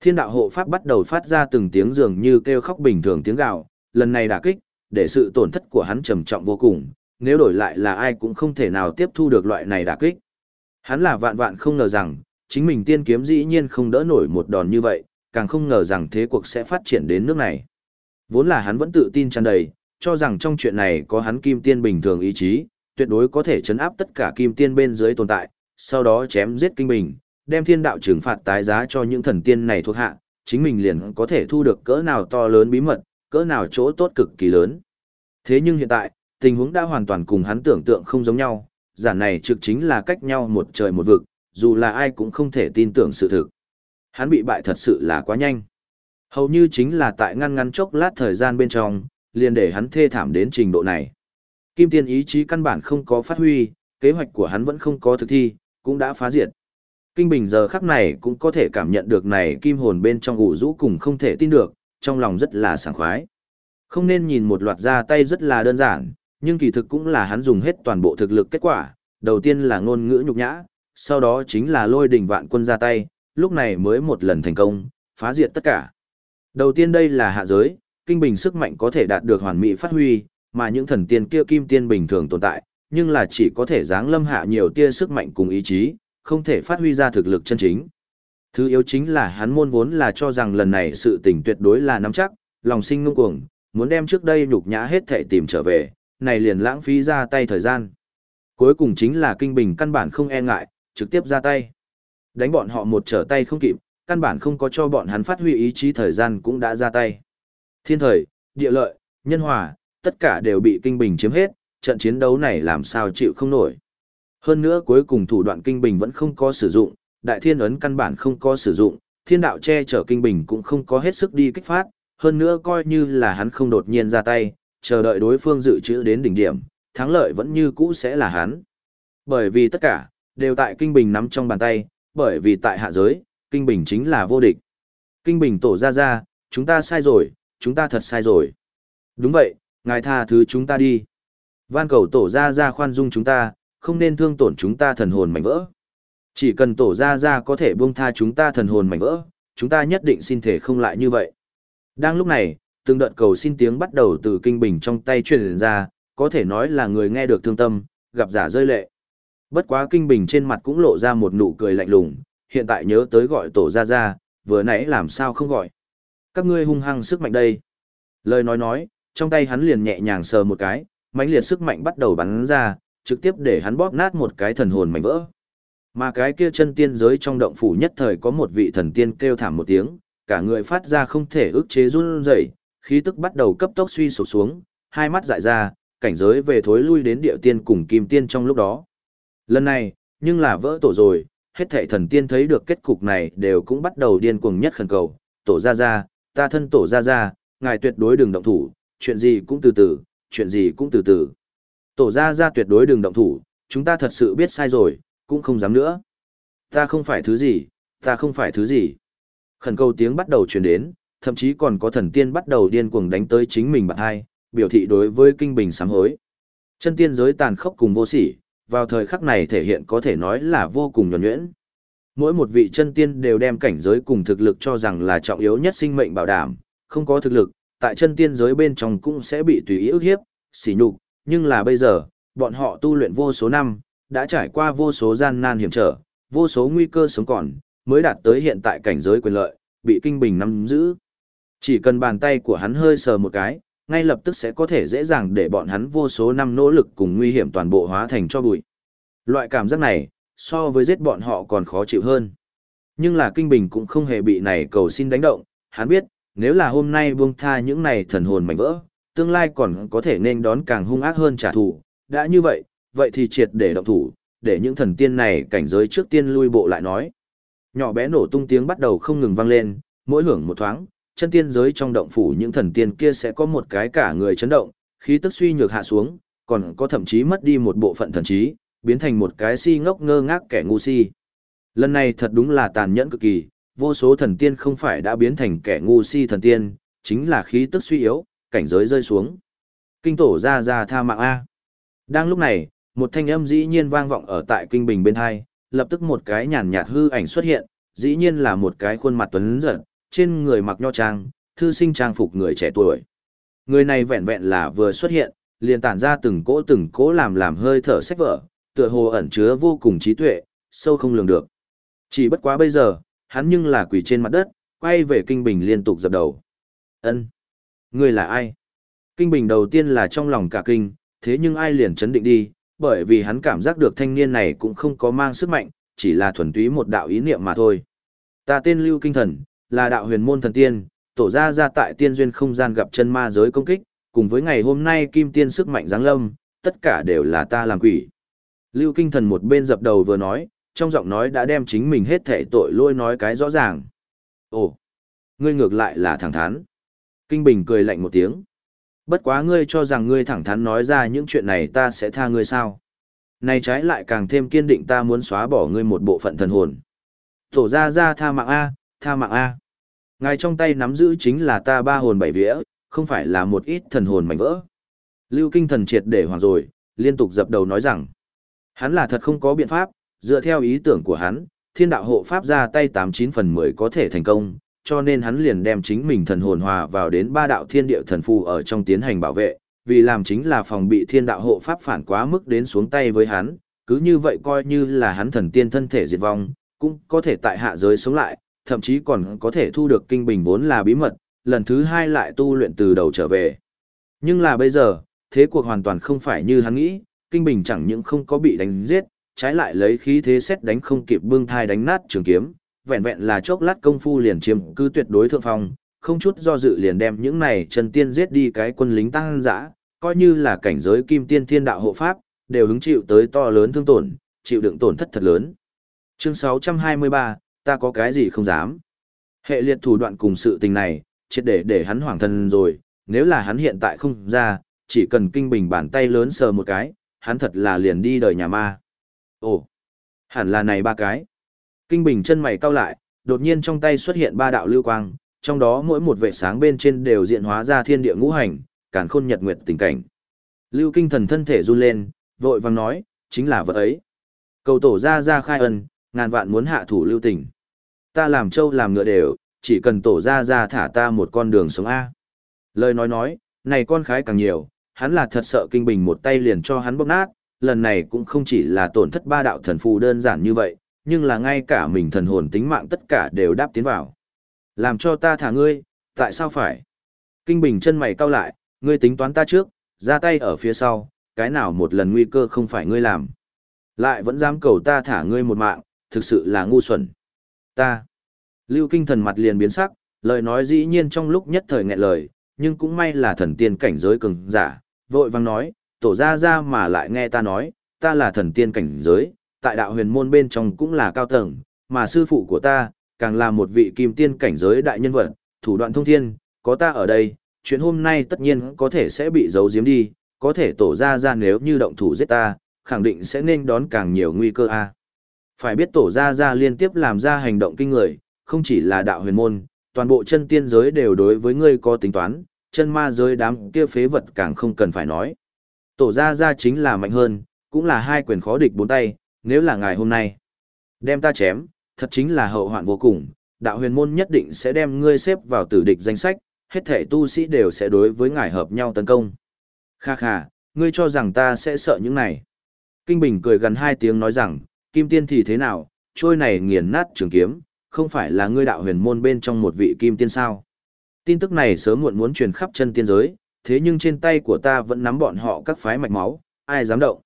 Speaker 1: Thiên đạo hộ pháp bắt đầu phát ra từng tiếng dường như kêu khóc bình thường tiếng gào, lần này đả kích, để sự tổn thất của hắn trầm trọng vô cùng, nếu đổi lại là ai cũng không thể nào tiếp thu được loại này đả kích. Hắn là vạn vạn không ngờ rằng, chính mình tiên kiếm dĩ nhiên không đỡ nổi một đòn như vậy, càng không ngờ rằng thế cuộc sẽ phát triển đến nước này. Vốn là hắn vẫn tự tin tràn đầy, cho rằng trong chuyện này có hắn kim tiên bình thường ý chí, tuyệt đối có thể chấn áp tất cả kim tiên bên dưới tồn tại, sau đó chém giết kinh bình, đem thiên đạo trừng phạt tái giá cho những thần tiên này thuộc hạ, chính mình liền có thể thu được cỡ nào to lớn bí mật, cỡ nào chỗ tốt cực kỳ lớn. Thế nhưng hiện tại, tình huống đã hoàn toàn cùng hắn tưởng tượng không giống nhau, giản này trực chính là cách nhau một trời một vực, dù là ai cũng không thể tin tưởng sự thực. Hắn bị bại thật sự là quá nhanh. Hầu như chính là tại ngăn ngăn chốc lát thời gian bên trong, liền để hắn thê thảm đến trình độ này. Kim tiên ý chí căn bản không có phát huy, kế hoạch của hắn vẫn không có thực thi, cũng đã phá diệt. Kinh Bình giờ khắc này cũng có thể cảm nhận được này kim hồn bên trong ủ rũ cùng không thể tin được, trong lòng rất là sảng khoái. Không nên nhìn một loạt ra tay rất là đơn giản, nhưng kỳ thực cũng là hắn dùng hết toàn bộ thực lực kết quả, đầu tiên là ngôn ngữ nhục nhã, sau đó chính là lôi đỉnh vạn quân ra tay, lúc này mới một lần thành công, phá diệt tất cả. Đầu tiên đây là hạ giới, kinh bình sức mạnh có thể đạt được hoàn mỹ phát huy, mà những thần tiên kia kim tiên bình thường tồn tại, nhưng là chỉ có thể giáng lâm hạ nhiều tia sức mạnh cùng ý chí, không thể phát huy ra thực lực chân chính. Thứ yếu chính là hắn môn vốn là cho rằng lần này sự tình tuyệt đối là nắm chắc, lòng sinh ngông cuồng, muốn đem trước đây nhục nhã hết thể tìm trở về, này liền lãng phí ra tay thời gian. Cuối cùng chính là kinh bình căn bản không e ngại, trực tiếp ra tay. Đánh bọn họ một trở tay không kịp, căn bản không có cho bọn hắn phát huy ý chí thời gian cũng đã ra tay. Thiên thời, địa lợi, nhân hòa, tất cả đều bị kinh bình chiếm hết, trận chiến đấu này làm sao chịu không nổi. Hơn nữa cuối cùng thủ đoạn kinh bình vẫn không có sử dụng, đại thiên ấn căn bản không có sử dụng, thiên đạo che chở kinh bình cũng không có hết sức đi kích phát, hơn nữa coi như là hắn không đột nhiên ra tay, chờ đợi đối phương dự trữ đến đỉnh điểm, thắng lợi vẫn như cũ sẽ là hắn. Bởi vì tất cả, đều tại kinh bình nắm trong bàn tay, bởi vì tại hạ giới, kinh bình chính là vô địch. Kinh bình tổ ra ra, chúng ta sai rồi, chúng ta thật sai rồi. Đúng vậy, ngài tha thứ chúng ta đi. Van cầu tổ ra ra khoan dung chúng ta, không nên thương tổn chúng ta thần hồn mảnh vỡ. Chỉ cần tổ ra ra có thể buông tha chúng ta thần hồn mảnh vỡ, chúng ta nhất định xin thể không lại như vậy. Đang lúc này, từng đợt cầu xin tiếng bắt đầu từ kinh bình trong tay truyền ra, có thể nói là người nghe được thương tâm, gặp giả rơi lệ. Bất quá kinh bình trên mặt cũng lộ ra một nụ cười lạnh lùng, hiện tại nhớ tới gọi tổ ra ra, vừa nãy làm sao không gọi. Các ngươi hung hăng sức mạnh đây. Lời nói nói, trong tay hắn liền nhẹ nhàng sờ một cái, mãnh liệt sức mạnh bắt đầu bắn ra, trực tiếp để hắn bóp nát một cái thần hồn mảnh vỡ. Mà cái kia chân tiên giới trong động phủ nhất thời có một vị thần tiên kêu thảm một tiếng, cả người phát ra không thể ức chế run rẩy, khí tức bắt đầu cấp tốc suy sụp xuống, hai mắt dại ra, cảnh giới về thối lui đến địa tiên cùng kim tiên trong lúc đó. Lần này, nhưng là vỡ tổ rồi, hết thảy thần tiên thấy được kết cục này đều cũng bắt đầu điên cuồng nhất khẩn cầu, tổ ra ra, ta thân tổ ra ra, ngài tuyệt đối đừng động thủ, chuyện gì cũng từ từ, chuyện gì cũng từ từ. Tổ ra ra tuyệt đối đừng động thủ, chúng ta thật sự biết sai rồi, cũng không dám nữa. Ta không phải thứ gì, ta không phải thứ gì. Khẩn cầu tiếng bắt đầu truyền đến, thậm chí còn có thần tiên bắt đầu điên cuồng đánh tới chính mình bạn hai, biểu thị đối với kinh bình sám hối. Chân tiên giới tàn khốc cùng vô sỉ, vào thời khắc này thể hiện có thể nói là vô cùng nhuần nhuyễn. Mỗi một vị chân tiên đều đem cảnh giới cùng thực lực cho rằng là trọng yếu nhất sinh mệnh bảo đảm, không có thực lực, tại chân tiên giới bên trong cũng sẽ bị tùy ý ức hiếp, sỉ nhục, nhưng là bây giờ, bọn họ tu luyện vô số năm, đã trải qua vô số gian nan hiểm trở, vô số nguy cơ sống còn, mới đạt tới hiện tại cảnh giới quyền lợi, bị kinh bình nắm giữ. Chỉ cần bàn tay của hắn hơi sờ một cái, ngay lập tức sẽ có thể dễ dàng để bọn hắn vô số năm nỗ lực cùng nguy hiểm toàn bộ hóa thành cho bụi. Loại cảm giác này, so với giết bọn họ còn khó chịu hơn. Nhưng là kinh bình cũng không hề bị này cầu xin đánh động, hắn biết, nếu là hôm nay buông tha những này thần hồn mảnh vỡ, tương lai còn có thể nên đón càng hung ác hơn trả thù. Đã như vậy, vậy thì triệt để động thủ, để những thần tiên này cảnh giới trước tiên lui bộ lại nói. Nhỏ bé nổ tung tiếng bắt đầu không ngừng vang lên, mỗi hưởng một thoáng, chân tiên giới trong động phủ những thần tiên kia sẽ có một cái cả người chấn động, khí tức suy nhược hạ xuống, còn có thậm chí mất đi một bộ phận thần trí, biến thành một cái si ngốc ngơ ngác kẻ ngu si. Lần này thật đúng là tàn nhẫn cực kỳ, vô số thần tiên không phải đã biến thành kẻ ngu si thần tiên, chính là khí tức suy yếu, cảnh giới rơi xuống. Kinh tổ ra ra tha mạng A. Đang lúc này, một thanh âm dĩ nhiên vang vọng ở tại kinh bình bên hai, lập tức một cái nhàn nhạt hư ảnh xuất hiện, dĩ nhiên là một cái khuôn mặt tuấn giật, trên người mặc nho trang, thư sinh trang phục người trẻ tuổi. Người này vẹn vẹn là vừa xuất hiện, liền tản ra từng cỗ từng cỗ làm làm hơi thở sách vở, tựa hồ ẩn chứa vô cùng trí tuệ, sâu không lường được. Chỉ bất quá bây giờ, hắn nhưng là quỳ trên mặt đất, quay về kinh bình liên tục dập đầu. Ân, Người là ai? Kinh bình đầu tiên là trong lòng cả kinh, thế nhưng ai liền chấn định đi, bởi vì hắn cảm giác được thanh niên này cũng không có mang sức mạnh, chỉ là thuần túy một đạo ý niệm mà thôi. Ta tên Lưu Kinh Thần, là đạo huyền môn thần tiên, tổ ra ra tại tiên duyên không gian gặp chân ma giới công kích, cùng với ngày hôm nay kim tiên sức mạnh giáng lâm, tất cả đều là ta làm quỷ. Lưu Kinh Thần một bên dập đầu vừa nói, trong giọng nói đã đem chính mình hết thể tội lôi nói cái rõ ràng. Ồ, ngươi ngược lại là thẳng thắn. Kinh Bình cười lạnh một tiếng. Bất quá ngươi cho rằng ngươi thẳng thắn nói ra những chuyện này ta sẽ tha ngươi sao. Này trái lại càng thêm kiên định ta muốn xóa bỏ ngươi một bộ phận thần hồn. Tổ ra ra tha mạng A, tha mạng A. Ngài trong tay nắm giữ chính là ta ba hồn bảy vía, không phải là một ít thần hồn mảnh vỡ. Lưu kinh thần triệt để hoàng rồi, liên tục dập đầu nói rằng, hắn là thật không có biện pháp, dựa theo ý tưởng của hắn, thiên đạo hộ pháp ra tay 89 phần 10 có thể thành công, cho nên hắn liền đem chính mình thần hồn hòa vào đến ba đạo thiên địa thần phù ở trong tiến hành bảo vệ, vì làm chính là phòng bị thiên đạo hộ pháp phản quá mức đến xuống tay với hắn, cứ như vậy coi như là hắn thần tiên thân thể diệt vong, cũng có thể tại hạ giới sống lại, thậm chí còn có thể thu được kinh bình vốn là bí mật, lần thứ hai lại tu luyện từ đầu trở về. Nhưng là bây giờ, thế cuộc hoàn toàn không phải như hắn nghĩ, kinh bình chẳng những không có bị đánh giết, trái lại lấy khí thế xét đánh không kịp bưng thai đánh nát trường kiếm, vẹn vẹn là chốc lát công phu liền chiếm cứ tuyệt đối thượng phong, không chút do dự liền đem những này chân tiên giết đi cái quân lính tăng dã, coi như là cảnh giới kim tiên thiên đạo hộ pháp, đều hứng chịu tới to lớn thương tổn, chịu đựng tổn thất thật lớn. Chương 623, ta có cái gì không dám. Hệ liệt thủ đoạn cùng sự tình này, triệt để để hắn hoảng thân rồi, nếu là hắn hiện tại không ra, chỉ cần kinh bình bàn tay lớn sờ một cái, hắn thật là liền đi đời nhà ma. Ồ, hẳn là này ba cái. Kinh bình chân mày cau lại, đột nhiên trong tay xuất hiện ba đạo lưu quang, trong đó mỗi một vệ sáng bên trên đều diện hóa ra thiên địa ngũ hành, càn khôn nhật nguyệt tình cảnh. Lưu kinh thần thân thể run lên, vội vàng nói, chính là vật ấy. Cầu tổ ra ra khai ân, ngàn vạn muốn hạ thủ lưu tình. Ta làm trâu làm ngựa đều, chỉ cần tổ ra ra thả ta một con đường sống A. Lời nói nói, này con khái càng nhiều, hắn là thật sợ kinh bình một tay liền cho hắn bóp nát, lần này cũng không chỉ là tổn thất ba đạo thần phù đơn giản như vậy, nhưng là ngay cả mình thần hồn tính mạng tất cả đều đáp tiến vào. Làm cho ta thả ngươi, tại sao phải? Kinh bình chân mày cau lại, ngươi tính toán ta trước, ra tay ở phía sau, cái nào một lần nguy cơ không phải ngươi làm. Lại vẫn dám cầu ta thả ngươi một mạng, thực sự là ngu xuẩn. Ta. Lưu kinh thần mặt liền biến sắc, lời nói dĩ nhiên trong lúc nhất thời nghẹn lời, nhưng cũng may là thần tiên cảnh giới cường giả, vội vang nói, tổ ra ra mà lại nghe ta nói, ta là thần tiên cảnh giới, tại đạo huyền môn bên trong cũng là cao tầng, mà sư phụ của ta, càng là một vị kim tiên cảnh giới đại nhân vật, thủ đoạn thông thiên, có ta ở đây, chuyện hôm nay tất nhiên có thể sẽ bị giấu giếm đi, có thể tổ ra ra nếu như động thủ giết ta, khẳng định sẽ nên đón càng nhiều nguy cơ a. Phải biết tổ ra ra liên tiếp làm ra hành động kinh người, không chỉ là đạo huyền môn, toàn bộ chân tiên giới đều đối với ngươi có tính toán, chân ma giới đám kia phế vật càng không cần phải nói. Tổ ra ra chính là mạnh hơn, cũng là hai quyền khó địch bốn tay, nếu là ngài hôm nay. Đem ta chém, thật chính là hậu hoạn vô cùng, đạo huyền môn nhất định sẽ đem ngươi xếp vào tử địch danh sách, hết thể tu sĩ đều sẽ đối với ngài hợp nhau tấn công. Kha kha, ngươi cho rằng ta sẽ sợ những này. Kinh Bình cười gần hai tiếng nói rằng, kim tiên thì thế nào, trôi này nghiền nát trường kiếm, không phải là ngươi đạo huyền môn bên trong một vị kim tiên sao. Tin tức này sớm muộn muốn truyền khắp chân tiên giới, thế nhưng trên tay của ta vẫn nắm bọn họ các phái mạch máu, ai dám động.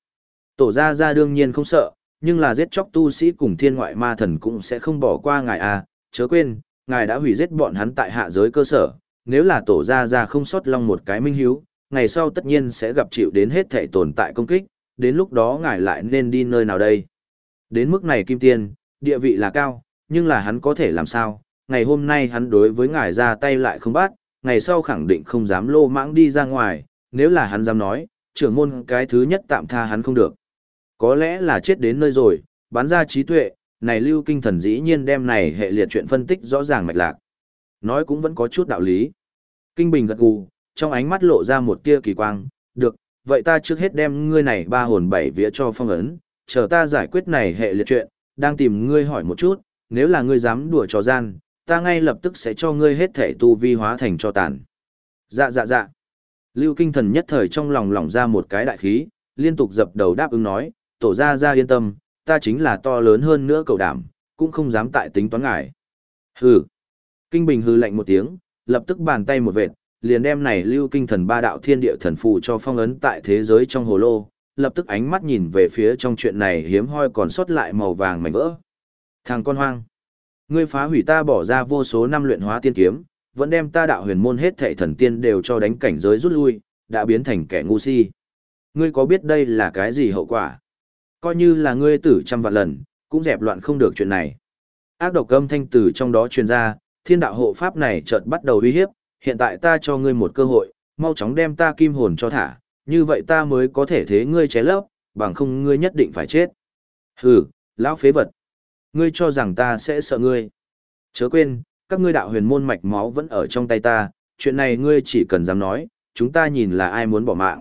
Speaker 1: Tổ gia gia đương nhiên không sợ, nhưng là giết chóc tu sĩ cùng thiên ngoại ma thần cũng sẽ không bỏ qua ngài à, chớ quên, ngài đã hủy giết bọn hắn tại hạ giới cơ sở, nếu là tổ gia gia không sót long một cái minh hiếu, ngày sau tất nhiên sẽ gặp chịu đến hết thể tồn tại công kích, đến lúc đó ngài lại nên đi nơi nào đây. Đến mức này kim tiên, địa vị là cao, nhưng là hắn có thể làm sao, ngày hôm nay hắn đối với ngài ra tay lại không bắt, ngày sau khẳng định không dám lô mãng đi ra ngoài, nếu là hắn dám nói, trưởng môn cái thứ nhất tạm tha hắn không được. Có lẽ là chết đến nơi rồi, bán ra trí tuệ, này lưu kinh thần dĩ nhiên đem này hệ liệt chuyện phân tích rõ ràng mạch lạc. Nói cũng vẫn có chút đạo lý. Kinh Bình gật gù, trong ánh mắt lộ ra một tia kỳ quang, được, vậy ta trước hết đem ngươi này ba hồn bảy vía cho phong ấn, chờ ta giải quyết này hệ liệt chuyện, đang tìm ngươi hỏi một chút, nếu là ngươi dám đùa trò gian, ta ngay lập tức sẽ cho ngươi hết thể tu vi hóa thành cho tàn. Dạ dạ dạ. Lưu Kinh Thần nhất thời trong lòng lỏng ra một cái đại khí, liên tục dập đầu đáp ứng nói, tổ ra ra yên tâm, ta chính là to lớn hơn nữa cầu đảm, cũng không dám tại tính toán ngại. Hừ. Kinh Bình hừ lạnh một tiếng, lập tức bàn tay một vệt, liền đem này lưu kinh thần ba đạo thiên địa thần phù cho phong ấn tại thế giới trong hồ lô, lập tức ánh mắt nhìn về phía trong chuyện này hiếm hoi còn sót lại màu vàng mảnh vỡ. Thằng con hoang, ngươi phá hủy ta bỏ ra vô số năm luyện hóa tiên kiếm, vẫn đem ta đạo huyền môn hết thệ thần tiên đều cho đánh cảnh giới rút lui, đã biến thành kẻ ngu si. Ngươi có biết đây là cái gì hậu quả? Coi như là ngươi tử trăm vạn lần, cũng dẹp loạn không được chuyện này. Ác độc âm thanh từ trong đó truyền ra, thiên đạo hộ pháp này chợt bắt đầu uy hiếp, hiện tại ta cho ngươi một cơ hội, mau chóng đem ta kim hồn cho thả, như vậy ta mới có thể thế ngươi ché lấp, bằng không ngươi nhất định phải chết. Hừ, lão phế vật. Ngươi cho rằng ta sẽ sợ ngươi. Chớ quên, các ngươi đạo huyền môn mạch máu vẫn ở trong tay ta, chuyện này ngươi chỉ cần dám nói, chúng ta nhìn là ai muốn bỏ mạng.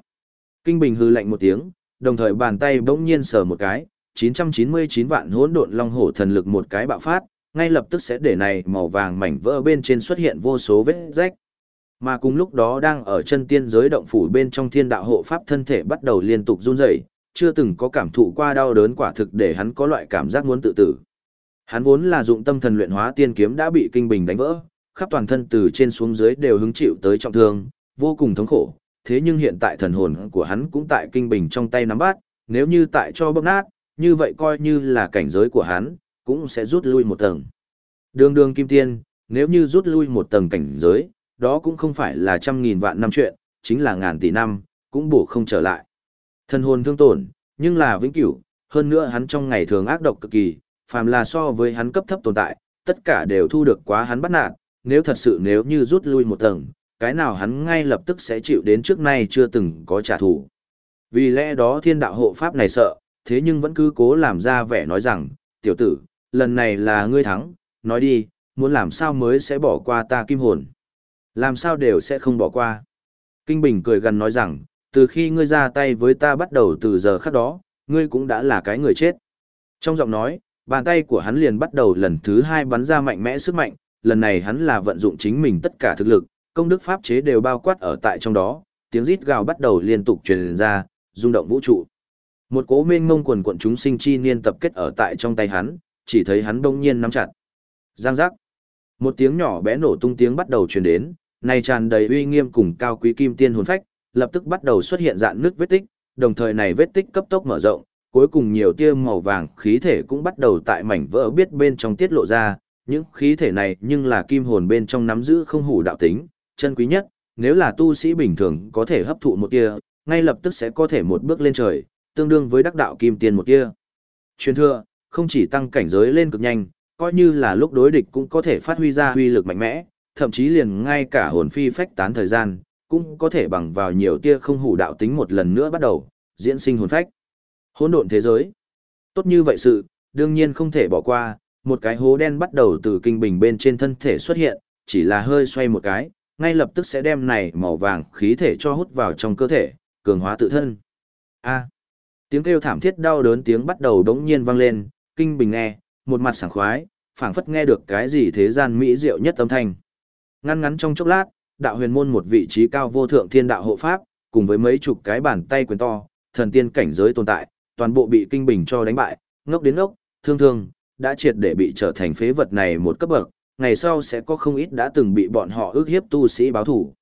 Speaker 1: Kinh Bình hư lạnh một tiếng, đồng thời bàn tay bỗng nhiên sờ một cái, 999 vạn hỗn độn long hổ thần lực một cái bạo phát, ngay lập tức sẽ để này màu vàng mảnh vỡ bên trên xuất hiện vô số vết rách. Mà cùng lúc đó đang ở chân tiên giới động phủ bên trong thiên đạo hộ pháp thân thể bắt đầu liên tục run rẩy, chưa từng có cảm thụ qua đau đớn quả thực để hắn có loại cảm giác muốn tự tử. Hắn vốn là dụng tâm thần luyện hóa tiên kiếm đã bị kinh bình đánh vỡ, khắp toàn thân từ trên xuống dưới đều hứng chịu tới trọng thương, vô cùng thống khổ. Thế nhưng hiện tại thần hồn của hắn cũng tại kinh bình trong tay nắm bắt, nếu như tại cho bóp nát, như vậy coi như là cảnh giới của hắn, cũng sẽ rút lui một tầng. Đường đường kim tiên, nếu như rút lui một tầng cảnh giới, đó cũng không phải là trăm nghìn vạn năm chuyện, chính là ngàn tỷ năm, cũng bổ không trở lại. thần hồn thương tổn, nhưng là vĩnh cửu, hơn nữa hắn trong ngày thường ác độc cực kỳ, phàm là so với hắn cấp thấp tồn tại, tất cả đều thu được quá hắn bắt nạt, nếu thật sự nếu như rút lui một tầng, cái nào hắn ngay lập tức sẽ chịu đến trước nay chưa từng có trả thù. Vì lẽ đó thiên đạo hộ pháp này sợ, thế nhưng vẫn cứ cố làm ra vẻ nói rằng, tiểu tử, lần này là ngươi thắng, nói đi, muốn làm sao mới sẽ bỏ qua ta kim hồn. Làm sao đều sẽ không bỏ qua. Kinh Bình cười gần nói rằng, từ khi ngươi ra tay với ta bắt đầu từ giờ khắc đó, ngươi cũng đã là cái người chết. Trong giọng nói, bàn tay của hắn liền bắt đầu lần thứ hai bắn ra mạnh mẽ sức mạnh, lần này hắn là vận dụng chính mình tất cả thực lực, công đức pháp chế đều bao quát ở tại trong đó, tiếng rít gào bắt đầu liên tục truyền ra, rung động vũ trụ. Một cố mênh mông quần quận chúng sinh chi niên tập kết ở tại trong tay hắn, chỉ thấy hắn đông nhiên nắm chặt. Giang giác. Một tiếng nhỏ bé nổ tung tiếng bắt đầu truyền đến, này tràn đầy uy nghiêm cùng cao quý kim tiên hồn phách, lập tức bắt đầu xuất hiện dạng nước vết tích, đồng thời này vết tích cấp tốc mở rộng, cuối cùng nhiều tia màu vàng khí thể cũng bắt đầu tại mảnh vỡ biết bên trong tiết lộ ra, những khí thể này nhưng là kim hồn bên trong nắm giữ không hủ đạo tính, chân quý nhất, nếu là tu sĩ bình thường có thể hấp thụ một tia, ngay lập tức sẽ có thể một bước lên trời, tương đương với đắc đạo kim tiên một tia. Truyền thừa, không chỉ tăng cảnh giới lên cực nhanh, coi như là lúc đối địch cũng có thể phát huy ra huy lực mạnh mẽ, thậm chí liền ngay cả hồn phi phách tán thời gian, cũng có thể bằng vào nhiều tia không hủ đạo tính một lần nữa bắt đầu, diễn sinh hồn phách. Hỗn độn thế giới. Tốt như vậy sự, đương nhiên không thể bỏ qua, một cái hố đen bắt đầu từ kinh bình bên trên thân thể xuất hiện, chỉ là hơi xoay một cái, ngay lập tức sẽ đem này màu vàng khí thể cho hút vào trong cơ thể, cường hóa tự thân. A. tiếng kêu thảm thiết đau đớn tiếng bắt đầu đống nhiên vang lên, kinh bình nghe, một mặt sảng khoái, phảng phất nghe được cái gì thế gian mỹ diệu nhất âm thanh. Ngăn ngắn trong chốc lát, đạo huyền môn một vị trí cao vô thượng thiên đạo hộ pháp, cùng với mấy chục cái bàn tay quyền to, thần tiên cảnh giới tồn tại, toàn bộ bị kinh bình cho đánh bại, ngốc đến ngốc, thương thương, đã triệt để bị trở thành phế vật này một cấp bậc, ngày sau sẽ có không ít đã từng bị bọn họ ước hiếp tu sĩ báo thủ.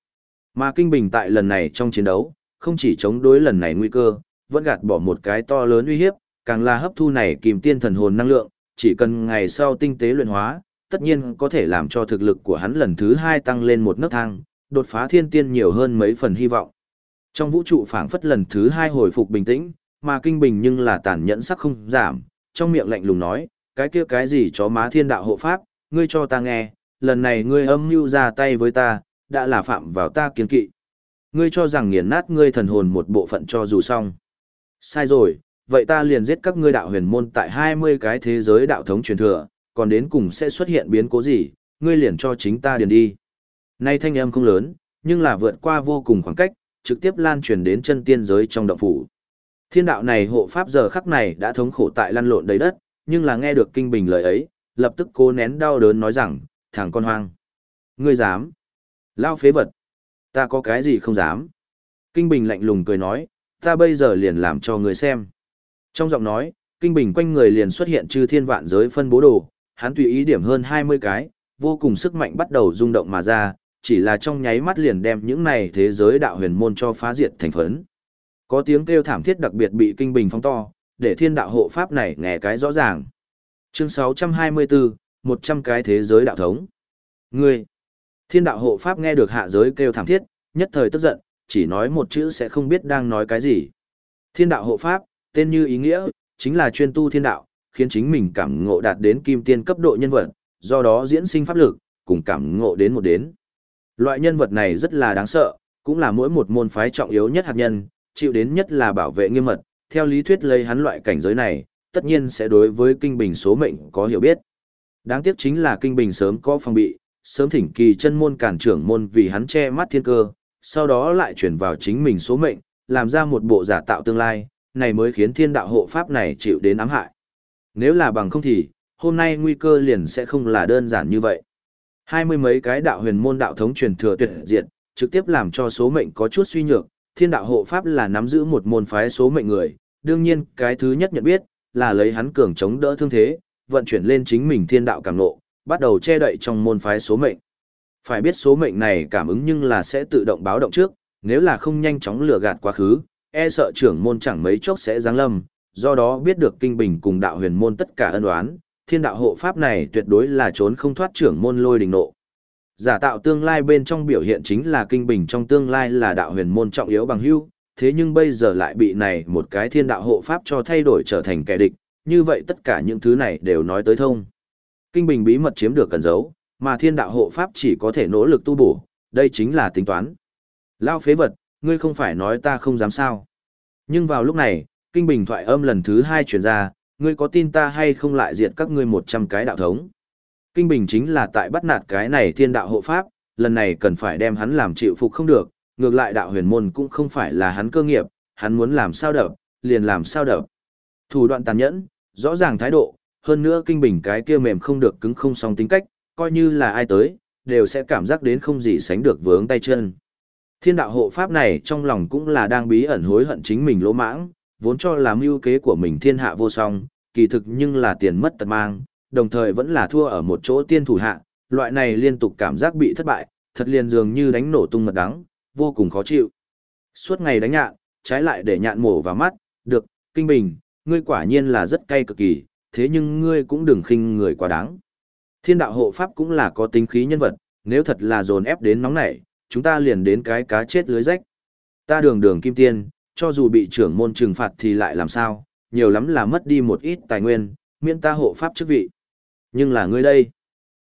Speaker 1: Mà kinh bình tại lần này trong chiến đấu, không chỉ chống đối lần này nguy cơ, vẫn gạt bỏ một cái to lớn uy hiếp, càng là hấp thu này kìm tiên thần hồn năng lượng, chỉ cần ngày sau tinh tế luyện hóa, tất nhiên có thể làm cho thực lực của hắn lần thứ hai tăng lên một nấc thang, đột phá thiên tiên nhiều hơn mấy phần hy vọng. Trong vũ trụ phảng phất lần thứ hai hồi phục bình tĩnh, mà kinh bình nhưng là tàn nhẫn sắc không giảm, trong miệng lạnh lùng nói, cái kia cái gì chó má thiên đạo hộ pháp, ngươi cho ta nghe, lần này ngươi âm mưu ra tay với ta, đã là phạm vào ta kiến kỵ. Ngươi cho rằng nghiền nát ngươi thần hồn một bộ phận cho dù xong. Sai rồi, vậy ta liền giết các ngươi đạo huyền môn tại 20 cái thế giới đạo thống truyền thừa, còn đến cùng sẽ xuất hiện biến cố gì, ngươi liền cho chính ta điền đi. Nay thanh âm không lớn, nhưng là vượt qua vô cùng khoảng cách, trực tiếp lan truyền đến chân tiên giới trong động phủ. Thiên đạo này hộ pháp giờ khắc này đã thống khổ tại lăn lộn đầy đất, nhưng là nghe được kinh bình lời ấy, lập tức cố nén đau đớn nói rằng, thằng con hoang. Ngươi dám. Lao phế vật. Ta có cái gì không dám. Kinh bình lạnh lùng cười nói, ta bây giờ liền làm cho ngươi xem. Trong giọng nói, kinh bình quanh người liền xuất hiện chư thiên vạn giới phân bố đồ, hắn tùy ý điểm hơn 20 cái, vô cùng sức mạnh bắt đầu rung động mà ra, chỉ là trong nháy mắt liền đem những này thế giới đạo huyền môn cho phá diệt thành phấn. Có tiếng kêu thảm thiết đặc biệt bị kinh bình phóng to, để thiên đạo hộ pháp này nghe cái rõ ràng. Chương 624, 100 cái thế giới đạo thống. Ngươi! Thiên đạo hộ pháp nghe được hạ giới kêu thảm thiết, nhất thời tức giận, chỉ nói một chữ sẽ không biết đang nói cái gì. Thiên đạo hộ pháp, tên như ý nghĩa, chính là chuyên tu thiên đạo, khiến chính mình cảm ngộ đạt đến kim tiên cấp độ nhân vật, do đó diễn sinh pháp lực, cùng cảm ngộ đến một đến. Loại nhân vật này rất là đáng sợ, cũng là mỗi một môn phái trọng yếu nhất hạt nhân, chịu đến nhất là bảo vệ nghiêm mật, theo lý thuyết lấy hắn loại cảnh giới này, tất nhiên sẽ đối với kinh bình số mệnh có hiểu biết. Đáng tiếc chính là kinh bình sớm có phòng bị, sớm thỉnh kỳ chân môn cản trưởng môn vì hắn che mắt thiên cơ, sau đó lại chuyển vào chính mình số mệnh, làm ra một bộ giả tạo tương lai, này mới khiến thiên đạo hộ pháp này chịu đến ám hại. Nếu là bằng không thì, hôm nay nguy cơ liền sẽ không là đơn giản như vậy. Hai mươi mấy cái đạo huyền môn đạo thống truyền thừa tuyệt diệt, trực tiếp làm cho số mệnh có chút suy nhược, thiên đạo hộ pháp là nắm giữ một môn phái số mệnh người, đương nhiên cái thứ nhất nhận biết, là lấy hắn cường chống đỡ thương thế, vận chuyển lên chính mình thiên đạo cảm nộ, bắt đầu che đậy trong môn phái số mệnh. Phải biết số mệnh này cảm ứng nhưng là sẽ tự động báo động trước, nếu là không nhanh chóng lừa gạt quá khứ, e sợ trưởng môn chẳng mấy chốc sẽ giáng lâm, do đó biết được kinh bình cùng đạo huyền môn tất cả ân oán, thiên đạo hộ pháp này tuyệt đối là trốn không thoát trưởng môn lôi đình nộ. Giả tạo tương lai bên trong biểu hiện chính là kinh bình trong tương lai là đạo huyền môn trọng yếu bằng hưu, thế nhưng bây giờ lại bị này một cái thiên đạo hộ pháp cho thay đổi trở thành kẻ địch, như vậy tất cả những thứ này đều nói tới thông. Kinh bình bí mật chiếm được cần giấu, mà thiên đạo hộ pháp chỉ có thể nỗ lực tu bổ, đây chính là tính toán. Lao phế vật, ngươi không phải nói ta không dám sao. Nhưng vào lúc này, kinh bình thoại âm lần thứ hai truyền ra, ngươi có tin ta hay không lại diệt các ngươi một trăm cái đạo thống. Kinh bình chính là tại bắt nạt cái này thiên đạo hộ pháp, lần này cần phải đem hắn làm chịu phục không được, ngược lại đạo huyền môn cũng không phải là hắn cơ nghiệp, hắn muốn làm sao đập, liền làm sao đập. Thủ đoạn tàn nhẫn, rõ ràng thái độ, hơn nữa kinh bình cái kia mềm không được cứng không song tính cách, coi như là ai tới, đều sẽ cảm giác đến không gì sánh được vướng tay chân. Thiên đạo hộ pháp này trong lòng cũng là đang bí ẩn hối hận chính mình lỗ mãng, vốn cho là mưu kế của mình thiên hạ vô song, kỳ thực nhưng là tiền mất tật mang, đồng thời vẫn là thua ở một chỗ tiên thủ hạ, loại này liên tục cảm giác bị thất bại, thật liền dường như đánh nổ tung mật đắng, vô cùng khó chịu. Suốt ngày đánh nhạn, trái lại để nhạn mổ vào mắt, được, kinh bình, ngươi quả nhiên là rất cay cực kỳ, thế nhưng ngươi cũng đừng khinh người quá đáng. Thiên đạo hộ pháp cũng là có tính khí nhân vật, nếu thật là dồn ép đến nóng nảy, chúng ta liền đến cái cá chết lưới rách. Ta đường đường kim tiên, cho dù bị trưởng môn trừng phạt thì lại làm sao, nhiều lắm là mất đi một ít tài nguyên, miễn ta hộ pháp chức vị. Nhưng là ngươi đây,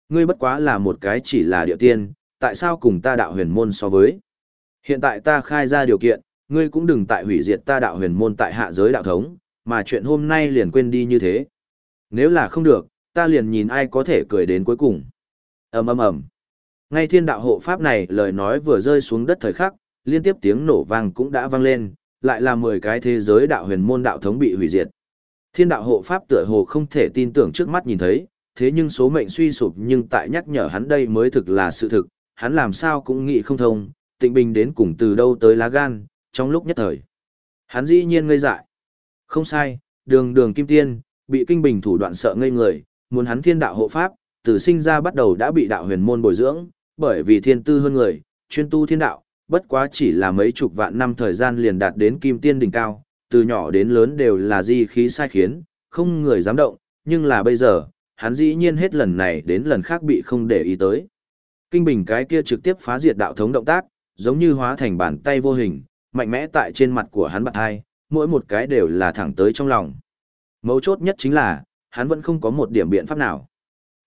Speaker 1: ngươi bất quá là một cái chỉ là địa tiên, tại sao cùng ta đạo huyền môn so với? Hiện tại ta khai ra điều kiện, ngươi cũng đừng tại hủy diệt ta đạo huyền môn tại hạ giới đạo thống, mà chuyện hôm nay liền quên đi như thế. Nếu là không được, ta liền nhìn ai có thể cười đến cuối cùng. ầm ầm ầm. Ngay thiên đạo hộ pháp này lời nói vừa rơi xuống đất thời khắc, liên tiếp tiếng nổ vang cũng đã vang lên, lại là 10 cái thế giới đạo huyền môn đạo thống bị hủy diệt. Thiên đạo hộ pháp tựa hồ không thể tin tưởng trước mắt nhìn thấy, thế nhưng số mệnh suy sụp nhưng tại nhắc nhở hắn đây mới thực là sự thực, hắn làm sao cũng nghĩ không thông, tịnh bình đến cùng từ đâu tới lá gan, trong lúc nhất thời. Hắn dĩ nhiên ngây dại. Không sai, đường đường kim tiên, bị kinh bình thủ đoạn sợ ngây người, muốn hắn thiên đạo hộ pháp, từ sinh ra bắt đầu đã bị đạo huyền môn bồi dưỡng, bởi vì thiên tư hơn người, chuyên tu thiên đạo, bất quá chỉ là mấy chục vạn năm thời gian liền đạt đến kim tiên đỉnh cao, từ nhỏ đến lớn đều là di khí sai khiến, không người dám động, nhưng là bây giờ, hắn dĩ nhiên hết lần này đến lần khác bị không để ý tới. Kinh bình cái kia trực tiếp phá diệt đạo thống động tác, giống như hóa thành bàn tay vô hình, mạnh mẽ tại trên mặt của hắn bật hai, mỗi một cái đều là thẳng tới trong lòng. Mấu chốt nhất chính là, hắn vẫn không có một điểm biện pháp nào.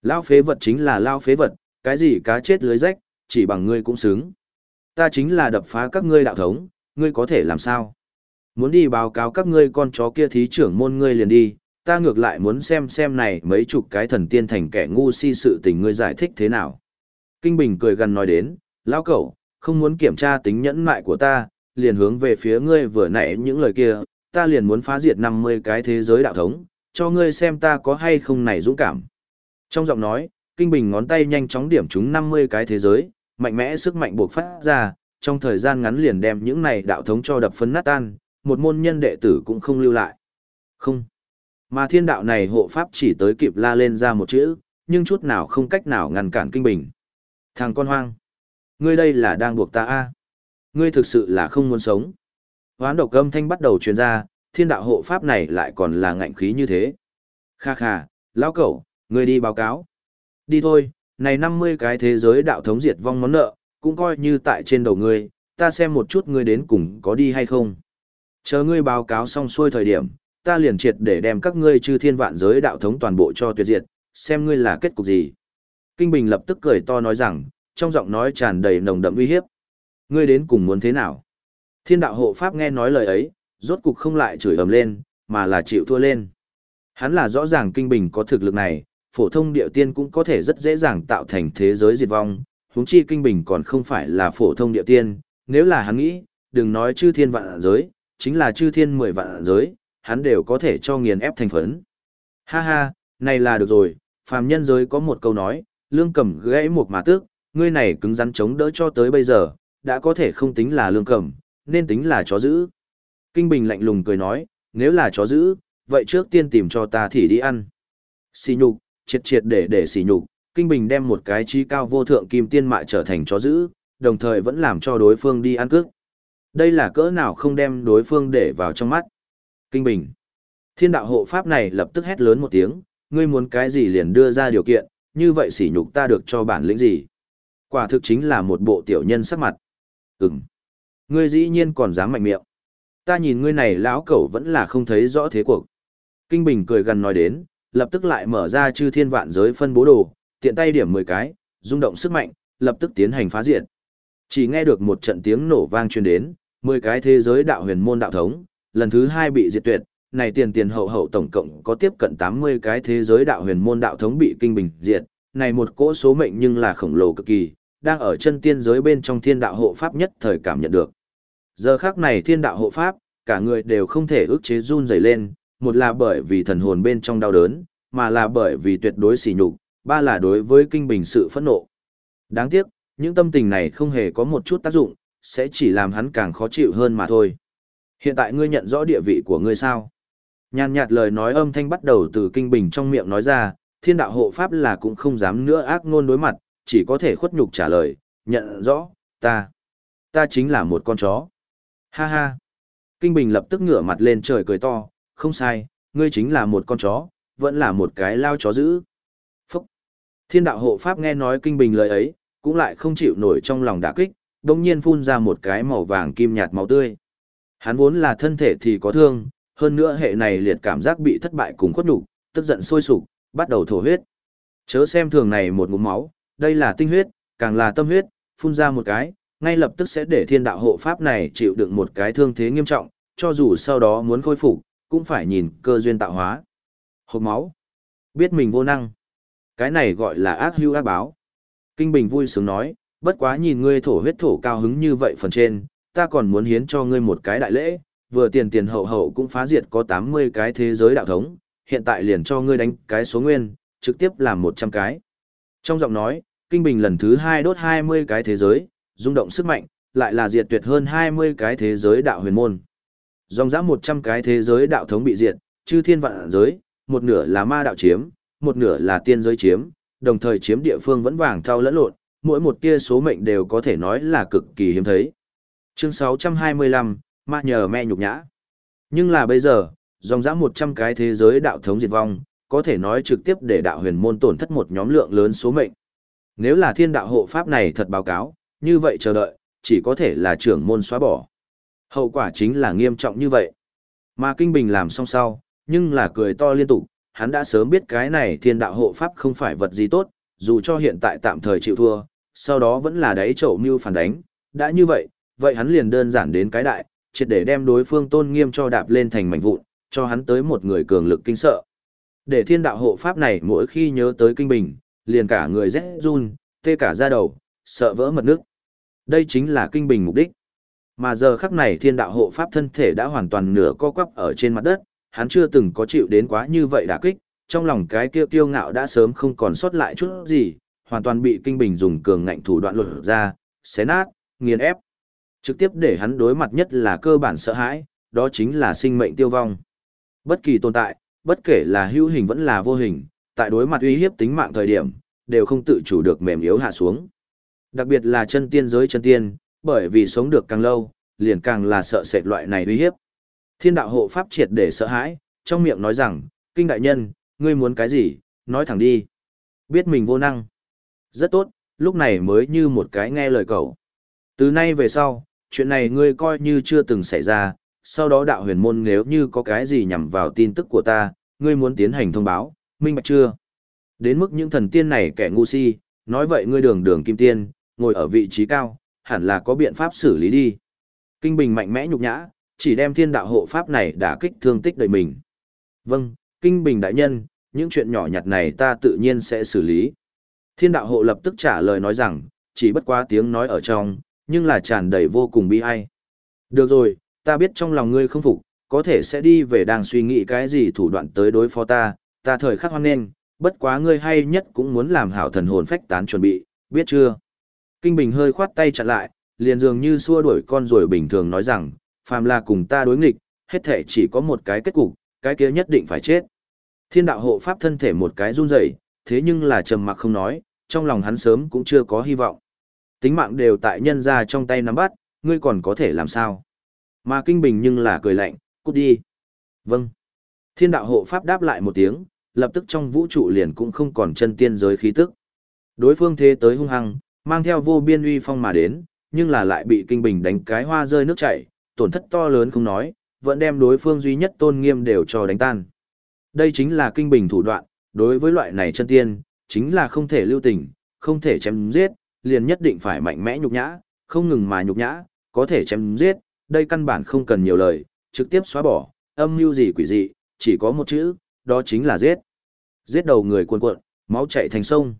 Speaker 1: Lao phế vật chính là lao phế vật, cái gì cá chết lưới rách, chỉ bằng ngươi cũng xứng. Ta chính là đập phá các ngươi đạo thống, ngươi có thể làm sao? Muốn đi báo cáo các ngươi con chó kia thí trưởng môn ngươi liền đi, ta ngược lại muốn xem xem này mấy chục cái thần tiên thành kẻ ngu si sự tình ngươi giải thích thế nào. Kinh Bình cười gần nói đến, lão cẩu, không muốn kiểm tra tính nhẫn mại của ta, liền hướng về phía ngươi vừa nãy những lời kia, ta liền muốn phá diệt 50 cái thế giới đạo thống, cho ngươi xem ta có hay không này dũng cảm. Trong giọng nói, Kinh Bình ngón tay nhanh chóng điểm trúng 50 cái thế giới, mạnh mẽ sức mạnh buộc phát ra, trong thời gian ngắn liền đem những này đạo thống cho đập phấn nát tan, một môn nhân đệ tử cũng không lưu lại. Không. Mà thiên đạo này hộ pháp chỉ tới kịp la lên ra một chữ, nhưng chút nào không cách nào ngăn cản Kinh Bình. Thằng con hoang. Ngươi đây là đang buộc ta a Ngươi thực sự là không muốn sống. Hoán độc âm thanh bắt đầu truyền ra, thiên đạo hộ pháp này lại còn là ngạnh khí như thế. Kha kha, lão cẩu, ngươi đi báo cáo. Đi thôi, này 50 cái thế giới đạo thống diệt vong món nợ, cũng coi như tại trên đầu ngươi, ta xem một chút ngươi đến cùng có đi hay không. Chờ ngươi báo cáo xong xuôi thời điểm, ta liền triệt để đem các ngươi chư thiên vạn giới đạo thống toàn bộ cho tuyệt diệt, xem ngươi là kết cục gì. Kinh Bình lập tức cười to nói rằng, trong giọng nói tràn đầy nồng đậm uy hiếp. Ngươi đến cùng muốn thế nào? Thiên đạo hộ pháp nghe nói lời ấy, rốt cục không lại chửi ầm lên, mà là chịu thua lên. Hắn là rõ ràng Kinh Bình có thực lực này, phổ thông điệu tiên cũng có thể rất dễ dàng tạo thành thế giới diệt vong, huống chi Kinh Bình còn không phải là phổ thông điệu tiên, nếu là hắn nghĩ, đừng nói chư thiên vạn giới, chính là chư thiên mười vạn giới, hắn đều có thể cho nghiền ép thành phấn. Ha ha, này là được rồi, phàm nhân giới có một câu nói, lương cầm gãy một mà tước, ngươi này cứng rắn chống đỡ cho tới bây giờ, đã có thể không tính là lương cầm, nên tính là chó giữ. Kinh Bình lạnh lùng cười nói, nếu là chó giữ, vậy trước tiên tìm cho ta thì đi ăn. Xì nhục, triệt triệt để để xì nhục, Kinh Bình đem một cái chi cao vô thượng kim tiên mại trở thành chó giữ, đồng thời vẫn làm cho đối phương đi ăn cước. Đây là cỡ nào không đem đối phương để vào trong mắt. Kinh Bình. Thiên đạo hộ pháp này lập tức hét lớn một tiếng, ngươi muốn cái gì liền đưa ra điều kiện, như vậy sỉ nhục ta được cho bản lĩnh gì. Quả thực chính là một bộ tiểu nhân sắc mặt. Ừm. Ngươi dĩ nhiên còn dám mạnh miệng. Ta nhìn ngươi này lão cẩu vẫn là không thấy rõ thế cuộc. Kinh Bình cười gần nói đến, lập tức lại mở ra chư thiên vạn giới phân bố đồ, tiện tay điểm 10 cái, rung động sức mạnh, lập tức tiến hành phá diệt. Chỉ nghe được một trận tiếng nổ vang truyền đến, 10 cái thế giới đạo huyền môn đạo thống, lần thứ 2 bị diệt tuyệt, này tiền tiền hậu hậu tổng cộng có tiếp cận 80 cái thế giới đạo huyền môn đạo thống bị kinh bình diệt, này một cỗ số mệnh nhưng là khổng lồ cực kỳ, đang ở chân tiên giới bên trong thiên đạo hộ pháp nhất thời cảm nhận được. Giờ khắc này thiên đạo hộ pháp, cả người đều không thể ức chế run rẩy lên, một là bởi vì thần hồn bên trong đau đớn, mà là bởi vì tuyệt đối sỉ nhục, ba là đối với kinh bình sự phẫn nộ. Đáng tiếc, những tâm tình này không hề có một chút tác dụng, sẽ chỉ làm hắn càng khó chịu hơn mà thôi. Hiện tại ngươi nhận rõ địa vị của ngươi sao? Nhàn nhạt lời nói âm thanh bắt đầu từ kinh bình trong miệng nói ra, thiên đạo hộ pháp là cũng không dám nữa ác ngôn đối mặt, chỉ có thể khuất nhục trả lời, nhận rõ, ta, ta chính là một con chó. Ha ha. Kinh bình lập tức ngửa mặt lên trời cười to, không sai, ngươi chính là một con chó, vẫn là một cái lao chó dữ. Phúc. Thiên đạo hộ pháp nghe nói kinh bình lời ấy, cũng lại không chịu nổi trong lòng đả kích, đồng nhiên phun ra một cái màu vàng kim nhạt máu tươi. Hắn vốn là thân thể thì có thương, hơn nữa hệ này liệt cảm giác bị thất bại cùng khuất nhục, tức giận sôi sục, bắt đầu thổ huyết. Chớ xem thường này một ngụm máu, đây là tinh huyết, càng là tâm huyết, phun ra một cái, ngay lập tức sẽ để thiên đạo hộ pháp này chịu đựng một cái thương thế nghiêm trọng, cho dù sau đó muốn khôi phục, cũng phải nhìn cơ duyên tạo hóa. Hộp máu. Biết mình vô năng. Cái này gọi là ác hưu ác báo. Kinh Bình vui sướng nói, bất quá nhìn ngươi thổ huyết thổ cao hứng như vậy phần trên, ta còn muốn hiến cho ngươi một cái đại lễ, vừa tiền tiền hậu hậu cũng phá diệt có 80 cái thế giới đạo thống, hiện tại liền cho ngươi đánh cái số nguyên, trực tiếp làm 100 cái. Trong giọng nói, Kinh Bình lần thứ 2 đốt 20 cái thế giới, rung động sức mạnh, lại là diệt tuyệt hơn 20 cái thế giới đạo huyền môn. Dòng dã 100 cái thế giới đạo thống bị diệt, chư thiên vạn giới, một nửa là ma đạo chiếm, một nửa là tiên giới chiếm, đồng thời chiếm địa phương vẫn vàng thao lẫn lộn, mỗi một tia số mệnh đều có thể nói là cực kỳ hiếm thấy. Chương 625, ma nhờ me nhục nhã. Nhưng là bây giờ, dòng dã 100 cái thế giới đạo thống diệt vong, có thể nói trực tiếp để đạo huyền môn tổn thất một nhóm lượng lớn số mệnh. Nếu là thiên đạo hộ pháp này thật báo cáo, như vậy chờ đợi, chỉ có thể là trưởng môn xóa bỏ. Hậu quả chính là nghiêm trọng như vậy. Mà Kinh Bình làm xong sau, nhưng là cười to liên tục, hắn đã sớm biết cái này thiên đạo hộ pháp không phải vật gì tốt, dù cho hiện tại tạm thời chịu thua, sau đó vẫn là đáy chậu mưu phản đánh. Đã như vậy, vậy hắn liền đơn giản đến cái đại, triệt để đem đối phương tôn nghiêm cho đạp lên thành mảnh vụn, cho hắn tới một người cường lực kinh sợ. Để thiên đạo hộ pháp này mỗi khi nhớ tới kinh bình, liền cả người rét run, tê cả da đầu, sợ vỡ mật nước. Đây chính là kinh bình mục đích. Mà giờ khắc này thiên đạo hộ pháp thân thể đã hoàn toàn nửa co quắp ở trên mặt đất, hắn chưa từng có chịu đến quá như vậy đả kích, trong lòng cái kia kiêu ngạo đã sớm không còn sót lại chút gì, hoàn toàn bị kinh bình dùng cường ngạnh thủ đoạn lột ra, xé nát, nghiền ép. Trực tiếp để hắn đối mặt nhất là cơ bản sợ hãi, đó chính là sinh mệnh tiêu vong. Bất kỳ tồn tại, bất kể là hữu hình vẫn là vô hình, tại đối mặt uy hiếp tính mạng thời điểm, đều không tự chủ được mềm yếu hạ xuống. Đặc biệt là chân tiên giới chân tiên, bởi vì sống được càng lâu, liền càng là sợ sệt loại này uy hiếp. Thiên đạo hộ pháp triệt để sợ hãi, trong miệng nói rằng, kinh đại nhân, ngươi muốn cái gì, nói thẳng đi. Biết mình vô năng. Rất tốt, lúc này mới như một cái nghe lời cậu. Từ nay về sau, chuyện này ngươi coi như chưa từng xảy ra, sau đó đạo huyền môn nếu như có cái gì nhằm vào tin tức của ta, ngươi muốn tiến hành thông báo, minh bạch chưa? Đến mức những thần tiên này kẻ ngu si, nói vậy ngươi đường đường kim tiên, ngồi ở vị trí cao, hẳn là có biện pháp xử lý đi. Kinh Bình mạnh mẽ nhục nhã, chỉ đem thiên đạo hộ pháp này đả kích thương tích đời mình. Vâng, Kinh Bình đại nhân, những chuyện nhỏ nhặt này ta tự nhiên sẽ xử lý. Thiên đạo hộ lập tức trả lời nói rằng, chỉ bất quá tiếng nói ở trong, nhưng là tràn đầy vô cùng bi ai. Được rồi, ta biết trong lòng ngươi không phục, có thể sẽ đi về đang suy nghĩ cái gì thủ đoạn tới đối phó ta, ta thời khắc hoan nghênh, bất quá ngươi hay nhất cũng muốn làm hảo thần hồn phách tán chuẩn bị, biết chưa? Kinh Bình hơi khoát tay chặn lại, liền dường như xua đuổi con rồi bình thường nói rằng, phàm là cùng ta đối nghịch, hết thể chỉ có một cái kết cục, cái kia nhất định phải chết. Thiên đạo hộ pháp thân thể một cái run rẩy, thế nhưng là trầm mặc không nói, trong lòng hắn sớm cũng chưa có hy vọng. Tính mạng đều tại nhân ra trong tay nắm bắt, ngươi còn có thể làm sao? Mà Kinh Bình nhưng là cười lạnh, cút đi. Vâng. Thiên đạo hộ pháp đáp lại một tiếng, lập tức trong vũ trụ liền cũng không còn chân tiên giới khí tức. Đối phương thế tới hung hăng, mang theo vô biên uy phong mà đến, nhưng là lại bị Kinh Bình đánh cái hoa rơi nước chảy, tổn thất to lớn không nói, vẫn đem đối phương duy nhất tôn nghiêm đều cho đánh tan. Đây chính là Kinh Bình thủ đoạn, đối với loại này chân tiên, chính là không thể lưu tình, không thể chém giết, liền nhất định phải mạnh mẽ nhục nhã, không ngừng mà nhục nhã, có thể chém giết, đây căn bản không cần nhiều lời, trực tiếp xóa bỏ, âm mưu gì quỷ dị, chỉ có một chữ, đó chính là giết. Giết đầu người cuồn cuộn, máu chảy thành sông.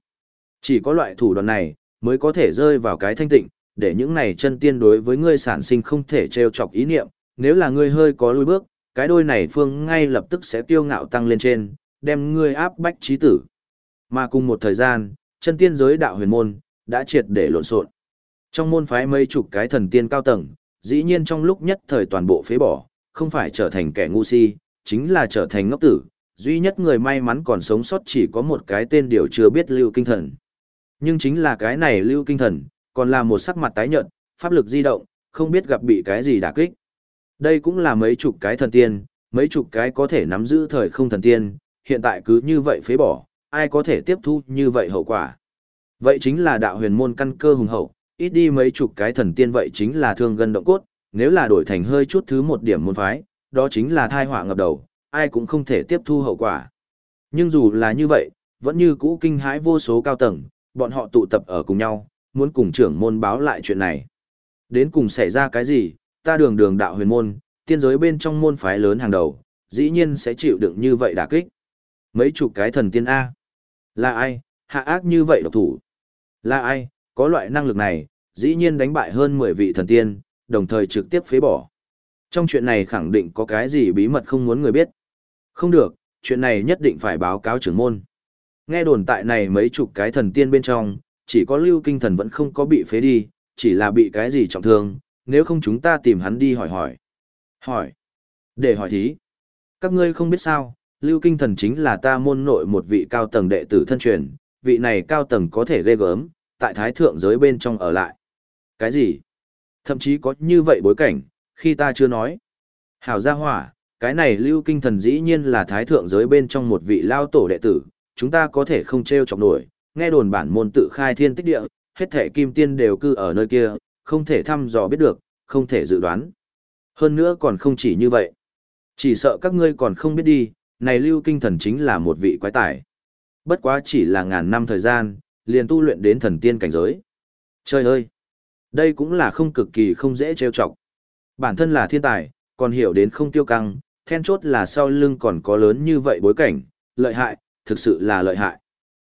Speaker 1: Chỉ có loại thủ đoạn này, mới có thể rơi vào cái thanh tịnh, để những này chân tiên đối với ngươi sản sinh không thể trêu chọc ý niệm, nếu là ngươi hơi có lùi bước, cái đôi này phương ngay lập tức sẽ tiêu ngạo tăng lên trên, đem ngươi áp bách trí tử. Mà cùng một thời gian, chân tiên giới đạo huyền môn, đã triệt để lộn xộn. Trong môn phái mấy chục cái thần tiên cao tầng, dĩ nhiên trong lúc nhất thời toàn bộ phế bỏ, không phải trở thành kẻ ngu si, chính là trở thành ngốc tử, duy nhất người may mắn còn sống sót chỉ có một cái tên điều chưa biết lưu kinh thần. Nhưng chính là cái này lưu kinh thần, còn là một sắc mặt tái nhợt, pháp lực di động, không biết gặp bị cái gì đả kích. Đây cũng là mấy chục cái thần tiên, mấy chục cái có thể nắm giữ thời không thần tiên, hiện tại cứ như vậy phế bỏ, ai có thể tiếp thu như vậy hậu quả. Vậy chính là đạo huyền môn căn cơ hùng hậu, ít đi mấy chục cái thần tiên vậy chính là thương gân động cốt, nếu là đổi thành hơi chút thứ một điểm môn phái, đó chính là thai họa ngập đầu, ai cũng không thể tiếp thu hậu quả. Nhưng dù là như vậy, vẫn như cũ kinh hãi vô số cao tầng, bọn họ tụ tập ở cùng nhau, muốn cùng trưởng môn báo lại chuyện này. Đến cùng xảy ra cái gì, ta đường đường đạo huyền môn, tiên giới bên trong môn phái lớn hàng đầu, dĩ nhiên sẽ chịu đựng như vậy đả kích. Mấy chục cái thần tiên A. Là ai, hạ ác như vậy độc thủ? Là ai, có loại năng lực này, dĩ nhiên đánh bại hơn 10 vị thần tiên, đồng thời trực tiếp phế bỏ. Trong chuyện này khẳng định có cái gì bí mật không muốn người biết. Không được, chuyện này nhất định phải báo cáo trưởng môn. Nghe đồn tại này mấy chục cái thần tiên bên trong, chỉ có lưu kinh thần vẫn không có bị phế đi, chỉ là bị cái gì trọng thương, nếu không chúng ta tìm hắn đi hỏi hỏi. Hỏi. Để hỏi thí. Các ngươi không biết sao, lưu kinh thần chính là ta môn nội một vị cao tầng đệ tử thân truyền, vị này cao tầng có thể ghê gớm, tại thái thượng giới bên trong ở lại. Cái gì? Thậm chí có như vậy bối cảnh, khi ta chưa nói. Hảo gia hỏa, cái này lưu kinh thần dĩ nhiên là thái thượng giới bên trong một vị lao tổ đệ tử, chúng ta có thể không treo chọc nổi, nghe đồn bản môn tự khai thiên tích địa, hết thể kim tiên đều cư ở nơi kia, không thể thăm dò biết được, không thể dự đoán. Hơn nữa còn không chỉ như vậy. Chỉ sợ các ngươi còn không biết đi, này lưu kinh thần chính là một vị quái tài. Bất quá chỉ là ngàn năm thời gian, liền tu luyện đến thần tiên cảnh giới. Trời ơi! Đây cũng là không cực kỳ không dễ trêu chọc. Bản thân là thiên tài, còn hiểu đến không tiêu căng, then chốt là sau lưng còn có lớn như vậy bối cảnh, lợi hại, thực sự là lợi hại.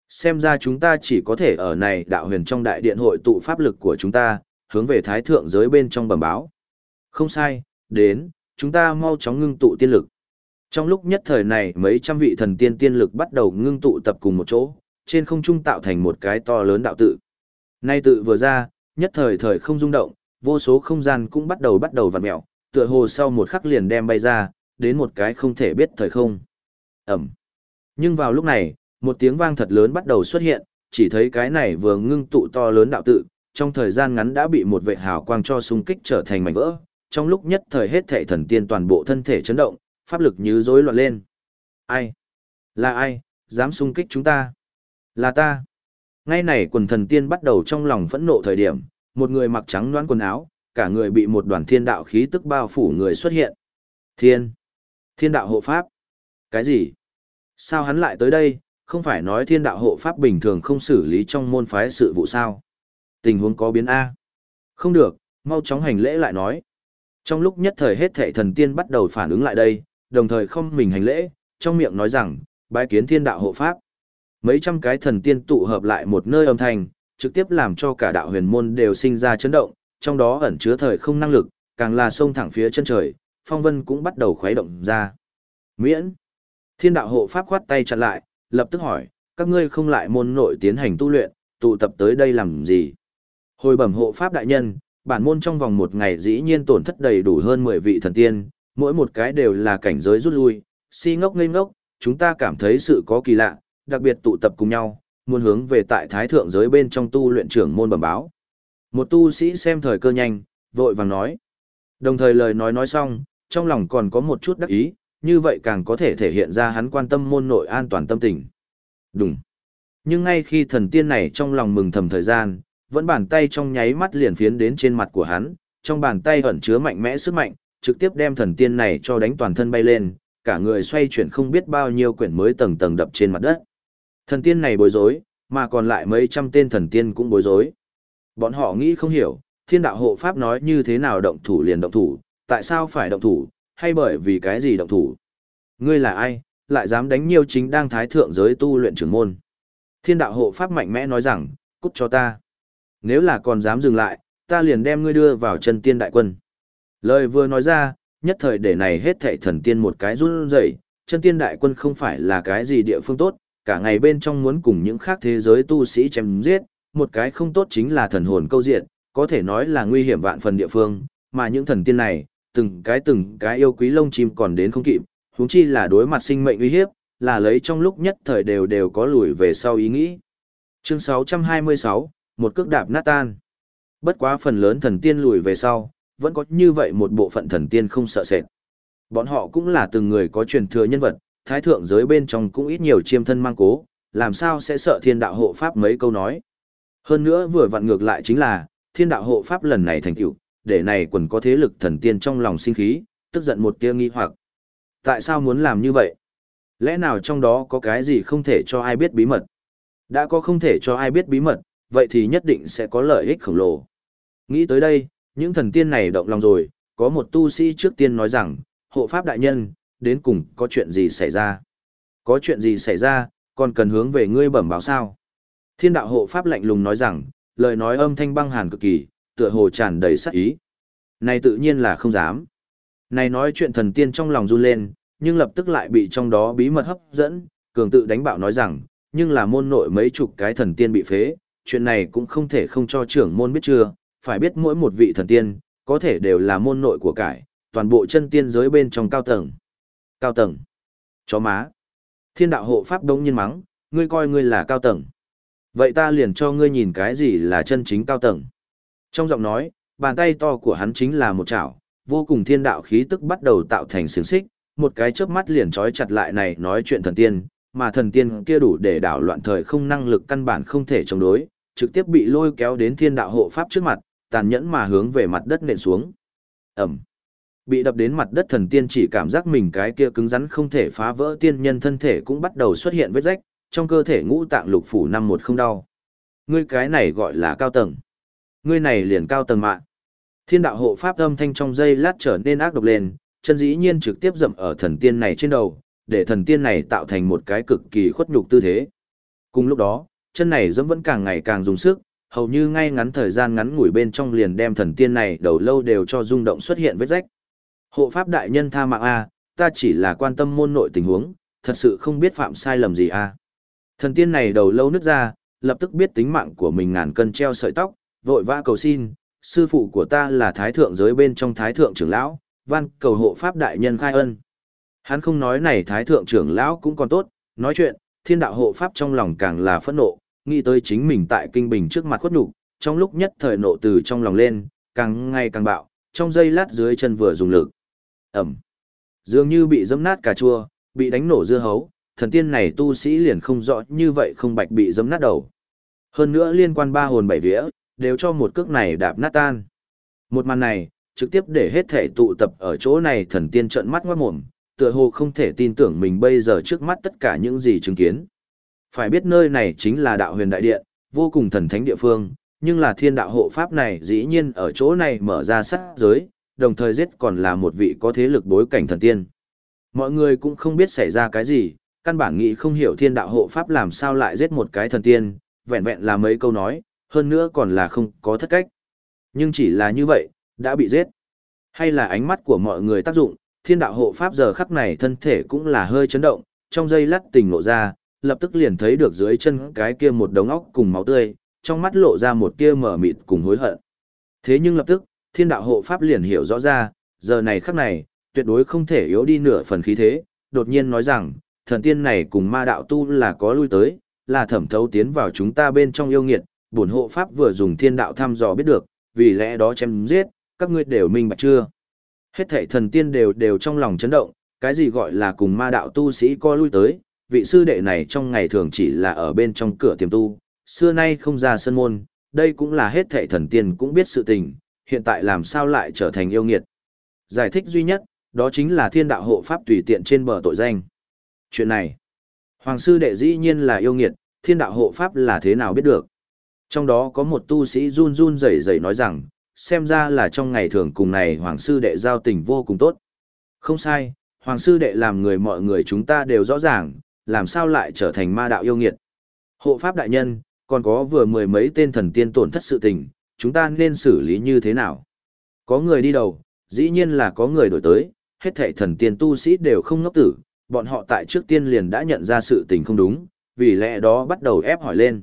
Speaker 1: Xem ra chúng ta chỉ có thể ở này đạo huyền trong đại điện hội tụ pháp lực của chúng ta, hướng về thái thượng giới bên trong bẩm báo. Không sai, đến, chúng ta mau chóng ngưng tụ tiên lực. Trong lúc nhất thời này mấy trăm vị thần tiên tiên lực bắt đầu ngưng tụ tập cùng một chỗ, trên không trung tạo thành một cái to lớn đạo tự. Nay tự vừa ra, nhất thời thời không rung động, vô số không gian cũng bắt đầu bắt đầu vặn mẹo, tựa hồ sau một khắc liền đem bay ra, đến một cái không thể biết thời không. Ẩm. Nhưng vào lúc này, một tiếng vang thật lớn bắt đầu xuất hiện, chỉ thấy cái này vừa ngưng tụ to lớn đạo tự, trong thời gian ngắn đã bị một vệ hào quang cho xung kích trở thành mảnh vỡ, trong lúc nhất thời hết thể thần tiên toàn bộ thân thể chấn động, pháp lực như rối loạn lên. Ai? Là ai? Dám xung kích chúng ta? Là ta. Ngay này quần thần tiên bắt đầu trong lòng phẫn nộ thời điểm, một người mặc trắng đoán quần áo, cả người bị một đoàn thiên đạo khí tức bao phủ người xuất hiện. Thiên. Thiên đạo hộ pháp. Cái gì? Sao hắn lại tới đây, không phải nói thiên đạo hộ pháp bình thường không xử lý trong môn phái sự vụ sao? Tình huống có biến A. Không được, mau chóng hành lễ lại nói. Trong lúc nhất thời hết thệ thần tiên bắt đầu phản ứng lại đây, đồng thời không mình hành lễ, trong miệng nói rằng, bái kiến thiên đạo hộ pháp. Mấy trăm cái thần tiên tụ hợp lại một nơi âm thanh, trực tiếp làm cho cả đạo huyền môn đều sinh ra chấn động, trong đó ẩn chứa thời không năng lực, càng là sông thẳng phía chân trời, phong vân cũng bắt đầu khuấy động ra. Miễn. Thiên đạo hộ pháp khoát tay chặn lại, lập tức hỏi, các ngươi không lại môn nội tiến hành tu luyện, tụ tập tới đây làm gì? Hồi bẩm hộ pháp đại nhân, bản môn trong vòng một ngày dĩ nhiên tổn thất đầy đủ hơn 10 vị thần tiên, mỗi một cái đều là cảnh giới rút lui, si ngốc ngây ngốc, chúng ta cảm thấy sự có kỳ lạ, đặc biệt tụ tập cùng nhau, muốn hướng về tại thái thượng giới bên trong tu luyện trưởng môn bẩm báo. Một tu sĩ xem thời cơ nhanh, vội vàng nói. Đồng thời lời nói nói xong, trong lòng còn có một chút đắc ý, như vậy càng có thể thể hiện ra hắn quan tâm môn nội an toàn tâm tình. Đúng. Nhưng ngay khi thần tiên này trong lòng mừng thầm thời gian, vẫn bàn tay trong nháy mắt liền phiến đến trên mặt của hắn, trong bàn tay ẩn chứa mạnh mẽ sức mạnh, trực tiếp đem thần tiên này cho đánh toàn thân bay lên, cả người xoay chuyển không biết bao nhiêu quyển mới tầng tầng đập trên mặt đất. Thần tiên này bối rối, mà còn lại mấy trăm tên thần tiên cũng bối rối. Bọn họ nghĩ không hiểu, thiên đạo hộ pháp nói như thế nào động thủ liền động thủ, tại sao phải động thủ, hay bởi vì cái gì động thủ. Ngươi là ai, lại dám đánh nhiều chính đang thái thượng giới tu luyện trưởng môn. Thiên đạo hộ pháp mạnh mẽ nói rằng, cút cho ta. Nếu là còn dám dừng lại, ta liền đem ngươi đưa vào chân tiên đại quân. Lời vừa nói ra, nhất thời để này hết thảy thần tiên một cái run rẩy, chân tiên đại quân không phải là cái gì địa phương tốt, cả ngày bên trong muốn cùng những khác thế giới tu sĩ chém giết, một cái không tốt chính là thần hồn câu diện, có thể nói là nguy hiểm vạn phần địa phương, mà những thần tiên này, từng cái từng cái yêu quý lông chim còn đến không kịp, huống chi là đối mặt sinh mệnh uy hiếp, là lấy trong lúc nhất thời đều đều có lùi về sau ý nghĩ. Chương 626, một cước đạp nát tan. Bất quá phần lớn thần tiên lùi về sau, vẫn có như vậy một bộ phận thần tiên không sợ sệt. Bọn họ cũng là từng người có truyền thừa nhân vật, thái thượng giới bên trong cũng ít nhiều chiêm thân mang cố, làm sao sẽ sợ thiên đạo hộ pháp mấy câu nói. Hơn nữa vừa vặn ngược lại chính là, thiên đạo hộ pháp lần này thành tựu, để này quần có thế lực thần tiên trong lòng sinh khí, tức giận một tia nghi hoặc. Tại sao muốn làm như vậy? Lẽ nào trong đó có cái gì không thể cho ai biết bí mật? Đã có không thể cho ai biết bí mật, vậy thì nhất định sẽ có lợi ích khổng lồ. Nghĩ tới đây, những thần tiên này động lòng rồi, có một tu sĩ trước tiên nói rằng, hộ pháp đại nhân, đến cùng có chuyện gì xảy ra? Có chuyện gì xảy ra, còn cần hướng về ngươi bẩm báo sao? Thiên đạo hộ pháp lạnh lùng nói rằng, lời nói âm thanh băng hàn cực kỳ, tựa hồ tràn đầy sát ý. Này tự nhiên là không dám. Này nói chuyện thần tiên trong lòng run lên, nhưng lập tức lại bị trong đó bí mật hấp dẫn, cường tự đánh bạo nói rằng, nhưng là môn nội mấy chục cái thần tiên bị phế, chuyện này cũng không thể không cho trưởng môn biết chưa, phải biết mỗi một vị thần tiên, có thể đều là môn nội của cải, toàn bộ chân tiên giới bên trong cao tầng. Cao tầng. Chó má. Thiên đạo hộ pháp đống nhiên mắng, ngươi coi ngươi là cao tầng. Vậy ta liền cho ngươi nhìn cái gì là chân chính cao tầng. Trong giọng nói, bàn tay to của hắn chính là một chảo, vô cùng thiên đạo khí tức bắt đầu tạo thành xiềng xích, một cái chớp mắt liền trói chặt lại này nói chuyện thần tiên, mà thần tiên kia đủ để đảo loạn thời không năng lực căn bản không thể chống đối, trực tiếp bị lôi kéo đến thiên đạo hộ pháp trước mặt, tàn nhẫn mà hướng về mặt đất nện xuống. Ẩm. Bị đập đến mặt đất thần tiên chỉ cảm giác mình cái kia cứng rắn không thể phá vỡ tiên nhân thân thể cũng bắt đầu xuất hiện vết rách, trong cơ thể ngũ tạng lục phủ năm một không đau. Ngươi cái này gọi là cao tầng. Ngươi này liền cao tầng mạng. Thiên đạo hộ pháp âm thanh trong dây lát trở nên ác độc lên, chân dĩ nhiên trực tiếp dậm ở thần tiên này trên đầu, để thần tiên này tạo thành một cái cực kỳ khuất nhục tư thế. Cùng lúc đó, chân này dẫm vẫn càng ngày càng dùng sức, hầu như ngay ngắn thời gian ngắn ngủi bên trong liền đem thần tiên này đầu lâu đều cho rung động xuất hiện vết rách. Hộ pháp đại nhân tha mạng A, ta chỉ là quan tâm môn nội tình huống, thật sự không biết phạm sai lầm gì A. Thần tiên này đầu lâu nứt ra, lập tức biết tính mạng của mình ngàn cân treo sợi tóc, vội vã cầu xin, sư phụ của ta là thái thượng giới bên trong thái thượng trưởng lão, văn cầu hộ pháp đại nhân khai ân. Hắn không nói này thái thượng trưởng lão cũng còn tốt, nói chuyện, thiên đạo hộ pháp trong lòng càng là phẫn nộ, nghĩ tới chính mình tại kinh bình trước mặt khuất nhục, trong lúc nhất thời nộ từ trong lòng lên, càng ngày càng bạo, trong giây lát dưới chân vừa dùng lực. Ẩm. Dường như bị dẫm nát cà chua, bị đánh nổ dưa hấu, thần tiên này tu sĩ liền không rõ như vậy không bạch bị dẫm nát đầu. Hơn nữa liên quan ba hồn bảy vía, đều cho một cước này đạp nát tan. Một màn này, trực tiếp để hết thể tụ tập ở chỗ này thần tiên trợn mắt ngoát mồm, tựa hồ không thể tin tưởng mình bây giờ trước mắt tất cả những gì chứng kiến. Phải biết nơi này chính là đạo huyền đại điện, vô cùng thần thánh địa phương, nhưng là thiên đạo hộ pháp này dĩ nhiên ở chỗ này mở ra sát giới, đồng thời giết còn là một vị có thế lực bối cảnh thần tiên. Mọi người cũng không biết xảy ra cái gì, căn bản nghĩ không hiểu thiên đạo hộ pháp làm sao lại giết một cái thần tiên, vẹn vẹn là mấy câu nói, hơn nữa còn là không có thất cách. Nhưng chỉ là như vậy, đã bị giết. Hay là ánh mắt của mọi người tác dụng, thiên đạo hộ pháp giờ khắc này thân thể cũng là hơi chấn động, trong giây lát tỉnh lộ ra, lập tức liền thấy được dưới chân cái kia một đống óc cùng máu tươi, trong mắt lộ ra một tia mở mịt cùng hối hận. Thế nhưng lập tức, thiên đạo hộ pháp liền hiểu rõ ra, giờ này khắc này, tuyệt đối không thể yếu đi nửa phần khí thế, đột nhiên nói rằng, thần tiên này cùng ma đạo tu là có lui tới, là thẩm thấu tiến vào chúng ta bên trong yêu nghiệt, bổn hộ pháp vừa dùng thiên đạo thăm dò biết được, vì lẽ đó chém giết, các ngươi đều minh bạch chưa? Hết thảy thần tiên đều đều trong lòng chấn động, cái gì gọi là cùng ma đạo tu sĩ co lui tới, vị sư đệ này trong ngày thường chỉ là ở bên trong cửa tiềm tu, xưa nay không ra sân môn, đây cũng là hết thảy thần tiên cũng biết sự tình, hiện tại làm sao lại trở thành yêu nghiệt. Giải thích duy nhất, đó chính là thiên đạo hộ pháp tùy tiện trên bờ tội danh. Chuyện này, Hoàng sư đệ dĩ nhiên là yêu nghiệt, thiên đạo hộ pháp là thế nào biết được. Trong đó có một tu sĩ run run rẩy rẩy nói rằng, xem ra là trong ngày thường cùng này Hoàng sư đệ giao tình vô cùng tốt. Không sai, Hoàng sư đệ làm người mọi người chúng ta đều rõ ràng, làm sao lại trở thành ma đạo yêu nghiệt. Hộ pháp đại nhân, còn có vừa mười mấy tên thần tiên tổn thất sự tình, chúng ta nên xử lý như thế nào? Có người đi đầu, dĩ nhiên là có người đổi tới, hết thảy thần tiên tu sĩ đều không ngốc tử, bọn họ tại trước tiên liền đã nhận ra sự tình không đúng, vì lẽ đó bắt đầu ép hỏi lên.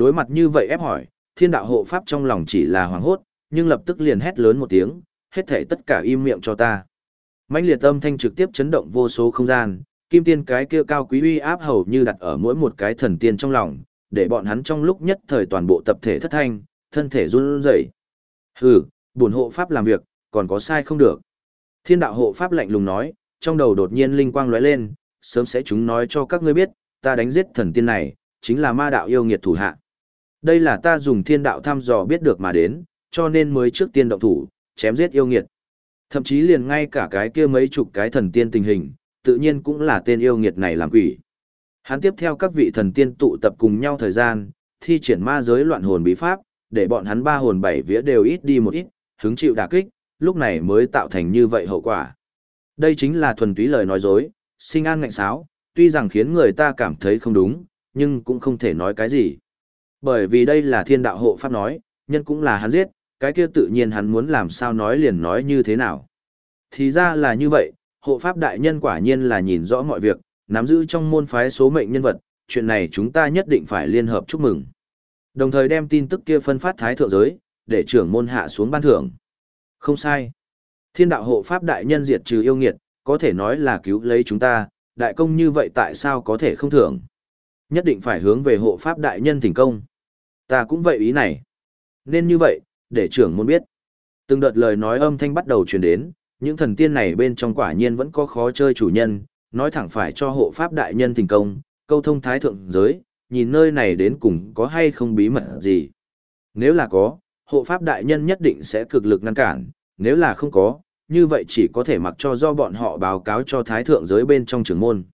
Speaker 1: Đối mặt như vậy ép hỏi, thiên đạo hộ pháp trong lòng chỉ là hoảng hốt, nhưng lập tức liền hét lớn một tiếng, hết thể tất cả im miệng cho ta. mãnh liệt âm thanh trực tiếp chấn động vô số không gian, kim tiên cái kia cao quý uy áp hầu như đặt ở mỗi một cái thần tiên trong lòng, để bọn hắn trong lúc nhất thời toàn bộ tập thể thất thanh, thân thể run rẩy. Hừ, buồn hộ pháp làm việc, còn có sai không được. Thiên đạo hộ pháp lạnh lùng nói, trong đầu đột nhiên linh quang lóe lên, sớm sẽ chúng nói cho các ngươi biết, ta đánh giết thần tiên này, chính là ma đạo yêu nghiệt thủ hạ. Đây là ta dùng thiên đạo thăm dò biết được mà đến, cho nên mới trước tiên động thủ, chém giết yêu nghiệt. Thậm chí liền ngay cả cái kia mấy chục cái thần tiên tình hình, tự nhiên cũng là tên yêu nghiệt này làm quỷ. Hắn tiếp theo các vị thần tiên tụ tập cùng nhau thời gian, thi triển ma giới loạn hồn bí pháp, để bọn hắn ba hồn bảy vía đều ít đi một ít, hứng chịu đả kích, lúc này mới tạo thành như vậy hậu quả. Đây chính là thuần túy lời nói dối, sinh an ngạnh sáo, tuy rằng khiến người ta cảm thấy không đúng, nhưng cũng không thể nói cái gì. Bởi vì đây là thiên đạo hộ pháp nói, nhân cũng là hắn giết, cái kia tự nhiên hắn muốn làm sao nói liền nói như thế nào. Thì ra là như vậy, hộ pháp đại nhân quả nhiên là nhìn rõ mọi việc, nắm giữ trong môn phái số mệnh nhân vật, chuyện này chúng ta nhất định phải liên hợp chúc mừng. Đồng thời đem tin tức kia phân phát thái thượng giới, để trưởng môn hạ xuống ban thưởng. Không sai. Thiên đạo hộ pháp đại nhân diệt trừ yêu nghiệt, có thể nói là cứu lấy chúng ta, đại công như vậy tại sao có thể không thưởng? Nhất định phải hướng về hộ pháp đại nhân thành công. Ta cũng vậy ý này. Nên như vậy, để trưởng môn biết. Từng đợt lời nói âm thanh bắt đầu truyền đến, những thần tiên này bên trong quả nhiên vẫn có khó chơi chủ nhân, nói thẳng phải cho hộ pháp đại nhân thành công, câu thông thái thượng giới, nhìn nơi này đến cùng có hay không bí mật gì. Nếu là có, hộ pháp đại nhân nhất định sẽ cực lực ngăn cản, nếu là không có, như vậy chỉ có thể mặc cho do bọn họ báo cáo cho thái thượng giới bên trong trưởng môn.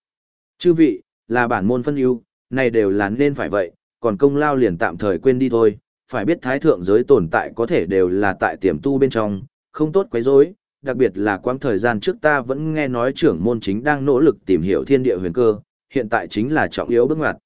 Speaker 1: Chư vị, là bản môn phân ưu, này đều là nên phải vậy, còn công lao liền tạm thời quên đi thôi, phải biết thái thượng giới tồn tại có thể đều là tại tiềm tu bên trong, không tốt quấy rối, đặc biệt là quãng thời gian trước ta vẫn nghe nói trưởng môn chính đang nỗ lực tìm hiểu thiên địa huyền cơ, hiện tại chính là trọng yếu bước ngoặt.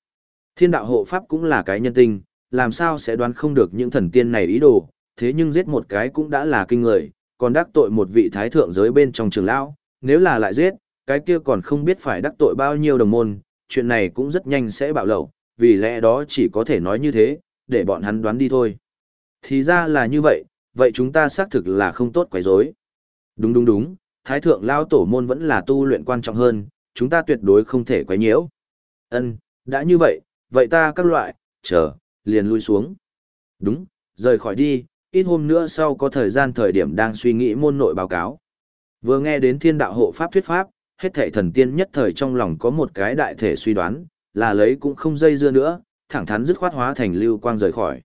Speaker 1: Thiên đạo hộ pháp cũng là cái nhân tinh, làm sao sẽ đoán không được những thần tiên này ý đồ, thế nhưng giết một cái cũng đã là kinh người, còn đắc tội một vị thái thượng giới bên trong trường lão, nếu là lại giết, cái kia còn không biết phải đắc tội bao nhiêu đồng môn, chuyện này cũng rất nhanh sẽ bạo lộ, vì lẽ đó chỉ có thể nói như thế, để bọn hắn đoán đi thôi. Thì ra là như vậy, vậy chúng ta xác thực là không tốt quấy rối. Đúng đúng đúng, thái thượng lao tổ môn vẫn là tu luyện quan trọng hơn, chúng ta tuyệt đối không thể quấy nhiễu. Ân, đã như vậy, vậy ta các loại, chờ, liền lui xuống. Đúng, rời khỏi đi, ít hôm nữa sau có thời gian thời điểm đang suy nghĩ môn nội báo cáo. Vừa nghe đến thiên đạo hộ pháp thuyết pháp, hết thảy thần tiên nhất thời trong lòng có một cái đại thể suy đoán, là lấy cũng không dây dưa nữa, thẳng thắn dứt khoát hóa thành lưu quang rời khỏi.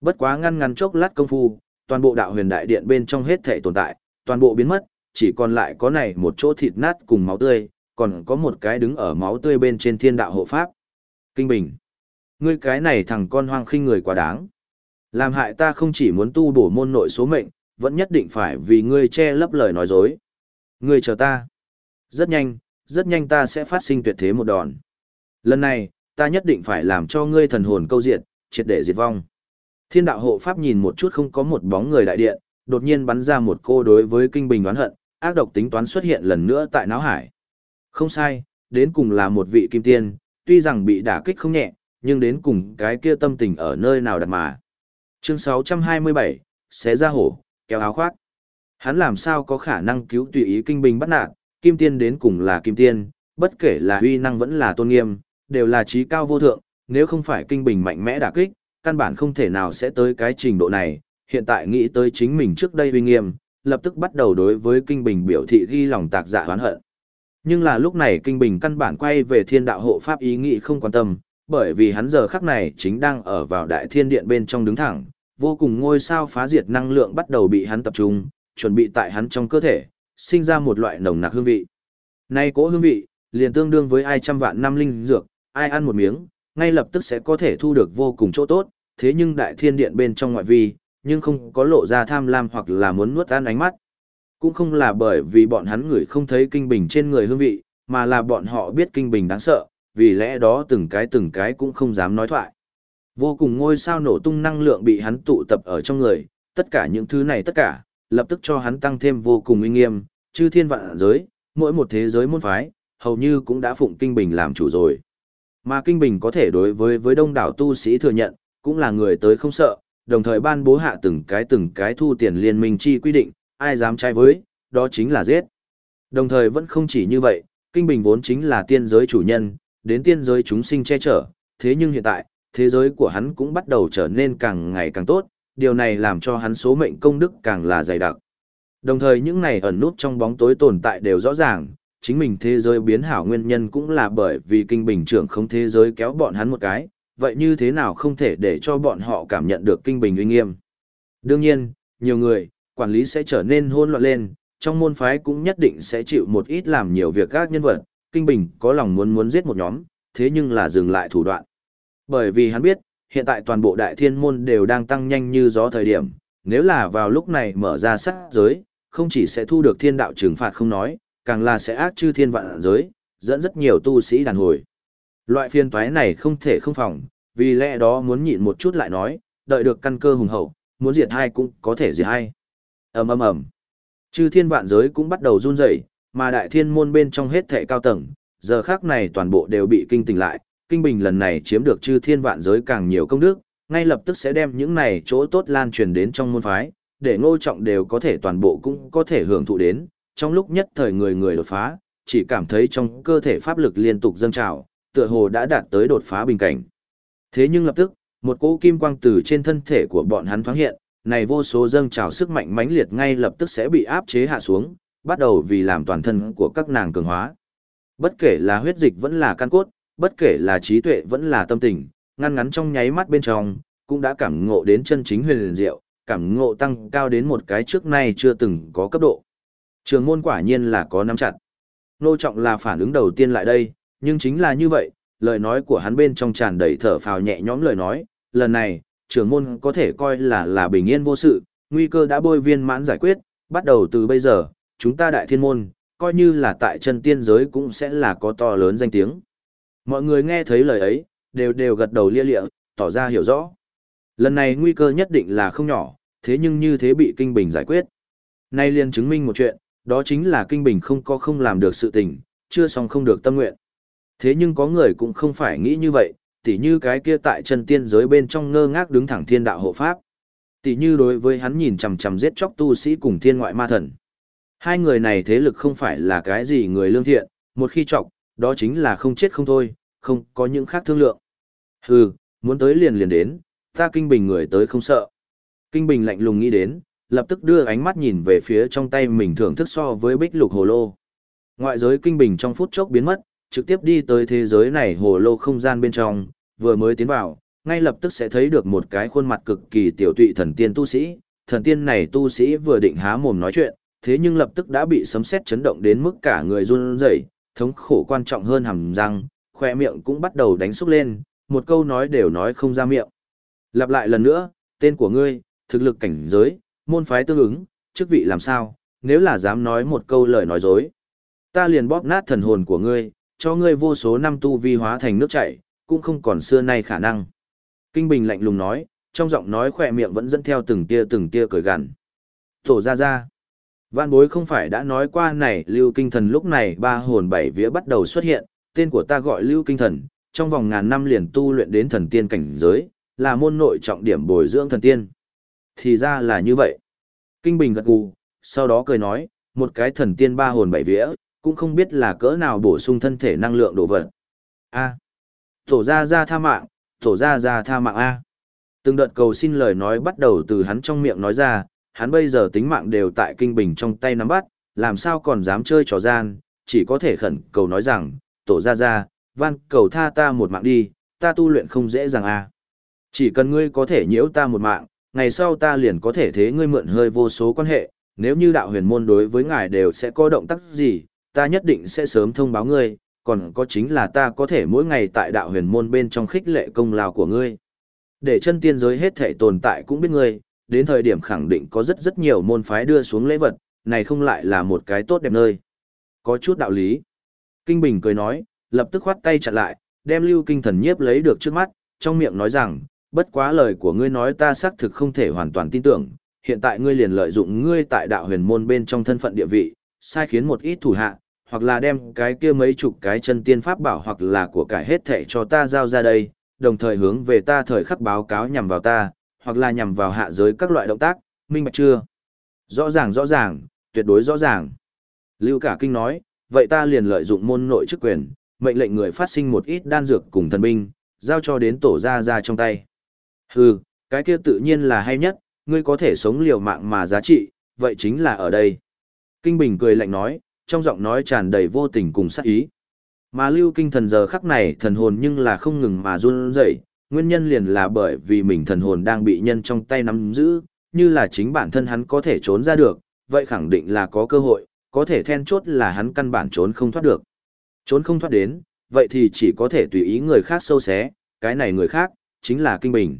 Speaker 1: Bất quá ngăn ngắn chốc lát công phu, toàn bộ đạo huyền đại điện bên trong hết thảy tồn tại, toàn bộ biến mất, chỉ còn lại có này một chỗ thịt nát cùng máu tươi, còn có một cái đứng ở máu tươi bên trên thiên đạo hộ pháp. Kinh Bình. Ngươi cái này thằng con hoang khinh người quá đáng. Làm hại ta không chỉ muốn tu bổ môn nội số mệnh, vẫn nhất định phải vì ngươi che lấp lời nói dối. Ngươi chờ ta. Rất nhanh, rất nhanh ta sẽ phát sinh tuyệt thế một đòn. Lần này, ta nhất định phải làm cho ngươi thần hồn câu diệt, triệt để diệt vong. Thiên đạo hộ pháp nhìn một chút không có một bóng người đại điện, đột nhiên bắn ra một cô đối với kinh bình đoán hận, ác độc tính toán xuất hiện lần nữa tại não hải. Không sai, đến cùng là một vị kim tiên, tuy rằng bị đả kích không nhẹ, nhưng đến cùng cái kia tâm tình ở nơi nào đặt mà. Chương 627, xé ra hổ, kéo áo khoác. Hắn làm sao có khả năng cứu tùy ý kinh bình bắt nạt, kim tiên đến cùng là kim tiên, bất kể là uy năng vẫn là tôn nghiêm, đều là trí cao vô thượng, nếu không phải kinh bình mạnh mẽ đả kích, căn bản không thể nào sẽ tới cái trình độ này, hiện tại nghĩ tới chính mình trước đây uy nghiêm, lập tức bắt đầu đối với kinh bình biểu thị ghi lòng tạc dạ giả hoán hận. Nhưng là lúc này kinh bình căn bản quay về thiên đạo hộ pháp ý nghĩ không quan tâm, bởi vì hắn giờ khắc này chính đang ở vào đại thiên điện bên trong đứng thẳng, vô cùng ngôi sao phá diệt năng lượng bắt đầu bị hắn tập trung, chuẩn bị tại hắn trong cơ thể, sinh ra một loại nồng nặc hương vị. Nay cỗ hương vị, liền tương đương với ai trăm vạn năm linh dược, ai ăn một miếng, ngay lập tức sẽ có thể thu được vô cùng chỗ tốt, thế nhưng đại thiên điện bên trong ngoại vi, nhưng không có lộ ra tham lam hoặc là muốn nuốt ăn ánh mắt. Cũng không là bởi vì bọn hắn người không thấy kinh bình trên người hương vị, mà là bọn họ biết kinh bình đáng sợ, vì lẽ đó từng cái từng cái cũng không dám nói thoại. Vô cùng ngôi sao nổ tung năng lượng bị hắn tụ tập ở trong người, tất cả những thứ này tất cả, lập tức cho hắn tăng thêm vô cùng uy nghiêm, chư thiên vạn giới, mỗi một thế giới môn phái, hầu như cũng đã phụng kinh bình làm chủ rồi. Mà kinh bình có thể đối với với đông đảo tu sĩ thừa nhận, cũng là người tới không sợ, đồng thời ban bố hạ từng cái từng cái thu tiền liên minh chi quy định, ai dám trái với, đó chính là giết. Đồng thời vẫn không chỉ như vậy, kinh bình vốn chính là tiên giới chủ nhân, đến tiên giới chúng sinh che chở, thế nhưng hiện tại, thế giới của hắn cũng bắt đầu trở nên càng ngày càng tốt, điều này làm cho hắn số mệnh công đức càng là dày đặc. Đồng thời những này ẩn nút trong bóng tối tồn tại đều rõ ràng, chính mình thế giới biến hảo nguyên nhân cũng là bởi vì kinh bình trưởng không thế giới kéo bọn hắn một cái, vậy như thế nào không thể để cho bọn họ cảm nhận được kinh bình uy nghiêm. Đương nhiên, nhiều người, quản lý sẽ trở nên hôn loạn lên, trong môn phái cũng nhất định sẽ chịu một ít làm nhiều việc các nhân vật, kinh bình có lòng muốn muốn giết một nhóm, thế nhưng là dừng lại thủ đoạn. Bởi vì hắn biết, hiện tại toàn bộ đại thiên môn đều đang tăng nhanh như gió thời điểm, nếu là vào lúc này mở ra sát giới, không chỉ sẽ thu được thiên đạo trừng phạt không nói, càng là sẽ ác chư thiên vạn giới, dẫn rất nhiều tu sĩ đàn hồi. Loại phiên toái này không thể không phòng, vì lẽ đó muốn nhịn một chút lại nói, đợi được căn cơ hùng hậu, muốn diệt hai cũng có thể diệt hai. ầm ầm ầm, chư thiên vạn giới cũng bắt đầu run rẩy, mà đại thiên môn bên trong hết thệ cao tầng, giờ khác này toàn bộ đều bị kinh tỉnh lại, kinh bình lần này chiếm được chư thiên vạn giới càng nhiều công đức, ngay lập tức sẽ đem những này chỗ tốt lan truyền đến trong môn phái, để ngô trọng đều có thể toàn bộ cũng có thể hưởng thụ đến, trong lúc nhất thời người người đột phá, chỉ cảm thấy trong cơ thể pháp lực liên tục dâng trào, tựa hồ đã đạt tới đột phá bình cảnh. Thế nhưng lập tức, một cỗ kim quang từ trên thân thể của bọn hắn thoáng hiện, này vô số dâng trào sức mạnh mãnh liệt ngay lập tức sẽ bị áp chế hạ xuống, bắt đầu vì làm toàn thân của các nàng cường hóa. Bất kể là huyết dịch vẫn là căn cốt, bất kể là trí tuệ vẫn là tâm tình, ngăn ngắn trong nháy mắt bên trong, cũng đã cảm ngộ đến chân chính huyền diệu, cảm ngộ tăng cao đến một cái trước nay chưa từng có cấp độ. Trường môn quả nhiên là có nắm chặt. Nô trọng là phản ứng đầu tiên lại đây, nhưng chính là như vậy, lời nói của hắn bên trong tràn đầy thở phào nhẹ nhõm lời nói, lần này, trường môn có thể coi là là bình yên vô sự, nguy cơ đã bôi viên mãn giải quyết, bắt đầu từ bây giờ, chúng ta đại thiên môn, coi như là tại chân tiên giới cũng sẽ là có to lớn danh tiếng. Mọi người nghe thấy lời ấy, đều đều gật đầu lia lịa, tỏ ra hiểu rõ. Lần này nguy cơ nhất định là không nhỏ, thế nhưng như thế bị Kinh Bình giải quyết. Nay liền chứng minh một chuyện, đó chính là Kinh Bình không có không làm được sự tình, chưa xong không được tâm nguyện. Thế nhưng có người cũng không phải nghĩ như vậy, tỉ như cái kia tại chân tiên giới bên trong ngơ ngác đứng thẳng thiên đạo hộ pháp. Tỉ như đối với hắn nhìn chằm chằm giết chóc tu sĩ cùng thiên ngoại ma thần. Hai người này thế lực không phải là cái gì người lương thiện, một khi chọc, đó chính là không chết không thôi, không có những khác thương lượng. Hừ, muốn tới liền liền đến, ta kinh bình người tới không sợ. Kinh bình lạnh lùng nghĩ đến, lập tức đưa ánh mắt nhìn về phía trong tay mình thưởng thức so với bích lục hồ lô. Ngoại giới kinh bình trong phút chốc biến mất, trực tiếp đi tới thế giới này hồ lô không gian bên trong, vừa mới tiến vào, ngay lập tức sẽ thấy được một cái khuôn mặt cực kỳ tiểu tụy thần tiên tu sĩ. Thần tiên này tu sĩ vừa định há mồm nói chuyện, thế nhưng lập tức đã bị sấm sét chấn động đến mức cả người run rẩy, thống khổ quan trọng hơn hàm răng, khoe miệng cũng bắt đầu đánh xúc lên, một câu nói đều nói không ra miệng. Lặp lại lần nữa, tên của ngươi, thực lực cảnh giới, môn phái tương ứng, chức vị làm sao, nếu là dám nói một câu lời nói dối. Ta liền bóp nát thần hồn của ngươi, cho ngươi vô số năm tu vi hóa thành nước chảy, cũng không còn xưa nay khả năng. Kinh Bình lạnh lùng nói, trong giọng nói khỏe miệng vẫn dẫn theo từng tia từng tia cười gằn. Tổ ra ra. Văn bối không phải đã nói qua này lưu kinh thần lúc này ba hồn bảy vía bắt đầu xuất hiện, tên của ta gọi lưu kinh thần, trong vòng ngàn năm liền tu luyện đến thần tiên cảnh giới, là môn nội trọng điểm bồi dưỡng thần tiên. Thì ra là như vậy. Kinh Bình gật gù, sau đó cười nói, một cái thần tiên ba hồn bảy vía, cũng không biết là cỡ nào bổ sung thân thể năng lượng đồ vật. A. Tổ ra ra tha mạng, tổ ra ra tha mạng A. Từng đợt cầu xin lời nói bắt đầu từ hắn trong miệng nói ra, hắn bây giờ tính mạng đều tại kinh bình trong tay nắm bắt, làm sao còn dám chơi trò gian, chỉ có thể khẩn cầu nói rằng, tổ ra ra, van cầu tha ta một mạng đi, ta tu luyện không dễ dàng a. Chỉ cần ngươi có thể nhiễu ta một mạng, ngày sau ta liền có thể thế ngươi mượn hơi vô số quan hệ, nếu như đạo huyền môn đối với ngài đều sẽ có động tác gì, ta nhất định sẽ sớm thông báo ngươi, còn có chính là ta có thể mỗi ngày tại đạo huyền môn bên trong khích lệ công lao của ngươi. Để chân tiên giới hết thể tồn tại cũng biết ngươi, đến thời điểm khẳng định có rất rất nhiều môn phái đưa xuống lễ vật, này không lại là một cái tốt đẹp nơi. Có chút đạo lý. Kinh Bình cười nói, lập tức khoát tay chặt lại, đem lưu kinh thần nhiếp lấy được trước mắt, trong miệng nói rằng, bất quá lời của ngươi nói ta xác thực không thể hoàn toàn tin tưởng, hiện tại ngươi liền lợi dụng ngươi tại đạo huyền môn bên trong thân phận địa vị, sai khiến một ít thủ hạ, hoặc là đem cái kia mấy chục cái chân tiên pháp bảo hoặc là của cải hết thệ cho ta giao ra đây, đồng thời hướng về ta thời khắc báo cáo nhằm vào ta, hoặc là nhằm vào hạ giới các loại động tác, minh bạch chưa? Rõ ràng rõ ràng, tuyệt đối rõ ràng. Lưu Cả Kinh nói, vậy ta liền lợi dụng môn nội chức quyền, mệnh lệnh người phát sinh một ít đan dược cùng thần binh, giao cho đến tổ gia gia trong tay. Hừ, cái kia tự nhiên là hay nhất, ngươi có thể sống liều mạng mà giá trị, vậy chính là ở đây. Kinh Bình cười lạnh nói, trong giọng nói tràn đầy vô tình cùng sát ý. Mà lưu kinh thần giờ khắc này thần hồn nhưng là không ngừng mà run rẩy, nguyên nhân liền là bởi vì mình thần hồn đang bị nhân trong tay nắm giữ, như là chính bản thân hắn có thể trốn ra được, vậy khẳng định là có cơ hội, có thể then chốt là hắn căn bản trốn không thoát được. Trốn không thoát đến, vậy thì chỉ có thể tùy ý người khác sâu xé, cái này người khác, chính là Kinh Bình.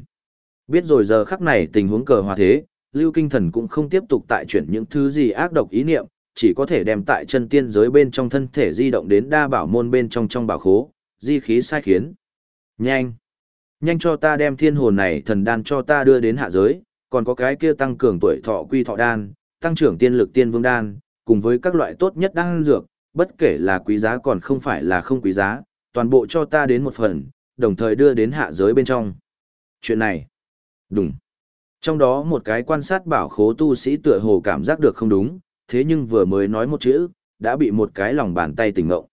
Speaker 1: Biết rồi giờ khắc này tình huống cờ hòa thế, Lưu Kinh Thần cũng không tiếp tục tại chuyển những thứ gì ác độc ý niệm, chỉ có thể đem tại chân tiên giới bên trong thân thể di động đến đa bảo môn bên trong trong bảo khố, di khí sai khiến. Nhanh! Nhanh cho ta đem thiên hồn này thần đan cho ta đưa đến hạ giới, còn có cái kia tăng cường tuổi thọ quy thọ đan, tăng trưởng tiên lực tiên vương đan, cùng với các loại tốt nhất đan dược, bất kể là quý giá còn không phải là không quý giá, toàn bộ cho ta đến một phần, đồng thời đưa đến hạ giới bên trong. Chuyện này, đúng. Trong đó một cái quan sát bảo khố tu sĩ tựa hồ cảm giác được không đúng, thế nhưng vừa mới nói một chữ, đã bị một cái lòng bàn tay tỉnh ngộ.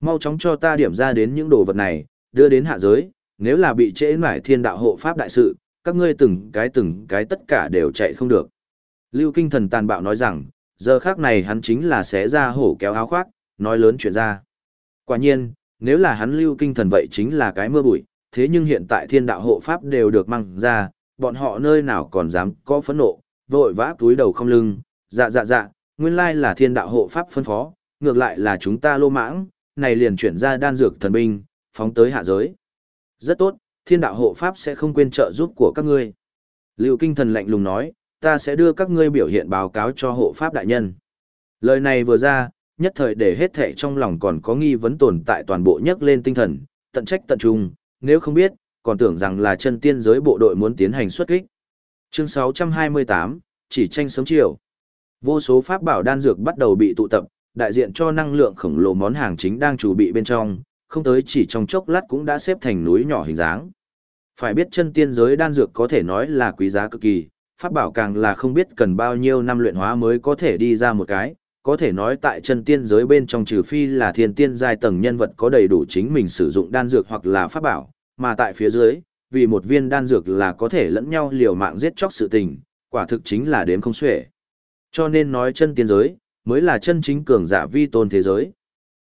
Speaker 1: Mau chóng cho ta điểm ra đến những đồ vật này, đưa đến hạ giới, nếu là bị trễ mải thiên đạo hộ pháp đại sự, các ngươi từng cái từng cái tất cả đều chạy không được. Lưu Kinh Thần tàn bạo nói rằng, giờ khác này hắn chính là xé ra hổ kéo áo khoác, nói lớn chuyện ra. Quả nhiên, nếu là hắn Lưu Kinh Thần vậy chính là cái mưa bụi, thế nhưng hiện tại thiên đạo hộ pháp đều được mang ra, bọn họ nơi nào còn dám có phẫn nộ, vội vã túi đầu không lưng, dạ dạ dạ, nguyên lai là thiên đạo hộ pháp phân phó, ngược lại là chúng ta lô mãng, này liền chuyển ra đan dược thần binh, phóng tới hạ giới. Rất tốt, thiên đạo hộ pháp sẽ không quên trợ giúp của các ngươi. Lưu Kinh Thần lạnh lùng nói, ta sẽ đưa các ngươi biểu hiện báo cáo cho hộ pháp đại nhân. Lời này vừa ra, nhất thời để hết thảy trong lòng còn có nghi vấn tồn tại toàn bộ nhất lên tinh thần, tận trách tận trung, nếu không biết, còn tưởng rằng là chân tiên giới bộ đội muốn tiến hành xuất kích. Chương 628, chỉ tranh sớm chiều. Vô số pháp bảo đan dược bắt đầu bị tụ tập, đại diện cho năng lượng khổng lồ món hàng chính đang chuẩn bị bên trong, không tới chỉ trong chốc lát cũng đã xếp thành núi nhỏ hình dáng. Phải biết chân tiên giới đan dược có thể nói là quý giá cực kỳ, pháp bảo càng là không biết cần bao nhiêu năm luyện hóa mới có thể đi ra một cái, có thể nói tại chân tiên giới bên trong trừ phi là thiên tiên giai tầng nhân vật có đầy đủ chính mình sử dụng đan dược hoặc là pháp bảo, mà tại phía dưới, vì một viên đan dược là có thể lẫn nhau liều mạng giết chóc sự tình, quả thực chính là đếm không xuể. Cho nên nói chân tiên giới, mới là chân chính cường giả vi tôn thế giới.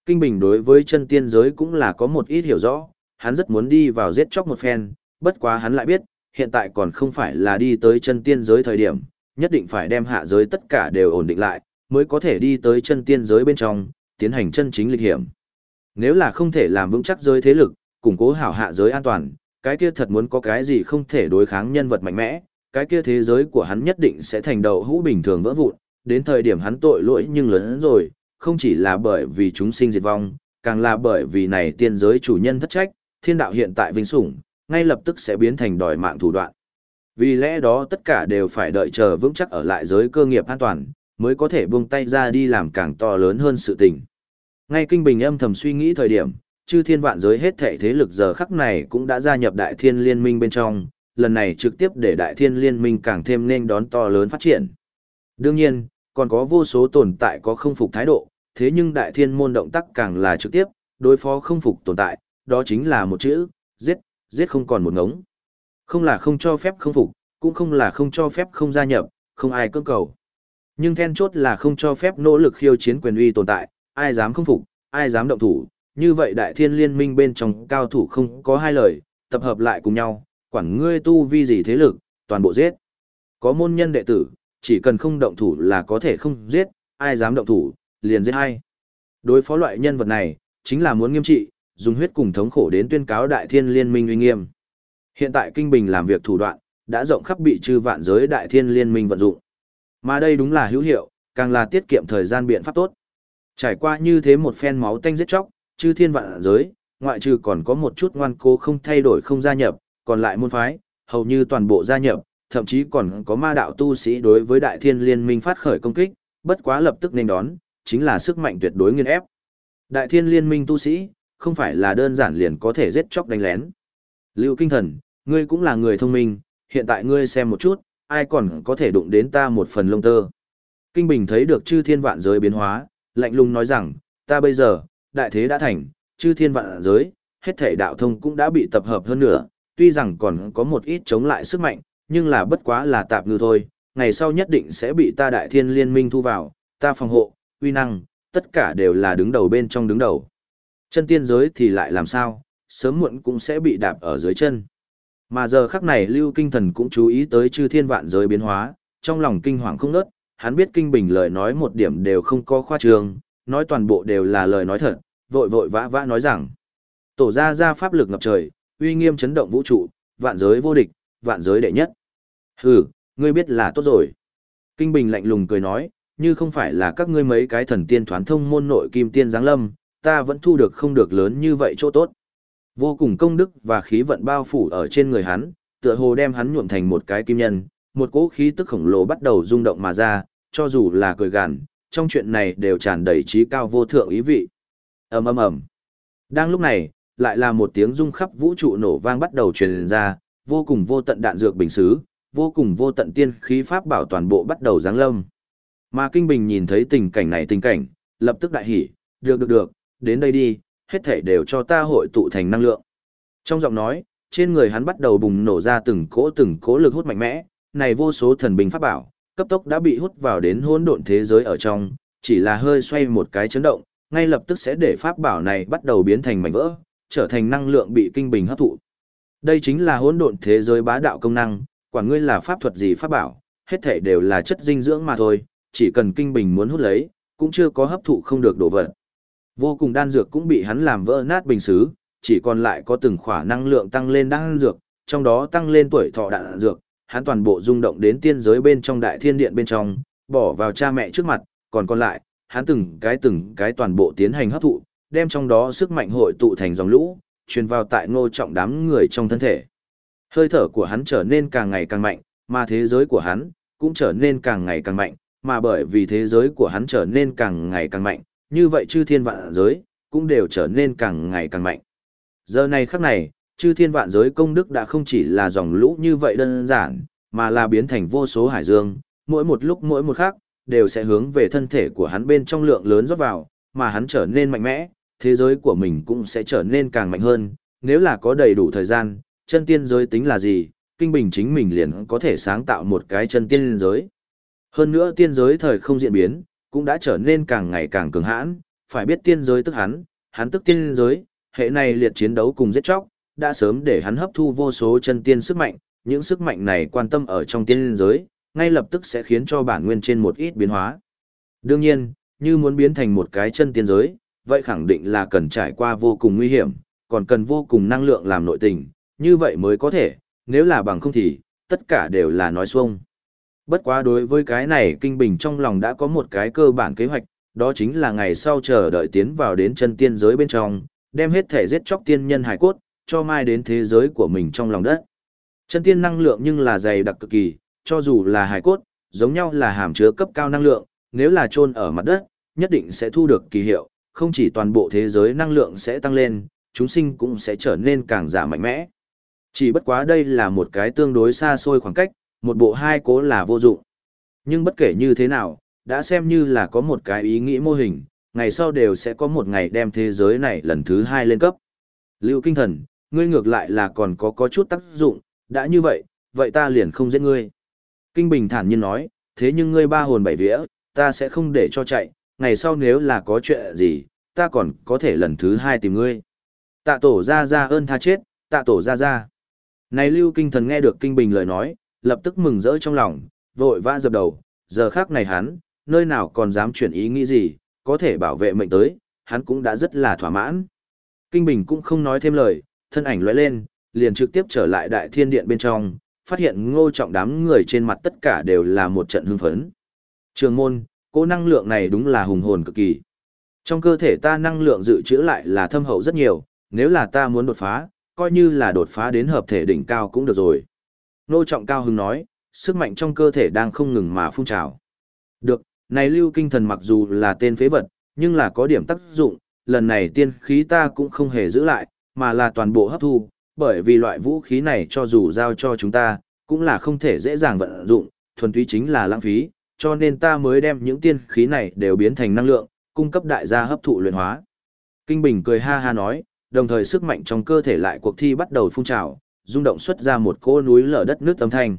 Speaker 1: Kinh Bình đối với chân tiên giới cũng là có một ít hiểu rõ, hắn rất muốn đi vào giết chóc một phen, bất quá hắn lại biết, hiện tại còn không phải là đi tới chân tiên giới thời điểm, nhất định phải đem hạ giới tất cả đều ổn định lại, mới có thể đi tới chân tiên giới bên trong, tiến hành chân chính lịch hiểm. Nếu là không thể làm vững chắc giới thế lực, củng cố hảo hạ giới an toàn, cái kia thật muốn có cái gì không thể đối kháng nhân vật mạnh mẽ, cái kia thế giới của hắn nhất định sẽ thành đầu hũ bình thường vỡ vụn, đến thời điểm hắn tội lỗi nhưng lớn rồi, không chỉ là bởi vì chúng sinh diệt vong, càng là bởi vì này tiên giới chủ nhân thất trách, thiên đạo hiện tại vinh sủng, ngay lập tức sẽ biến thành đòi mạng thủ đoạn. Vì lẽ đó tất cả đều phải đợi chờ vững chắc ở lại giới cơ nghiệp an toàn, mới có thể buông tay ra đi làm càng to lớn hơn sự tình. Ngay kinh bình âm thầm suy nghĩ thời điểm, chư thiên vạn giới hết thảy thế lực giờ khắc này cũng đã gia nhập đại thiên liên minh bên trong, lần này trực tiếp để đại thiên liên minh càng thêm nên đón to lớn phát triển. Đương nhiên, còn có vô số tồn tại có không phục thái độ, thế nhưng đại thiên môn động tác càng là trực tiếp, đối phó không phục tồn tại, đó chính là một chữ, giết, giết không còn một ngống. Không là không cho phép không phục, cũng không là không cho phép không gia nhập, không ai cưỡng cầu. Nhưng then chốt là không cho phép nỗ lực khiêu chiến quyền uy tồn tại, ai dám không phục, ai dám động thủ, như vậy đại thiên liên minh bên trong cao thủ không có hai lời, tập hợp lại cùng nhau, quản ngươi tu vi gì thế lực, toàn bộ giết. Có môn nhân đệ tử, chỉ cần không động thủ là có thể không giết, ai dám động thủ, liền giết hay. Đối phó loại nhân vật này, chính là muốn nghiêm trị, dùng huyết cùng thống khổ đến tuyên cáo đại thiên liên minh uy nghiêm. Hiện tại Kinh Bình làm việc thủ đoạn, đã rộng khắp bị trừ vạn giới đại thiên liên minh vận dụng. Mà đây đúng là hữu hiệu, càng là tiết kiệm thời gian biện pháp tốt. Trải qua như thế một phen máu tanh giết chóc, chư thiên vạn giới, ngoại trừ còn có một chút ngoan cố không thay đổi không gia nhập, còn lại môn phái, hầu như toàn bộ gia nhập, thậm chí còn có ma đạo tu sĩ đối với đại thiên liên minh phát khởi công kích, bất quá lập tức nên đón, chính là sức mạnh tuyệt đối nghiên ép. Đại thiên liên minh tu sĩ, không phải là đơn giản liền có thể giết chóc đánh lén. Lưu Kinh Thần, ngươi cũng là người thông minh, hiện tại ngươi xem một chút, ai còn có thể đụng đến ta một phần lông tơ. Kinh Bình thấy được chư thiên vạn giới biến hóa, lạnh lùng nói rằng, ta bây giờ, đại thế đã thành, chư thiên vạn giới, hết thể đạo thông cũng đã bị tập hợp hơn nữa, tuy rằng còn có một ít chống lại sức mạnh, nhưng là bất quá là tạp ngư thôi, ngày sau nhất định sẽ bị ta đại thiên liên minh thu vào, ta phòng hộ, uy năng, tất cả đều là đứng đầu bên trong đứng đầu. Chân tiên giới thì lại làm sao, sớm muộn cũng sẽ bị đạp ở dưới chân. Mà giờ khắc này Lưu Kinh Thần cũng chú ý tới chư thiên vạn giới biến hóa, trong lòng kinh hoàng không nớt, hắn biết kinh bình lời nói một điểm đều không có khoa trương, nói toàn bộ đều là lời nói thật, vội vội vã vã nói rằng: "Tổ gia gia pháp lực ngập trời, uy nghiêm chấn động vũ trụ, vạn giới vô địch, vạn giới đệ nhất." "Hừ, ngươi biết là tốt rồi." Kinh Bình lạnh lùng cười nói, như không phải là các ngươi mấy cái thần tiên thoán thông môn nội kim tiên giáng lâm, ta vẫn thu được không được lớn như vậy chỗ tốt. Vô cùng công đức và khí vận bao phủ ở trên người hắn, tựa hồ đem hắn nhuộm thành một cái kim nhân, một cỗ khí tức khổng lồ bắt đầu rung động mà ra, cho dù là cười gằn, trong chuyện này đều tràn đầy trí cao vô thượng ý vị. Ầm ầm ầm. Đang lúc này, lại là một tiếng rung khắp vũ trụ nổ vang bắt đầu truyền ra, vô cùng vô tận đạn dược bình xứ, vô cùng vô tận tiên khí pháp bảo toàn bộ bắt đầu giáng lâm. Mà Kinh Bình nhìn thấy tình cảnh này tình cảnh, lập tức đại hỉ, được được được, đến đây đi, hết thể đều cho ta hội tụ thành năng lượng. Trong giọng nói, trên người hắn bắt đầu bùng nổ ra từng cỗ từng cỗ lực hút mạnh mẽ, này vô số thần binh pháp bảo, cấp tốc đã bị hút vào đến hỗn độn thế giới ở trong, chỉ là hơi xoay một cái chấn động, ngay lập tức sẽ để pháp bảo này bắt đầu biến thành mảnh vỡ, trở thành năng lượng bị kinh bình hấp thụ. Đây chính là hỗn độn thế giới bá đạo công năng, quả ngươi là pháp thuật gì pháp bảo, hết thể đều là chất dinh dưỡng mà thôi, chỉ cần kinh bình muốn hút lấy, cũng chưa có hấp thụ không được đổ vật. Vô cùng đan dược cũng bị hắn làm vỡ nát bình xứ, chỉ còn lại có từng khỏa năng lượng tăng lên đan dược, trong đó tăng lên tuổi thọ đạn dược, hắn toàn bộ rung động đến tiên giới bên trong đại thiên điện bên trong, bỏ vào cha mẹ trước mặt, còn còn lại, hắn từng cái từng cái toàn bộ tiến hành hấp thụ, đem trong đó sức mạnh hội tụ thành dòng lũ, truyền vào tại ngô trọng đám người trong thân thể. Hơi thở của hắn trở nên càng ngày càng mạnh, mà thế giới của hắn cũng trở nên càng ngày càng mạnh, mà bởi vì thế giới của hắn trở nên càng ngày càng mạnh, như vậy chư thiên vạn giới cũng đều trở nên càng ngày càng mạnh. Giờ này khắc này, chư thiên vạn giới công đức đã không chỉ là dòng lũ như vậy đơn giản, mà là biến thành vô số hải dương, mỗi một lúc mỗi một khắc, đều sẽ hướng về thân thể của hắn bên trong lượng lớn rót vào, mà hắn trở nên mạnh mẽ, thế giới của mình cũng sẽ trở nên càng mạnh hơn, nếu là có đầy đủ thời gian, chân tiên giới tính là gì, kinh bình chính mình liền có thể sáng tạo một cái chân tiên giới. Hơn nữa tiên giới thời không diễn biến, cũng đã trở nên càng ngày càng cường hãn, phải biết tiên giới tức hắn, hắn tức tiên giới, hệ này liệt chiến đấu cùng giết chóc, đã sớm để hắn hấp thu vô số chân tiên sức mạnh, những sức mạnh này quan tâm ở trong tiên giới, ngay lập tức sẽ khiến cho bản nguyên trên một ít biến hóa. Đương nhiên, như muốn biến thành một cái chân tiên giới, vậy khẳng định là cần trải qua vô cùng nguy hiểm, còn cần vô cùng năng lượng làm nội tình, như vậy mới có thể, nếu là bằng không thì, tất cả đều là nói xuông. Bất quá đối với cái này Kinh Bình trong lòng đã có một cái cơ bản kế hoạch, đó chính là ngày sau chờ đợi tiến vào đến chân tiên giới bên trong, đem hết thể giết chóc tiên nhân hải cốt, cho mai đến thế giới của mình trong lòng đất. Chân tiên năng lượng nhưng là dày đặc cực kỳ, cho dù là hải cốt, giống nhau là hàm chứa cấp cao năng lượng, nếu là chôn ở mặt đất, nhất định sẽ thu được kỳ hiệu, không chỉ toàn bộ thế giới năng lượng sẽ tăng lên, chúng sinh cũng sẽ trở nên càng giả mạnh mẽ. Chỉ bất quá đây là một cái tương đối xa xôi khoảng cách, một bộ hai cố là vô dụng. Nhưng bất kể như thế nào, đã xem như là có một cái ý nghĩ mô hình, ngày sau đều sẽ có một ngày đem thế giới này lần thứ hai lên cấp. Lưu kinh thần, ngươi ngược lại là còn có có chút tác dụng, đã như vậy, vậy ta liền không giết ngươi. Kinh Bình thản nhiên nói, thế nhưng ngươi ba hồn bảy vía, ta sẽ không để cho chạy, ngày sau nếu là có chuyện gì, ta còn có thể lần thứ hai tìm ngươi. Tạ tổ ra ra ơn tha chết, tạ tổ ra ra. Này lưu kinh thần nghe được kinh bình lời nói, lập tức mừng rỡ trong lòng, vội vã dập đầu, giờ khác này hắn, nơi nào còn dám chuyển ý nghĩ gì, có thể bảo vệ mệnh tới, hắn cũng đã rất là thỏa mãn. Kinh bình cũng không nói thêm lời, thân ảnh lóe lên, liền trực tiếp trở lại đại thiên điện bên trong, phát hiện ngô trọng đám người trên mặt tất cả đều là một trận hưng phấn. Trường môn, cô năng lượng này đúng là hùng hồn cực kỳ. Trong cơ thể ta năng lượng dự trữ lại là thâm hậu rất nhiều, nếu là ta muốn đột phá, coi như là đột phá đến hợp thể đỉnh cao cũng được rồi. Ngô trọng cao hứng nói, sức mạnh trong cơ thể đang không ngừng mà phun trào. Được, này lưu kinh thần mặc dù là tên phế vật, nhưng là có điểm tác dụng, lần này tiên khí ta cũng không hề giữ lại, mà là toàn bộ hấp thu, bởi vì loại vũ khí này cho dù giao cho chúng ta, cũng là không thể dễ dàng vận dụng, thuần túy chính là lãng phí, cho nên ta mới đem những tiên khí này đều biến thành năng lượng, cung cấp đại gia hấp thụ luyện hóa. Kinh Bình cười ha ha nói, đồng thời sức mạnh trong cơ thể lại cuộc thi bắt đầu phun trào, rung động xuất ra một cỗ núi lở đất nước âm thanh.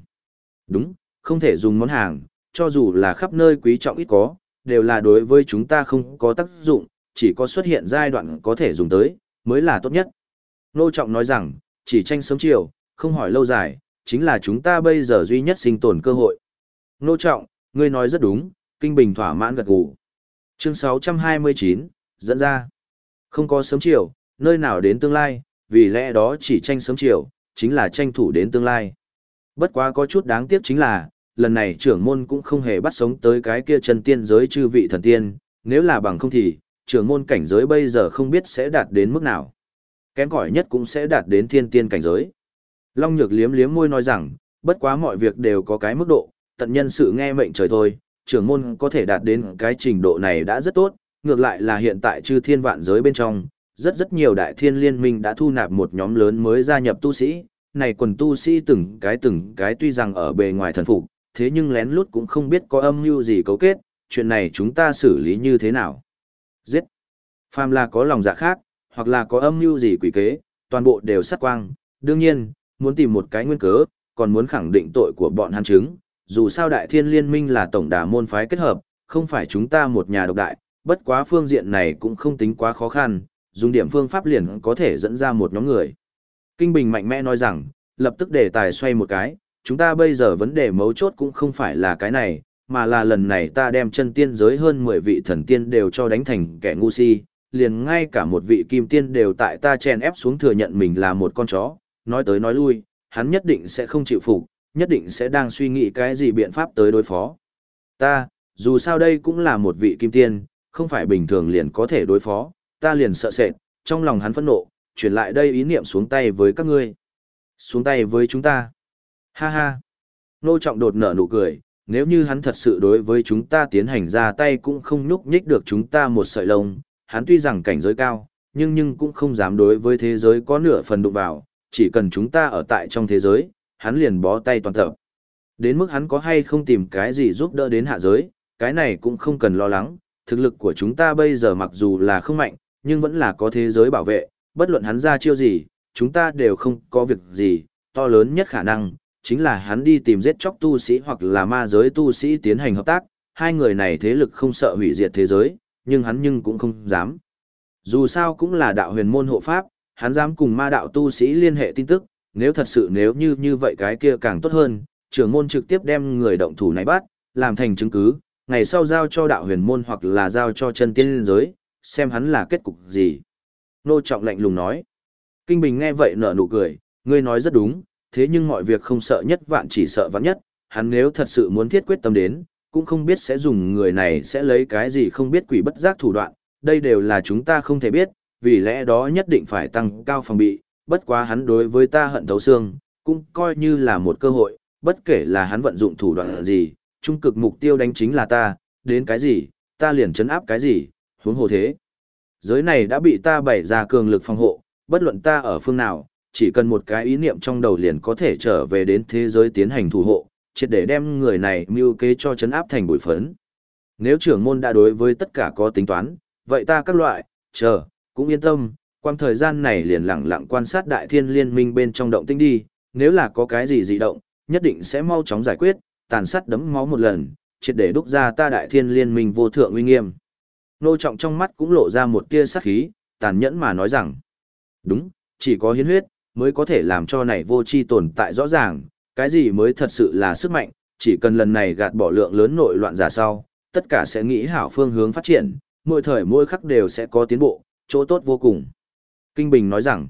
Speaker 1: Đúng, không thể dùng món hàng, cho dù là khắp nơi quý trọng ít có, đều là đối với chúng ta không có tác dụng, chỉ có xuất hiện giai đoạn có thể dùng tới, mới là tốt nhất. Nô Trọng nói rằng, chỉ tranh sớm chiều, không hỏi lâu dài, chính là chúng ta bây giờ duy nhất sinh tồn cơ hội. Nô Trọng, ngươi nói rất đúng, Kinh Bình thỏa mãn gật gù. Chương 629, dẫn ra. Không có sớm chiều, nơi nào đến tương lai, vì lẽ đó chỉ tranh sớm chiều, chính là tranh thủ đến tương lai. Bất quá có chút đáng tiếc chính là, lần này trưởng môn cũng không hề bắt sống tới cái kia chân tiên giới chư vị thần tiên, nếu là bằng không thì, trưởng môn cảnh giới bây giờ không biết sẽ đạt đến mức nào. Kém cỏi nhất cũng sẽ đạt đến thiên tiên cảnh giới. Long Nhược liếm liếm môi nói rằng, bất quá mọi việc đều có cái mức độ, tận nhân sự nghe mệnh trời thôi, trưởng môn có thể đạt đến cái trình độ này đã rất tốt, ngược lại là hiện tại chư thiên vạn giới bên trong, rất rất nhiều đại thiên liên minh đã thu nạp một nhóm lớn mới gia nhập tu sĩ, này quần tu sĩ từng cái từng cái tuy rằng ở bề ngoài thần phục, thế nhưng lén lút cũng không biết có âm mưu gì cấu kết, chuyện này chúng ta xử lý như thế nào. Giết! Phàm là có lòng dạ khác, hoặc là có âm mưu gì quỷ kế, toàn bộ đều sát quang, đương nhiên, muốn tìm một cái nguyên cớ, còn muốn khẳng định tội của bọn hắn chứng, dù sao đại thiên liên minh là tổng đà môn phái kết hợp, không phải chúng ta một nhà độc đại, bất quá phương diện này cũng không tính quá khó khăn, dùng điểm phương pháp liền có thể dẫn ra một nhóm người. Kinh Bình mạnh mẽ nói rằng, lập tức đề tài xoay một cái, chúng ta bây giờ vấn đề mấu chốt cũng không phải là cái này, mà là lần này ta đem chân tiên giới hơn 10 vị thần tiên đều cho đánh thành kẻ ngu si, liền ngay cả một vị kim tiên đều tại ta chen ép xuống thừa nhận mình là một con chó, nói tới nói lui, hắn nhất định sẽ không chịu phục, nhất định sẽ đang suy nghĩ cái gì biện pháp tới đối phó. Ta, dù sao đây cũng là một vị kim tiên, không phải bình thường liền có thể đối phó, ta liền sợ sệt, trong lòng hắn phẫn nộ, chuyển lại đây ý niệm xuống tay với các ngươi. Xuống tay với chúng ta. Ha ha. Nô trọng đột nở nụ cười, nếu như hắn thật sự đối với chúng ta tiến hành ra tay cũng không nhúc nhích được chúng ta một sợi lông, hắn tuy rằng cảnh giới cao, nhưng nhưng cũng không dám đối với thế giới có nửa phần đụng vào, chỉ cần chúng ta ở tại trong thế giới, hắn liền bó tay toàn tập. Đến mức hắn có hay không tìm cái gì giúp đỡ đến hạ giới, cái này cũng không cần lo lắng, thực lực của chúng ta bây giờ mặc dù là không mạnh, nhưng vẫn là có thế giới bảo vệ, bất luận hắn ra chiêu gì, chúng ta đều không có việc gì, to lớn nhất khả năng, chính là hắn đi tìm giết chóc tu sĩ hoặc là ma giới tu sĩ tiến hành hợp tác, hai người này thế lực không sợ hủy diệt thế giới, nhưng hắn nhưng cũng không dám. Dù sao cũng là đạo huyền môn hộ pháp, hắn dám cùng ma đạo tu sĩ liên hệ tin tức, nếu thật sự nếu như như vậy cái kia càng tốt hơn, trưởng môn trực tiếp đem người động thủ này bắt, làm thành chứng cứ, ngày sau giao cho đạo huyền môn hoặc là giao cho chân tiên liên giới, xem hắn là kết cục gì. Nô Trọng lạnh lùng nói. Kinh Bình nghe vậy nở nụ cười, ngươi nói rất đúng, thế nhưng mọi việc không sợ nhất vạn chỉ sợ vạn nhất, hắn nếu thật sự muốn thiết quyết tâm đến, cũng không biết sẽ dùng người này sẽ lấy cái gì không biết quỷ bất giác thủ đoạn, đây đều là chúng ta không thể biết, vì lẽ đó nhất định phải tăng cao phòng bị, bất quá hắn đối với ta hận thấu xương, cũng coi như là một cơ hội, bất kể là hắn vận dụng thủ đoạn gì, trung cực mục tiêu đánh chính là ta, đến cái gì, ta liền chấn áp cái gì, huống hồ thế. Giới này đã bị ta bày ra cường lực phòng hộ, bất luận ta ở phương nào, chỉ cần một cái ý niệm trong đầu liền có thể trở về đến thế giới tiến hành thủ hộ, triệt để đem người này mưu kế cho chấn áp thành bụi phấn. Nếu trưởng môn đã đối với tất cả có tính toán, vậy ta các loại, chờ, cũng yên tâm, quang thời gian này liền lặng lặng quan sát đại thiên liên minh bên trong động tinh đi, nếu là có cái gì dị động, nhất định sẽ mau chóng giải quyết, tàn sát đấm máu một lần, triệt để đúc ra ta đại thiên liên minh vô thượng uy nghiêm. Nô trọng trong mắt cũng lộ ra một tia sát khí, tàn nhẫn mà nói rằng, đúng, chỉ có hiến huyết, mới có thể làm cho này vô chi tồn tại rõ ràng, cái gì mới thật sự là sức mạnh, chỉ cần lần này gạt bỏ lượng lớn nội loạn giả sau, tất cả sẽ nghĩ hảo phương hướng phát triển, mỗi thời mỗi khắc đều sẽ có tiến bộ, chỗ tốt vô cùng. Kinh Bình nói rằng,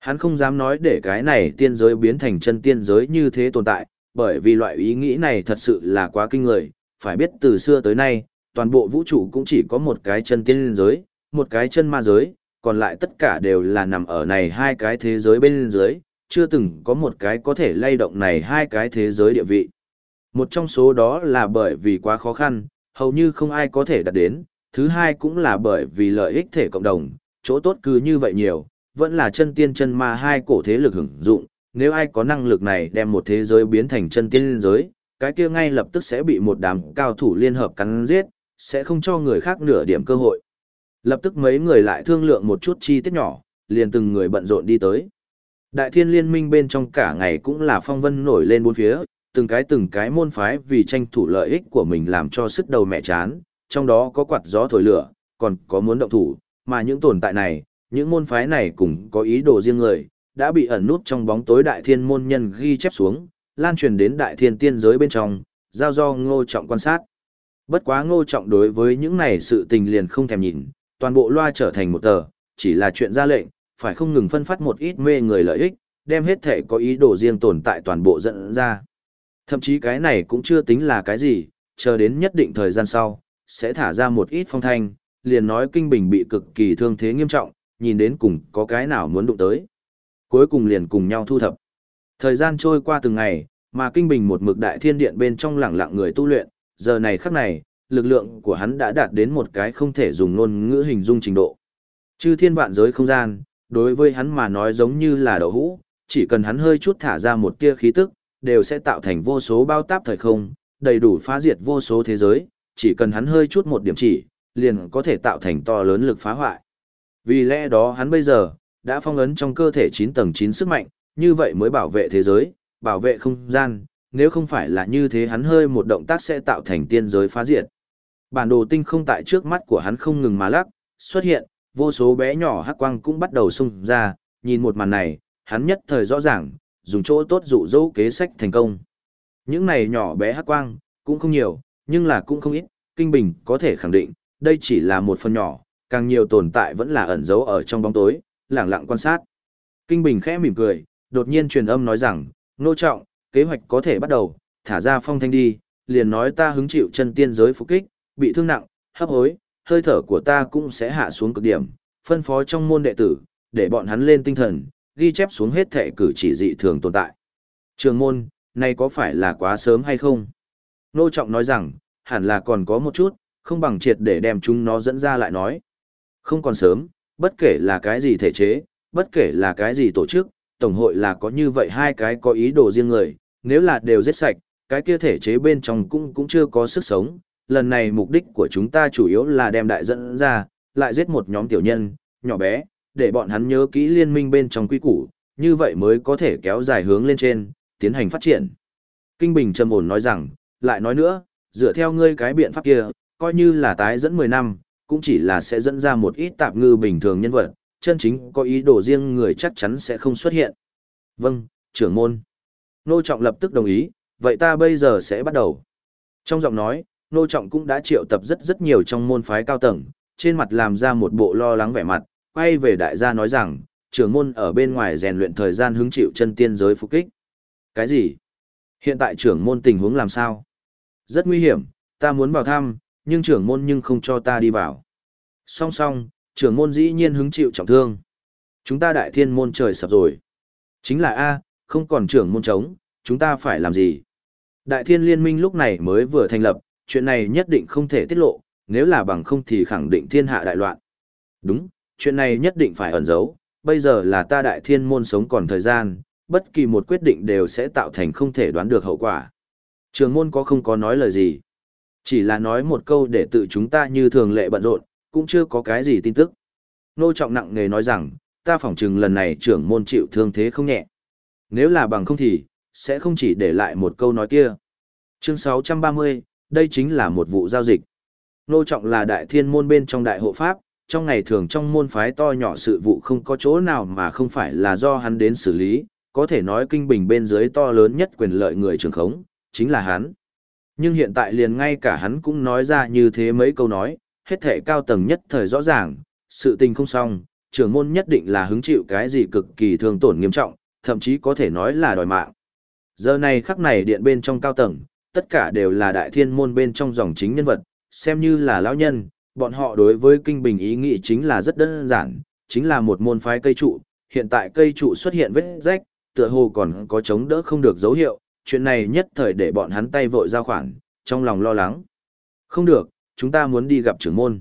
Speaker 1: hắn không dám nói để cái này tiên giới biến thành chân tiên giới như thế tồn tại, bởi vì loại ý nghĩ này thật sự là quá kinh người, phải biết từ xưa tới nay, toàn bộ vũ trụ cũng chỉ có một cái chân tiên giới, một cái chân ma giới, còn lại tất cả đều là nằm ở này hai cái thế giới bên dưới, chưa từng có một cái có thể lay động này hai cái thế giới địa vị. Một trong số đó là bởi vì quá khó khăn, hầu như không ai có thể đạt đến, thứ hai cũng là bởi vì lợi ích thể cộng đồng, chỗ tốt cứ như vậy nhiều, vẫn là chân tiên chân ma hai cổ thế lực hưởng dụng, nếu ai có năng lực này đem một thế giới biến thành chân tiên giới, cái kia ngay lập tức sẽ bị một đám cao thủ liên hợp cắn giết, sẽ không cho người khác nửa điểm cơ hội. Lập tức mấy người lại thương lượng một chút chi tiết nhỏ, liền từng người bận rộn đi tới. Đại thiên liên minh bên trong cả ngày cũng là phong vân nổi lên bốn phía, từng cái từng cái môn phái vì tranh thủ lợi ích của mình làm cho sức đầu mẹ chán, trong đó có quạt gió thổi lửa, còn có muốn động thủ, mà những tồn tại này, những môn phái này cũng có ý đồ riêng người, đã bị ẩn nút trong bóng tối đại thiên môn nhân ghi chép xuống, lan truyền đến đại thiên tiên giới bên trong, giao do ngô trọng quan sát. Bất quá ngô trọng đối với những này sự tình liền không thèm nhìn, toàn bộ loa trở thành một tờ, chỉ là chuyện ra lệnh, phải không ngừng phân phát một ít mê người lợi ích, đem hết thể có ý đồ riêng tồn tại toàn bộ dẫn ra. Thậm chí cái này cũng chưa tính là cái gì, chờ đến nhất định thời gian sau, sẽ thả ra một ít phong thanh, liền nói kinh bình bị cực kỳ thương thế nghiêm trọng, nhìn đến cùng có cái nào muốn đụng tới. Cuối cùng liền cùng nhau thu thập. Thời gian trôi qua từng ngày, mà kinh bình một mực đại thiên điện bên trong lẳng lặng người tu luyện, giờ này khắc này, lực lượng của hắn đã đạt đến một cái không thể dùng ngôn ngữ hình dung trình độ. Chư thiên vạn giới không gian, đối với hắn mà nói giống như là đậu hũ, chỉ cần hắn hơi chút thả ra một tia khí tức, đều sẽ tạo thành vô số bao táp thời không, đầy đủ phá diệt vô số thế giới, chỉ cần hắn hơi chút một điểm chỉ, liền có thể tạo thành to lớn lực phá hoại. Vì lẽ đó hắn bây giờ, đã phong ấn trong cơ thể 9 tầng 9 sức mạnh, như vậy mới bảo vệ thế giới, bảo vệ không gian, nếu không phải là như thế hắn hơi một động tác sẽ tạo thành tiên giới phá diệt. Bản đồ tinh không tại trước mắt của hắn không ngừng mà lắc, xuất hiện, vô số bé nhỏ hắc quang cũng bắt đầu xung ra, nhìn một màn này, hắn nhất thời rõ ràng, dùng chỗ tốt dụ dỗ kế sách thành công. Những này nhỏ bé hắc quang, cũng không nhiều, nhưng là cũng không ít, Kinh Bình có thể khẳng định, đây chỉ là một phần nhỏ, càng nhiều tồn tại vẫn là ẩn giấu ở trong bóng tối, lẳng lặng quan sát. Kinh Bình khẽ mỉm cười, đột nhiên truyền âm nói rằng, nô trọng, kế hoạch có thể bắt đầu, thả ra phong thanh đi, liền nói ta hứng chịu chân tiên giới phục kích, bị thương nặng, hấp hối, hơi thở của ta cũng sẽ hạ xuống cực điểm, phân phó trong môn đệ tử, để bọn hắn lên tinh thần, ghi chép xuống hết thể cử chỉ dị thường tồn tại. Trường môn, này có phải là quá sớm hay không? Nô Trọng nói rằng, hẳn là còn có một chút, không bằng triệt để đem chúng nó dẫn ra lại nói. Không còn sớm, bất kể là cái gì thể chế, bất kể là cái gì tổ chức, Tổng hội là có như vậy hai cái có ý đồ riêng người, nếu là đều giết sạch, cái kia thể chế bên trong cũng cũng chưa có sức sống. Lần này mục đích của chúng ta chủ yếu là đem đại dẫn ra, lại giết một nhóm tiểu nhân, nhỏ bé, để bọn hắn nhớ kỹ liên minh bên trong quy củ, như vậy mới có thể kéo dài hướng lên trên, tiến hành phát triển. Kinh Bình trầm ổn nói rằng, lại nói nữa, dựa theo ngươi cái biện pháp kia, coi như là tái dẫn 10 năm, cũng chỉ là sẽ dẫn ra một ít tạp ngư bình thường nhân vật, chân chính có ý đồ riêng người chắc chắn sẽ không xuất hiện. Vâng, trưởng môn. Nô Trọng lập tức đồng ý, vậy ta bây giờ sẽ bắt đầu. Trong giọng nói, Nô Trọng cũng đã triệu tập rất rất nhiều trong môn phái cao tầng, trên mặt làm ra một bộ lo lắng vẻ mặt, quay về đại gia nói rằng, trưởng môn ở bên ngoài rèn luyện thời gian hứng chịu chân tiên giới phục kích. Cái gì? Hiện tại trưởng môn tình huống làm sao? Rất nguy hiểm, ta muốn vào thăm, nhưng trưởng môn nhưng không cho ta đi vào. Song song, trưởng môn dĩ nhiên hứng chịu trọng thương. Chúng ta đại thiên môn trời sập rồi. Chính là A, không còn trưởng môn chống, chúng ta phải làm gì? Đại thiên liên minh lúc này mới vừa thành lập, chuyện này nhất định không thể tiết lộ, nếu là bằng không thì khẳng định thiên hạ đại loạn. Đúng, chuyện này nhất định phải ẩn giấu, bây giờ là ta đại thiên môn sống còn thời gian, bất kỳ một quyết định đều sẽ tạo thành không thể đoán được hậu quả. Trường môn có không có nói lời gì. Chỉ là nói một câu để tự chúng ta như thường lệ bận rộn, cũng chưa có cái gì tin tức. Nô trọng nặng nề nói rằng, ta phỏng chừng lần này trưởng môn chịu thương thế không nhẹ. Nếu là bằng không thì, sẽ không chỉ để lại một câu nói kia. Chương 630, đây chính là một vụ giao dịch. Nô trọng là đại thiên môn bên trong đại hộ pháp, trong ngày thường trong môn phái to nhỏ sự vụ không có chỗ nào mà không phải là do hắn đến xử lý, có thể nói kinh bình bên dưới to lớn nhất quyền lợi người trường khống, chính là hắn. Nhưng hiện tại liền ngay cả hắn cũng nói ra như thế mấy câu nói, hết thể cao tầng nhất thời rõ ràng, sự tình không xong, trưởng môn nhất định là hứng chịu cái gì cực kỳ thương tổn nghiêm trọng, thậm chí có thể nói là đòi mạng. Giờ này khắc này điện bên trong cao tầng, tất cả đều là đại thiên môn bên trong dòng chính nhân vật, xem như là lão nhân, bọn họ đối với kinh bình ý nghĩ chính là rất đơn giản, chính là một môn phái cây trụ, hiện tại cây trụ xuất hiện vết rách, tựa hồ còn có chống đỡ không được dấu hiệu, chuyện này nhất thời để bọn hắn tay vội ra khoản, trong lòng lo lắng. Không được, chúng ta muốn đi gặp trưởng môn.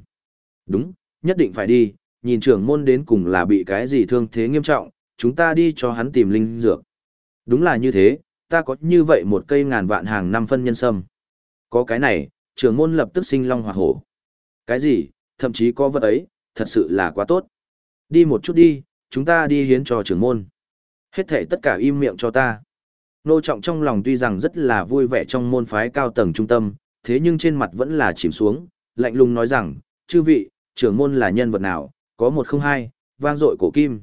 Speaker 1: Đúng, nhất định phải đi, nhìn trưởng môn đến cùng là bị cái gì thương thế nghiêm trọng, chúng ta đi cho hắn tìm linh dược. Đúng là như thế, ta có như vậy một cây ngàn vạn hàng năm phân nhân sâm. Có cái này, trưởng môn lập tức sinh long hỏa hổ. Cái gì, thậm chí có vật ấy, thật sự là quá tốt. Đi một chút đi, chúng ta đi hiến cho trưởng môn. Hết thể tất cả im miệng cho ta. Nô trọng trong lòng tuy rằng rất là vui vẻ trong môn phái cao tầng trung tâm, thế nhưng trên mặt vẫn là chìm xuống, lạnh lùng nói rằng, chư vị, trưởng môn là nhân vật nào, có một không hai, vang dội cổ kim.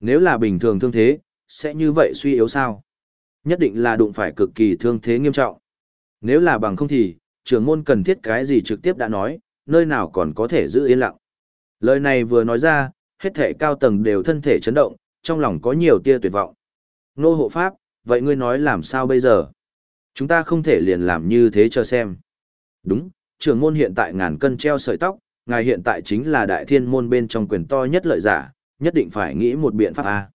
Speaker 1: Nếu là bình thường thương thế, sẽ như vậy suy yếu sao? Nhất định là đụng phải cực kỳ thương thế nghiêm trọng. Nếu là bằng không thì, trưởng môn cần thiết cái gì trực tiếp đã nói, nơi nào còn có thể giữ yên lặng. Lời này vừa nói ra, hết thể cao tầng đều thân thể chấn động, trong lòng có nhiều tia tuyệt vọng. Nô hộ pháp, vậy ngươi nói làm sao bây giờ? Chúng ta không thể liền làm như thế cho xem. Đúng, trưởng môn hiện tại ngàn cân treo sợi tóc, ngài hiện tại chính là đại thiên môn bên trong quyền to nhất lợi giả, nhất định phải nghĩ một biện pháp A.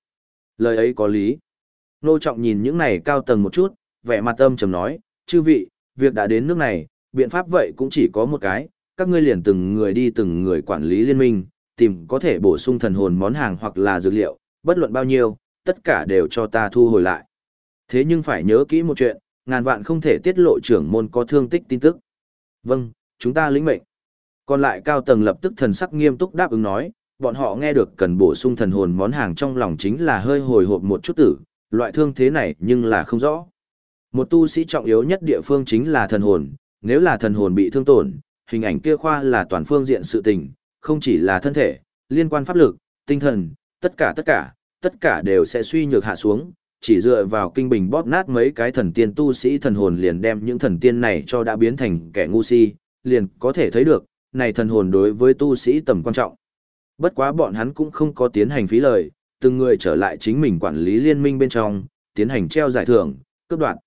Speaker 1: Lời ấy có lý. Nô trọng nhìn những này cao tầng một chút, vẻ mặt âm trầm nói, chư vị, việc đã đến nước này, biện pháp vậy cũng chỉ có một cái, các ngươi liền từng người đi từng người quản lý liên minh, tìm có thể bổ sung thần hồn món hàng hoặc là dược liệu, bất luận bao nhiêu, tất cả đều cho ta thu hồi lại. Thế nhưng phải nhớ kỹ một chuyện, ngàn vạn không thể tiết lộ trưởng môn có thương tích tin tức. Vâng, chúng ta lĩnh mệnh. Còn lại cao tầng lập tức thần sắc nghiêm túc đáp ứng nói, bọn họ nghe được cần bổ sung thần hồn món hàng trong lòng chính là hơi hồi hộp một chút tử, loại thương thế này nhưng là không rõ. Một tu sĩ trọng yếu nhất địa phương chính là thần hồn, nếu là thần hồn bị thương tổn, hình ảnh kia khoa là toàn phương diện sự tình, không chỉ là thân thể, liên quan pháp lực, tinh thần, tất cả tất cả, tất cả đều sẽ suy nhược hạ xuống, chỉ dựa vào kinh bình bóp nát mấy cái thần tiên tu sĩ thần hồn liền đem những thần tiên này cho đã biến thành kẻ ngu si, liền có thể thấy được, này thần hồn đối với tu sĩ tầm quan trọng. Bất quá bọn hắn cũng không có tiến hành phí lời, từng người trở lại chính mình quản lý liên minh bên trong, tiến hành treo giải thưởng, cướp đoạt.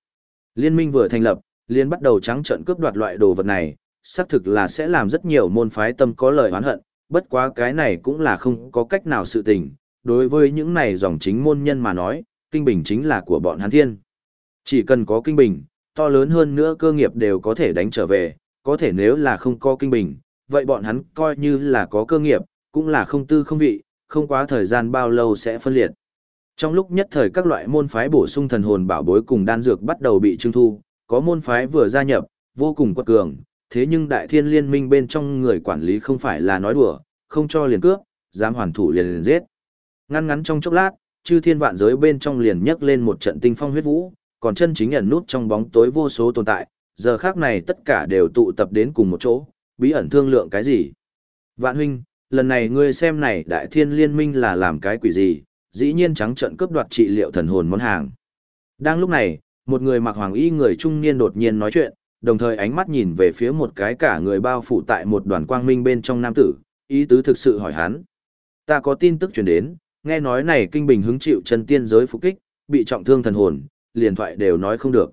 Speaker 1: Liên minh vừa thành lập, liên bắt đầu trắng trận cướp đoạt loại đồ vật này, xác thực là sẽ làm rất nhiều môn phái tâm có lời oán hận, bất quá cái này cũng là không có cách nào sự tình, đối với những này dòng chính môn nhân mà nói, kinh bình chính là của bọn hắn thiên. Chỉ cần có kinh bình, to lớn hơn nữa cơ nghiệp đều có thể đánh trở về, có thể nếu là không có kinh bình, vậy bọn hắn coi như là có cơ nghiệp, cũng là không tư không vị, không quá thời gian bao lâu sẽ phân liệt. Trong lúc nhất thời các loại môn phái bổ sung thần hồn bảo bối cùng đan dược bắt đầu bị trưng thu, có môn phái vừa gia nhập, vô cùng quật cường, thế nhưng đại thiên liên minh bên trong người quản lý không phải là nói đùa, không cho liền cướp, dám hoàn thủ liền liền giết. Ngăn ngắn trong chốc lát, chư thiên vạn giới bên trong liền nhấc lên một trận tinh phong huyết vũ, còn chân chính ẩn nút trong bóng tối vô số tồn tại, giờ khác này tất cả đều tụ tập đến cùng một chỗ, bí ẩn thương lượng cái gì. Vạn huynh, lần này ngươi xem này đại thiên liên minh là làm cái quỷ gì, dĩ nhiên trắng trận cướp đoạt trị liệu thần hồn món hàng. Đang lúc này, một người mặc hoàng y người trung niên đột nhiên nói chuyện, đồng thời ánh mắt nhìn về phía một cái cả người bao phủ tại một đoàn quang minh bên trong nam tử, ý tứ thực sự hỏi hắn. Ta có tin tức truyền đến, nghe nói này kinh bình hứng chịu chân tiên giới phục kích, bị trọng thương thần hồn, liền thoại đều nói không được.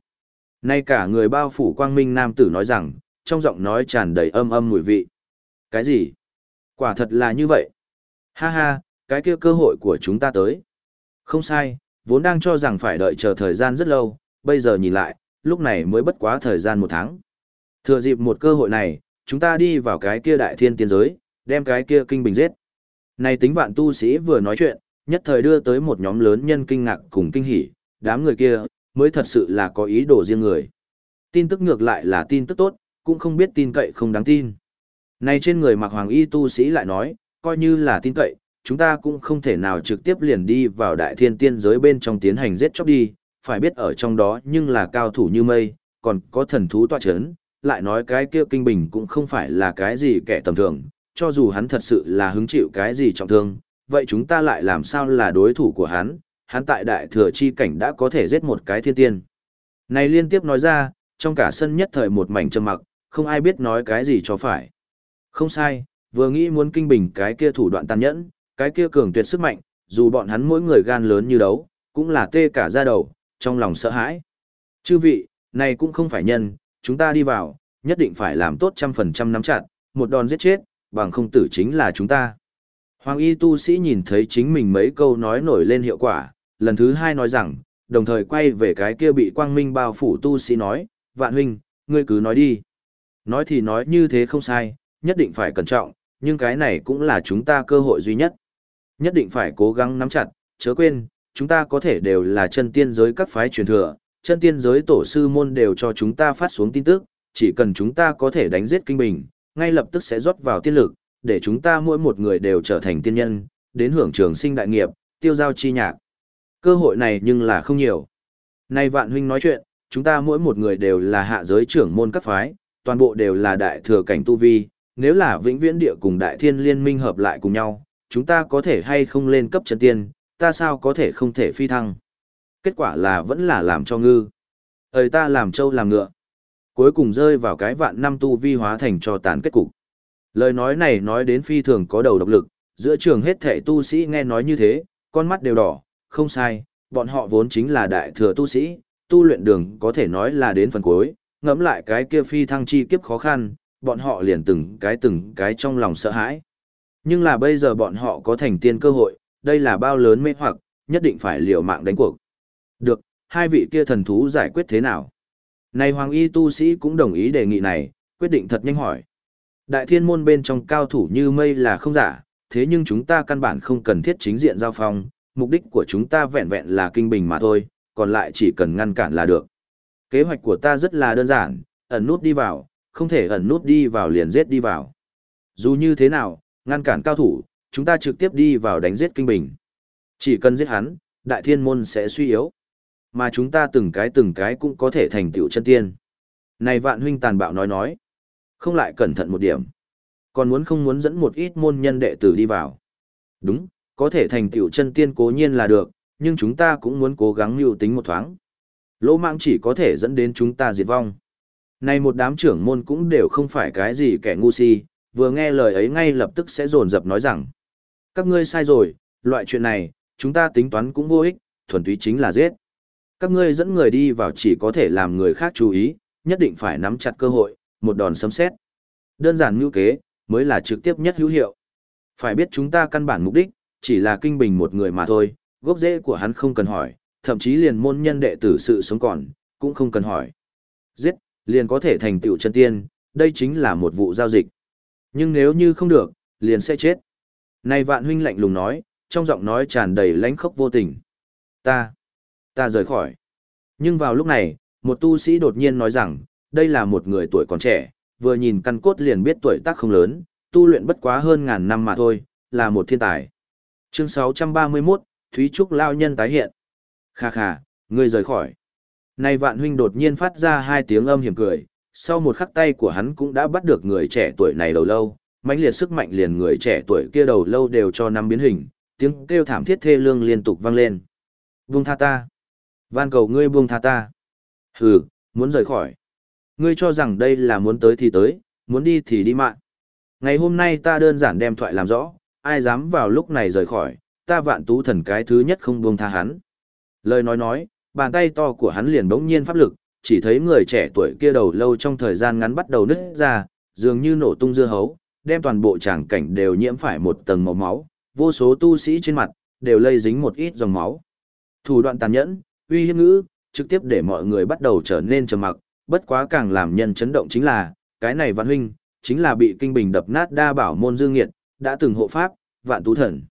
Speaker 1: Nay cả người bao phủ quang minh nam tử nói rằng, trong giọng nói tràn đầy âm âm mùi vị. Cái gì? Quả thật là như vậy. Ha ha, cái kia cơ hội của chúng ta tới. Không sai, vốn đang cho rằng phải đợi chờ thời gian rất lâu, bây giờ nhìn lại, lúc này mới bất quá thời gian một tháng. Thừa dịp một cơ hội này, chúng ta đi vào cái kia đại thiên tiên giới, đem cái kia kinh bình giết. Này tính vạn tu sĩ vừa nói chuyện, nhất thời đưa tới một nhóm lớn nhân kinh ngạc cùng kinh hỉ, đám người kia, mới thật sự là có ý đồ riêng người. Tin tức ngược lại là tin tức tốt, cũng không biết tin cậy không đáng tin. Này trên người mặc hoàng y tu sĩ lại nói, coi như là tin cậy, chúng ta cũng không thể nào trực tiếp liền đi vào đại thiên tiên giới bên trong tiến hành giết chóc đi, phải biết ở trong đó nhưng là cao thủ như mây, còn có thần thú tọa chấn, lại nói cái kia kinh bình cũng không phải là cái gì kẻ tầm thường, cho dù hắn thật sự là hứng chịu cái gì trọng thương, vậy chúng ta lại làm sao là đối thủ của hắn, hắn tại đại thừa chi cảnh đã có thể giết một cái thiên tiên. Này liên tiếp nói ra, trong cả sân nhất thời một mảnh trầm mặc, không ai biết nói cái gì cho phải. Không sai, vừa nghĩ muốn kinh bình cái kia thủ đoạn tàn nhẫn, cái kia cường tuyệt sức mạnh, dù bọn hắn mỗi người gan lớn như đấu, cũng là tê cả da đầu, trong lòng sợ hãi. Chư vị, này cũng không phải nhân, chúng ta đi vào, nhất định phải làm tốt trăm phần trăm nắm chặt, một đòn giết chết, bằng không tử chính là chúng ta. Hoàng y tu sĩ nhìn thấy chính mình mấy câu nói nổi lên hiệu quả, lần thứ hai nói rằng, đồng thời quay về cái kia bị quang minh bao phủ tu sĩ nói, vạn huynh, ngươi cứ nói đi. Nói thì nói như thế không sai, nhất định phải cẩn trọng, nhưng cái này cũng là chúng ta cơ hội duy nhất. Nhất định phải cố gắng nắm chặt, chớ quên, chúng ta có thể đều là chân tiên giới các phái truyền thừa, chân tiên giới tổ sư môn đều cho chúng ta phát xuống tin tức, chỉ cần chúng ta có thể đánh giết kinh bình, ngay lập tức sẽ rót vào tiên lực, để chúng ta mỗi một người đều trở thành tiên nhân, đến hưởng trường sinh đại nghiệp, tiêu giao chi nhạc. Cơ hội này nhưng là không nhiều. Nay vạn huynh nói chuyện, chúng ta mỗi một người đều là hạ giới trưởng môn các phái, toàn bộ đều là đại thừa cảnh tu vi, nếu là vĩnh viễn địa cùng đại thiên liên minh hợp lại cùng nhau, chúng ta có thể hay không lên cấp chân tiên, ta sao có thể không thể phi thăng. Kết quả là vẫn là làm cho ngư. Ơi ta làm trâu làm ngựa. Cuối cùng rơi vào cái vạn năm tu vi hóa thành cho tàn kết cục. Lời nói này nói đến phi thường có đầu độc lực, giữa trường hết thể tu sĩ nghe nói như thế, con mắt đều đỏ, không sai, bọn họ vốn chính là đại thừa tu sĩ, tu luyện đường có thể nói là đến phần cuối, ngẫm lại cái kia phi thăng chi kiếp khó khăn, bọn họ liền từng cái từng cái trong lòng sợ hãi. Nhưng là bây giờ bọn họ có thành tiên cơ hội, đây là bao lớn mê hoặc, nhất định phải liều mạng đánh cuộc. Được, hai vị kia thần thú giải quyết thế nào? Này Hoàng Y tu sĩ cũng đồng ý đề nghị này, quyết định thật nhanh hỏi. Đại thiên môn bên trong cao thủ như mây là không giả, thế nhưng chúng ta căn bản không cần thiết chính diện giao phong, mục đích của chúng ta vẹn vẹn là kinh bình mà thôi, còn lại chỉ cần ngăn cản là được. Kế hoạch của ta rất là đơn giản, ẩn nút đi vào, không thể ẩn nút đi vào liền giết đi vào. Dù như thế nào, ngăn cản cao thủ, chúng ta trực tiếp đi vào đánh giết kinh bình. Chỉ cần giết hắn, đại thiên môn sẽ suy yếu. Mà chúng ta từng cái từng cái cũng có thể thành tựu chân tiên. Này vạn huynh tàn bạo nói nói. Không lại cẩn thận một điểm. Còn muốn không muốn dẫn một ít môn nhân đệ tử đi vào. Đúng, có thể thành tựu chân tiên cố nhiên là được, nhưng chúng ta cũng muốn cố gắng mưu tính một thoáng. Lỗ mạng chỉ có thể dẫn đến chúng ta diệt vong. Này một đám trưởng môn cũng đều không phải cái gì kẻ ngu si, vừa nghe lời ấy ngay lập tức sẽ dồn dập nói rằng. Các ngươi sai rồi, loại chuyện này, chúng ta tính toán cũng vô ích, thuần túy chính là giết. Các ngươi dẫn người đi vào chỉ có thể làm người khác chú ý, nhất định phải nắm chặt cơ hội, một đòn sấm xét. Đơn giản như kế, mới là trực tiếp nhất hữu hiệu. Phải biết chúng ta căn bản mục đích, chỉ là kinh bình một người mà thôi, gốc rễ của hắn không cần hỏi, thậm chí liền môn nhân đệ tử sự sống còn, cũng không cần hỏi. Giết, liền có thể thành tựu chân tiên, đây chính là một vụ giao dịch. Nhưng nếu như không được, liền sẽ chết. Này vạn huynh lạnh lùng nói, trong giọng nói tràn đầy lãnh khốc vô tình. Ta, ta rời khỏi. Nhưng vào lúc này, một tu sĩ đột nhiên nói rằng, đây là một người tuổi còn trẻ, vừa nhìn căn cốt liền biết tuổi tác không lớn, tu luyện bất quá hơn ngàn năm mà thôi, là một thiên tài. Chương 631, Thúy Trúc Lao Nhân tái hiện. Kha kha, ngươi rời khỏi nay vạn huynh đột nhiên phát ra hai tiếng âm hiểm cười, sau một khắc tay của hắn cũng đã bắt được người trẻ tuổi này đầu lâu, mãnh liệt sức mạnh liền người trẻ tuổi kia đầu lâu đều cho năm biến hình, tiếng kêu thảm thiết thê lương liên tục vang lên. Buông tha ta. Van cầu ngươi buông tha ta. Hừ, muốn rời khỏi. Ngươi cho rằng đây là muốn tới thì tới, muốn đi thì đi mạng. Ngày hôm nay ta đơn giản đem thoại làm rõ, ai dám vào lúc này rời khỏi, ta vạn tú thần cái thứ nhất không buông tha hắn. Lời nói nói, bàn tay to của hắn liền bỗng nhiên pháp lực, chỉ thấy người trẻ tuổi kia đầu lâu trong thời gian ngắn bắt đầu nứt ra, dường như nổ tung dưa hấu, đem toàn bộ tràng cảnh đều nhiễm phải một tầng màu máu, vô số tu sĩ trên mặt, đều lây dính một ít dòng máu. Thủ đoạn tàn nhẫn, uy hiếp ngữ, trực tiếp để mọi người bắt đầu trở nên trầm mặc, bất quá càng làm nhân chấn động chính là, cái này vạn huynh, chính là bị kinh bình đập nát đa bảo môn dương nghiệt, đã từng hộ pháp, vạn tú thần.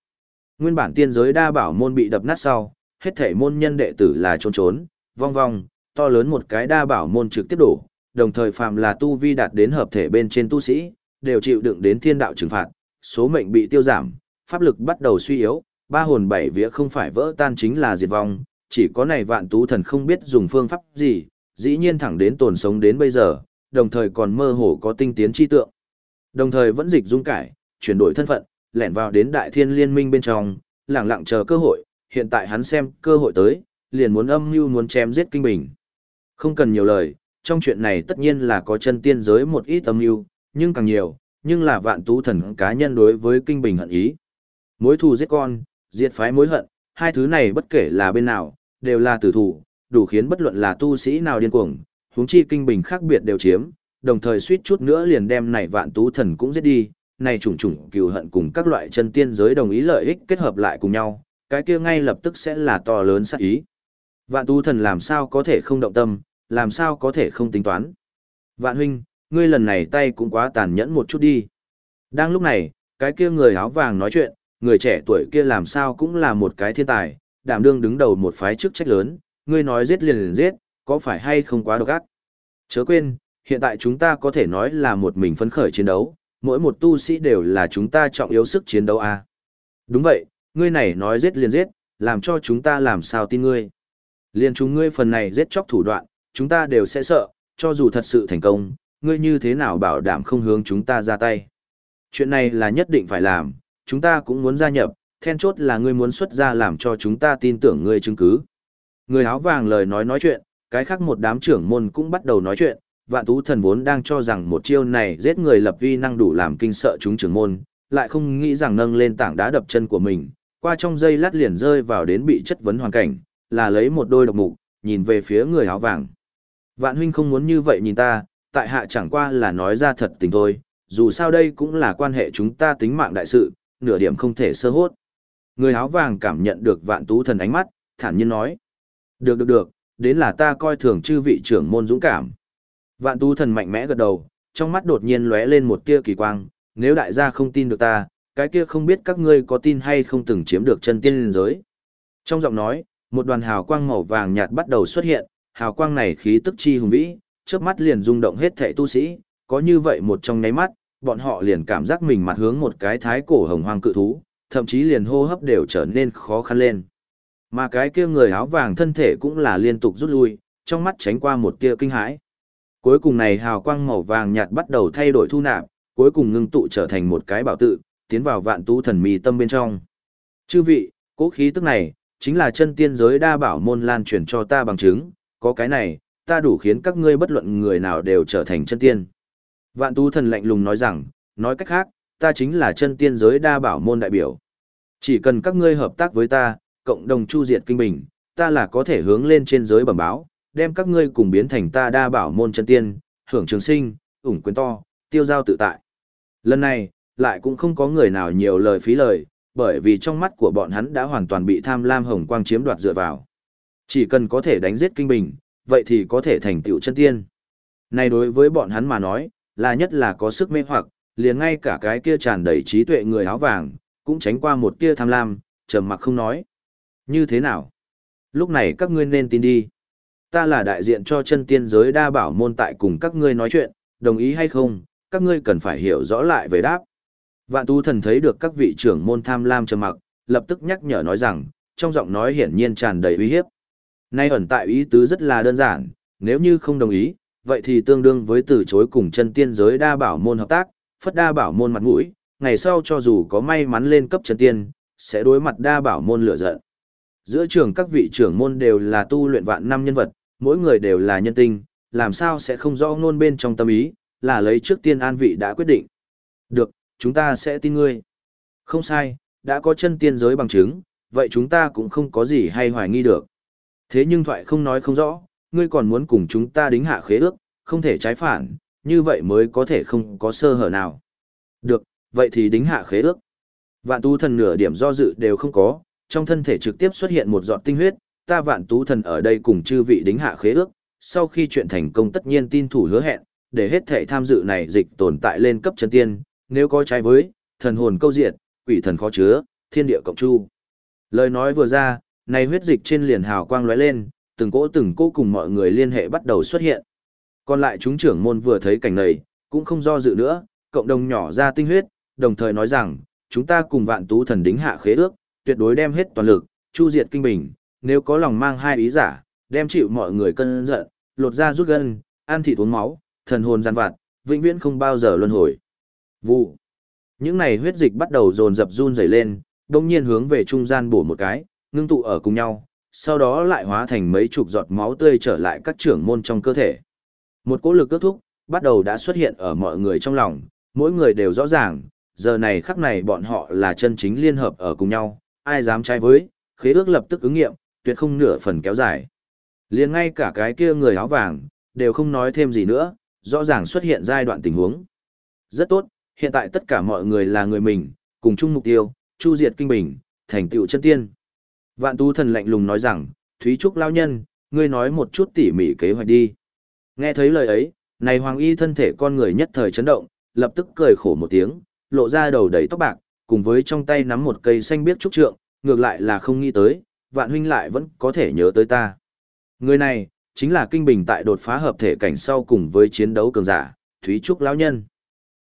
Speaker 1: Nguyên bản tiên giới đa bảo môn bị đập nát sau, hết thể môn nhân đệ tử là trốn trốn, vong vong, to lớn một cái đa bảo môn trực tiếp đổ, đồng thời phàm là tu vi đạt đến hợp thể bên trên tu sĩ, đều chịu đựng đến thiên đạo trừng phạt, số mệnh bị tiêu giảm, pháp lực bắt đầu suy yếu, ba hồn bảy vía không phải vỡ tan chính là diệt vong, chỉ có này vạn tú thần không biết dùng phương pháp gì, dĩ nhiên thẳng đến tồn sống đến bây giờ, đồng thời còn mơ hồ có tinh tiến chi tượng. Đồng thời vẫn dịch dung cải, chuyển đổi thân phận, lẻn vào đến đại thiên liên minh bên trong, lặng lặng chờ cơ hội, hiện tại hắn xem cơ hội tới, liền muốn âm mưu muốn chém giết kinh bình. Không cần nhiều lời, trong chuyện này tất nhiên là có chân tiên giới một ít âm mưu, nhưng càng nhiều, nhưng là vạn tú thần cá nhân đối với kinh bình hận ý. Mối thù giết con, diệt phái mối hận, hai thứ này bất kể là bên nào, đều là tử thủ, đủ khiến bất luận là tu sĩ nào điên cuồng, huống chi kinh bình khác biệt đều chiếm, đồng thời suýt chút nữa liền đem này vạn tú thần cũng giết đi, này trùng trùng cừu hận cùng các loại chân tiên giới đồng ý lợi ích kết hợp lại cùng nhau, cái kia ngay lập tức sẽ là to lớn sát ý. Vạn tu thần làm sao có thể không động tâm, làm sao có thể không tính toán. Vạn huynh, ngươi lần này tay cũng quá tàn nhẫn một chút đi. Đang lúc này, cái kia người áo vàng nói chuyện, người trẻ tuổi kia làm sao cũng là một cái thiên tài, đảm đương đứng đầu một phái chức trách lớn, ngươi nói giết liền liền giết, có phải hay không quá độc ác? Chớ quên, hiện tại chúng ta có thể nói là một mình phấn khởi chiến đấu, mỗi một tu sĩ đều là chúng ta trọng yếu sức chiến đấu à. Đúng vậy, ngươi này nói giết liền giết, làm cho chúng ta làm sao tin ngươi. Liên chúng ngươi phần này giết chóc thủ đoạn, chúng ta đều sẽ sợ, cho dù thật sự thành công, ngươi như thế nào bảo đảm không hướng chúng ta ra tay. Chuyện này là nhất định phải làm, chúng ta cũng muốn gia nhập, then chốt là ngươi muốn xuất ra làm cho chúng ta tin tưởng ngươi chứng cứ. Người áo vàng lời nói nói chuyện, cái khác một đám trưởng môn cũng bắt đầu nói chuyện, vạn tú thần vốn đang cho rằng một chiêu này giết người lập vi năng đủ làm kinh sợ chúng trưởng môn, lại không nghĩ rằng nâng lên tảng đá đập chân của mình, qua trong dây lát liền rơi vào đến bị chất vấn hoàn cảnh, là lấy một đôi độc mục, nhìn về phía người áo vàng. Vạn huynh không muốn như vậy nhìn ta, tại hạ chẳng qua là nói ra thật tình thôi, dù sao đây cũng là quan hệ chúng ta tính mạng đại sự, nửa điểm không thể sơ hốt. Người áo vàng cảm nhận được vạn tú thần ánh mắt, thản nhiên nói. Được được được, đến là ta coi thường chư vị trưởng môn dũng cảm. Vạn tú thần mạnh mẽ gật đầu, trong mắt đột nhiên lóe lên một tia kỳ quang, nếu đại gia không tin được ta, cái kia không biết các ngươi có tin hay không từng chiếm được chân tiên liên giới. Trong giọng nói, một đoàn hào quang màu vàng nhạt bắt đầu xuất hiện, hào quang này khí tức chi hùng vĩ, chớp mắt liền rung động hết thảy tu sĩ, có như vậy một trong nháy mắt, bọn họ liền cảm giác mình mặt hướng một cái thái cổ hồng hoang cự thú, thậm chí liền hô hấp đều trở nên khó khăn lên. Mà cái kia người áo vàng thân thể cũng là liên tục rút lui, trong mắt tránh qua một tia kinh hãi. Cuối cùng này hào quang màu vàng nhạt bắt đầu thay đổi thu nạp, cuối cùng ngưng tụ trở thành một cái bảo tự, tiến vào vạn tú thần mì tâm bên trong. Chư vị, cố khí tức này, chính là chân tiên giới đa bảo môn lan truyền cho ta bằng chứng, có cái này, ta đủ khiến các ngươi bất luận người nào đều trở thành chân tiên. Vạn tú thần lạnh lùng nói rằng, nói cách khác, ta chính là chân tiên giới đa bảo môn đại biểu. Chỉ cần các ngươi hợp tác với ta, cộng đồng chu diệt kinh bình, ta là có thể hướng lên trên giới bẩm báo, đem các ngươi cùng biến thành ta đa bảo môn chân tiên, hưởng trường sinh, ủng quyền to, tiêu giao tự tại. Lần này, lại cũng không có người nào nhiều lời phí lời, bởi vì trong mắt của bọn hắn đã hoàn toàn bị tham lam hồng quang chiếm đoạt dựa vào. Chỉ cần có thể đánh giết kinh bình, vậy thì có thể thành tựu chân tiên. Này đối với bọn hắn mà nói, là nhất là có sức mê hoặc, liền ngay cả cái kia tràn đầy trí tuệ người áo vàng, cũng tránh qua một tia tham lam, trầm mặc không nói. Như thế nào? Lúc này các ngươi nên tin đi. Ta là đại diện cho chân tiên giới đa bảo môn tại cùng các ngươi nói chuyện, đồng ý hay không, các ngươi cần phải hiểu rõ lại về đáp. Vạn tu thần thấy được các vị trưởng môn tham lam trầm mặc, lập tức nhắc nhở nói rằng, trong giọng nói hiển nhiên tràn đầy uy hiếp. Nay ẩn tại ý tứ rất là đơn giản, nếu như không đồng ý, vậy thì tương đương với từ chối cùng chân tiên giới đa bảo môn hợp tác, phất đa bảo môn mặt mũi, ngày sau cho dù có may mắn lên cấp chân tiên, sẽ đối mặt đa bảo môn lửa giận. Giữa trường các vị trưởng môn đều là tu luyện vạn năm nhân vật, mỗi người đều là nhân tinh, làm sao sẽ không rõ ngôn bên trong tâm ý, là lấy trước tiên an vị đã quyết định. Được, chúng ta sẽ tin ngươi. Không sai, đã có chân tiên giới bằng chứng, vậy chúng ta cũng không có gì hay hoài nghi được. Thế nhưng thoại không nói không rõ, ngươi còn muốn cùng chúng ta đính hạ khế ước, không thể trái phản, như vậy mới có thể không có sơ hở nào. Được, vậy thì đính hạ khế ước. Vạn tu thần nửa điểm do dự đều không có, trong thân thể trực tiếp xuất hiện một giọt tinh huyết, ta vạn tú thần ở đây cùng chư vị đính hạ khế ước, sau khi chuyện thành công tất nhiên tin thủ hứa hẹn, để hết thể tham dự này dịch tồn tại lên cấp chân tiên, nếu có trái với, thần hồn câu diệt, quỷ thần khó chứa, thiên địa cộng chu. Lời nói vừa ra, này huyết dịch trên liền hào quang lóe lên, từng cỗ từng cỗ cùng mọi người liên hệ bắt đầu xuất hiện. Còn lại chúng trưởng môn vừa thấy cảnh này, cũng không do dự nữa, cộng đồng nhỏ ra tinh huyết, đồng thời nói rằng, chúng ta cùng vạn tú thần đính hạ khế ước, tuyệt đối đem hết toàn lực, chu diệt kinh bình, nếu có lòng mang hai ý giả, đem chịu mọi người cân giận, lột ra rút gân, ăn thịt uống máu, thần hồn gian vặt, vĩnh viễn không bao giờ luân hồi. Vụ. Những này huyết dịch bắt đầu dồn dập run rẩy lên, đồng nhiên hướng về trung gian bổ một cái, ngưng tụ ở cùng nhau, sau đó lại hóa thành mấy chục giọt máu tươi trở lại các trưởng môn trong cơ thể. Một cỗ lực kết thúc, bắt đầu đã xuất hiện ở mọi người trong lòng, mỗi người đều rõ ràng, giờ này khắc này bọn họ là chân chính liên hợp ở cùng nhau, ai dám trái với, khế ước lập tức ứng nghiệm, tuyệt không nửa phần kéo dài. liền ngay cả cái kia người áo vàng, đều không nói thêm gì nữa, rõ ràng xuất hiện giai đoạn tình huống. Rất tốt, hiện tại tất cả mọi người là người mình, cùng chung mục tiêu, chu diệt kinh bình, thành tựu chân tiên. Vạn tu thần lạnh lùng nói rằng, Thúy Trúc lao nhân, ngươi nói một chút tỉ mỉ kế hoạch đi. Nghe thấy lời ấy, này hoàng y thân thể con người nhất thời chấn động, lập tức cười khổ một tiếng, lộ ra đầu đầy tóc bạc, cùng với trong tay nắm một cây xanh biếc trúc trượng, ngược lại là không nghĩ tới, vạn huynh lại vẫn có thể nhớ tới ta. Người này, chính là kinh bình tại đột phá hợp thể cảnh sau cùng với chiến đấu cường giả, Thúy Trúc lão nhân.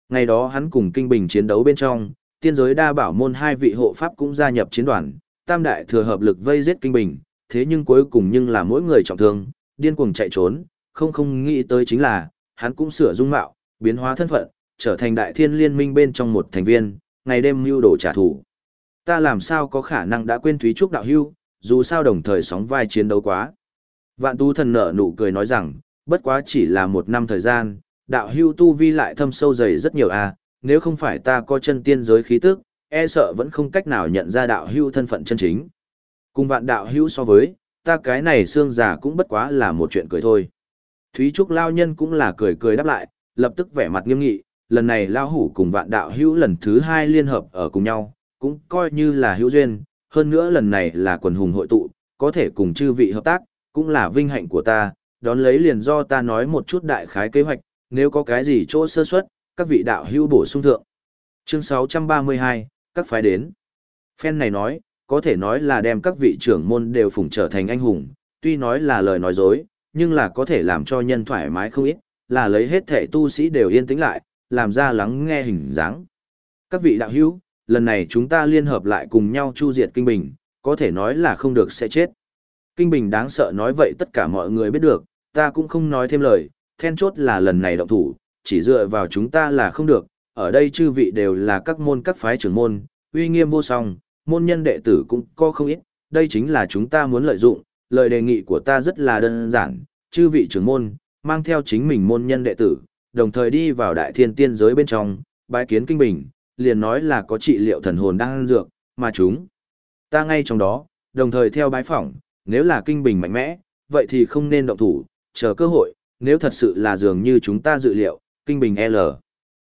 Speaker 1: Ngày đó hắn cùng kinh bình chiến đấu bên trong, tiên giới đa bảo môn hai vị hộ pháp cũng gia nhập chiến đoàn, tam đại thừa hợp lực vây giết kinh bình, thế nhưng cuối cùng nhưng là mỗi người trọng thương, điên cuồng chạy trốn, không không nghĩ tới chính là, hắn cũng sửa dung mạo, biến hóa thân phận, trở thành đại thiên liên minh bên trong một thành viên, ngày đêm mưu đồ trả thù. Ta làm sao có khả năng đã quên Thúy Trúc đạo hưu, dù sao đồng thời sóng vai chiến đấu quá. Vạn tu thần nở nụ cười nói rằng, bất quá chỉ là một năm thời gian, đạo hưu tu vi lại thâm sâu dày rất nhiều à, nếu không phải ta có chân tiên giới khí tức, e sợ vẫn không cách nào nhận ra đạo hưu thân phận chân chính. Cùng vạn đạo hưu so với, ta cái này xương giả cũng bất quá là một chuyện cười thôi. Thúy Trúc Lao Nhân cũng là cười cười đáp lại, lập tức vẻ mặt nghiêm nghị, lần này Lao Hủ cùng vạn đạo Hưu lần thứ hai liên hợp ở cùng nhau, cũng coi như là hữu duyên, hơn nữa lần này là quần hùng hội tụ, có thể cùng chư vị hợp tác, cũng là vinh hạnh của ta, đón lấy liền do ta nói một chút đại khái kế hoạch, nếu có cái gì chỗ sơ suất, các vị đạo hữu bổ sung thượng. Chương 632, các phái đến. Phen này nói, có thể nói là đem các vị trưởng môn đều phủng trở thành anh hùng, tuy nói là lời nói dối, nhưng là có thể làm cho nhân thoải mái không ít, là lấy hết thể tu sĩ đều yên tĩnh lại, làm ra lắng nghe hình dáng. Các vị đạo hữu, lần này chúng ta liên hợp lại cùng nhau chu diệt Kinh Bình, có thể nói là không được sẽ chết. Kinh Bình đáng sợ nói vậy tất cả mọi người biết được, ta cũng không nói thêm lời, then chốt là lần này động thủ, chỉ dựa vào chúng ta là không được, ở đây chư vị đều là các môn các phái trưởng môn, uy nghiêm vô song, môn nhân đệ tử cũng có không ít, đây chính là chúng ta muốn lợi dụng, lời đề nghị của ta rất là đơn giản, chư vị trưởng môn, mang theo chính mình môn nhân đệ tử, đồng thời đi vào đại thiên tiên giới bên trong, bái kiến kinh bình, liền nói là có trị liệu thần hồn đang ăn dược, mà chúng. Ta ngay trong đó, đồng thời theo bái phỏng, nếu là kinh bình mạnh mẽ, vậy thì không nên động thủ, chờ cơ hội, nếu thật sự là dường như chúng ta dự liệu, kinh bình L.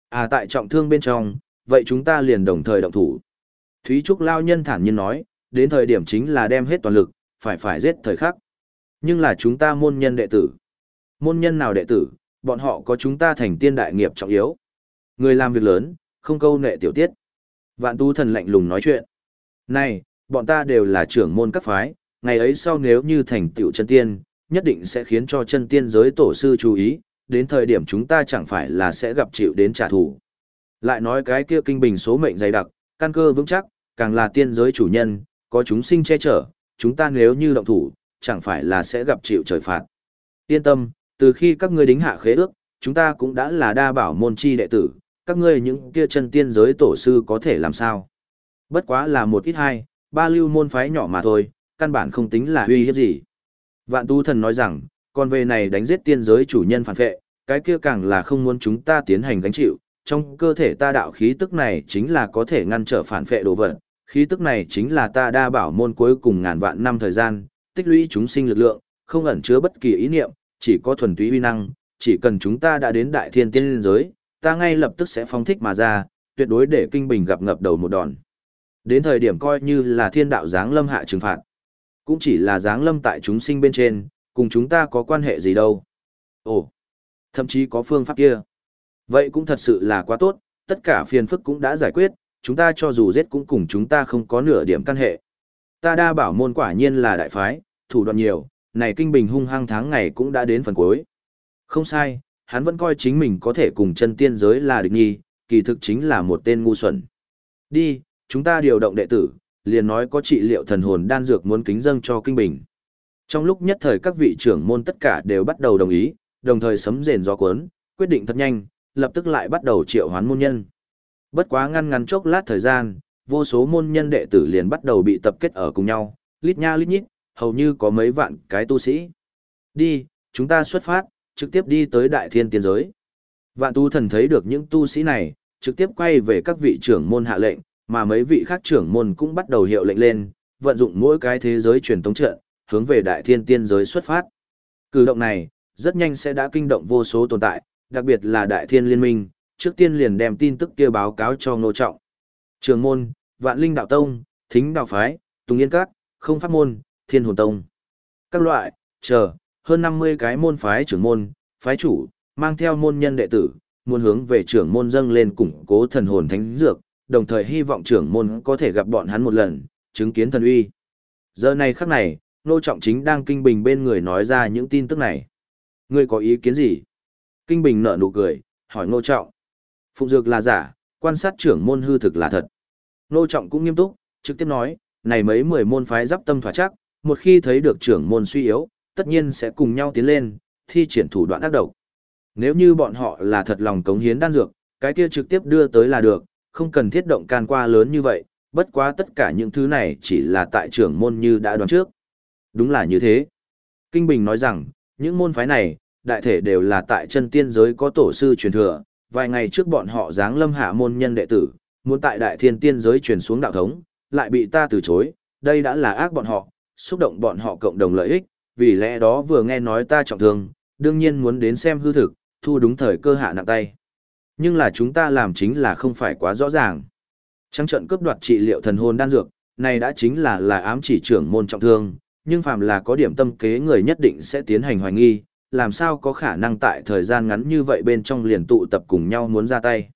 Speaker 1: À tại trọng thương bên trong, vậy chúng ta liền đồng thời động thủ. Thúy Trúc lao nhân thản nhiên nói, đến thời điểm chính là đem hết toàn lực, phải phải giết thời khắc. Nhưng là chúng ta môn nhân đệ tử. Môn nhân nào đệ tử, bọn họ có chúng ta thành tiên đại nghiệp trọng yếu. Người làm việc lớn, không câu nệ tiểu tiết. Vạn tu thần lạnh lùng nói chuyện. Này, bọn ta đều là trưởng môn các phái, ngày ấy sau nếu như thành tiểu chân tiên, nhất định sẽ khiến cho chân tiên giới tổ sư chú ý, đến thời điểm chúng ta chẳng phải là sẽ gặp chịu đến trả thù. Lại nói cái kia kinh bình số mệnh dày đặc, căn cơ vững chắc, càng là tiên giới chủ nhân, có chúng sinh che chở, chúng ta nếu như động thủ, chẳng phải là sẽ gặp chịu trời phạt. Yên tâm, từ khi các ngươi đính hạ khế ước, chúng ta cũng đã là đa bảo môn chi đệ tử, các ngươi những kia chân tiên giới tổ sư có thể làm sao. Bất quá là một ít hai, ba lưu môn phái nhỏ mà thôi, căn bản không tính là uy hiếp gì. Vạn tu thần nói rằng, còn về này đánh giết tiên giới chủ nhân phản vệ, cái kia càng là không muốn chúng ta tiến hành gánh chịu, trong cơ thể ta đạo khí tức này chính là có thể ngăn trở phản vệ đồ vật, khí tức này chính là ta đa bảo môn cuối cùng ngàn vạn năm thời gian, tích lũy chúng sinh lực lượng, không ẩn chứa bất kỳ ý niệm, chỉ có thuần túy uy năng, chỉ cần chúng ta đã đến đại thiên tiên giới, ta ngay lập tức sẽ phóng thích mà ra, tuyệt đối để kinh bình gặp ngập đầu một đòn. Đến thời điểm coi như là thiên đạo giáng lâm hạ trừng phạt, cũng chỉ là giáng lâm tại chúng sinh bên trên, cùng chúng ta có quan hệ gì đâu. Ồ, thậm chí có phương pháp kia. Vậy cũng thật sự là quá tốt, tất cả phiền phức cũng đã giải quyết, chúng ta cho dù giết cũng cùng chúng ta không có nửa điểm căn hệ. Ta đa bảo môn quả nhiên là đại phái, thủ đoạn nhiều, này kinh bình hung hăng tháng ngày cũng đã đến phần cuối. Không sai, hắn vẫn coi chính mình có thể cùng chân tiên giới là địch nghi, kỳ thực chính là một tên ngu xuẩn. Đi, chúng ta điều động đệ tử, liền nói có trị liệu thần hồn đan dược muốn kính dâng cho kinh bình. Trong lúc nhất thời các vị trưởng môn tất cả đều bắt đầu đồng ý, đồng thời sấm rền gió cuốn, quyết định thật nhanh, lập tức lại bắt đầu triệu hoán môn nhân. Bất quá ngăn ngắn chốc lát thời gian, vô số môn nhân đệ tử liền bắt đầu bị tập kết ở cùng nhau, lít nha lít nhít, hầu như có mấy vạn cái tu sĩ. Đi, chúng ta xuất phát, trực tiếp đi tới đại thiên tiên giới. Vạn tu thần thấy được những tu sĩ này, trực tiếp quay về các vị trưởng môn hạ lệnh, mà mấy vị khác trưởng môn cũng bắt đầu hiệu lệnh lên, vận dụng mỗi cái thế giới truyền tống trận, hướng về đại thiên tiên giới xuất phát. Cử động này, rất nhanh sẽ đã kinh động vô số tồn tại, đặc biệt là đại thiên liên minh, trước tiên liền đem tin tức kia báo cáo cho ngô trọng. Trường môn, vạn linh đạo tông, thính đạo phái, tùng yên các, không pháp môn, thiên hồn tông. Các loại, chờ, hơn 50 cái môn phái trưởng môn, phái chủ, mang theo môn nhân đệ tử, muốn hướng về trưởng môn dâng lên củng cố thần hồn thánh dược, đồng thời hy vọng trưởng môn có thể gặp bọn hắn một lần, chứng kiến thần uy. Giờ này khắc này, Nô Trọng Chính đang kinh bình bên người nói ra những tin tức này. Ngươi có ý kiến gì? Kinh bình nở nụ cười, hỏi Nô Trọng. Phụng dược là giả, quan sát trưởng môn hư thực là thật. Nô Trọng cũng nghiêm túc, trực tiếp nói, này mấy mười môn phái giáp tâm thỏa chắc, một khi thấy được trưởng môn suy yếu, tất nhiên sẽ cùng nhau tiến lên, thi triển thủ đoạn ác độc. Nếu như bọn họ là thật lòng cống hiến đan dược, cái kia trực tiếp đưa tới là được, không cần thiết động can qua lớn như vậy, bất quá tất cả những thứ này chỉ là tại trưởng môn như đã đoán trước. Đúng là như thế. Kinh Bình nói rằng, những môn phái này, đại thể đều là tại chân tiên giới có tổ sư truyền thừa, vài ngày trước bọn họ giáng lâm hạ môn nhân đệ tử, muốn tại đại thiên tiên giới truyền xuống đạo thống, lại bị ta từ chối, đây đã là ác bọn họ, xúc động bọn họ cộng đồng lợi ích, vì lẽ đó vừa nghe nói ta trọng thương, đương nhiên muốn đến xem hư thực, thu đúng thời cơ hạ nặng tay. Nhưng là chúng ta làm chính là không phải quá rõ ràng. Trăng trận cướp đoạt trị liệu thần hồn đan dược, này đã chính là là ám chỉ trưởng môn trọng thương, nhưng phàm là có điểm tâm kế người nhất định sẽ tiến hành hoài nghi, làm sao có khả năng tại thời gian ngắn như vậy bên trong liền tụ tập cùng nhau muốn ra tay.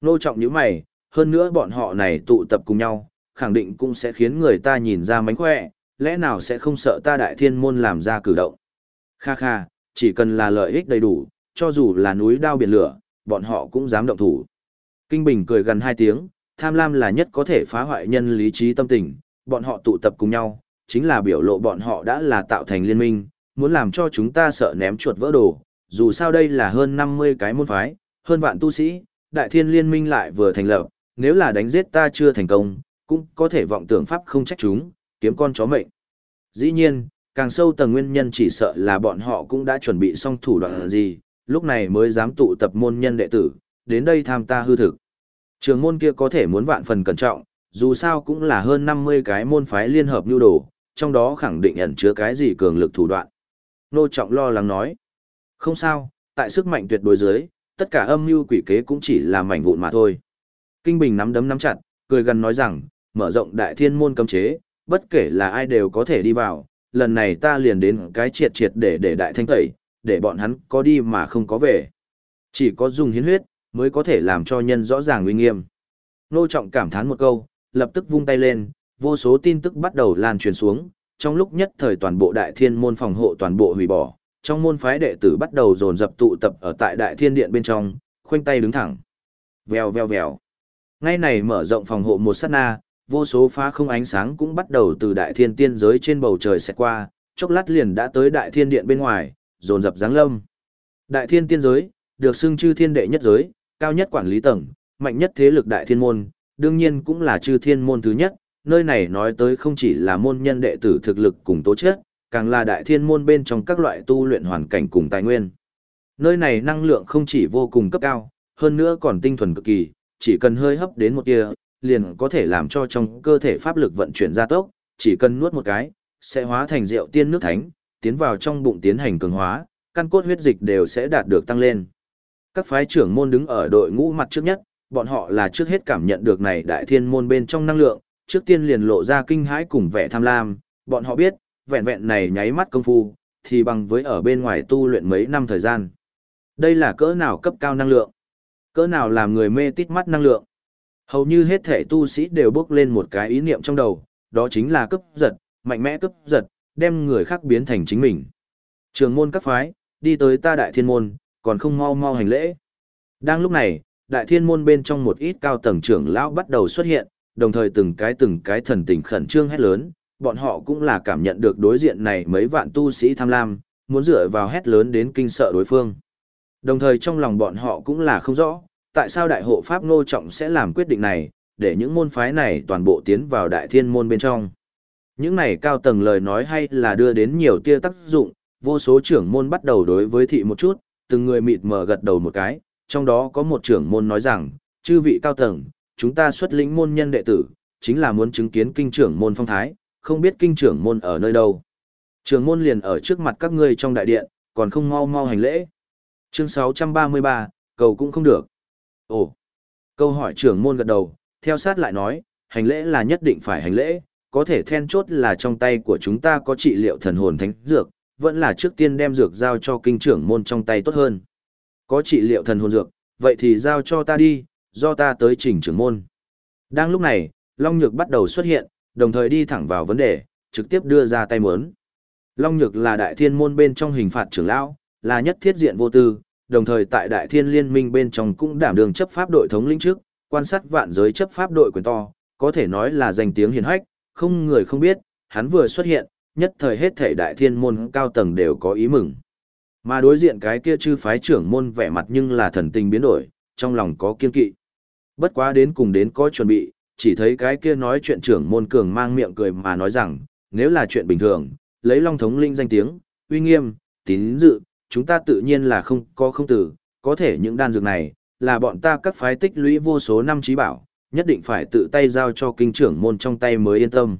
Speaker 1: Nô trọng như mày, hơn nữa bọn họ này tụ tập cùng nhau, khẳng định cũng sẽ khiến người ta nhìn ra mánh khỏe, lẽ nào sẽ không sợ ta đại thiên môn làm ra cử động. Kha kha, chỉ cần là lợi ích đầy đủ, cho dù là núi đao biển lửa, bọn họ cũng dám động thủ. Kinh Bình cười gần hai tiếng, tham lam là nhất có thể phá hoại nhân lý trí tâm tình, bọn họ tụ tập cùng nhau, chính là biểu lộ bọn họ đã là tạo thành liên minh, muốn làm cho chúng ta sợ ném chuột vỡ đồ, dù sao đây là hơn 50 cái môn phái, hơn vạn tu sĩ, đại thiên liên minh lại vừa thành lập, nếu là đánh giết ta chưa thành công, cũng có thể vọng tưởng pháp không trách chúng, kiếm con chó mệnh. Dĩ nhiên, càng sâu tầng nguyên nhân chỉ sợ là bọn họ cũng đã chuẩn bị xong thủ đoạn gì, lúc này mới dám tụ tập môn nhân đệ tử, đến đây tham ta hư thực. Trường môn kia có thể muốn vạn phần cẩn trọng, dù sao cũng là hơn 50 cái môn phái liên hợp nhu đồ, trong đó khẳng định ẩn chứa cái gì cường lực thủ đoạn. Nô Trọng lo lắng nói. Không sao, tại sức mạnh tuyệt đối dưới, tất cả âm mưu quỷ kế cũng chỉ là mảnh vụn mà thôi. Kinh Bình nắm đấm nắm chặt, cười gần nói rằng, mở rộng đại thiên môn cấm chế, bất kể là ai đều có thể đi vào, lần này ta liền đến cái triệt triệt để để đại thanh tẩy, để bọn hắn có đi mà không có về. Chỉ có dùng hiến huyết, mới có thể làm cho nhân rõ ràng uy nghiêm. Nô Trọng cảm thán một câu, lập tức vung tay lên, vô số tin tức bắt đầu lan truyền xuống, trong lúc nhất thời toàn bộ đại thiên môn phòng hộ toàn bộ hủy bỏ, trong môn phái đệ tử bắt đầu dồn dập tụ tập ở tại đại thiên điện bên trong, khoanh tay đứng thẳng. Vèo vèo vèo. Ngay này mở rộng phòng hộ một sát na, vô số phá không ánh sáng cũng bắt đầu từ đại thiên tiên giới trên bầu trời xẹt qua, chốc lát liền đã tới đại thiên điện bên ngoài, dồn dập giáng lâm. Đại thiên tiên giới, được xưng chư thiên đệ nhất giới, cao nhất quản lý tầng, mạnh nhất thế lực đại thiên môn, đương nhiên cũng là chư thiên môn thứ nhất, nơi này nói tới không chỉ là môn nhân đệ tử thực lực cùng tố chất, càng là đại thiên môn bên trong các loại tu luyện hoàn cảnh cùng tài nguyên. Nơi này năng lượng không chỉ vô cùng cấp cao, hơn nữa còn tinh thuần cực kỳ, chỉ cần hơi hấp đến một tia, liền có thể làm cho trong cơ thể pháp lực vận chuyển ra tốc, chỉ cần nuốt một cái, sẽ hóa thành rượu tiên nước thánh, tiến vào trong bụng tiến hành cường hóa, căn cốt huyết dịch đều sẽ đạt được tăng lên. Các phái trưởng môn đứng ở đội ngũ mặt trước nhất, bọn họ là trước hết cảm nhận được này đại thiên môn bên trong năng lượng, trước tiên liền lộ ra kinh hãi cùng vẻ tham lam, bọn họ biết, vẹn vẹn này nháy mắt công phu, thì bằng với ở bên ngoài tu luyện mấy năm thời gian. Đây là cỡ nào cấp cao năng lượng, cỡ nào làm người mê tít mắt năng lượng. Hầu như hết thể tu sĩ đều bước lên một cái ý niệm trong đầu, đó chính là cấp giật, mạnh mẽ cấp giật, đem người khác biến thành chính mình. Trường môn các phái, đi tới ta đại thiên môn, còn không mau mau hành lễ. Đang lúc này, đại thiên môn bên trong một ít cao tầng trưởng lão bắt đầu xuất hiện, đồng thời từng cái từng cái thần tình khẩn trương hét lớn, bọn họ cũng là cảm nhận được đối diện này mấy vạn tu sĩ tham lam, muốn dựa vào hét lớn đến kinh sợ đối phương. Đồng thời trong lòng bọn họ cũng là không rõ, tại sao đại hộ pháp ngô trọng sẽ làm quyết định này, để những môn phái này toàn bộ tiến vào đại thiên môn bên trong. Những này cao tầng lời nói hay là đưa đến nhiều tia tác dụng, vô số trưởng môn bắt đầu đối với thị một chút, từng người mịt mờ gật đầu một cái, trong đó có một trưởng môn nói rằng, chư vị cao tầng, chúng ta xuất lĩnh môn nhân đệ tử, chính là muốn chứng kiến kinh trưởng môn phong thái, không biết kinh trưởng môn ở nơi đâu. Trưởng môn liền ở trước mặt các ngươi trong đại điện, còn không mau mau hành lễ. Chương 633, cầu cũng không được. Ồ, câu hỏi trưởng môn gật đầu, theo sát lại nói, hành lễ là nhất định phải hành lễ, có thể then chốt là trong tay của chúng ta có trị liệu thần hồn thánh dược, vẫn là trước tiên đem dược giao cho kinh trưởng môn trong tay tốt hơn. Có trị liệu thần hồn dược, vậy thì giao cho ta đi, do ta tới trình trưởng môn. Đang lúc này, Long Nhược bắt đầu xuất hiện, đồng thời đi thẳng vào vấn đề, trực tiếp đưa ra tay mớn. Long Nhược là đại thiên môn bên trong hình phạt trưởng lão, là nhất thiết diện vô tư, đồng thời tại đại thiên liên minh bên trong cũng đảm đường chấp pháp đội thống lĩnh trước, quan sát vạn giới chấp pháp đội quyền to, có thể nói là danh tiếng hiền hách, không người không biết, hắn vừa xuất hiện, nhất thời hết thể đại thiên môn cao tầng đều có ý mừng. Mà đối diện cái kia chư phái trưởng môn vẻ mặt nhưng là thần tình biến đổi, trong lòng có kiên kỵ. Bất quá đến cùng đến có chuẩn bị, chỉ thấy cái kia nói chuyện trưởng môn cường mang miệng cười mà nói rằng, nếu là chuyện bình thường, lấy long thống linh danh tiếng, uy nghiêm, tín dự, chúng ta tự nhiên là không có không tử, có thể những đan dược này, là bọn ta các phái tích lũy vô số năm trí bảo, nhất định phải tự tay giao cho kinh trưởng môn trong tay mới yên tâm.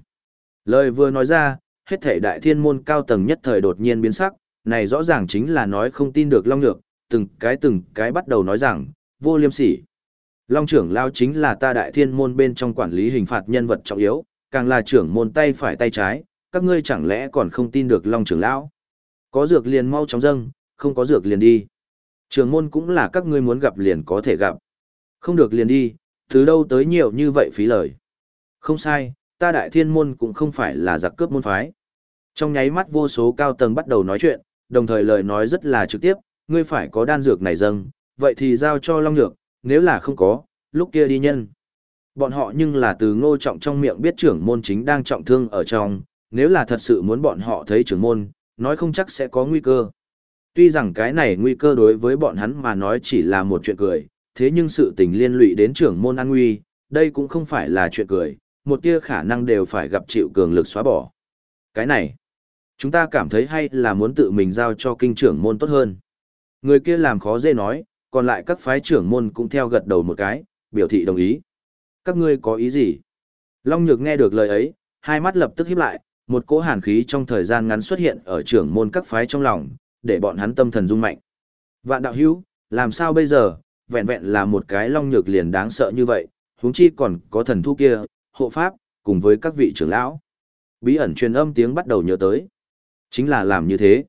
Speaker 1: Lời vừa nói ra, hết thể đại thiên môn cao tầng nhất thời đột nhiên biến sắc, này rõ ràng chính là nói không tin được Long Nhược, từng cái từng cái bắt đầu nói rằng, vô liêm sỉ. Long trưởng lao chính là ta đại thiên môn bên trong quản lý hình phạt nhân vật trọng yếu, càng là trưởng môn tay phải tay trái, các ngươi chẳng lẽ còn không tin được Long trưởng lão? Có dược liền mau chóng dâng, không có dược liền đi. Trưởng môn cũng là các ngươi muốn gặp liền có thể gặp. Không được liền đi, từ đâu tới nhiều như vậy phí lời. Không sai, ta đại thiên môn cũng không phải là giặc cướp môn phái. Trong nháy mắt vô số cao tầng bắt đầu nói chuyện, đồng thời lời nói rất là trực tiếp, ngươi phải có đan dược này dâng, vậy thì giao cho Long Nhược, nếu là không có, lúc kia đi nhân. Bọn họ nhưng là từ ngô trọng trong miệng biết trưởng môn chính đang trọng thương ở trong, nếu là thật sự muốn bọn họ thấy trưởng môn, nói không chắc sẽ có nguy cơ. Tuy rằng cái này nguy cơ đối với bọn hắn mà nói chỉ là một chuyện cười, thế nhưng sự tình liên lụy đến trưởng môn an nguy, đây cũng không phải là chuyện cười, một tia khả năng đều phải gặp chịu cường lực xóa bỏ. Cái này, chúng ta cảm thấy hay là muốn tự mình giao cho kinh trưởng môn tốt hơn. Người kia làm khó dễ nói, còn lại các phái trưởng môn cũng theo gật đầu một cái, biểu thị đồng ý. Các ngươi có ý gì? Long Nhược nghe được lời ấy, hai mắt lập tức híp lại, một cỗ hàn khí trong thời gian ngắn xuất hiện ở trưởng môn các phái trong lòng, để bọn hắn tâm thần rung mạnh. Vạn đạo hữu, làm sao bây giờ, vẹn vẹn là một cái Long Nhược liền đáng sợ như vậy, huống chi còn có thần thu kia, hộ pháp, cùng với các vị trưởng lão. Bí ẩn truyền âm tiếng bắt đầu nhớ tới. Chính là làm như thế.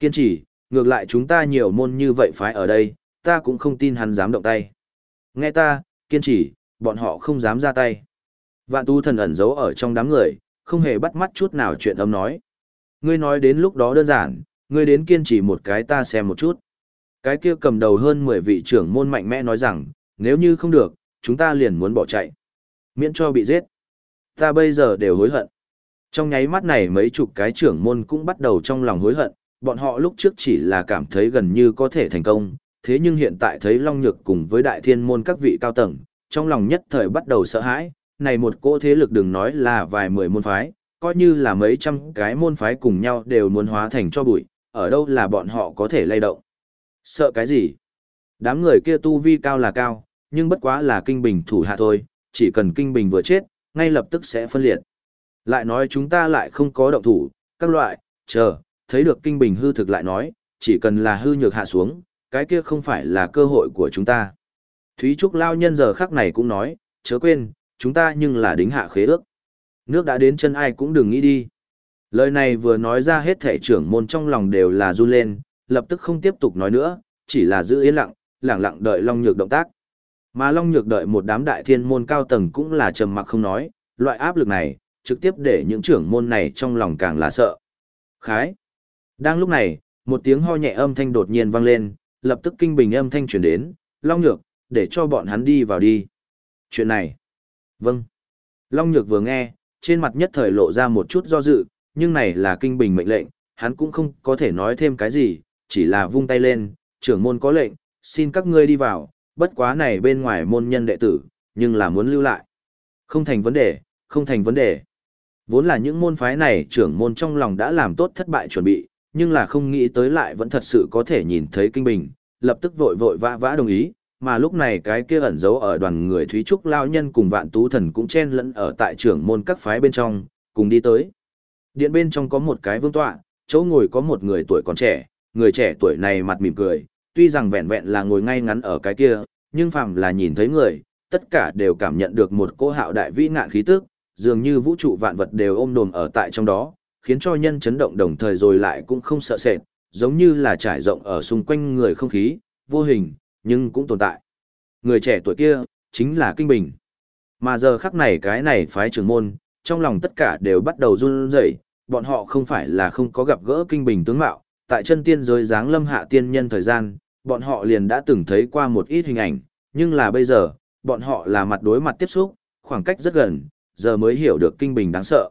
Speaker 1: Kiên trì, ngược lại chúng ta nhiều môn như vậy phái ở đây, ta cũng không tin hắn dám động tay. Nghe ta, kiên trì, bọn họ không dám ra tay. Vạn tu thần ẩn giấu ở trong đám người, không hề bắt mắt chút nào chuyện âm nói. Ngươi nói đến lúc đó đơn giản, ngươi đến kiên trì một cái ta xem một chút. Cái kia cầm đầu hơn 10 vị trưởng môn mạnh mẽ nói rằng, nếu như không được, chúng ta liền muốn bỏ chạy. Miễn cho bị giết. Ta bây giờ đều hối hận. Trong nháy mắt này mấy chục cái trưởng môn cũng bắt đầu trong lòng hối hận, bọn họ lúc trước chỉ là cảm thấy gần như có thể thành công, thế nhưng hiện tại thấy Long Nhược cùng với đại thiên môn các vị cao tầng, trong lòng nhất thời bắt đầu sợ hãi, này một cỗ thế lực đừng nói là vài mười môn phái, coi như là mấy trăm cái môn phái cùng nhau đều muốn hóa thành cho bụi, ở đâu là bọn họ có thể lay động. Sợ cái gì? Đám người kia tu vi cao là cao, nhưng bất quá là kinh bình thủ hạ thôi, chỉ cần kinh bình vừa chết, ngay lập tức sẽ phân liệt. Lại nói chúng ta lại không có động thủ, các loại, chờ, thấy được kinh bình hư thực lại nói, chỉ cần là hư nhược hạ xuống, cái kia không phải là cơ hội của chúng ta. Thúy Trúc Lao nhân giờ khắc này cũng nói, chớ quên, chúng ta nhưng là đính hạ khế ước. Nước đã đến chân ai cũng đừng nghĩ đi. Lời này vừa nói ra hết thể trưởng môn trong lòng đều là run lên, lập tức không tiếp tục nói nữa, chỉ là giữ yên lặng, lặng lặng đợi Long Nhược động tác. Mà Long Nhược đợi một đám đại thiên môn cao tầng cũng là trầm mặc không nói, loại áp lực này, trực tiếp để những trưởng môn này trong lòng càng là sợ. Khái. Đang lúc này, một tiếng ho nhẹ âm thanh đột nhiên vang lên, lập tức kinh bình âm thanh truyền đến, Long Nhược, để cho bọn hắn đi vào đi. Chuyện này. Vâng. Long Nhược vừa nghe, trên mặt nhất thời lộ ra một chút do dự, nhưng này là kinh bình mệnh lệnh, hắn cũng không có thể nói thêm cái gì, chỉ là vung tay lên, trưởng môn có lệnh, xin các ngươi đi vào, bất quá này bên ngoài môn nhân đệ tử, nhưng là muốn lưu lại. Không thành vấn đề, không thành vấn đề. Vốn là những môn phái này trưởng môn trong lòng đã làm tốt thất bại chuẩn bị, nhưng là không nghĩ tới lại vẫn thật sự có thể nhìn thấy kinh bình, lập tức vội vội vã vã đồng ý, mà lúc này cái kia ẩn giấu ở đoàn người Thúy Trúc Lao Nhân cùng vạn tú thần cũng chen lẫn ở tại trưởng môn các phái bên trong, cùng đi tới. Điện bên trong có một cái vương tọa, chỗ ngồi có một người tuổi còn trẻ, người trẻ tuổi này mặt mỉm cười, tuy rằng vẹn vẹn là ngồi ngay ngắn ở cái kia, nhưng phàm là nhìn thấy người, tất cả đều cảm nhận được một cỗ hạo đại vĩ ngạn khí tức, dường như vũ trụ vạn vật đều ôm đồm ở tại trong đó, khiến cho nhân chấn động đồng thời rồi lại cũng không sợ sệt, giống như là trải rộng ở xung quanh người không khí, vô hình, nhưng cũng tồn tại. Người trẻ tuổi kia, chính là Kinh Bình. Mà giờ khắc này cái này phái trưởng môn, trong lòng tất cả đều bắt đầu run rẩy, bọn họ không phải là không có gặp gỡ Kinh Bình tướng mạo, tại chân tiên giới dáng lâm hạ tiên nhân thời gian, bọn họ liền đã từng thấy qua một ít hình ảnh, nhưng là bây giờ, bọn họ là mặt đối mặt tiếp xúc, khoảng cách rất gần, giờ mới hiểu được Kinh Bình đáng sợ.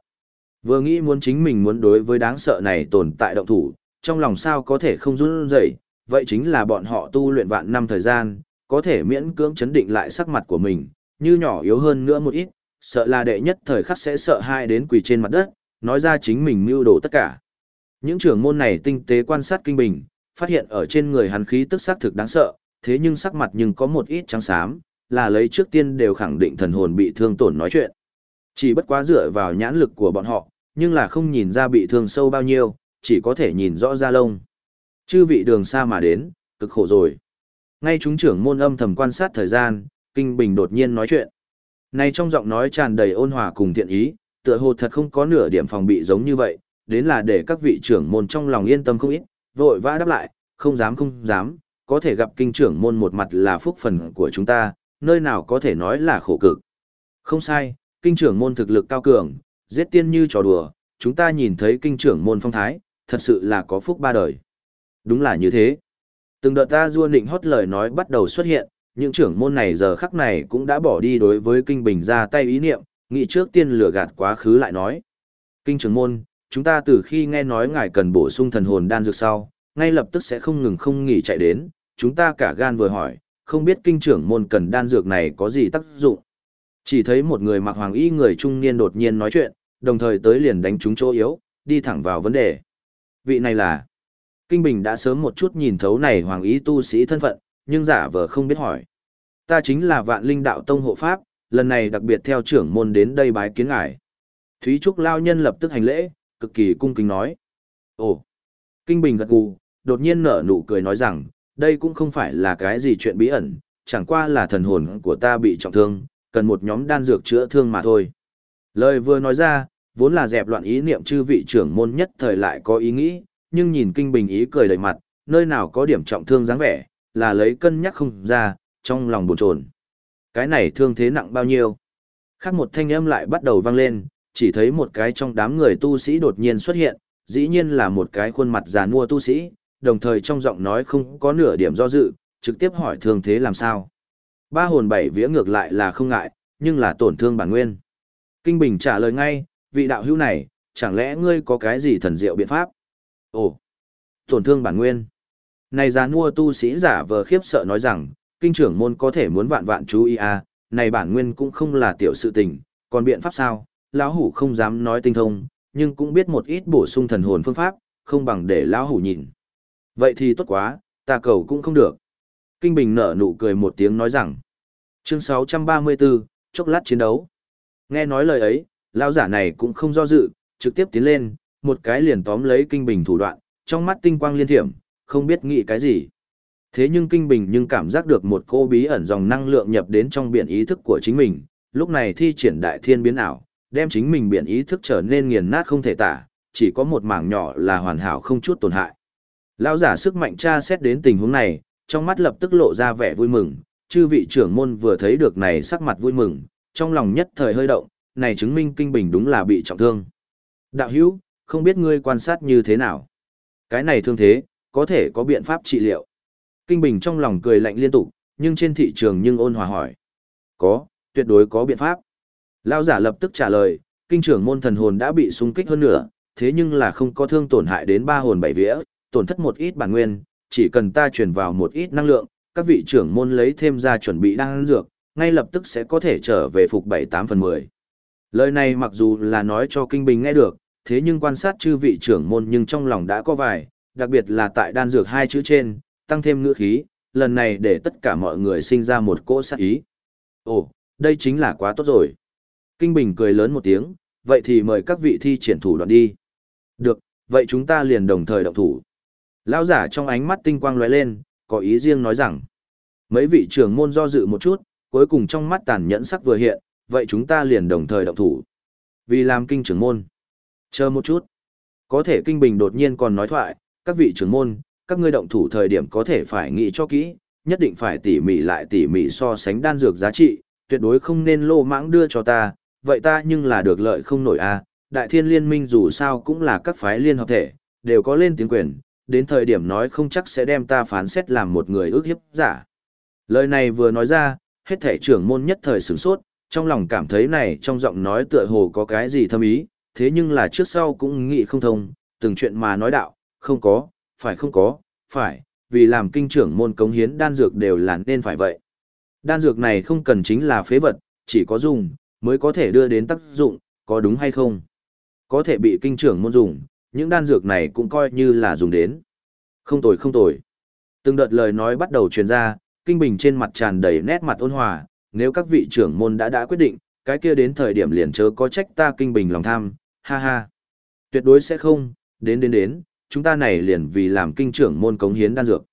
Speaker 1: Vừa nghĩ muốn chính mình muốn đối với đáng sợ này tồn tại động thủ, trong lòng sao có thể không run rẩy, vậy chính là bọn họ tu luyện vạn năm thời gian, có thể miễn cưỡng chấn định lại sắc mặt của mình, như nhỏ yếu hơn nữa một ít, sợ là đệ nhất thời khắc sẽ sợ hai đến quỳ trên mặt đất, nói ra chính mình mưu đồ tất cả. Những trưởng môn này tinh tế quan sát kinh bình, phát hiện ở trên người hắn khí tức sắc thực đáng sợ, thế nhưng sắc mặt nhưng có một ít trắng xám, là lấy trước tiên đều khẳng định thần hồn bị thương tổn nói chuyện. Chỉ bất quá dựa vào nhãn lực của bọn họ, nhưng là không nhìn ra bị thương sâu bao nhiêu, chỉ có thể nhìn rõ da lông. Chư vị đường xa mà đến, cực khổ rồi. Ngay chúng trưởng môn âm thầm quan sát thời gian, Kinh Bình đột nhiên nói chuyện. Này trong giọng nói tràn đầy ôn hòa cùng thiện ý, tựa hồ thật không có nửa điểm phòng bị giống như vậy, đến là để các vị trưởng môn trong lòng yên tâm không ít, vội vã đáp lại, không dám không dám, có thể gặp kinh trưởng môn một mặt là phúc phần của chúng ta, nơi nào có thể nói là khổ cực. Không sai, kinh trưởng môn thực lực cao cường, giết tiên như trò đùa, chúng ta nhìn thấy kinh trưởng môn phong thái, thật sự là có phúc ba đời. Đúng là như thế. Từng đợt ta rua nịnh hót lời nói bắt đầu xuất hiện, những trưởng môn này giờ khắc này cũng đã bỏ đi đối với kinh bình ra tay ý niệm, nghĩ trước tiên lừa gạt quá khứ lại nói. Kinh trưởng môn, chúng ta từ khi nghe nói ngài cần bổ sung thần hồn đan dược sau, ngay lập tức sẽ không ngừng không nghỉ chạy đến, chúng ta cả gan vừa hỏi, không biết kinh trưởng môn cần đan dược này có gì tác dụng. Chỉ thấy một người mặc hoàng y người trung niên đột nhiên nói chuyện, đồng thời tới liền đánh trúng chỗ yếu, đi thẳng vào vấn đề. Vị này là Kinh Bình đã sớm một chút nhìn thấu này hoàng ý tu sĩ thân phận, nhưng giả vờ không biết hỏi. Ta chính là vạn linh đạo tông hộ pháp, lần này đặc biệt theo trưởng môn đến đây bái kiến ngài. Thúy Trúc Lao Nhân lập tức hành lễ, cực kỳ cung kính nói. Ồ! Kinh Bình gật gù, đột nhiên nở nụ cười nói rằng, đây cũng không phải là cái gì chuyện bí ẩn, chẳng qua là thần hồn của ta bị trọng thương, cần một nhóm đan dược chữa thương mà thôi. Lời vừa nói ra, vốn là dẹp loạn ý niệm chư vị trưởng môn nhất thời lại có ý nghĩ, nhưng nhìn kinh bình ý cười đầy mặt, nơi nào có điểm trọng thương dáng vẻ, là lấy cân nhắc không ra, trong lòng buồn chồn. Cái này thương thế nặng bao nhiêu? Khác một thanh âm lại bắt đầu vang lên, chỉ thấy một cái trong đám người tu sĩ đột nhiên xuất hiện, dĩ nhiên là một cái khuôn mặt già nua tu sĩ, đồng thời trong giọng nói không có nửa điểm do dự, trực tiếp hỏi thương thế làm sao. Ba hồn bảy vía ngược lại là không ngại, nhưng là tổn thương bản nguyên. Kinh Bình trả lời ngay, vị đạo hữu này, chẳng lẽ ngươi có cái gì thần diệu biện pháp? Ồ, tổn thương bản nguyên. Này già nua tu sĩ giả vờ khiếp sợ nói rằng, kinh trưởng môn có thể muốn vạn vạn chú ý à, này bản nguyên cũng không là tiểu sự tình, còn biện pháp sao? Lão hủ không dám nói tinh thông, nhưng cũng biết một ít bổ sung thần hồn phương pháp, không bằng để lão hủ nhìn. Vậy thì tốt quá, ta cầu cũng không được. Kinh Bình nở nụ cười một tiếng nói rằng, chương 634, chốc lát chiến đấu. Nghe nói lời ấy, lão giả này cũng không do dự, trực tiếp tiến lên, một cái liền tóm lấy Kinh Bình thủ đoạn, trong mắt tinh quang liên thiểm, không biết nghĩ cái gì. Thế nhưng Kinh Bình nhưng cảm giác được một cô bí ẩn dòng năng lượng nhập đến trong biển ý thức của chính mình, lúc này thi triển đại thiên biến ảo, đem chính mình biển ý thức trở nên nghiền nát không thể tả, chỉ có một mảng nhỏ là hoàn hảo không chút tổn hại. Lão giả sức mạnh tra xét đến tình huống này, trong mắt lập tức lộ ra vẻ vui mừng, chư vị trưởng môn vừa thấy được này sắc mặt vui mừng, trong lòng nhất thời hơi động, này chứng minh kinh bình đúng là bị trọng thương. Đạo hữu, không biết ngươi quan sát như thế nào? Cái này thương thế, có thể có biện pháp trị liệu. Kinh bình trong lòng cười lạnh liên tục, nhưng trên thị trường nhưng ôn hòa hỏi. Có, tuyệt đối có biện pháp. Lão giả lập tức trả lời, kinh trưởng môn thần hồn đã bị xung kích hơn nữa, thế nhưng là không có thương tổn hại đến ba hồn bảy vía, tổn thất một ít bản nguyên, chỉ cần ta truyền vào một ít năng lượng, các vị trưởng môn lấy thêm ra chuẩn bị đan dược, ngay lập tức sẽ có thể trở về phục 7-8 phần 10. Lời này mặc dù là nói cho Kinh Bình nghe được, thế nhưng quan sát chư vị trưởng môn nhưng trong lòng đã có vài, đặc biệt là tại đan dược hai chữ trên, tăng thêm ngữ khí, lần này để tất cả mọi người sinh ra một cỗ sát ý. Ồ, đây chính là quá tốt rồi. Kinh Bình cười lớn một tiếng, vậy thì mời các vị thi triển thủ đoạn đi. Được, vậy chúng ta liền đồng thời động thủ. Lão giả trong ánh mắt tinh quang lóe lên, có ý riêng nói rằng. Mấy vị trưởng môn do dự một chút, cuối cùng trong mắt tàn nhẫn sắc vừa hiện, vậy chúng ta liền đồng thời động thủ. Vì làm kinh trưởng môn. Chờ một chút. Có thể kinh bình đột nhiên còn nói thoại, các vị trưởng môn, các ngươi động thủ thời điểm có thể phải nghĩ cho kỹ, nhất định phải tỉ mỉ lại tỉ mỉ so sánh đan dược giá trị, tuyệt đối không nên lô mãng đưa cho ta, vậy ta nhưng là được lợi không nổi a. À. Đại thiên liên minh dù sao cũng là các phái liên hợp thể, đều có lên tiếng quyền, đến thời điểm nói không chắc sẽ đem ta phán xét làm một người ước hiếp giả. Lời này vừa nói ra, hết thể trưởng môn nhất thời sửng sốt, trong lòng cảm thấy này trong giọng nói tựa hồ có cái gì thâm ý, thế nhưng là trước sau cũng nghĩ không thông, từng chuyện mà nói đạo, không có, phải không có, phải, vì làm kinh trưởng môn cống hiến đan dược đều là nên phải vậy. Đan dược này không cần chính là phế vật, chỉ có dùng, mới có thể đưa đến tác dụng, có đúng hay không? Có thể bị kinh trưởng môn dùng, những đan dược này cũng coi như là dùng đến. Không tồi không tồi. Từng đợt lời nói bắt đầu truyền ra, Kinh Bình trên mặt tràn đầy nét mặt ôn hòa, nếu các vị trưởng môn đã đã quyết định, cái kia đến thời điểm liền chớ có trách ta Kinh Bình lòng tham, ha ha. Tuyệt đối sẽ không, đến đến đến, chúng ta này liền vì làm kinh trưởng môn cống hiến đan dược.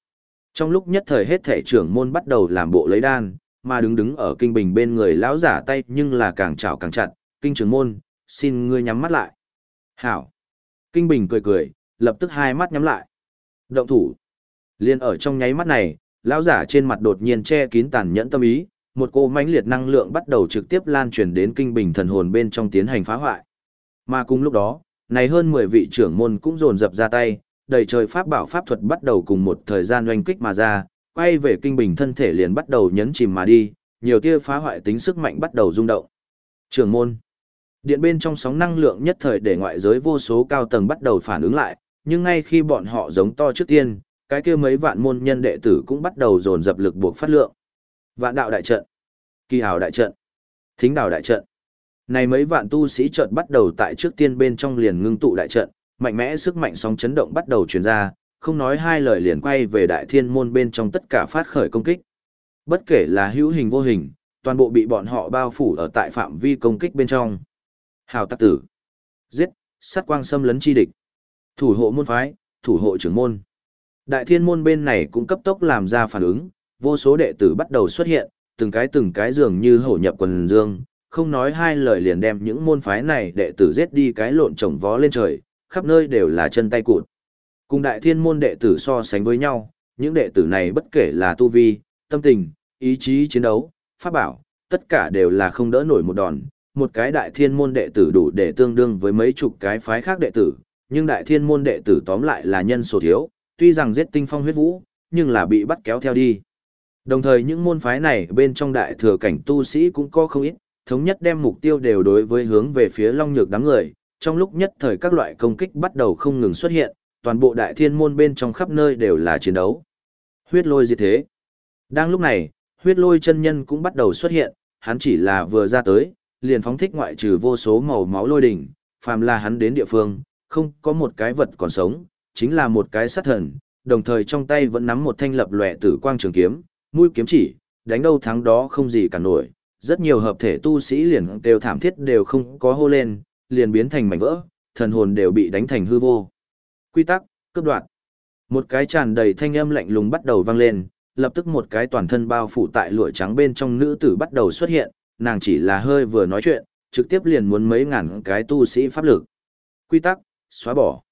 Speaker 1: Trong lúc nhất thời hết thể trưởng môn bắt đầu làm bộ lấy đan, mà đứng đứng ở kinh bình bên người lão giả tay nhưng là càng chảo càng chặt, kinh trưởng môn, xin ngươi nhắm mắt lại. Hảo. Kinh bình cười cười, lập tức hai mắt nhắm lại. Động thủ. Liên ở trong nháy mắt này, lão giả trên mặt đột nhiên che kín tàn nhẫn tâm ý, một cô mãnh liệt năng lượng bắt đầu trực tiếp lan truyền đến kinh bình thần hồn bên trong tiến hành phá hoại. Mà cùng lúc đó, này hơn 10 vị trưởng môn cũng dồn dập ra tay, đầy trời pháp bảo pháp thuật bắt đầu cùng một thời gian oanh kích mà ra, quay về kinh bình thân thể liền bắt đầu nhấn chìm mà đi, nhiều tia phá hoại tính sức mạnh bắt đầu rung động. Trưởng môn Điện bên trong sóng năng lượng nhất thời để ngoại giới vô số cao tầng bắt đầu phản ứng lại, nhưng ngay khi bọn họ giống to trước tiên, cái kia mấy vạn môn nhân đệ tử cũng bắt đầu dồn dập lực buộc phát lượng. Vạn đạo đại trận, kỳ hào đại trận, thính đào đại trận. Này mấy vạn tu sĩ trận bắt đầu tại trước tiên bên trong liền ngưng tụ đại trận, mạnh mẽ sức mạnh sóng chấn động bắt đầu truyền ra, không nói hai lời liền quay về đại thiên môn bên trong tất cả phát khởi công kích. Bất kể là hữu hình vô hình, toàn bộ bị bọn họ bao phủ ở tại phạm vi công kích bên trong. Hào tắc tử. Giết, sát quang xâm lấn chi địch. Thủ hộ môn phái, thủ hộ trưởng môn. Đại thiên môn bên này cũng cấp tốc làm ra phản ứng, vô số đệ tử bắt đầu xuất hiện, từng cái từng cái dường như hổ nhập quần dương, không nói hai lời liền đem những môn phái này đệ tử giết đi cái lộn trồng vó lên trời, khắp nơi đều là chân tay cụt. Cùng đại thiên môn đệ tử so sánh với nhau, những đệ tử này bất kể là tu vi, tâm tình, ý chí chiến đấu, pháp bảo, tất cả đều là không đỡ nổi một đòn. Một cái đại thiên môn đệ tử đủ để tương đương với mấy chục cái phái khác đệ tử, nhưng đại thiên môn đệ tử tóm lại là nhân số thiếu, tuy rằng giết tinh phong huyết vũ, nhưng là bị bắt kéo theo đi. Đồng thời những môn phái này bên trong đại thừa cảnh tu sĩ cũng có không ít, thống nhất đem mục tiêu đều đối với hướng về phía long nhược đám người, trong lúc nhất thời các loại công kích bắt đầu không ngừng xuất hiện, toàn bộ đại thiên môn bên trong khắp nơi đều là chiến đấu. Huyết lôi diệt thế. Đang lúc này, huyết lôi chân nhân cũng bắt đầu xuất hiện, hắn chỉ là vừa ra tới, liền phóng thích ngoại trừ vô số màu máu lôi đỉnh, phàm là hắn đến địa phương, không có một cái vật còn sống, chính là một cái sát thần, đồng thời trong tay vẫn nắm một thanh lập lòe tử quang trường kiếm, mũi kiếm chỉ, đánh đâu thắng đó không gì cả nổi. Rất nhiều hợp thể tu sĩ liền đều thảm thiết đều không có hô lên, liền biến thành mảnh vỡ, thần hồn đều bị đánh thành hư vô. Quy tắc, cướp đoạt. Một cái tràn đầy thanh âm lạnh lùng bắt đầu vang lên, lập tức một cái toàn thân bao phủ tại lụa trắng bên trong nữ tử bắt đầu xuất hiện, nàng chỉ là hơi vừa nói chuyện, trực tiếp liền muốn mấy ngàn cái tu sĩ pháp lực. Quy tắc, xóa bỏ.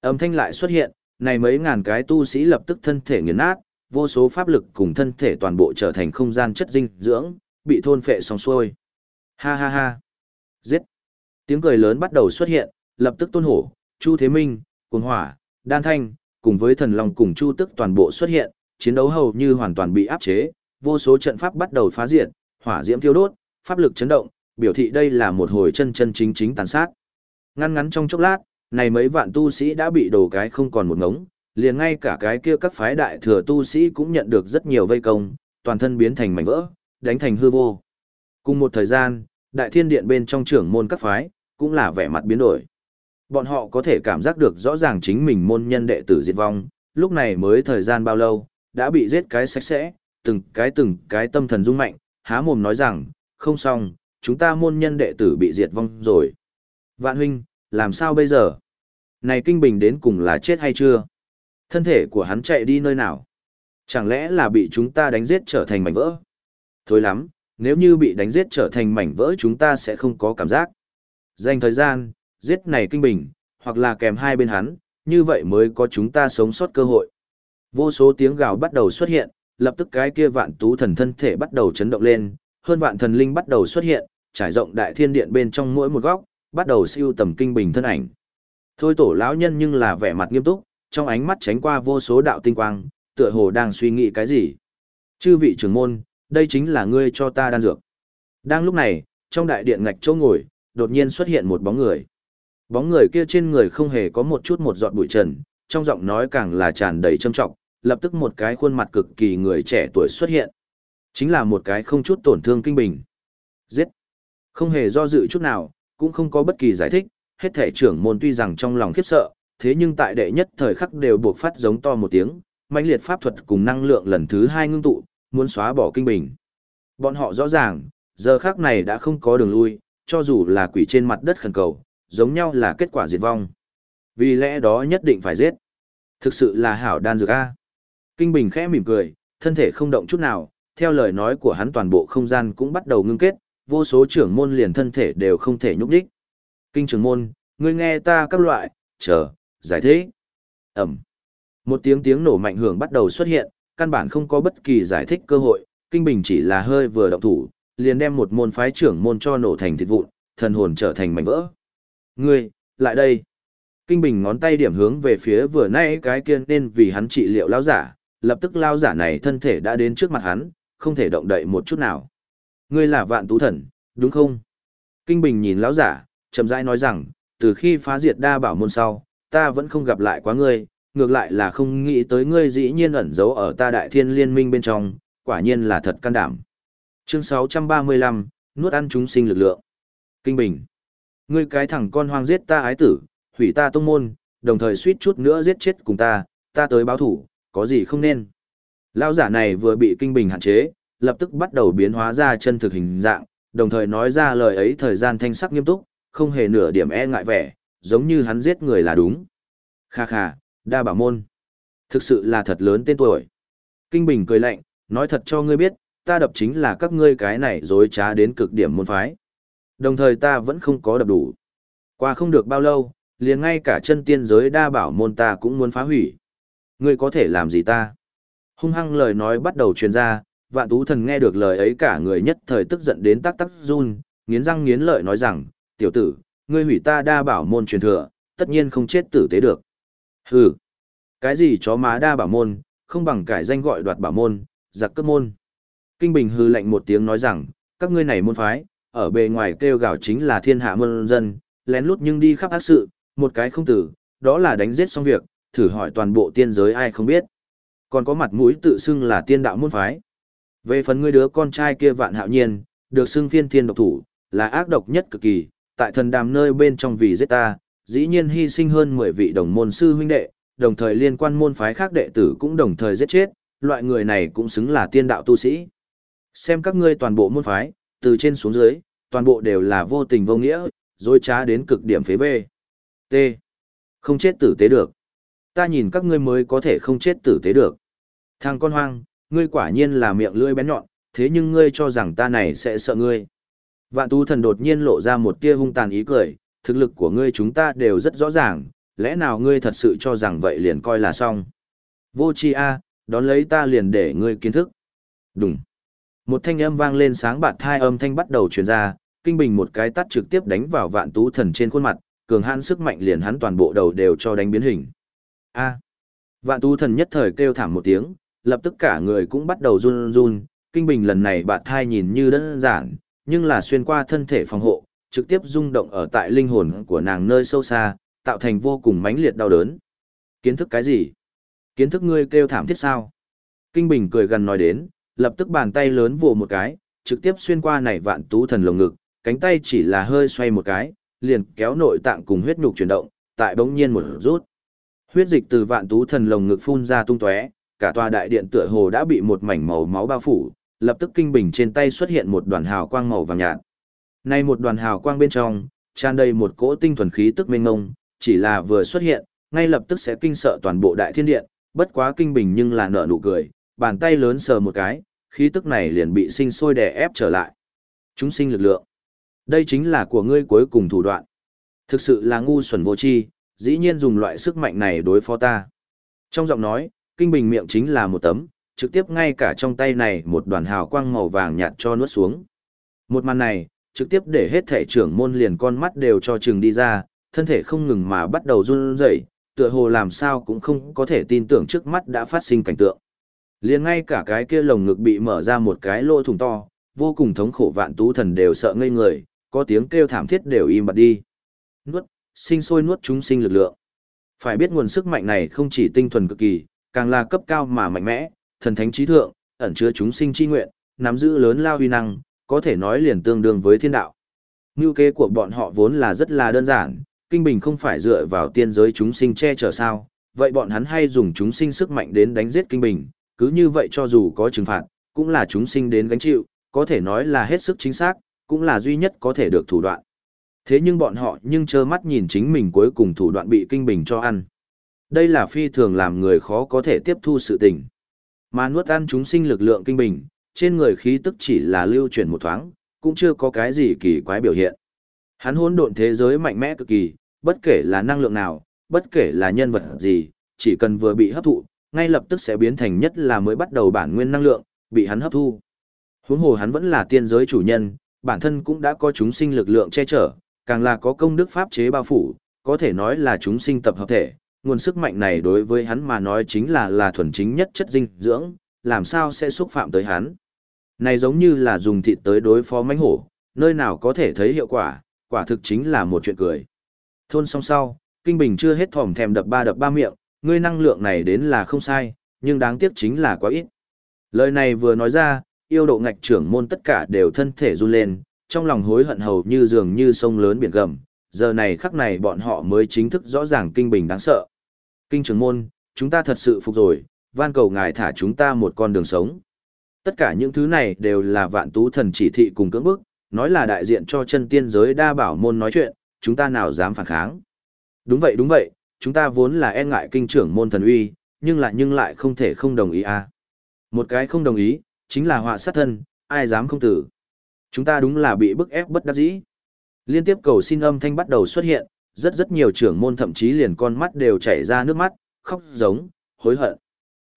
Speaker 1: Âm thanh lại xuất hiện, này mấy ngàn cái tu sĩ lập tức thân thể nghiền nát, vô số pháp lực cùng thân thể toàn bộ trở thành không gian chất dinh dưỡng, bị thôn phệ xong xuôi. Ha ha ha. Giết. Tiếng cười lớn bắt đầu xuất hiện, lập tức tôn hổ, Chu Thế Minh, Cuồng Hỏa, Đan Thanh, cùng với thần long cùng Chu Tức toàn bộ xuất hiện, chiến đấu hầu như hoàn toàn bị áp chế, vô số trận pháp bắt đầu phá diệt, hỏa diễm thiêu đốt, pháp lực chấn động, biểu thị đây là một hồi chân chân chính chính tàn sát. Ngăn ngắn trong chốc lát, này mấy vạn tu sĩ đã bị đổ cái không còn một ngống, liền ngay cả cái kia các phái đại thừa tu sĩ cũng nhận được rất nhiều vây công, toàn thân biến thành mảnh vỡ, đánh thành hư vô. Cùng một thời gian, đại thiên điện bên trong trưởng môn các phái, cũng là vẻ mặt biến đổi. Bọn họ có thể cảm giác được rõ ràng chính mình môn nhân đệ tử diệt vong, lúc này mới thời gian bao lâu, đã bị giết cái sạch sẽ, từng cái từng cái tâm thần rung mạnh, há mồm nói rằng, không xong, chúng ta môn nhân đệ tử bị diệt vong rồi. Vạn huynh, làm sao bây giờ? Này kinh bình đến cùng là chết hay chưa? Thân thể của hắn chạy đi nơi nào? Chẳng lẽ là bị chúng ta đánh giết trở thành mảnh vỡ? Thôi lắm, nếu như bị đánh giết trở thành mảnh vỡ chúng ta sẽ không có cảm giác. Dành thời gian, giết này kinh bình, hoặc là kèm hai bên hắn, như vậy mới có chúng ta sống sót cơ hội. Vô số tiếng gào bắt đầu xuất hiện, lập tức cái kia vạn tú thần thân thể bắt đầu chấn động lên, hơn vạn thần linh bắt đầu xuất hiện, trải rộng đại thiên điện bên trong mỗi một góc, bắt đầu siêu tầm kinh bình thân ảnh. Thôi tổ lão nhân nhưng là vẻ mặt nghiêm túc, trong ánh mắt tránh qua vô số đạo tinh quang, tựa hồ đang suy nghĩ cái gì. Chư vị trưởng môn, đây chính là ngươi cho ta đan dược. Đang lúc này, trong đại điện ngạch chỗ ngồi, đột nhiên xuất hiện một bóng người. Bóng người kia trên người không hề có một chút một giọt bụi trần, trong giọng nói càng là tràn đầy trâm trọng, lập tức một cái khuôn mặt cực kỳ người trẻ tuổi xuất hiện. Chính là một cái không chút tổn thương kinh bình. Giết. Không hề do dự chút nào, cũng không có bất kỳ giải thích, hết thể trưởng môn tuy rằng trong lòng khiếp sợ, thế nhưng tại đệ nhất thời khắc đều buộc phát giống to một tiếng, mãnh liệt pháp thuật cùng năng lượng lần thứ hai ngưng tụ, muốn xóa bỏ kinh bình. Bọn họ rõ ràng, giờ khắc này đã không có đường lui, cho dù là quỷ trên mặt đất khẩn cầu, giống nhau là kết quả diệt vong. Vì lẽ đó nhất định phải giết. Thực sự là hảo đan dược A. Kinh Bình khẽ mỉm cười, thân thể không động chút nào, theo lời nói của hắn toàn bộ không gian cũng bắt đầu ngưng kết, vô số trưởng môn liền thân thể đều không thể nhúc đích. Kinh trưởng môn, ngươi nghe ta các loại, chờ, giải thế. Ẩm. Một tiếng tiếng nổ mạnh hưởng bắt đầu xuất hiện, căn bản không có bất kỳ giải thích cơ hội, Kinh Bình chỉ là hơi vừa động thủ, liền đem một môn phái trưởng môn cho nổ thành thịt vụn, thần hồn trở thành mảnh vỡ. Ngươi, lại đây. Kinh Bình ngón tay điểm hướng về phía vừa nãy cái kia nên vì hắn trị liệu lao giả, lập tức lao giả này thân thể đã đến trước mặt hắn, không thể động đậy một chút nào. Ngươi là vạn tú thần, đúng không? Kinh Bình nhìn lão giả, chậm rãi nói rằng, từ khi phá diệt đa bảo môn sau, ta vẫn không gặp lại quá ngươi, ngược lại là không nghĩ tới ngươi dĩ nhiên ẩn giấu ở ta đại thiên liên minh bên trong, quả nhiên là thật can đảm. Chương 635, nuốt ăn chúng sinh lực lượng. Kinh Bình. Ngươi cái thằng con hoang giết ta ái tử, hủy ta tông môn, đồng thời suýt chút nữa giết chết cùng ta, ta tới báo thủ, có gì không nên. Lão giả này vừa bị Kinh Bình hạn chế, lập tức bắt đầu biến hóa ra chân thực hình dạng, đồng thời nói ra lời ấy thời gian thanh sắc nghiêm túc, không hề nửa điểm e ngại vẻ, giống như hắn giết người là đúng. Kha kha, đa bảo môn. Thực sự là thật lớn tên tuổi. Kinh Bình cười lạnh, nói thật cho ngươi biết, ta đập chính là các ngươi cái này dối trá đến cực điểm môn phái. Đồng thời ta vẫn không có đập đủ. Qua không được bao lâu, liền ngay cả chân tiên giới đa bảo môn ta cũng muốn phá hủy. Ngươi có thể làm gì ta? Hung hăng lời nói bắt đầu truyền ra, vạn tú thần nghe được lời ấy cả người nhất thời tức giận đến tắc tắc run, nghiến răng nghiến lợi nói rằng, tiểu tử, ngươi hủy ta đa bảo môn truyền thừa, tất nhiên không chết tử tế được. Hừ, cái gì chó má đa bảo môn, không bằng cải danh gọi đoạt bảo môn, giặc cấp môn. Kinh Bình hư lạnh một tiếng nói rằng, các ngươi này môn phái, ở bề ngoài kêu gào chính là thiên hạ môn dân, lén lút nhưng đi khắp ác sự, một cái không tử, đó là đánh giết xong việc, thử hỏi toàn bộ tiên giới ai không biết. Còn có mặt mũi tự xưng là tiên đạo môn phái. Về phần ngươi đứa con trai kia vạn hạo nhiên, được xưng phiên thiên độc thủ, là ác độc nhất cực kỳ, tại thần đàm nơi bên trong vì giết ta, dĩ nhiên hy sinh hơn 10 vị đồng môn sư huynh đệ, đồng thời liên quan môn phái khác đệ tử cũng đồng thời giết chết, loại người này cũng xứng là tiên đạo tu sĩ. Xem các ngươi toàn bộ môn phái, từ trên xuống dưới, toàn bộ đều là vô tình vô nghĩa, dối trá đến cực điểm phế về. T. Không chết tử tế được. Ta nhìn các ngươi mới có thể không chết tử tế được. Thằng con hoang, ngươi quả nhiên là miệng lưỡi bén nhọn, thế nhưng ngươi cho rằng ta này sẽ sợ ngươi. Vạn tu thần đột nhiên lộ ra một tia hung tàn ý cười, thực lực của ngươi chúng ta đều rất rõ ràng, lẽ nào ngươi thật sự cho rằng vậy liền coi là xong. Vô chi a, đón lấy ta liền để ngươi kiến thức. Đúng. Một thanh âm vang lên sáng bạt hai âm thanh bắt đầu truyền ra, kinh bình một cái tắt trực tiếp đánh vào vạn tú thần trên khuôn mặt, cường hãn sức mạnh liền hắn toàn bộ đầu đều cho đánh biến hình. A. Vạn tú thần nhất thời kêu thảm một tiếng, lập tức cả người cũng bắt đầu run run, kinh bình lần này bạt thai nhìn như đơn giản, nhưng là xuyên qua thân thể phòng hộ, trực tiếp rung động ở tại linh hồn của nàng nơi sâu xa, tạo thành vô cùng mãnh liệt đau đớn. Kiến thức cái gì? Kiến thức ngươi kêu thảm thiết sao? Kinh Bình cười gần nói đến, lập tức bàn tay lớn vồ một cái, trực tiếp xuyên qua này vạn tú thần lồng ngực, cánh tay chỉ là hơi xoay một cái, liền kéo nội tạng cùng huyết nhục chuyển động, tại bỗng nhiên một rút. Huyết dịch từ vạn tú thần lồng ngực phun ra tung tóe, cả tòa đại điện tựa hồ đã bị một mảnh màu máu bao phủ, lập tức kinh bình trên tay xuất hiện một đoàn hào quang màu vàng nhạt. Nay một đoàn hào quang bên trong, tràn đầy một cỗ tinh thuần khí tức mênh ngông, chỉ là vừa xuất hiện, ngay lập tức sẽ kinh sợ toàn bộ đại thiên điện, bất quá kinh bình nhưng là nở nụ cười, bàn tay lớn sờ một cái, khí tức này liền bị sinh sôi đè ép trở lại. Chúng sinh lực lượng. Đây chính là của ngươi cuối cùng thủ đoạn. Thực sự là ngu xuẩn vô tri, dĩ nhiên dùng loại sức mạnh này đối phó ta. Trong giọng nói, kinh bình miệng chính là một tấm, trực tiếp ngay cả trong tay này một đoàn hào quang màu vàng nhạt cho nuốt xuống. Một màn này, trực tiếp để hết thể trưởng môn liền con mắt đều cho chừng đi ra, thân thể không ngừng mà bắt đầu run rẩy, tựa hồ làm sao cũng không có thể tin tưởng trước mắt đã phát sinh cảnh tượng. Liền ngay cả cái kia lồng ngực bị mở ra một cái lỗ thủng to, vô cùng thống khổ vạn tú thần đều sợ ngây người, có tiếng kêu thảm thiết đều im bặt đi. Nuốt, sinh sôi nuốt chúng sinh lực lượng. Phải biết nguồn sức mạnh này không chỉ tinh thuần cực kỳ, càng là cấp cao mà mạnh mẽ, thần thánh trí thượng, ẩn chứa chúng sinh chi nguyện, nắm giữ lớn lao huy năng, có thể nói liền tương đương với thiên đạo. Ngưu kế của bọn họ vốn là rất là đơn giản, kinh bình không phải dựa vào tiên giới chúng sinh che chở sao, vậy bọn hắn hay dùng chúng sinh sức mạnh đến đánh giết kinh bình, cứ như vậy cho dù có trừng phạt, cũng là chúng sinh đến gánh chịu, có thể nói là hết sức chính xác, cũng là duy nhất có thể được thủ đoạn. Thế nhưng bọn họ nhưng trơ mắt nhìn chính mình cuối cùng thủ đoạn bị kinh bình cho ăn. Đây là phi thường làm người khó có thể tiếp thu sự tình. Mà nuốt ăn chúng sinh lực lượng kinh bình, trên người khí tức chỉ là lưu chuyển một thoáng, cũng chưa có cái gì kỳ quái biểu hiện. Hắn hỗn độn thế giới mạnh mẽ cực kỳ, bất kể là năng lượng nào, bất kể là nhân vật gì, chỉ cần vừa bị hấp thụ, ngay lập tức sẽ biến thành nhất là mới bắt đầu bản nguyên năng lượng, bị hắn hấp thu. Huống hồ hắn vẫn là tiên giới chủ nhân, bản thân cũng đã có chúng sinh lực lượng che chở, càng là có công đức pháp chế bao phủ, có thể nói là chúng sinh tập hợp thể, nguồn sức mạnh này đối với hắn mà nói chính là là thuần chính nhất chất dinh dưỡng, làm sao sẽ xúc phạm tới hắn. Này giống như là dùng thịt tới đối phó mãnh hổ, nơi nào có thể thấy hiệu quả, quả thực chính là một chuyện cười. Thôn song sau, Kinh Bình chưa hết thòm thèm đập ba đập ba miệng, ngươi năng lượng này đến là không sai, nhưng đáng tiếc chính là quá ít. Lời này vừa nói ra, yêu độ ngạch trưởng môn tất cả đều thân thể run lên, trong lòng hối hận hầu như dường như sông lớn biển gầm, giờ này khắc này bọn họ mới chính thức rõ ràng kinh bình đáng sợ. Kinh trưởng môn, chúng ta thật sự phục rồi, van cầu ngài thả chúng ta một con đường sống. Tất cả những thứ này đều là vạn tú thần chỉ thị cùng cưỡng bức, nói là đại diện cho chân tiên giới đa bảo môn nói chuyện, chúng ta nào dám phản kháng. Đúng vậy đúng vậy, chúng ta vốn là e ngại kinh trưởng môn thần uy, nhưng lại nhưng lại không thể không đồng ý à. Một cái không đồng ý, chính là họa sát thân, ai dám không tử. Chúng ta đúng là bị bức ép bất đắc dĩ. Liên tiếp cầu xin âm thanh bắt đầu xuất hiện, rất rất nhiều trưởng môn thậm chí liền con mắt đều chảy ra nước mắt, khóc giống, hối hận.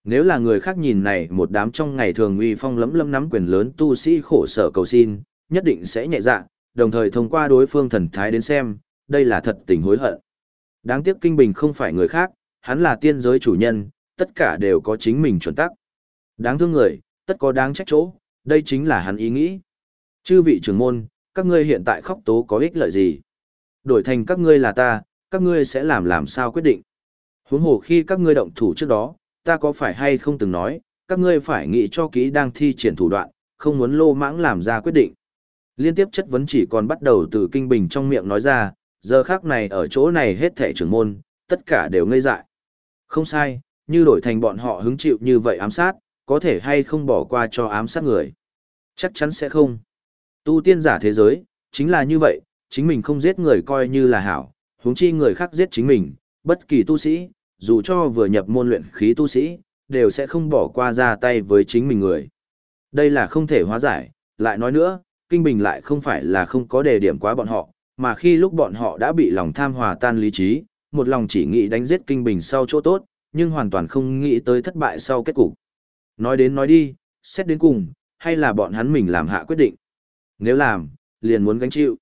Speaker 1: Nếu là người khác nhìn này một đám trong ngày thường uy phong lấm lấm nắm quyền lớn tu sĩ khổ sở cầu xin, nhất định sẽ nhẹ dạ, đồng thời thông qua đối phương thần thái đến xem, đây là thật tình hối hận. Đáng tiếc Kinh Bình không phải người khác, hắn là tiên giới chủ nhân, tất cả đều có chính mình chuẩn tắc. Đáng thương người, tất có đáng trách chỗ, đây chính là hắn ý nghĩ. Chư vị trưởng môn, các ngươi hiện tại khóc tố có ích lợi gì? Đổi thành các ngươi là ta, các ngươi sẽ làm làm sao quyết định? Huống hồ khi các ngươi động thủ trước đó, ta có phải hay không từng nói, các ngươi phải nghĩ cho kỹ đang thi triển thủ đoạn, không muốn lô mãng làm ra quyết định. Liên tiếp chất vấn chỉ còn bắt đầu từ kinh bình trong miệng nói ra, giờ khác này ở chỗ này hết thể trưởng môn, tất cả đều ngây dại. Không sai, như đổi thành bọn họ hứng chịu như vậy ám sát, có thể hay không bỏ qua cho ám sát người. Chắc chắn sẽ không. Tu tiên giả thế giới, chính là như vậy, chính mình không giết người coi như là hảo, huống chi người khác giết chính mình, bất kỳ tu sĩ, dù cho vừa nhập môn luyện khí tu sĩ, đều sẽ không bỏ qua ra tay với chính mình người. Đây là không thể hóa giải, lại nói nữa, Kinh Bình lại không phải là không có đề điểm quá bọn họ, mà khi lúc bọn họ đã bị lòng tham hòa tan lý trí, một lòng chỉ nghĩ đánh giết Kinh Bình sau chỗ tốt, nhưng hoàn toàn không nghĩ tới thất bại sau kết cục. Nói đến nói đi, xét đến cùng, hay là bọn hắn mình làm hạ quyết định. Nếu làm, liền muốn gánh chịu.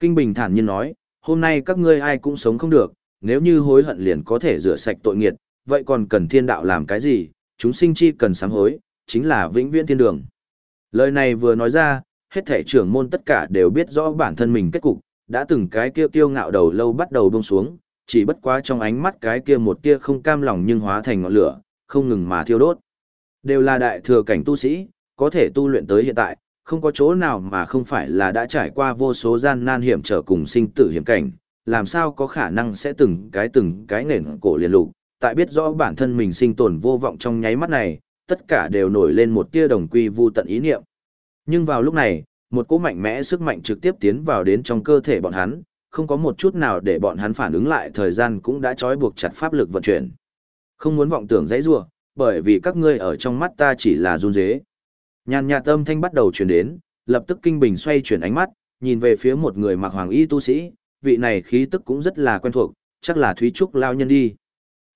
Speaker 1: Kinh Bình thản nhiên nói, hôm nay các ngươi ai cũng sống không được, nếu như hối hận liền có thể rửa sạch tội nghiệt, vậy còn cần thiên đạo làm cái gì, chúng sinh chi cần sám hối, chính là vĩnh viễn thiên đường. Lời này vừa nói ra, hết thể trưởng môn tất cả đều biết rõ bản thân mình kết cục, đã từng cái kia tiêu ngạo đầu lâu bắt đầu bông xuống, chỉ bất quá trong ánh mắt cái kia một tia không cam lòng nhưng hóa thành ngọn lửa, không ngừng mà thiêu đốt. Đều là đại thừa cảnh tu sĩ, có thể tu luyện tới hiện tại, không có chỗ nào mà không phải là đã trải qua vô số gian nan hiểm trở cùng sinh tử hiểm cảnh, làm sao có khả năng sẽ từng cái từng cái nền cổ liền lục, tại biết rõ bản thân mình sinh tồn vô vọng trong nháy mắt này, tất cả đều nổi lên một tia đồng quy vu tận ý niệm. Nhưng vào lúc này, một cỗ mạnh mẽ sức mạnh trực tiếp tiến vào đến trong cơ thể bọn hắn, không có một chút nào để bọn hắn phản ứng lại thời gian cũng đã trói buộc chặt pháp lực vận chuyển. Không muốn vọng tưởng dãy rủa, bởi vì các ngươi ở trong mắt ta chỉ là run rế. Nhàn nhạt âm thanh bắt đầu truyền đến, lập tức kinh bình xoay chuyển ánh mắt, nhìn về phía một người mặc hoàng y tu sĩ, vị này khí tức cũng rất là quen thuộc, chắc là Thúy Trúc Lao Nhân đi.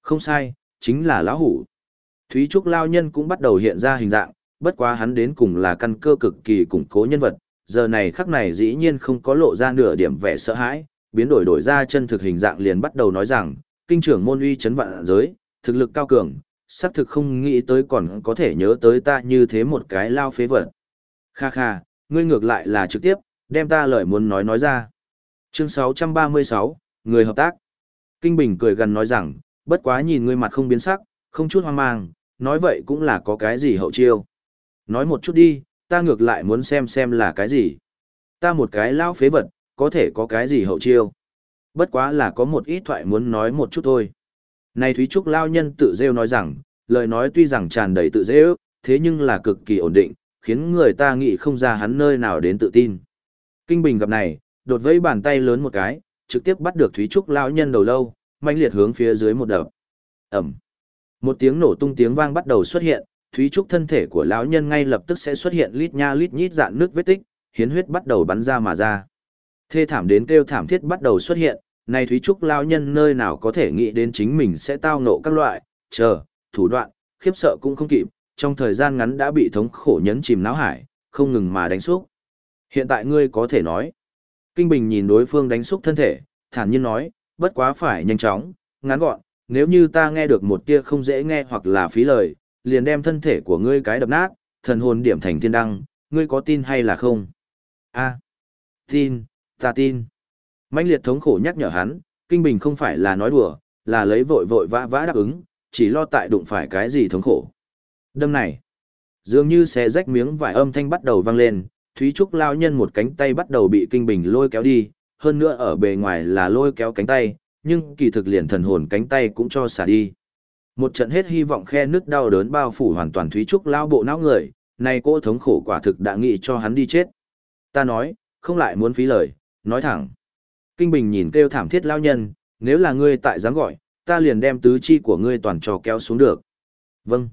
Speaker 1: Không sai, chính là Lão Hủ. Thúy Trúc Lao Nhân cũng bắt đầu hiện ra hình dạng, bất quá hắn đến cùng là căn cơ cực kỳ củng cố nhân vật, giờ này khắc này dĩ nhiên không có lộ ra nửa điểm vẻ sợ hãi, biến đổi đổi ra chân thực hình dạng liền bắt đầu nói rằng, kinh trưởng môn uy chấn vạn giới, thực lực cao cường, xác thực không nghĩ tới còn có thể nhớ tới ta như thế một cái lao phế vật. Kha kha, ngươi ngược lại là trực tiếp, đem ta lời muốn nói nói ra. Chương 636, người hợp tác. Kinh Bình cười gần nói rằng, bất quá nhìn ngươi mặt không biến sắc, không chút hoang mang, nói vậy cũng là có cái gì hậu chiêu. Nói một chút đi, ta ngược lại muốn xem xem là cái gì. Ta một cái lao phế vật, có thể có cái gì hậu chiêu. Bất quá là có một ít thoại muốn nói một chút thôi. Này Thúy Trúc lao nhân tự rêu nói rằng, lời nói tuy rằng tràn đầy tự rêu, thế nhưng là cực kỳ ổn định, khiến người ta nghĩ không ra hắn nơi nào đến tự tin. Kinh Bình gặp này, đột vẫy bàn tay lớn một cái, trực tiếp bắt được Thúy Trúc lão nhân đầu lâu, mạnh liệt hướng phía dưới một đập. Ẩm. Một tiếng nổ tung tiếng vang bắt đầu xuất hiện, Thúy Trúc thân thể của lão nhân ngay lập tức sẽ xuất hiện lít nha lít nhít dạn nước vết tích, hiến huyết bắt đầu bắn ra mà ra. Thê thảm đến kêu thảm thiết bắt đầu xuất hiện, này Thúy Trúc lão nhân nơi nào có thể nghĩ đến chính mình sẽ tao nộ các loại, chờ, thủ đoạn, khiếp sợ cũng không kịp, trong thời gian ngắn đã bị thống khổ nhấn chìm náo hải, không ngừng mà đánh xúc. Hiện tại ngươi có thể nói. Kinh Bình nhìn đối phương đánh xúc thân thể, thản nhiên nói, bất quá phải nhanh chóng, ngắn gọn, nếu như ta nghe được một tia không dễ nghe hoặc là phí lời, liền đem thân thể của ngươi cái đập nát, thần hồn điểm thành thiên đăng, ngươi có tin hay là không? A, tin, ta tin. Mạnh liệt thống khổ nhắc nhở hắn, Kinh Bình không phải là nói đùa, là lấy vội vội vã vã đáp ứng, chỉ lo tại đụng phải cái gì thống khổ. Đâm này, dường như xé rách miếng vải âm thanh bắt đầu vang lên, Thúy Trúc lao nhân một cánh tay bắt đầu bị Kinh Bình lôi kéo đi, hơn nữa ở bề ngoài là lôi kéo cánh tay, nhưng kỳ thực liền thần hồn cánh tay cũng cho xả đi. Một trận hết hy vọng khe nứt đau đớn bao phủ hoàn toàn Thúy Trúc lao bộ não người, này cô thống khổ quả thực đã nghĩ cho hắn đi chết. Ta nói, không lại muốn phí lời, nói thẳng. Kinh Bình nhìn kêu thảm thiết lao nhân, nếu là ngươi tại dám gọi, ta liền đem tứ chi của ngươi toàn trò kéo xuống được. Vâng.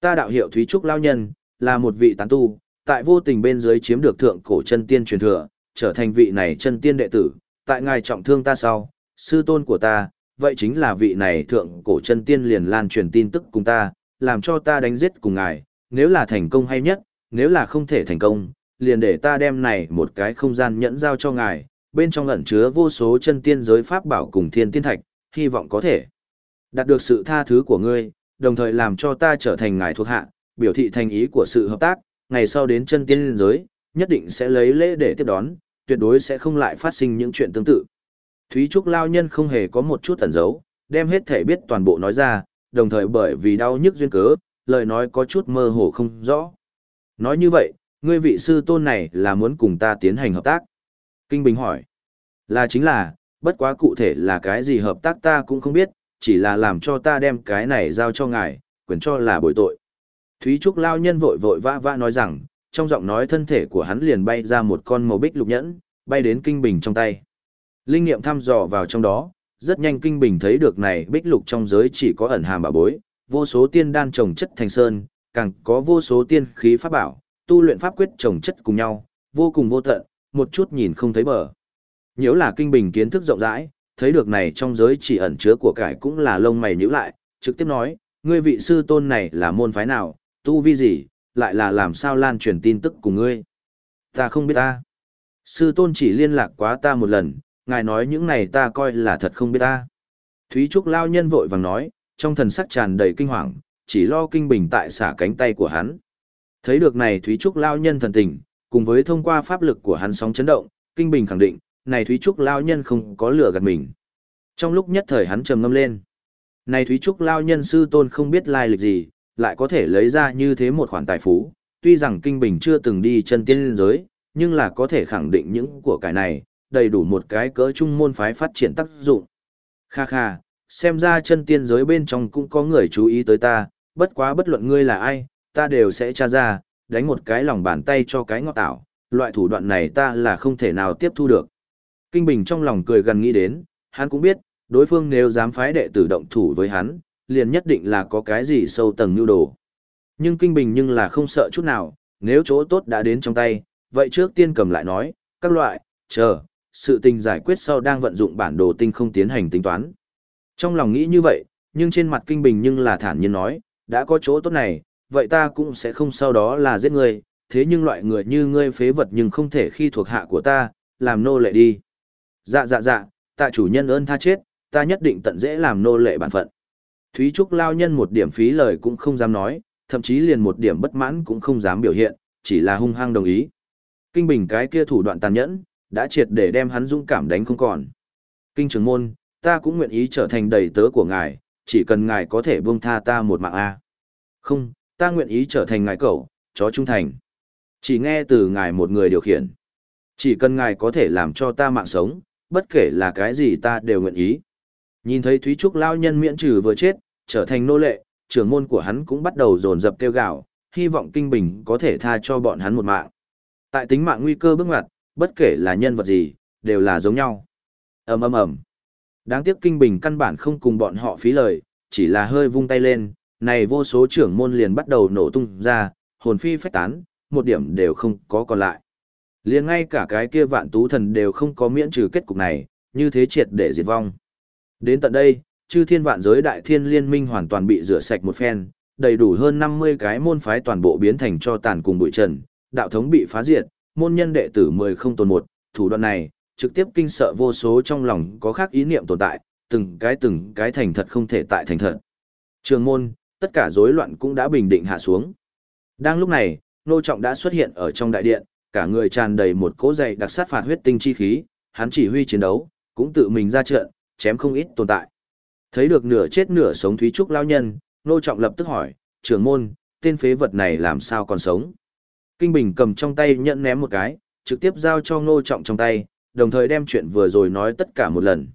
Speaker 1: Ta đạo hiệu Thúy Trúc lao nhân, là một vị tán tu, tại vô tình bên dưới chiếm được thượng cổ chân tiên truyền thừa, trở thành vị này chân tiên đệ tử, tại ngài trọng thương ta sau, sư tôn của ta, vậy chính là vị này thượng cổ chân tiên liền lan truyền tin tức cùng ta, làm cho ta đánh giết cùng ngài, nếu là thành công hay nhất, nếu là không thể thành công, liền để ta đem này một cái không gian nhẫn giao cho ngài, bên trong ẩn chứa vô số chân tiên giới pháp bảo cùng thiên tiên thạch, hy vọng có thể đạt được sự tha thứ của ngươi, đồng thời làm cho ta trở thành ngài thuộc hạ, biểu thị thành ý của sự hợp tác, ngày sau đến chân tiên giới, nhất định sẽ lấy lễ để tiếp đón, tuyệt đối sẽ không lại phát sinh những chuyện tương tự. Thúy Trúc Lao Nhân không hề có một chút ẩn giấu, đem hết thể biết toàn bộ nói ra, đồng thời bởi vì đau nhức duyên cớ, lời nói có chút mơ hồ không rõ. Nói như vậy, ngươi vị sư tôn này là muốn cùng ta tiến hành hợp tác. Kinh Bình hỏi. Là chính là, bất quá cụ thể là cái gì hợp tác ta cũng không biết, chỉ là làm cho ta đem cái này giao cho ngài, quyền cho là bồi tội. Thúy Trúc Lao Nhân vội vội vã vã nói rằng, trong giọng nói thân thể của hắn liền bay ra một con màu bích lục nhẫn, bay đến Kinh Bình trong tay. Linh nghiệm thăm dò vào trong đó, rất nhanh Kinh Bình thấy được này bích lục trong giới chỉ có ẩn hàm bảo bối, vô số tiên đan trồng chất thành sơn, càng có vô số tiên khí pháp bảo, tu luyện pháp quyết trồng chất cùng nhau, vô cùng vô tận, một chút nhìn không thấy bờ. Nếu là Kinh Bình kiến thức rộng rãi, thấy được này trong giới chỉ ẩn chứa của cải cũng là lông mày nhíu lại, trực tiếp nói, ngươi vị sư tôn này là môn phái nào, tu vi gì, lại là làm sao lan truyền tin tức của ngươi. Ta không biết ta. Sư tôn chỉ liên lạc quá ta một lần, ngài nói những này ta coi là thật không biết ta. Thúy Trúc lao nhân vội vàng nói, trong thần sắc tràn đầy kinh hoàng, chỉ lo kinh bình tại xả cánh tay của hắn. Thấy được này Thúy Trúc lao nhân thần tình, cùng với thông qua pháp lực của hắn sóng chấn động, kinh bình khẳng định, này Thúy Trúc lao nhân không có lửa gạt mình. Trong lúc nhất thời hắn trầm ngâm lên. Này Thúy Trúc lao nhân sư tôn không biết lai lịch gì, lại có thể lấy ra như thế một khoản tài phú, tuy rằng kinh bình chưa từng đi chân tiên giới, nhưng là có thể khẳng định những của cải này, đầy đủ một cái cỡ trung môn phái phát triển tác dụng. Kha kha, xem ra chân tiên giới bên trong cũng có người chú ý tới ta, bất quá bất luận ngươi là ai, ta đều sẽ tra ra, đánh một cái lòng bàn tay cho cái ngọt tạo, loại thủ đoạn này ta là không thể nào tiếp thu được. Kinh Bình trong lòng cười gần nghĩ đến, hắn cũng biết, đối phương nếu dám phái đệ tử động thủ với hắn, liền nhất định là có cái gì sâu tầng nhu đồ. Nhưng Kinh Bình nhưng là không sợ chút nào, nếu chỗ tốt đã đến trong tay, vậy trước tiên cầm lại nói, các loại, chờ, sự tình giải quyết sau đang vận dụng bản đồ tinh không tiến hành tính toán. Trong lòng nghĩ như vậy, nhưng trên mặt Kinh Bình nhưng là thản nhiên nói, đã có chỗ tốt này, vậy ta cũng sẽ không sau đó là giết ngươi, thế nhưng loại người như ngươi phế vật nhưng không thể khi thuộc hạ của ta, làm nô lệ đi. Dạ dạ dạ, tạ chủ nhân ơn tha chết, ta nhất định tận dễ làm nô lệ bản phận. Thúy Trúc lao nhân một điểm phí lời cũng không dám nói, thậm chí liền một điểm bất mãn cũng không dám biểu hiện, chỉ là hung hăng đồng ý. Kinh Bình cái kia thủ đoạn tàn nhẫn, đã triệt để đem hắn dũng cảm đánh không còn. Kinh trưởng môn, ta cũng nguyện ý trở thành đầy tớ của ngài, chỉ cần ngài có thể buông tha ta một mạng A. Không, ta nguyện ý trở thành ngài cậu, chó trung thành. Chỉ nghe từ ngài một người điều khiển. Chỉ cần ngài có thể làm cho ta mạng sống, bất kể là cái gì ta đều nguyện ý. Nhìn thấy Thúy Trúc lao nhân miễn trừ vừa chết, trở thành nô lệ, trưởng môn của hắn cũng bắt đầu dồn dập kêu gào, hy vọng Kinh Bình có thể tha cho bọn hắn một mạng. Tại tính mạng nguy cơ bước ngoặt, bất kể là nhân vật gì, đều là giống nhau. ầm ầm ầm. Đáng tiếc Kinh Bình căn bản không cùng bọn họ phí lời, chỉ là hơi vung tay lên, này vô số trưởng môn liền bắt đầu nổ tung ra, hồn phi phách tán, một điểm đều không có còn lại. Liền ngay cả cái kia vạn tú thần đều không có miễn trừ kết cục này, như thế triệt để diệt vong. Đến tận đây, chư thiên vạn giới đại thiên liên minh hoàn toàn bị rửa sạch một phen, đầy đủ hơn 50 cái môn phái toàn bộ biến thành cho tàn cùng bụi trần, đạo thống bị phá diệt, môn nhân đệ tử 10 không tồn một, thủ đoạn này, trực tiếp kinh sợ vô số trong lòng có khác ý niệm tồn tại, từng cái từng cái thành thật không thể tại thành thật. Trường môn, tất cả rối loạn cũng đã bình định hạ xuống. Đang lúc này, nô trọng đã xuất hiện ở trong đại điện, cả người tràn đầy một cỗ dày đặc sát phạt huyết tinh chi khí, hắn chỉ huy chiến đấu, cũng tự mình ra trận, chém không ít tồn tại. Thấy được nửa chết nửa sống Thúy Trúc lao nhân, nô trọng lập tức hỏi, trưởng môn, tên phế vật này làm sao còn sống? Kinh Bình cầm trong tay nhận ném một cái, trực tiếp giao cho nô trọng trong tay, đồng thời đem chuyện vừa rồi nói tất cả một lần.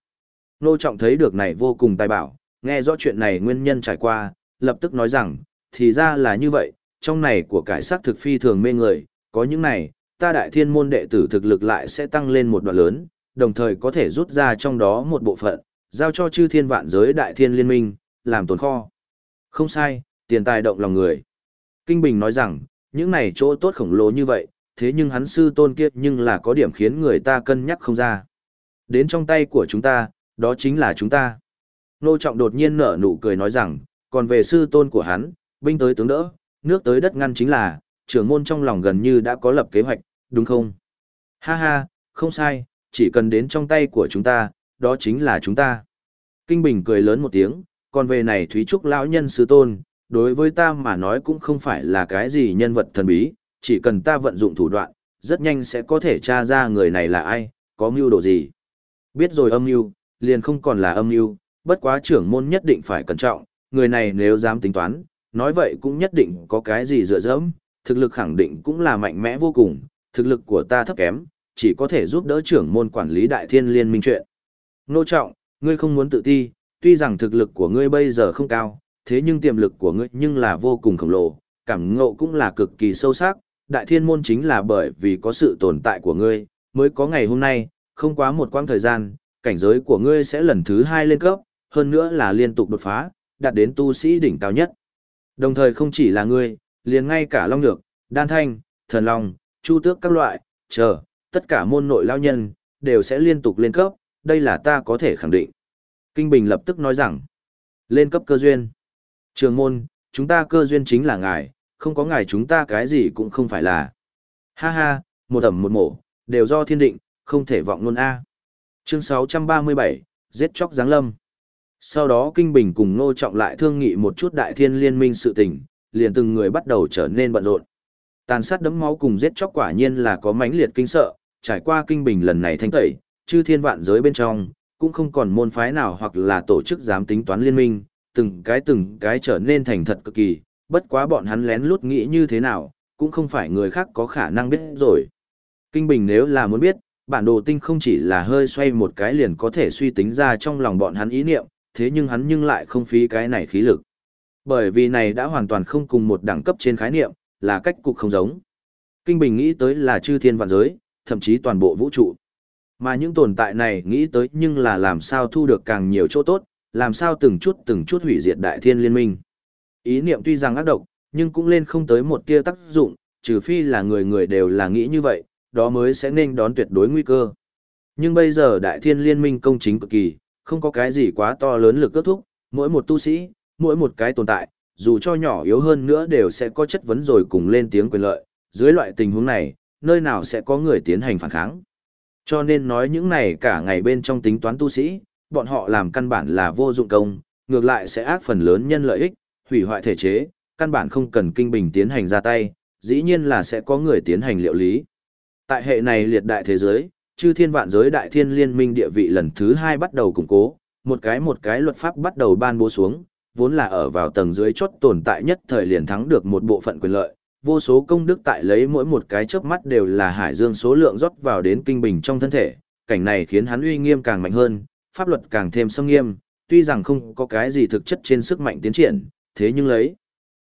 Speaker 1: Nô trọng thấy được này vô cùng tài bảo, nghe rõ chuyện này nguyên nhân trải qua, lập tức nói rằng, thì ra là như vậy, trong này của cải sắc thực phi thường mê người, có những này, ta đại thiên môn đệ tử thực lực lại sẽ tăng lên một đoạn lớn, đồng thời có thể rút ra trong đó một bộ phận, giao cho chư thiên vạn giới đại thiên liên minh, làm tồn kho. Không sai, tiền tài động lòng người. Kinh Bình nói rằng, những này chỗ tốt khổng lồ như vậy, thế nhưng hắn sư tôn kiếp nhưng là có điểm khiến người ta cân nhắc không ra. Đến trong tay của chúng ta, đó chính là chúng ta. Nô Trọng đột nhiên nở nụ cười nói rằng, còn về sư tôn của hắn, binh tới tướng đỡ, nước tới đất ngăn chính là, trưởng môn trong lòng gần như đã có lập kế hoạch, đúng không? Ha ha, không sai, chỉ cần đến trong tay của chúng ta, đó chính là chúng ta. Kinh Bình cười lớn một tiếng, còn về này Thúy Trúc lão nhân sư tôn, đối với ta mà nói cũng không phải là cái gì nhân vật thần bí, chỉ cần ta vận dụng thủ đoạn, rất nhanh sẽ có thể tra ra người này là ai, có mưu đồ gì. Biết rồi âm mưu, liền không còn là âm mưu, bất quá trưởng môn nhất định phải cẩn trọng, người này nếu dám tính toán, nói vậy cũng nhất định có cái gì dựa dẫm, thực lực khẳng định cũng là mạnh mẽ vô cùng, thực lực của ta thấp kém, chỉ có thể giúp đỡ trưởng môn quản lý đại thiên liên minh chuyện. Nô trọng, ngươi không muốn tự ti, tuy rằng thực lực của ngươi bây giờ không cao, thế nhưng tiềm lực của ngươi nhưng là vô cùng khổng lồ, cảm ngộ cũng là cực kỳ sâu sắc, đại thiên môn chính là bởi vì có sự tồn tại của ngươi, mới có ngày hôm nay, không quá một quãng thời gian, cảnh giới của ngươi sẽ lần thứ hai lên cấp, hơn nữa là liên tục đột phá, đạt đến tu sĩ đỉnh cao nhất. Đồng thời không chỉ là ngươi, liền ngay cả Long Nhược, Đan Thanh, Thần Long, Chu Tước các loại, chờ, tất cả môn nội lao nhân, đều sẽ liên tục lên cấp, đây là ta có thể khẳng định. Kinh Bình lập tức nói rằng, lên cấp cơ duyên. Trường môn, chúng ta cơ duyên chính là ngài, không có ngài chúng ta cái gì cũng không phải là. Ha ha, một ẩm một mổ, đều do thiên định, không thể vọng luôn A. Chương 637, giết chóc giáng lâm. Sau đó Kinh Bình cùng Ngô Trọng lại thương nghị một chút đại thiên liên minh sự tình, liền từng người bắt đầu trở nên bận rộn. Tàn sát đấm máu cùng giết chóc quả nhiên là có mãnh liệt kinh sợ, trải qua Kinh Bình lần này thanh tẩy, chư thiên vạn giới bên trong, cũng không còn môn phái nào hoặc là tổ chức dám tính toán liên minh, từng cái từng cái trở nên thành thật cực kỳ, bất quá bọn hắn lén lút nghĩ như thế nào, cũng không phải người khác có khả năng biết rồi. Kinh Bình nếu là muốn biết, bản đồ tinh không chỉ là hơi xoay một cái liền có thể suy tính ra trong lòng bọn hắn ý niệm, thế nhưng hắn nhưng lại không phí cái này khí lực. Bởi vì này đã hoàn toàn không cùng một đẳng cấp trên khái niệm, là cách cục không giống. Kinh Bình nghĩ tới là chư thiên vạn giới, thậm chí toàn bộ vũ trụ. Mà những tồn tại này nghĩ tới nhưng là làm sao thu được càng nhiều chỗ tốt, làm sao từng chút từng chút hủy diệt đại thiên liên minh. Ý niệm tuy rằng ác độc, nhưng cũng lên không tới một tia tác dụng, trừ phi là người người đều là nghĩ như vậy, đó mới sẽ nên đón tuyệt đối nguy cơ. Nhưng bây giờ đại thiên liên minh công chính cực kỳ, không có cái gì quá to lớn lực kết thúc, mỗi một tu sĩ, mỗi một cái tồn tại, dù cho nhỏ yếu hơn nữa đều sẽ có chất vấn rồi cùng lên tiếng quyền lợi, dưới loại tình huống này, nơi nào sẽ có người tiến hành phản kháng. Cho nên nói những này cả ngày bên trong tính toán tu sĩ, bọn họ làm căn bản là vô dụng công, ngược lại sẽ ác phần lớn nhân lợi ích, hủy hoại thể chế, căn bản không cần kinh bình tiến hành ra tay, dĩ nhiên là sẽ có người tiến hành liệu lý. Tại hệ này liệt đại thế giới, chư thiên vạn giới đại thiên liên minh địa vị lần thứ hai bắt đầu củng cố, một cái một cái luật pháp bắt đầu ban bố xuống, vốn là ở vào tầng dưới chốt tồn tại nhất thời liền thắng được một bộ phận quyền lợi, vô số công đức tại lấy mỗi một cái chớp mắt đều là hải dương số lượng rót vào đến kinh bình trong thân thể, cảnh này khiến hắn uy nghiêm càng mạnh hơn, pháp luật càng thêm sâm nghiêm, tuy rằng không có cái gì thực chất trên sức mạnh tiến triển, thế nhưng lấy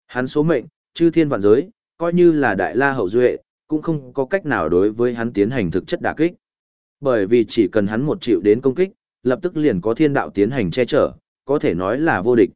Speaker 1: hắn số mệnh, chư thiên vạn giới, coi như là đại la hậu duệ, cũng không có cách nào đối với hắn tiến hành thực chất đả kích. Bởi vì chỉ cần hắn một triệu đến công kích, lập tức liền có thiên đạo tiến hành che chở, có thể nói là vô địch.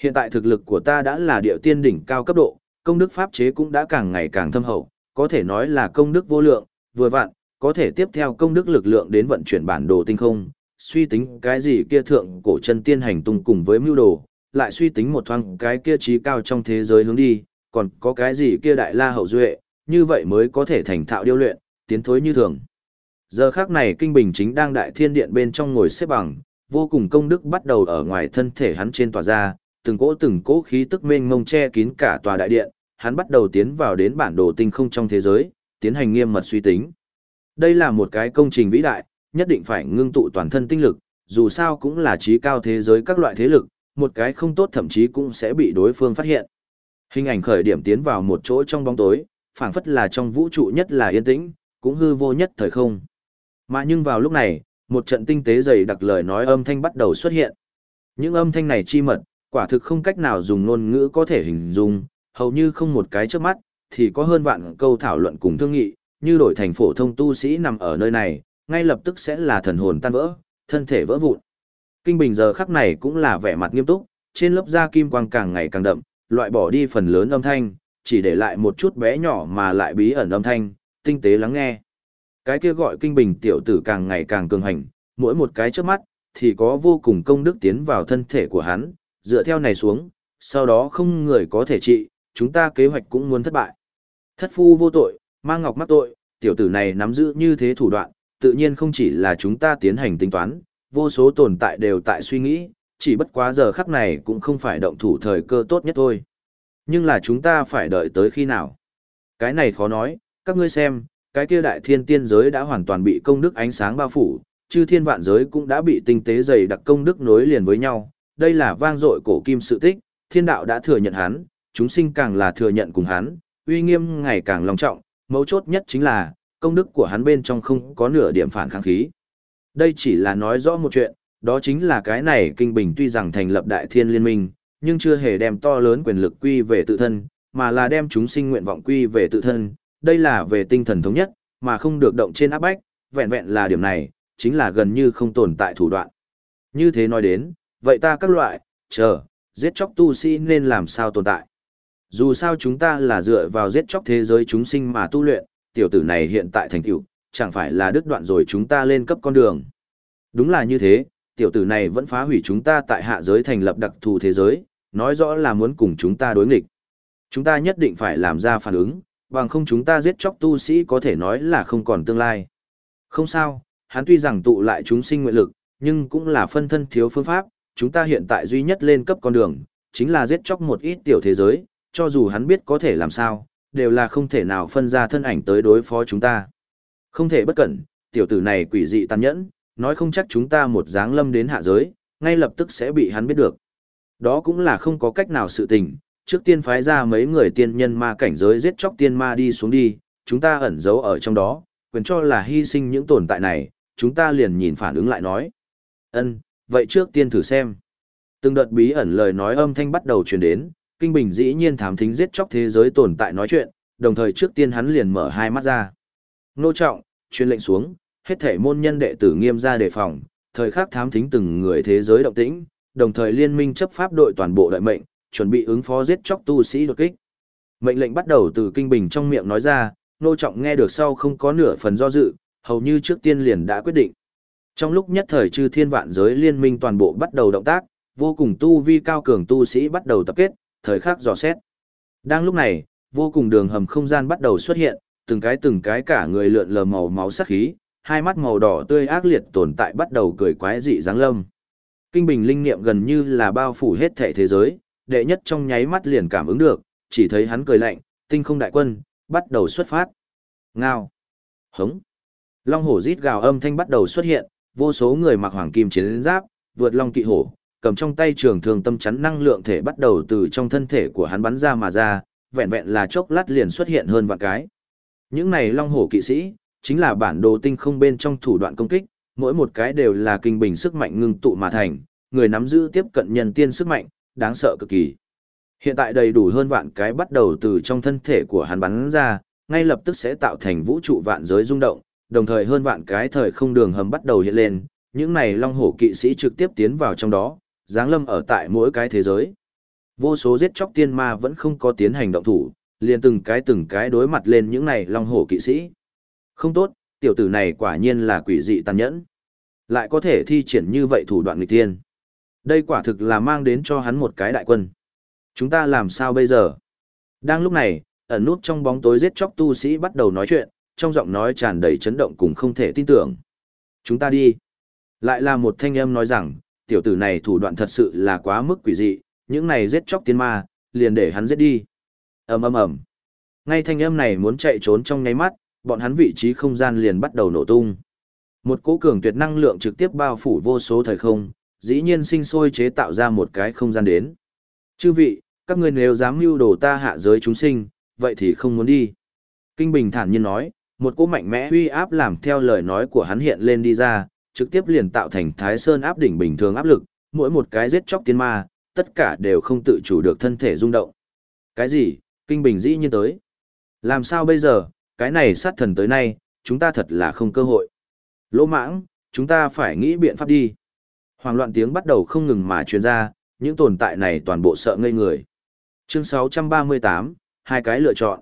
Speaker 1: Hiện tại thực lực của ta đã là địa tiên đỉnh cao cấp độ, công đức pháp chế cũng đã càng ngày càng thâm hậu, có thể nói là công đức vô lượng, vừa vặn, có thể tiếp theo công đức lực lượng đến vận chuyển bản đồ tinh không, suy tính cái gì kia thượng cổ chân tiên hành tung cùng với mưu đồ, lại suy tính một thoáng cái kia trí cao trong thế giới hướng đi, còn có cái gì kia đại la hậu duệ, như vậy mới có thể thành thạo điêu luyện, tiến thối như thường. Giờ khác này Kinh Bình chính đang đại thiên điện bên trong ngồi xếp bằng, vô cùng công đức bắt đầu ở ngoài thân thể hắn trên tòa ra, từng cỗ từng cỗ khí tức mênh mông che kín cả tòa đại điện, hắn bắt đầu tiến vào đến bản đồ tinh không trong thế giới, tiến hành nghiêm mật suy tính. Đây là một cái công trình vĩ đại, nhất định phải ngưng tụ toàn thân tinh lực, dù sao cũng là trí cao thế giới các loại thế lực, một cái không tốt thậm chí cũng sẽ bị đối phương phát hiện. Hình ảnh khởi điểm tiến vào một chỗ trong bóng tối, phảng phất là trong vũ trụ nhất là yên tĩnh, cũng hư vô nhất thời không. Mà nhưng vào lúc này, một trận tinh tế dày đặc lời nói âm thanh bắt đầu xuất hiện. Những âm thanh này chi mật, quả thực không cách nào dùng ngôn ngữ có thể hình dung, hầu như không một cái trước mắt, thì có hơn vạn câu thảo luận cùng thương nghị, như đổi thành phổ thông tu sĩ nằm ở nơi này, ngay lập tức sẽ là thần hồn tan vỡ, thân thể vỡ vụn. Kinh Bình giờ khắc này cũng là vẻ mặt nghiêm túc, trên lớp da kim quang càng ngày càng đậm, loại bỏ đi phần lớn âm thanh, chỉ để lại một chút bé nhỏ mà lại bí ẩn âm thanh, tinh tế lắng nghe. Cái kia gọi kinh bình tiểu tử càng ngày càng cường hành, mỗi một cái trước mắt, thì có vô cùng công đức tiến vào thân thể của hắn, dựa theo này xuống, sau đó không người có thể trị, chúng ta kế hoạch cũng muốn thất bại. Thất phu vô tội, mang ngọc mắc tội, tiểu tử này nắm giữ như thế thủ đoạn, tự nhiên không chỉ là chúng ta tiến hành tính toán, vô số tồn tại đều tại suy nghĩ, chỉ bất quá giờ khắc này cũng không phải động thủ thời cơ tốt nhất thôi. Nhưng là chúng ta phải đợi tới khi nào? Cái này khó nói, các ngươi xem, cái kia đại thiên tiên giới đã hoàn toàn bị công đức ánh sáng bao phủ, chư thiên vạn giới cũng đã bị tinh tế dày đặc công đức nối liền với nhau. Đây là vang dội cổ kim sự tích, thiên đạo đã thừa nhận hắn, chúng sinh càng là thừa nhận cùng hắn, uy nghiêm ngày càng long trọng, mấu chốt nhất chính là, công đức của hắn bên trong không có nửa điểm phản kháng khí. Đây chỉ là nói rõ một chuyện, đó chính là cái này kinh bình tuy rằng thành lập đại thiên liên minh, nhưng chưa hề đem to lớn quyền lực quy về tự thân, mà là đem chúng sinh nguyện vọng quy về tự thân, đây là về tinh thần thống nhất, mà không được động trên áp bách, vẹn vẹn là điểm này, chính là gần như không tồn tại thủ đoạn. Như thế nói đến, vậy ta các loại, chờ, giết chóc tu sĩ nên làm sao tồn tại. Dù sao chúng ta là dựa vào giết chóc thế giới chúng sinh mà tu luyện, tiểu tử này hiện tại thành tựu, chẳng phải là đứt đoạn rồi chúng ta lên cấp con đường. Đúng là như thế, tiểu tử này vẫn phá hủy chúng ta tại hạ giới thành lập đặc thù thế giới, nói rõ là muốn cùng chúng ta đối nghịch. Chúng ta nhất định phải làm ra phản ứng, bằng không chúng ta giết chóc tu sĩ có thể nói là không còn tương lai. Không sao, hắn tuy rằng tụ lại chúng sinh nguyện lực, nhưng cũng là phân thân thiếu phương pháp, chúng ta hiện tại duy nhất lên cấp con đường, chính là giết chóc một ít tiểu thế giới, cho dù hắn biết có thể làm sao, đều là không thể nào phân ra thân ảnh tới đối phó chúng ta. Không thể bất cẩn, tiểu tử này quỷ dị tàn nhẫn, nói không chắc chúng ta một dáng lâm đến hạ giới, ngay lập tức sẽ bị hắn biết được. Đó cũng là không có cách nào sự tình, trước tiên phái ra mấy người tiên nhân ma cảnh giới giết chóc tiên ma đi xuống đi, chúng ta ẩn giấu ở trong đó, quyền cho là hy sinh những tồn tại này, chúng ta liền nhìn phản ứng lại nói. ân vậy trước tiên thử xem. Từng đợt bí ẩn lời nói âm thanh bắt đầu truyền đến, Kinh Bình dĩ nhiên thám thính giết chóc thế giới tồn tại nói chuyện, đồng thời trước tiên hắn liền mở hai mắt ra. Nô trọng, truyền lệnh xuống, hết thể môn nhân đệ tử nghiêm ra đề phòng, thời khắc thám thính từng người thế giới động tĩnh, đồng thời liên minh chấp pháp đội toàn bộ đại mệnh, chuẩn bị ứng phó giết chóc tu sĩ đột kích. Mệnh lệnh bắt đầu từ kinh bình trong miệng nói ra, nô trọng nghe được sau không có nửa phần do dự, hầu như trước tiên liền đã quyết định. Trong lúc nhất thời chư thiên vạn giới liên minh toàn bộ bắt đầu động tác, vô cùng tu vi cao cường tu sĩ bắt đầu tập kết, thời khắc dò xét. Đang lúc này, vô cùng đường hầm không gian bắt đầu xuất hiện, từng cái từng cái cả người lượn lờ màu máu sắc khí, hai mắt màu đỏ tươi ác liệt tồn tại bắt đầu cười quái dị dáng lâm. Kinh bình linh niệm gần như là bao phủ hết thể thế giới, đệ nhất trong nháy mắt liền cảm ứng được, chỉ thấy hắn cười lạnh, tinh không đại quân, bắt đầu xuất phát. Ngao. Hống. Long hổ rít gào âm thanh bắt đầu xuất hiện, vô số người mặc hoàng kim chiến giáp, vượt long kỵ hổ, cầm trong tay trường thường tâm chắn năng lượng thể bắt đầu từ trong thân thể của hắn bắn ra mà ra, vẹn vẹn là chốc lát liền xuất hiện hơn vạn cái. Những này long hổ kỵ sĩ, chính là bản đồ tinh không bên trong thủ đoạn công kích, mỗi một cái đều là kinh bình sức mạnh ngưng tụ mà thành, người nắm giữ tiếp cận nhân tiên sức mạnh, đáng sợ cực kỳ. Hiện tại đầy đủ hơn vạn cái bắt đầu từ trong thân thể của hắn bắn ra, ngay lập tức sẽ tạo thành vũ trụ vạn giới rung động, đồng thời hơn vạn cái thời không đường hầm bắt đầu hiện lên, những này long hổ kỵ sĩ trực tiếp tiến vào trong đó, giáng lâm ở tại mỗi cái thế giới. Vô số giết chóc tiên ma vẫn không có tiến hành động thủ, liền từng cái từng cái đối mặt lên những này long hổ kỵ sĩ. Không tốt, tiểu tử này quả nhiên là quỷ dị tàn nhẫn. Lại có thể thi triển như vậy thủ đoạn nghịch tiên. Đây quả thực là mang đến cho hắn một cái đại quân. Chúng ta làm sao bây giờ? Đang lúc này, ẩn nút trong bóng tối giết chóc tu sĩ bắt đầu nói chuyện, trong giọng nói tràn đầy chấn động cùng không thể tin tưởng. Chúng ta đi. Lại là một thanh âm nói rằng, tiểu tử này thủ đoạn thật sự là quá mức quỷ dị, những này giết chóc tiên ma, liền để hắn giết đi. ầm ầm ầm. Ngay thanh âm này muốn chạy trốn trong nháy mắt, bọn hắn vị trí không gian liền bắt đầu nổ tung. Một cỗ cường tuyệt năng lượng trực tiếp bao phủ vô số thời không, dĩ nhiên sinh sôi chế tạo ra một cái không gian đến. Chư vị, các ngươi nếu dám mưu đồ ta hạ giới chúng sinh, vậy thì không muốn đi. Kinh Bình thản nhiên nói, một cỗ mạnh mẽ uy áp làm theo lời nói của hắn hiện lên đi ra, trực tiếp liền tạo thành Thái Sơn áp đỉnh bình thường áp lực, mỗi một cái giết chóc tiên ma, tất cả đều không tự chủ được thân thể rung động. Cái gì? Kinh Bình dĩ nhiên tới. Làm sao bây giờ, cái này sát thần tới nay, chúng ta thật là không cơ hội. Lỗ mãng, chúng ta phải nghĩ biện pháp đi. Hoàng loạn tiếng bắt đầu không ngừng mà truyền ra, những tồn tại này toàn bộ sợ ngây người. Chương 638, hai cái lựa chọn.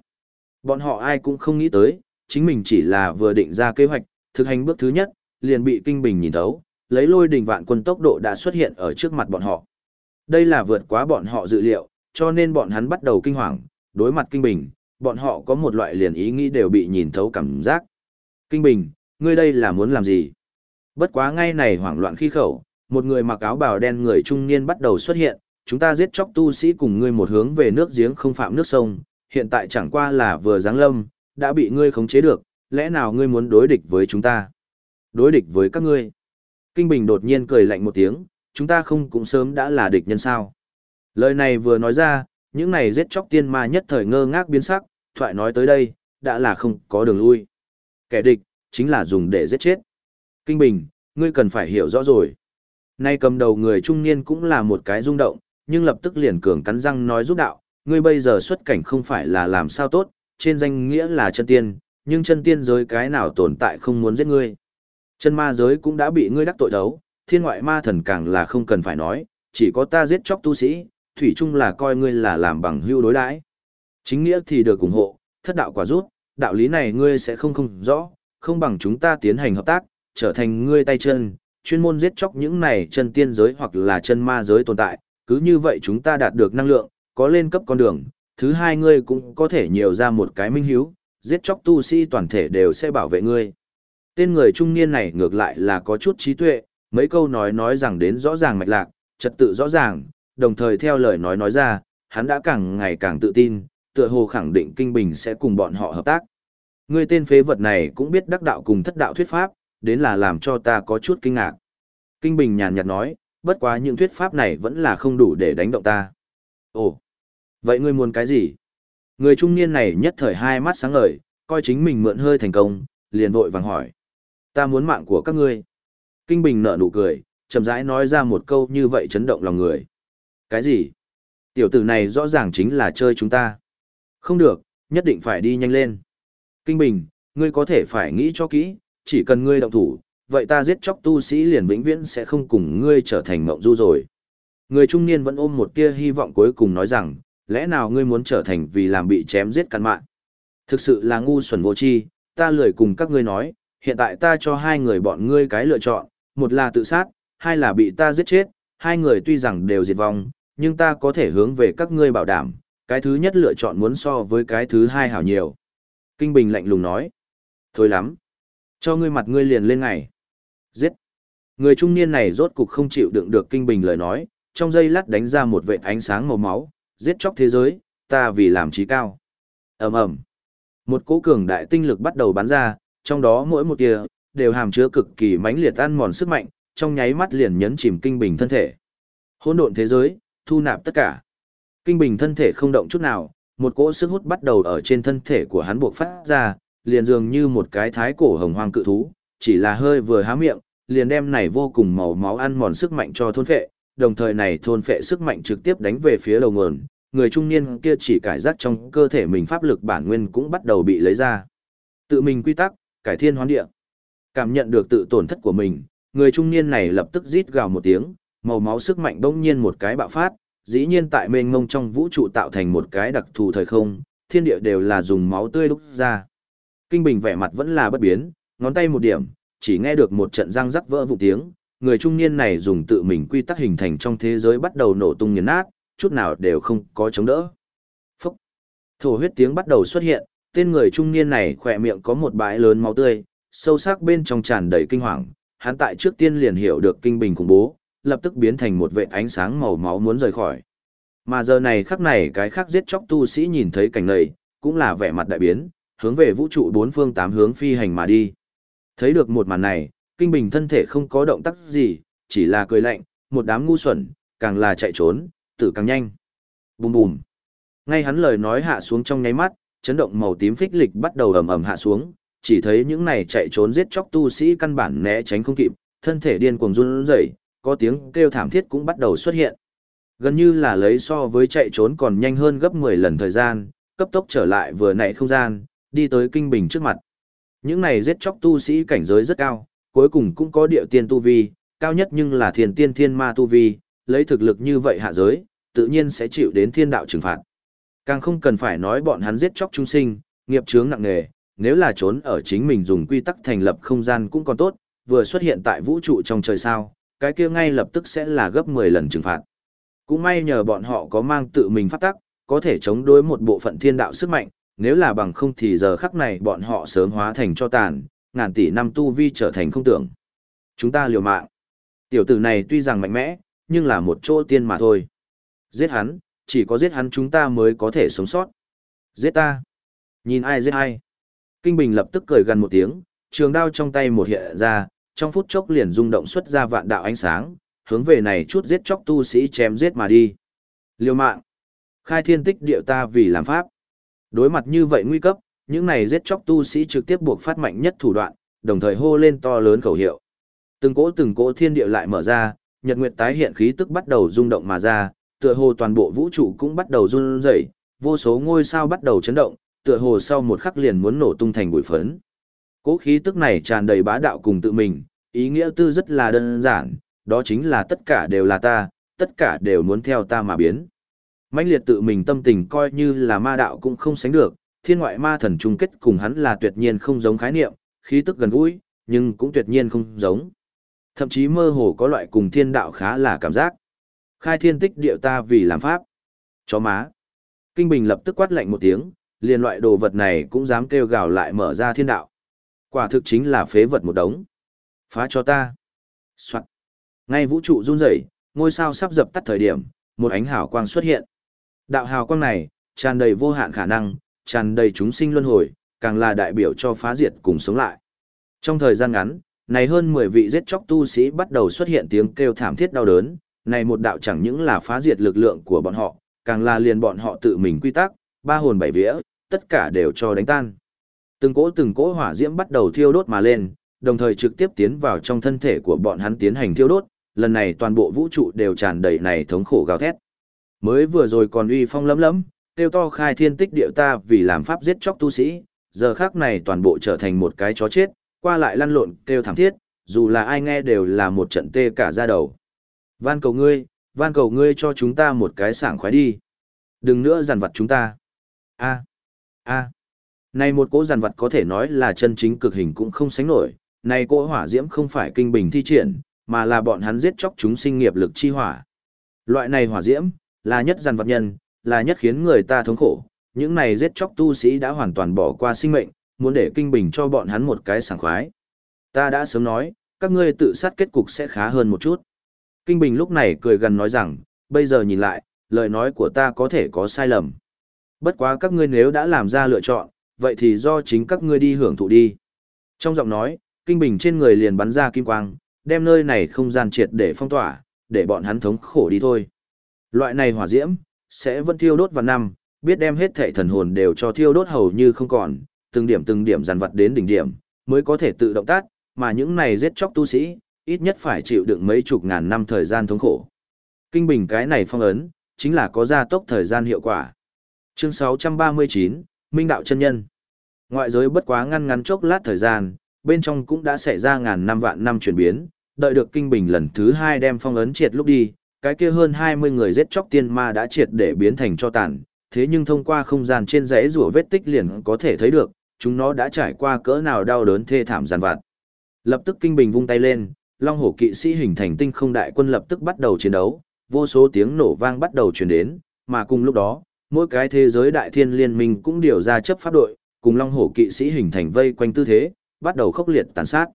Speaker 1: Bọn họ ai cũng không nghĩ tới, chính mình chỉ là vừa định ra kế hoạch, thực hành bước thứ nhất, liền bị Kinh Bình nhìn thấu, lấy lôi đình vạn quân tốc độ đã xuất hiện ở trước mặt bọn họ. Đây là vượt quá bọn họ dự liệu, cho nên bọn hắn bắt đầu kinh hoàng, đối mặt Kinh Bình, bọn họ có một loại liền ý nghĩ đều bị nhìn thấu cảm giác. Kinh Bình, ngươi đây là muốn làm gì? Bất quá ngay này hoảng loạn khi khẩu, một người mặc áo bào đen người trung niên bắt đầu xuất hiện, chúng ta giết chóc tu sĩ cùng ngươi một hướng về nước giếng không phạm nước sông, hiện tại chẳng qua là vừa giáng lâm, đã bị ngươi khống chế được, lẽ nào ngươi muốn đối địch với chúng ta? Đối địch với các ngươi? Kinh Bình đột nhiên cười lạnh một tiếng, chúng ta không cũng sớm đã là địch nhân sao? Lời này vừa nói ra, những này giết chóc tiên ma nhất thời ngơ ngác biến sắc, thoại nói tới đây, đã là không có đường lui. Kẻ địch, chính là dùng để giết chết. Kinh Bình, ngươi cần phải hiểu rõ rồi. Nay cầm đầu người trung niên cũng là một cái rung động, nhưng lập tức liền cường cắn răng nói giúp đạo, ngươi bây giờ xuất cảnh không phải là làm sao tốt, trên danh nghĩa là chân tiên, nhưng chân tiên giới cái nào tồn tại không muốn giết ngươi. Chân ma giới cũng đã bị ngươi đắc tội đấu, thiên ngoại ma thần càng là không cần phải nói, chỉ có ta giết chóc tu sĩ, thủy chung là coi ngươi là làm bằng hưu đối đãi. Chính nghĩa thì được ủng hộ, thất đạo quả rút, đạo lý này ngươi sẽ không không rõ, không bằng chúng ta tiến hành hợp tác, trở thành ngươi tay chân, chuyên môn giết chóc những này chân tiên giới hoặc là chân ma giới tồn tại, cứ như vậy chúng ta đạt được năng lượng, có lên cấp con đường, thứ hai ngươi cũng có thể nhiều ra một cái minh hiếu, giết chóc tu sĩ toàn thể đều sẽ bảo vệ ngươi. Tên người trung niên này ngược lại là có chút trí tuệ, mấy câu nói nói rằng đến rõ ràng mạch lạc, trật tự rõ ràng, đồng thời theo lời nói nói ra, hắn đã càng ngày càng tự tin, tựa hồ khẳng định Kinh Bình sẽ cùng bọn họ hợp tác. Ngươi tên phế vật này cũng biết đắc đạo cùng thất đạo thuyết pháp, đến là làm cho ta có chút kinh ngạc. Kinh Bình nhàn nhạt nói, bất quá những thuyết pháp này vẫn là không đủ để đánh động ta. Ồ, vậy ngươi muốn cái gì? Người trung niên này nhất thời hai mắt sáng ngời, coi chính mình mượn hơi thành công, liền vội vàng hỏi. Ta muốn mạng của các ngươi. Kinh Bình nở nụ cười, chậm rãi nói ra một câu như vậy chấn động lòng người. Cái gì? Tiểu tử này rõ ràng chính là chơi chúng ta. Không được, nhất định phải đi nhanh lên. Kinh Bình, ngươi có thể phải nghĩ cho kỹ, chỉ cần ngươi động thủ, vậy ta giết chóc tu sĩ liền vĩnh viễn sẽ không cùng ngươi trở thành mộng du rồi. Người trung niên vẫn ôm một tia hy vọng cuối cùng nói rằng, lẽ nào ngươi muốn trở thành vì làm bị chém giết cắn mạng? Thực sự là ngu xuẩn vô tri, ta lười cùng các ngươi nói, hiện tại ta cho hai người bọn ngươi cái lựa chọn, một là tự sát, hai là bị ta giết chết, hai người tuy rằng đều diệt vong, nhưng ta có thể hướng về các ngươi bảo đảm, cái thứ nhất lựa chọn muốn so với cái thứ hai hảo nhiều. Kinh Bình lạnh lùng nói, thôi lắm, cho ngươi mặt ngươi liền lên ngày. Giết. Người trung niên này rốt cục không chịu đựng được Kinh Bình lời nói, trong giây lát đánh ra một vệt ánh sáng màu máu, giết chóc thế giới, ta vì làm trí cao. ầm ầm Một cỗ cường đại tinh lực bắt đầu bắn ra, trong đó mỗi một tia đều hàm chứa cực kỳ mãnh liệt ăn mòn sức mạnh, trong nháy mắt liền nhấn chìm kinh bình thân thể. Hỗn độn thế giới, thu nạp tất cả. Kinh bình thân thể không động chút nào, một cỗ sức hút bắt đầu ở trên thân thể của hắn buộc phát ra, liền dường như một cái thái cổ hồng hoang cự thú, chỉ là hơi vừa há miệng, liền đem này vô cùng màu máu ăn mòn sức mạnh cho thôn phệ, đồng thời này thôn phệ sức mạnh trực tiếp đánh về phía đầu nguồn, người trung niên kia chỉ cải giác trong cơ thể mình pháp lực bản nguyên cũng bắt đầu bị lấy ra. Tự mình quy tắc, cải thiên hoán địa. Cảm nhận được tự tổn thất của mình, người trung niên này lập tức rít gào một tiếng, màu máu sức mạnh bỗng nhiên một cái bạo phát, dĩ nhiên tại mênh mông trong vũ trụ tạo thành một cái đặc thù thời không, thiên địa đều là dùng máu tươi đúc ra. Kinh Bình vẻ mặt vẫn là bất biến, ngón tay một điểm, chỉ nghe được một trận răng rắc vỡ vụ tiếng, người trung niên này dùng tự mình quy tắc hình thành trong thế giới bắt đầu nổ tung nghiền nát, chút nào đều không có chống đỡ. Phúc! Thổ huyết tiếng bắt đầu xuất hiện, tên người trung niên này khỏe miệng có một bãi lớn máu tươi, sâu sắc bên trong tràn đầy kinh hoàng, hắn tại trước tiên liền hiểu được kinh bình khủng bố, lập tức biến thành một vệ ánh sáng màu máu muốn rời khỏi. Mà giờ này khắc này cái khác giết chóc tu sĩ nhìn thấy cảnh này, cũng là vẻ mặt đại biến, hướng về vũ trụ bốn phương tám hướng phi hành mà đi. Thấy được một màn này, kinh bình thân thể không có động tác gì, chỉ là cười lạnh, một đám ngu xuẩn, càng là chạy trốn, tử càng nhanh. Bùm bùm. Ngay hắn lời nói hạ xuống trong nháy mắt, chấn động màu tím phích lịch bắt đầu ầm ầm hạ xuống, chỉ thấy những này chạy trốn giết chóc tu sĩ căn bản né tránh không kịp, thân thể điên cuồng run rẩy, có tiếng kêu thảm thiết cũng bắt đầu xuất hiện. Gần như là lấy so với chạy trốn còn nhanh hơn gấp 10 lần thời gian, cấp tốc trở lại vừa nãy không gian, đi tới kinh bình trước mặt. Những này giết chóc tu sĩ cảnh giới rất cao, cuối cùng cũng có địa tiên tu vi, cao nhất nhưng là thiền tiên thiên ma tu vi, lấy thực lực như vậy hạ giới, tự nhiên sẽ chịu đến thiên đạo trừng phạt. Càng không cần phải nói bọn hắn giết chóc chúng sinh, nghiệp chướng nặng nề, nếu là trốn ở chính mình dùng quy tắc thành lập không gian cũng còn tốt, vừa xuất hiện tại vũ trụ trong trời sao, cái kia ngay lập tức sẽ là gấp 10 lần trừng phạt. Cũng may nhờ bọn họ có mang tự mình phát tắc, có thể chống đối một bộ phận thiên đạo sức mạnh, nếu là bằng không thì giờ khắc này bọn họ sớm hóa thành cho tàn, ngàn tỷ năm tu vi trở thành không tưởng. Chúng ta liều mạng. Tiểu tử này tuy rằng mạnh mẽ, nhưng là một chỗ tiên mà thôi. Giết hắn, chỉ có giết hắn chúng ta mới có thể sống sót. Giết ta. Nhìn ai giết ai. Kinh Bình lập tức cười gần một tiếng, trường đao trong tay một hiện ra, trong phút chốc liền rung động xuất ra vạn đạo ánh sáng, hướng về này chút giết chóc tu sĩ chém giết mà đi. Liêu mạng. Khai thiên tích điệu ta vì làm pháp. Đối mặt như vậy nguy cấp, những này giết chóc tu sĩ trực tiếp buộc phát mạnh nhất thủ đoạn, đồng thời hô lên to lớn khẩu hiệu. Từng cỗ từng cỗ thiên địa lại mở ra, nhật nguyệt tái hiện khí tức bắt đầu rung động mà ra, tựa hồ toàn bộ vũ trụ cũng bắt đầu run rẩy, vô số ngôi sao bắt đầu chấn động, tựa hồ sau một khắc liền muốn nổ tung thành bụi phấn. Cỗ khí tức này tràn đầy bá đạo cùng tự mình, ý nghĩa tư rất là đơn giản, đó chính là tất cả đều là ta, tất cả đều muốn theo ta mà biến. mãnh liệt tự mình tâm tình coi như là ma đạo cũng không sánh được, thiên ngoại ma thần chung kết cùng hắn là tuyệt nhiên không giống khái niệm, khí tức gần gũi, nhưng cũng tuyệt nhiên không giống. Thậm chí mơ hồ có loại cùng thiên đạo khá là cảm giác. Khai thiên tích địa ta vì làm pháp. Chó má. Kinh Bình lập tức quát lạnh một tiếng, liền loại đồ vật này cũng dám kêu gào lại mở ra thiên đạo. Quả thực chính là phế vật một đống. Phá cho ta. Soạn. Ngay vũ trụ run rẩy, ngôi sao sắp dập tắt thời điểm, một ánh hào quang xuất hiện. Đạo hào quang này, tràn đầy vô hạn khả năng, tràn đầy chúng sinh luân hồi, càng là đại biểu cho phá diệt cùng sống lại. Trong thời gian ngắn, này hơn 10 vị giết chóc tu sĩ bắt đầu xuất hiện tiếng kêu thảm thiết đau đớn, này một đạo chẳng những là phá diệt lực lượng của bọn họ, càng là liền bọn họ tự mình quy tắc, ba hồn bảy vía, tất cả đều cho đánh tan. Từng cỗ từng cỗ hỏa diễm bắt đầu thiêu đốt mà lên, đồng thời trực tiếp tiến vào trong thân thể của bọn hắn tiến hành thiêu đốt, lần này toàn bộ vũ trụ đều tràn đầy này thống khổ gào thét. Mới vừa rồi còn uy phong lấm lấm, tiêu to khai thiên tích địa ta vì làm pháp giết chóc tu sĩ, giờ khác này toàn bộ trở thành một cái chó chết, qua lại lăn lộn kêu thảm thiết, dù là ai nghe đều là một trận tê cả da đầu. Van cầu ngươi, van cầu ngươi cho chúng ta một cái sảng khoái đi. Đừng nữa giàn vặt chúng ta. a a Này một cỗ giàn vặt có thể nói là chân chính cực hình cũng không sánh nổi, này cỗ hỏa diễm không phải kinh bình thi triển, mà là bọn hắn giết chóc chúng sinh nghiệp lực chi hỏa. Loại này hỏa diễm, là nhất giàn vặt nhân, là nhất khiến người ta thống khổ. Những này giết chóc tu sĩ đã hoàn toàn bỏ qua sinh mệnh, muốn để kinh bình cho bọn hắn một cái sảng khoái. Ta đã sớm nói, các ngươi tự sát kết cục sẽ khá hơn một chút. Kinh bình lúc này cười gần nói rằng, bây giờ nhìn lại, lời nói của ta có thể có sai lầm. Bất quá các ngươi nếu đã làm ra lựa chọn, vậy thì do chính các ngươi đi hưởng thụ đi. Trong giọng nói, kinh bình trên người liền bắn ra kim quang, đem nơi này không gian triệt để phong tỏa, để bọn hắn thống khổ đi thôi. Loại này hỏa diễm, sẽ vẫn thiêu đốt vào năm, biết đem hết thệ thần hồn đều cho thiêu đốt hầu như không còn, từng điểm từng điểm dàn vặt đến đỉnh điểm, mới có thể tự động tát, mà những này giết chóc tu sĩ, ít nhất phải chịu đựng mấy chục ngàn năm thời gian thống khổ. Kinh bình cái này phong ấn, chính là có gia tốc thời gian hiệu quả. Chương 639, Minh Đạo chân Nhân Ngoại giới bất quá ngăn ngắn chốc lát thời gian, bên trong cũng đã xảy ra ngàn năm vạn năm chuyển biến, đợi được kinh bình lần thứ hai đem phong ấn triệt lúc đi, cái kia hơn 20 người giết chóc tiên ma đã triệt để biến thành cho tàn, thế nhưng thông qua không gian trên dãy rùa vết tích liền có thể thấy được, chúng nó đã trải qua cỡ nào đau đớn thê thảm giàn vặt. Lập tức kinh bình vung tay lên, Long Hổ kỵ sĩ hình thành tinh không đại quân lập tức bắt đầu chiến đấu, vô số tiếng nổ vang bắt đầu truyền đến, mà cùng lúc đó, mỗi cái thế giới đại thiên liên minh cũng điều ra chấp pháp đội, cùng Long Hổ kỵ sĩ hình thành vây quanh tư thế, bắt đầu khốc liệt tàn sát.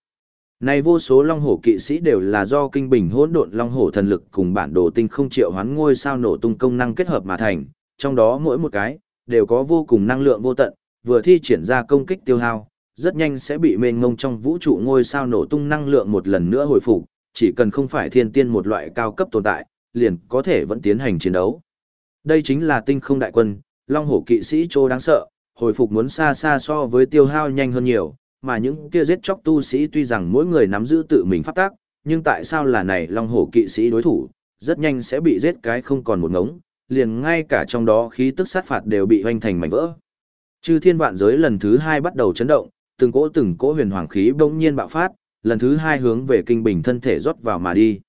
Speaker 1: Này vô số long hổ kỵ sĩ đều là do kinh bình hỗn độn long hổ thần lực cùng bản đồ tinh không triệu hoán ngôi sao nổ tung công năng kết hợp mà thành, trong đó mỗi một cái đều có vô cùng năng lượng vô tận, vừa thi triển ra công kích tiêu hao, rất nhanh sẽ bị mênh mông trong vũ trụ ngôi sao nổ tung năng lượng một lần nữa hồi phục, chỉ cần không phải thiên tiên một loại cao cấp tồn tại, liền có thể vẫn tiến hành chiến đấu. Đây chính là tinh không đại quân, long hổ kỵ sĩ trô đáng sợ, hồi phục muốn xa xa so với tiêu hao nhanh hơn nhiều, mà những kia giết chóc tu sĩ tuy rằng mỗi người nắm giữ tự mình pháp tác, nhưng tại sao là này long hổ kỵ sĩ đối thủ, rất nhanh sẽ bị giết cái không còn một ngống, liền ngay cả trong đó khí tức sát phạt đều bị hoanh thành mảnh vỡ. Chư thiên vạn giới lần thứ hai bắt đầu chấn động, từng cỗ từng cỗ huyền hoàng khí bỗng nhiên bạo phát, lần thứ hai hướng về kinh bình thân thể rót vào mà đi.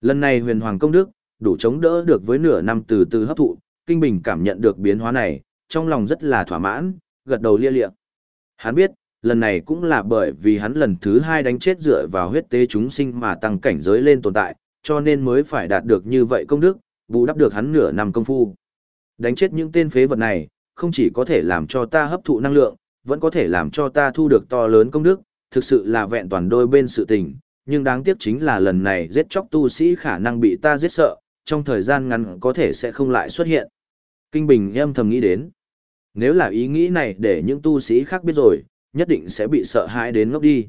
Speaker 1: Lần này huyền hoàng công đức, đủ chống đỡ được với nửa năm từ từ hấp thụ, kinh bình cảm nhận được biến hóa này, trong lòng rất là thỏa mãn, gật đầu lia liệng. Hắn biết, lần này cũng là bởi vì hắn lần thứ hai đánh chết dựa vào huyết tế chúng sinh mà tăng cảnh giới lên tồn tại, cho nên mới phải đạt được như vậy công đức, bù đắp được hắn nửa năm công phu. Đánh chết những tên phế vật này, không chỉ có thể làm cho ta hấp thụ năng lượng, vẫn có thể làm cho ta thu được to lớn công đức, thực sự là vẹn toàn đôi bên sự tình, nhưng đáng tiếc chính là lần này giết chóc tu sĩ khả năng bị ta giết sợ, trong thời gian ngắn có thể sẽ không lại xuất hiện. Kinh Bình âm thầm nghĩ đến. Nếu là ý nghĩ này để những tu sĩ khác biết rồi, nhất định sẽ bị sợ hãi đến ngốc đi.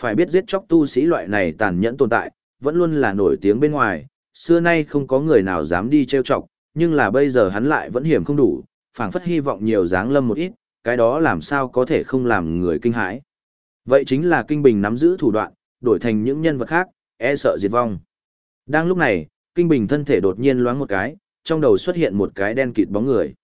Speaker 1: Phải biết giết chóc tu sĩ loại này tàn nhẫn tồn tại, vẫn luôn là nổi tiếng bên ngoài, xưa nay không có người nào dám đi trêu chọc, nhưng là bây giờ hắn lại vẫn hiểm không đủ, phảng phất hy vọng nhiều dáng lâm một ít, cái đó làm sao có thể không làm người kinh hãi. Vậy chính là Kinh Bình nắm giữ thủ đoạn, đổi thành những nhân vật khác, e sợ diệt vong. Đang lúc này, Kinh Bình thân thể đột nhiên loáng một cái, trong đầu xuất hiện một cái đen kịt bóng người.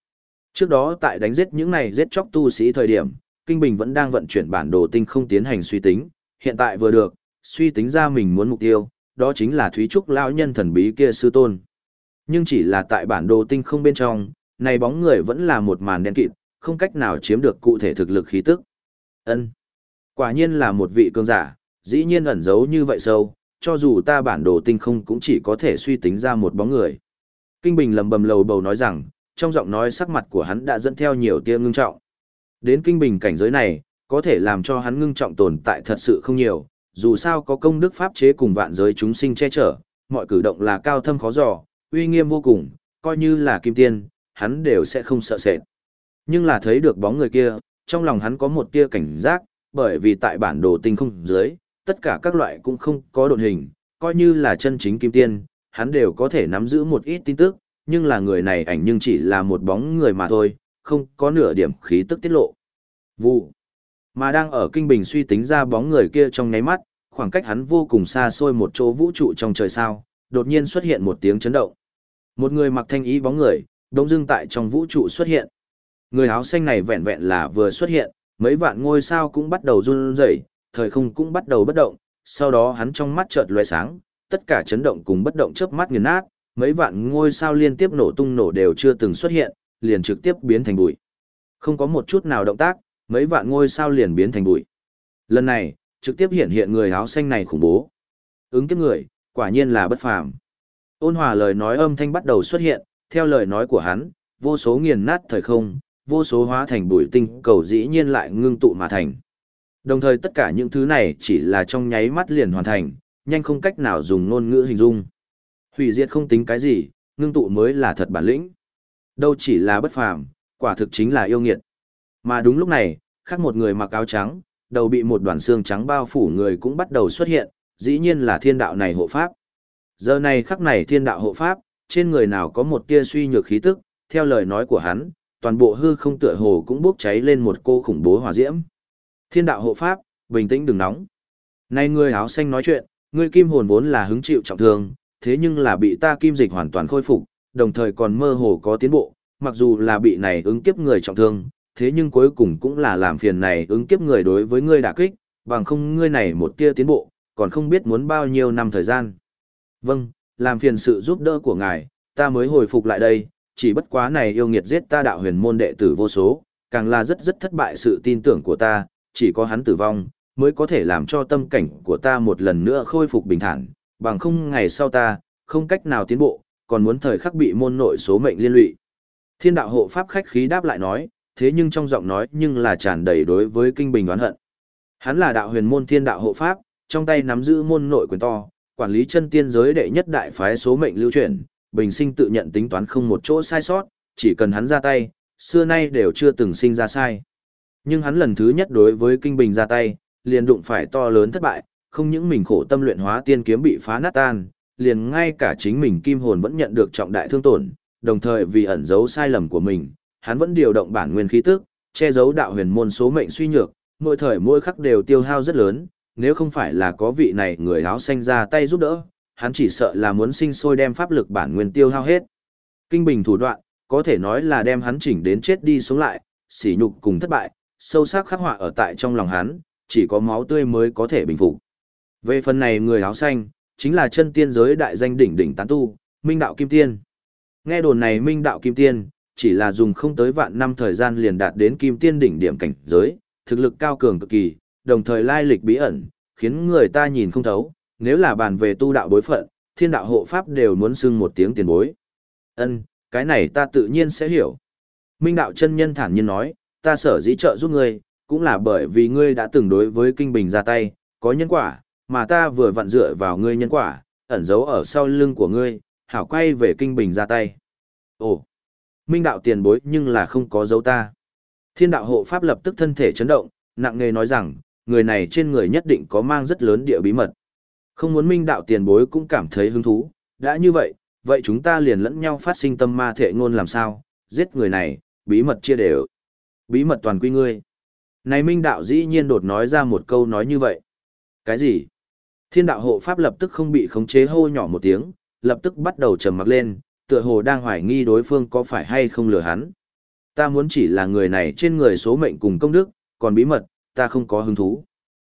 Speaker 1: Trước đó tại đánh giết những này giết chóc tu sĩ thời điểm, Kinh Bình vẫn đang vận chuyển bản đồ tinh không tiến hành suy tính, hiện tại vừa được, suy tính ra mình muốn mục tiêu, đó chính là Thúy Trúc lão nhân thần bí kia sư tôn. Nhưng chỉ là tại bản đồ tinh không bên trong, này bóng người vẫn là một màn đen kịt, không cách nào chiếm được cụ thể thực lực khí tức. Ân, Quả nhiên là một vị cường giả, dĩ nhiên ẩn giấu như vậy sâu, cho dù ta bản đồ tinh không cũng chỉ có thể suy tính ra một bóng người. Kinh Bình lầm bầm lầu bầu nói rằng, trong giọng nói sắc mặt của hắn đã dẫn theo nhiều tia ngưng trọng. Đến Kinh Bình cảnh giới này, có thể làm cho hắn ngưng trọng tồn tại thật sự không nhiều, dù sao có công đức pháp chế cùng vạn giới chúng sinh che chở, mọi cử động là cao thâm khó dò, uy nghiêm vô cùng, coi như là kim tiên, hắn đều sẽ không sợ sệt. Nhưng là thấy được bóng người kia, trong lòng hắn có một tia cảnh giác, bởi vì tại bản đồ tinh không dưới, tất cả các loại cũng không có độn hình, coi như là chân chính kim tiên, hắn đều có thể nắm giữ một ít tin tức, nhưng là người này ảnh nhưng chỉ là một bóng người mà thôi, không có nửa điểm khí tức tiết lộ. Vụ. Mà đang ở kinh bình suy tính ra bóng người kia trong nháy mắt, khoảng cách hắn vô cùng xa xôi một chỗ vũ trụ trong trời sao, đột nhiên xuất hiện một tiếng chấn động. Một người mặc thanh ý bóng người, đông dưng tại trong vũ trụ xuất hiện. Người áo xanh này vẹn vẹn là vừa xuất hiện, mấy vạn ngôi sao cũng bắt đầu run rẩy, thời không cũng bắt đầu bất động, sau đó hắn trong mắt chợt lóe sáng, tất cả chấn động cùng bất động chớp mắt nghiền nát, mấy vạn ngôi sao liên tiếp nổ tung nổ đều chưa từng xuất hiện, liền trực tiếp biến thành bụi. Không có một chút nào động tác, mấy vạn ngôi sao liền biến thành bụi. Lần này, trực tiếp hiện hiện người áo xanh này khủng bố. Ứng kiếp người, quả nhiên là bất phàm. Ôn hòa lời nói âm thanh bắt đầu xuất hiện, theo lời nói của hắn, vô số nghiền nát thời không, vô số hóa thành bụi tinh cầu dĩ nhiên lại ngưng tụ mà thành. Đồng thời tất cả những thứ này chỉ là trong nháy mắt liền hoàn thành, nhanh không cách nào dùng ngôn ngữ hình dung. Hủy diệt không tính cái gì, ngưng tụ mới là thật bản lĩnh. Đâu chỉ là bất phàm, quả thực chính là yêu nghiệt. Mà đúng lúc này, khác một người mặc áo trắng, đầu bị một đoàn xương trắng bao phủ người cũng bắt đầu xuất hiện, dĩ nhiên là thiên đạo này hộ pháp. Giờ này khắc này thiên đạo hộ pháp, trên người nào có một tia suy nhược khí tức, theo lời nói của hắn, toàn bộ hư không tựa hồ cũng bốc cháy lên một cô khủng bố hỏa diễm. Thiên đạo hộ pháp, bình tĩnh đừng nóng. Nay người áo xanh nói chuyện, người kim hồn vốn là hứng chịu trọng thương, thế nhưng là bị ta kim dịch hoàn toàn khôi phục, đồng thời còn mơ hồ có tiến bộ, mặc dù là bị này ứng kiếp người trọng thương, thế nhưng cuối cùng cũng là làm phiền này ứng kiếp người đối với ngươi đả kích, bằng không ngươi này một tia tiến bộ, còn không biết muốn bao nhiêu năm thời gian. Vâng, làm phiền sự giúp đỡ của ngài, ta mới hồi phục lại đây, chỉ bất quá này yêu nghiệt giết ta đạo huyền môn đệ tử vô số, càng là rất rất thất bại sự tin tưởng của ta, chỉ có hắn tử vong, mới có thể làm cho tâm cảnh của ta một lần nữa khôi phục bình thản, bằng không ngày sau ta, không cách nào tiến bộ, còn muốn thời khắc bị môn nội số mệnh liên lụy. Thiên đạo hộ pháp khách khí đáp lại nói, thế nhưng trong giọng nói nhưng là tràn đầy đối với kinh bình oán hận. Hắn là đạo huyền môn thiên đạo hộ pháp, trong tay nắm giữ môn nội quyền to, quản lý chân tiên giới đệ nhất đại phái số mệnh lưu truyền, bình sinh tự nhận tính toán không một chỗ sai sót, chỉ cần hắn ra tay, xưa nay đều chưa từng sinh ra sai. Nhưng hắn lần thứ nhất đối với kinh bình ra tay, liền đụng phải to lớn thất bại, không những mình khổ tâm luyện hóa tiên kiếm bị phá nát tan, liền ngay cả chính mình kim hồn vẫn nhận được trọng đại thương tổn, đồng thời vì ẩn giấu sai lầm của mình, hắn vẫn điều động bản nguyên khí tức, che giấu đạo huyền môn số mệnh suy nhược, mỗi thời mỗi khắc đều tiêu hao rất lớn, nếu không phải là có vị này người áo xanh ra tay giúp đỡ, hắn chỉ sợ là muốn sinh sôi đem pháp lực bản nguyên tiêu hao hết. Kinh bình thủ đoạn, có thể nói là đem hắn chỉnh đến chết đi sống lại, sỉ nhục cùng thất bại, sâu sắc khắc họa ở tại trong lòng hắn, chỉ có máu tươi mới có thể bình phục. Về phần này người áo xanh, chính là chân tiên giới đại danh đỉnh đỉnh tán tu, Minh Đạo Kim Tiên. Nghe đồn này Minh Đạo Kim Tiên, chỉ là dùng không tới vạn năm thời gian liền đạt đến Kim Tiên đỉnh điểm cảnh giới, thực lực cao cường cực kỳ, đồng thời lai lịch bí ẩn, khiến người ta nhìn không thấu, nếu là bàn về tu đạo bối phận, thiên đạo hộ pháp đều muốn xưng một tiếng tiền bối. Ân, cái này ta tự nhiên sẽ hiểu. Minh đạo chân nhân thản nhiên nói, ta sở dĩ trợ giúp ngươi, cũng là bởi vì ngươi đã từng đối với kinh bình ra tay, có nhân quả, mà ta vừa vặn dựa vào ngươi nhân quả, ẩn giấu ở sau lưng của ngươi, hảo quay về kinh bình ra tay. Ồ, minh đạo tiền bối nhưng là không có dấu ta. Thiên đạo hộ pháp lập tức thân thể chấn động, nặng nề nói rằng, người này trên người nhất định có mang rất lớn địa bí mật. Không muốn minh đạo tiền bối cũng cảm thấy hứng thú, đã như vậy, vậy chúng ta liền lẫn nhau phát sinh tâm ma thể ngôn làm sao, giết người này, bí mật chia đều. Bí mật toàn quy ngươi. Này minh đạo dĩ nhiên đột nói ra một câu nói như vậy. Cái gì? Thiên đạo hộ pháp lập tức không bị khống chế hô nhỏ một tiếng, lập tức bắt đầu trầm mặc lên, tựa hồ đang hoài nghi đối phương có phải hay không lừa hắn. Ta muốn chỉ là người này trên người số mệnh cùng công đức, còn bí mật, ta không có hứng thú.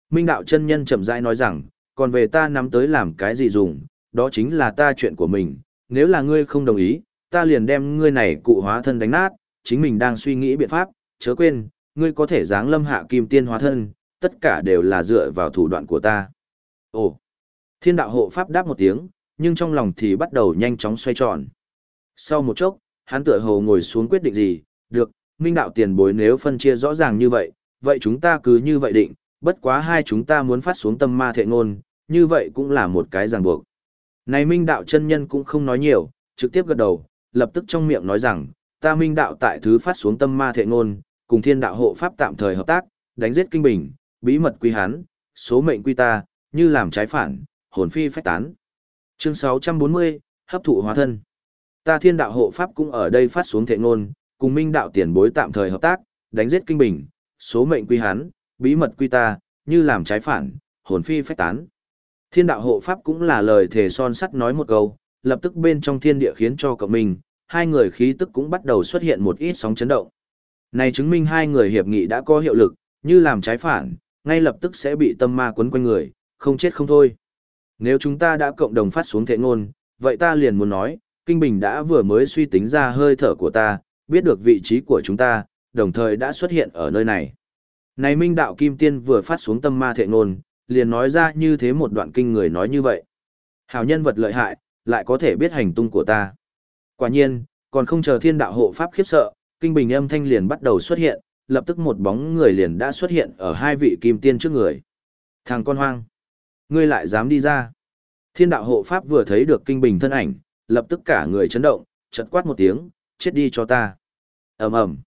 Speaker 1: Minh đạo chân nhân chậm rãi nói rằng, còn về ta nắm tới làm cái gì dùng, đó chính là ta chuyện của mình, nếu là ngươi không đồng ý, ta liền đem ngươi này cụ hóa thân đánh nát, chính mình đang suy nghĩ biện pháp, chớ quên, ngươi có thể giáng lâm hạ kim tiên hóa thân, tất cả đều là dựa vào thủ đoạn của ta. Ồ, thiên đạo hộ pháp đáp một tiếng, nhưng trong lòng thì bắt đầu nhanh chóng xoay tròn. Sau một chốc, hắn tựa hồ ngồi xuống quyết định gì, được, minh đạo tiền bối nếu phân chia rõ ràng như vậy, vậy chúng ta cứ như vậy định, bất quá hai chúng ta muốn phát xuống tâm ma thệ ngôn, như vậy cũng là một cái ràng buộc. Này minh đạo chân nhân cũng không nói nhiều, trực tiếp gật đầu, lập tức trong miệng nói rằng, ta minh đạo tại thứ phát xuống tâm ma thệ ngôn, cùng thiên đạo hộ pháp tạm thời hợp tác, đánh giết kinh bình, bí mật quy hán, số mệnh quy ta, như làm trái phản, hồn phi phách tán. Chương 640, hấp thụ hóa thân. Ta thiên đạo hộ pháp cũng ở đây phát xuống thệ ngôn, cùng minh đạo tiền bối tạm thời hợp tác, đánh giết kinh bình, số mệnh quy hán, bí mật quy ta, như làm trái phản, hồn phi phách tán. Thiên đạo hộ pháp cũng là lời thể son sắt nói một câu, lập tức bên trong thiên địa khiến cho cậu mình, hai người khí tức cũng bắt đầu xuất hiện một ít sóng chấn động. Này chứng minh hai người hiệp nghị đã có hiệu lực, như làm trái phản, ngay lập tức sẽ bị tâm ma quấn quanh người, không chết không thôi. Nếu chúng ta đã cộng đồng phát xuống thể ngôn, vậy ta liền muốn nói, Kinh Bình đã vừa mới suy tính ra hơi thở của ta, biết được vị trí của chúng ta, đồng thời đã xuất hiện ở nơi này. Này Minh Đạo Kim Tiên vừa phát xuống tâm ma thệ ngôn, liền nói ra như thế một đoạn kinh người nói như vậy. Hào nhân vật lợi hại, lại có thể biết hành tung của ta. Quả nhiên, còn không chờ thiên đạo hộ pháp khiếp sợ, kinh bình âm thanh liền bắt đầu xuất hiện, lập tức một bóng người liền đã xuất hiện ở hai vị kim tiên trước người. Thằng con hoang, ngươi lại dám đi ra. Thiên đạo hộ pháp vừa thấy được kinh bình thân ảnh, lập tức cả người chấn động, chật quát một tiếng, chết đi cho ta. ầm ầm,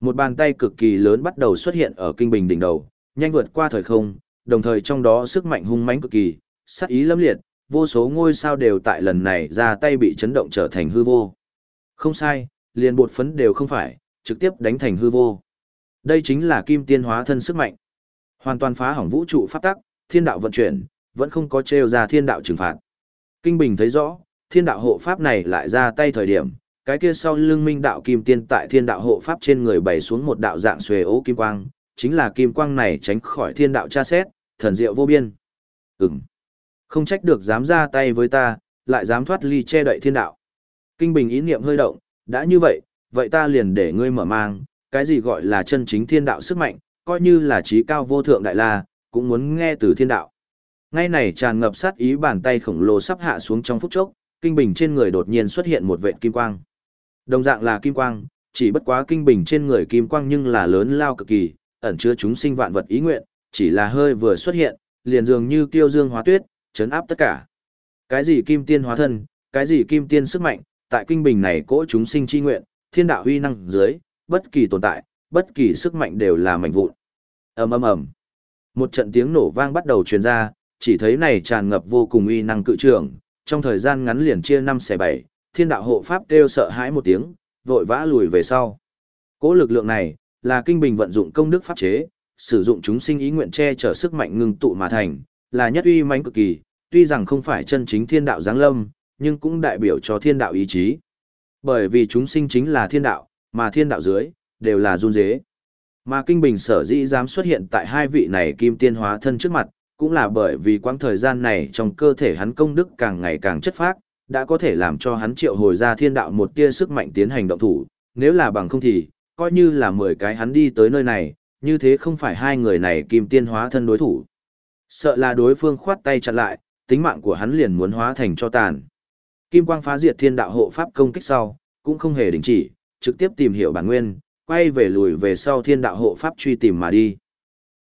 Speaker 1: Một bàn tay cực kỳ lớn bắt đầu xuất hiện ở kinh bình đỉnh đầu, nhanh vượt qua thời không, đồng thời trong đó sức mạnh hung mãnh cực kỳ, sát ý lâm liệt, vô số ngôi sao đều tại lần này ra tay bị chấn động trở thành hư vô. Không sai, liền bột phấn đều không phải, trực tiếp đánh thành hư vô. Đây chính là kim tiên hóa thân sức mạnh. Hoàn toàn phá hỏng vũ trụ pháp tắc, thiên đạo vận chuyển, vẫn không có trêu ra thiên đạo trừng phạt. Kinh Bình thấy rõ, thiên đạo hộ pháp này lại ra tay thời điểm, cái kia sau lưng minh đạo kim tiên tại thiên đạo hộ pháp trên người bày xuống một đạo dạng xuề ố kim quang, chính là kim quang này tránh khỏi thiên đạo tra xét, thần diệu vô biên. Ừm. Không trách được dám ra tay với ta, lại dám thoát ly che đậy thiên đạo. Kinh Bình ý niệm hơi động, đã như vậy, vậy ta liền để ngươi mở mang, cái gì gọi là chân chính thiên đạo sức mạnh, coi như là trí cao vô thượng đại la, cũng muốn nghe từ thiên đạo. Ngay này tràn ngập sát ý bàn tay khổng lồ sắp hạ xuống trong phút chốc, kinh bình trên người đột nhiên xuất hiện một vệt kim quang. Đồng dạng là kim quang, chỉ bất quá kinh bình trên người kim quang nhưng là lớn lao cực kỳ, ẩn chứa chúng sinh vạn vật ý nguyện, chỉ là hơi vừa xuất hiện, liền dường như kiêu dương hóa tuyết, chấn áp tất cả. Cái gì kim tiên hóa thân, cái gì kim tiên sức mạnh, tại kinh bình này cỗ chúng sinh chi nguyện, thiên đạo huy năng dưới, bất kỳ tồn tại, bất kỳ sức mạnh đều là mạnh vụn. ầm ầm ầm, một trận tiếng nổ vang bắt đầu truyền ra, chỉ thấy này tràn ngập vô cùng uy năng cự trường, trong thời gian ngắn liền chia năm xẻ bảy, thiên đạo hộ pháp kêu sợ hãi một tiếng, vội vã lùi về sau. Cỗ lực lượng này là kinh bình vận dụng công đức pháp chế, sử dụng chúng sinh ý nguyện che chở sức mạnh ngưng tụ mà thành, là nhất uy mãnh cực kỳ, tuy rằng không phải chân chính thiên đạo giáng lâm, nhưng cũng đại biểu cho thiên đạo ý chí. Bởi vì chúng sinh chính là thiên đạo, mà thiên đạo dưới, đều là run rế. Mà Kinh Bình sở dĩ dám xuất hiện tại hai vị này kim tiên hóa thân trước mặt, cũng là bởi vì quãng thời gian này trong cơ thể hắn công đức càng ngày càng chất phác, đã có thể làm cho hắn triệu hồi ra thiên đạo một tia sức mạnh tiến hành động thủ, nếu là bằng không thì, coi như là 10 cái hắn đi tới nơi này, như thế không phải hai người này kim tiên hóa thân đối thủ. Sợ là đối phương khoát tay chặn lại, tính mạng của hắn liền muốn hóa thành cho tàn. Kim quang phá diệt thiên đạo hộ pháp công kích sau, cũng không hề đình chỉ, trực tiếp tìm hiểu bản nguyên, quay về lùi về sau thiên đạo hộ pháp truy tìm mà đi.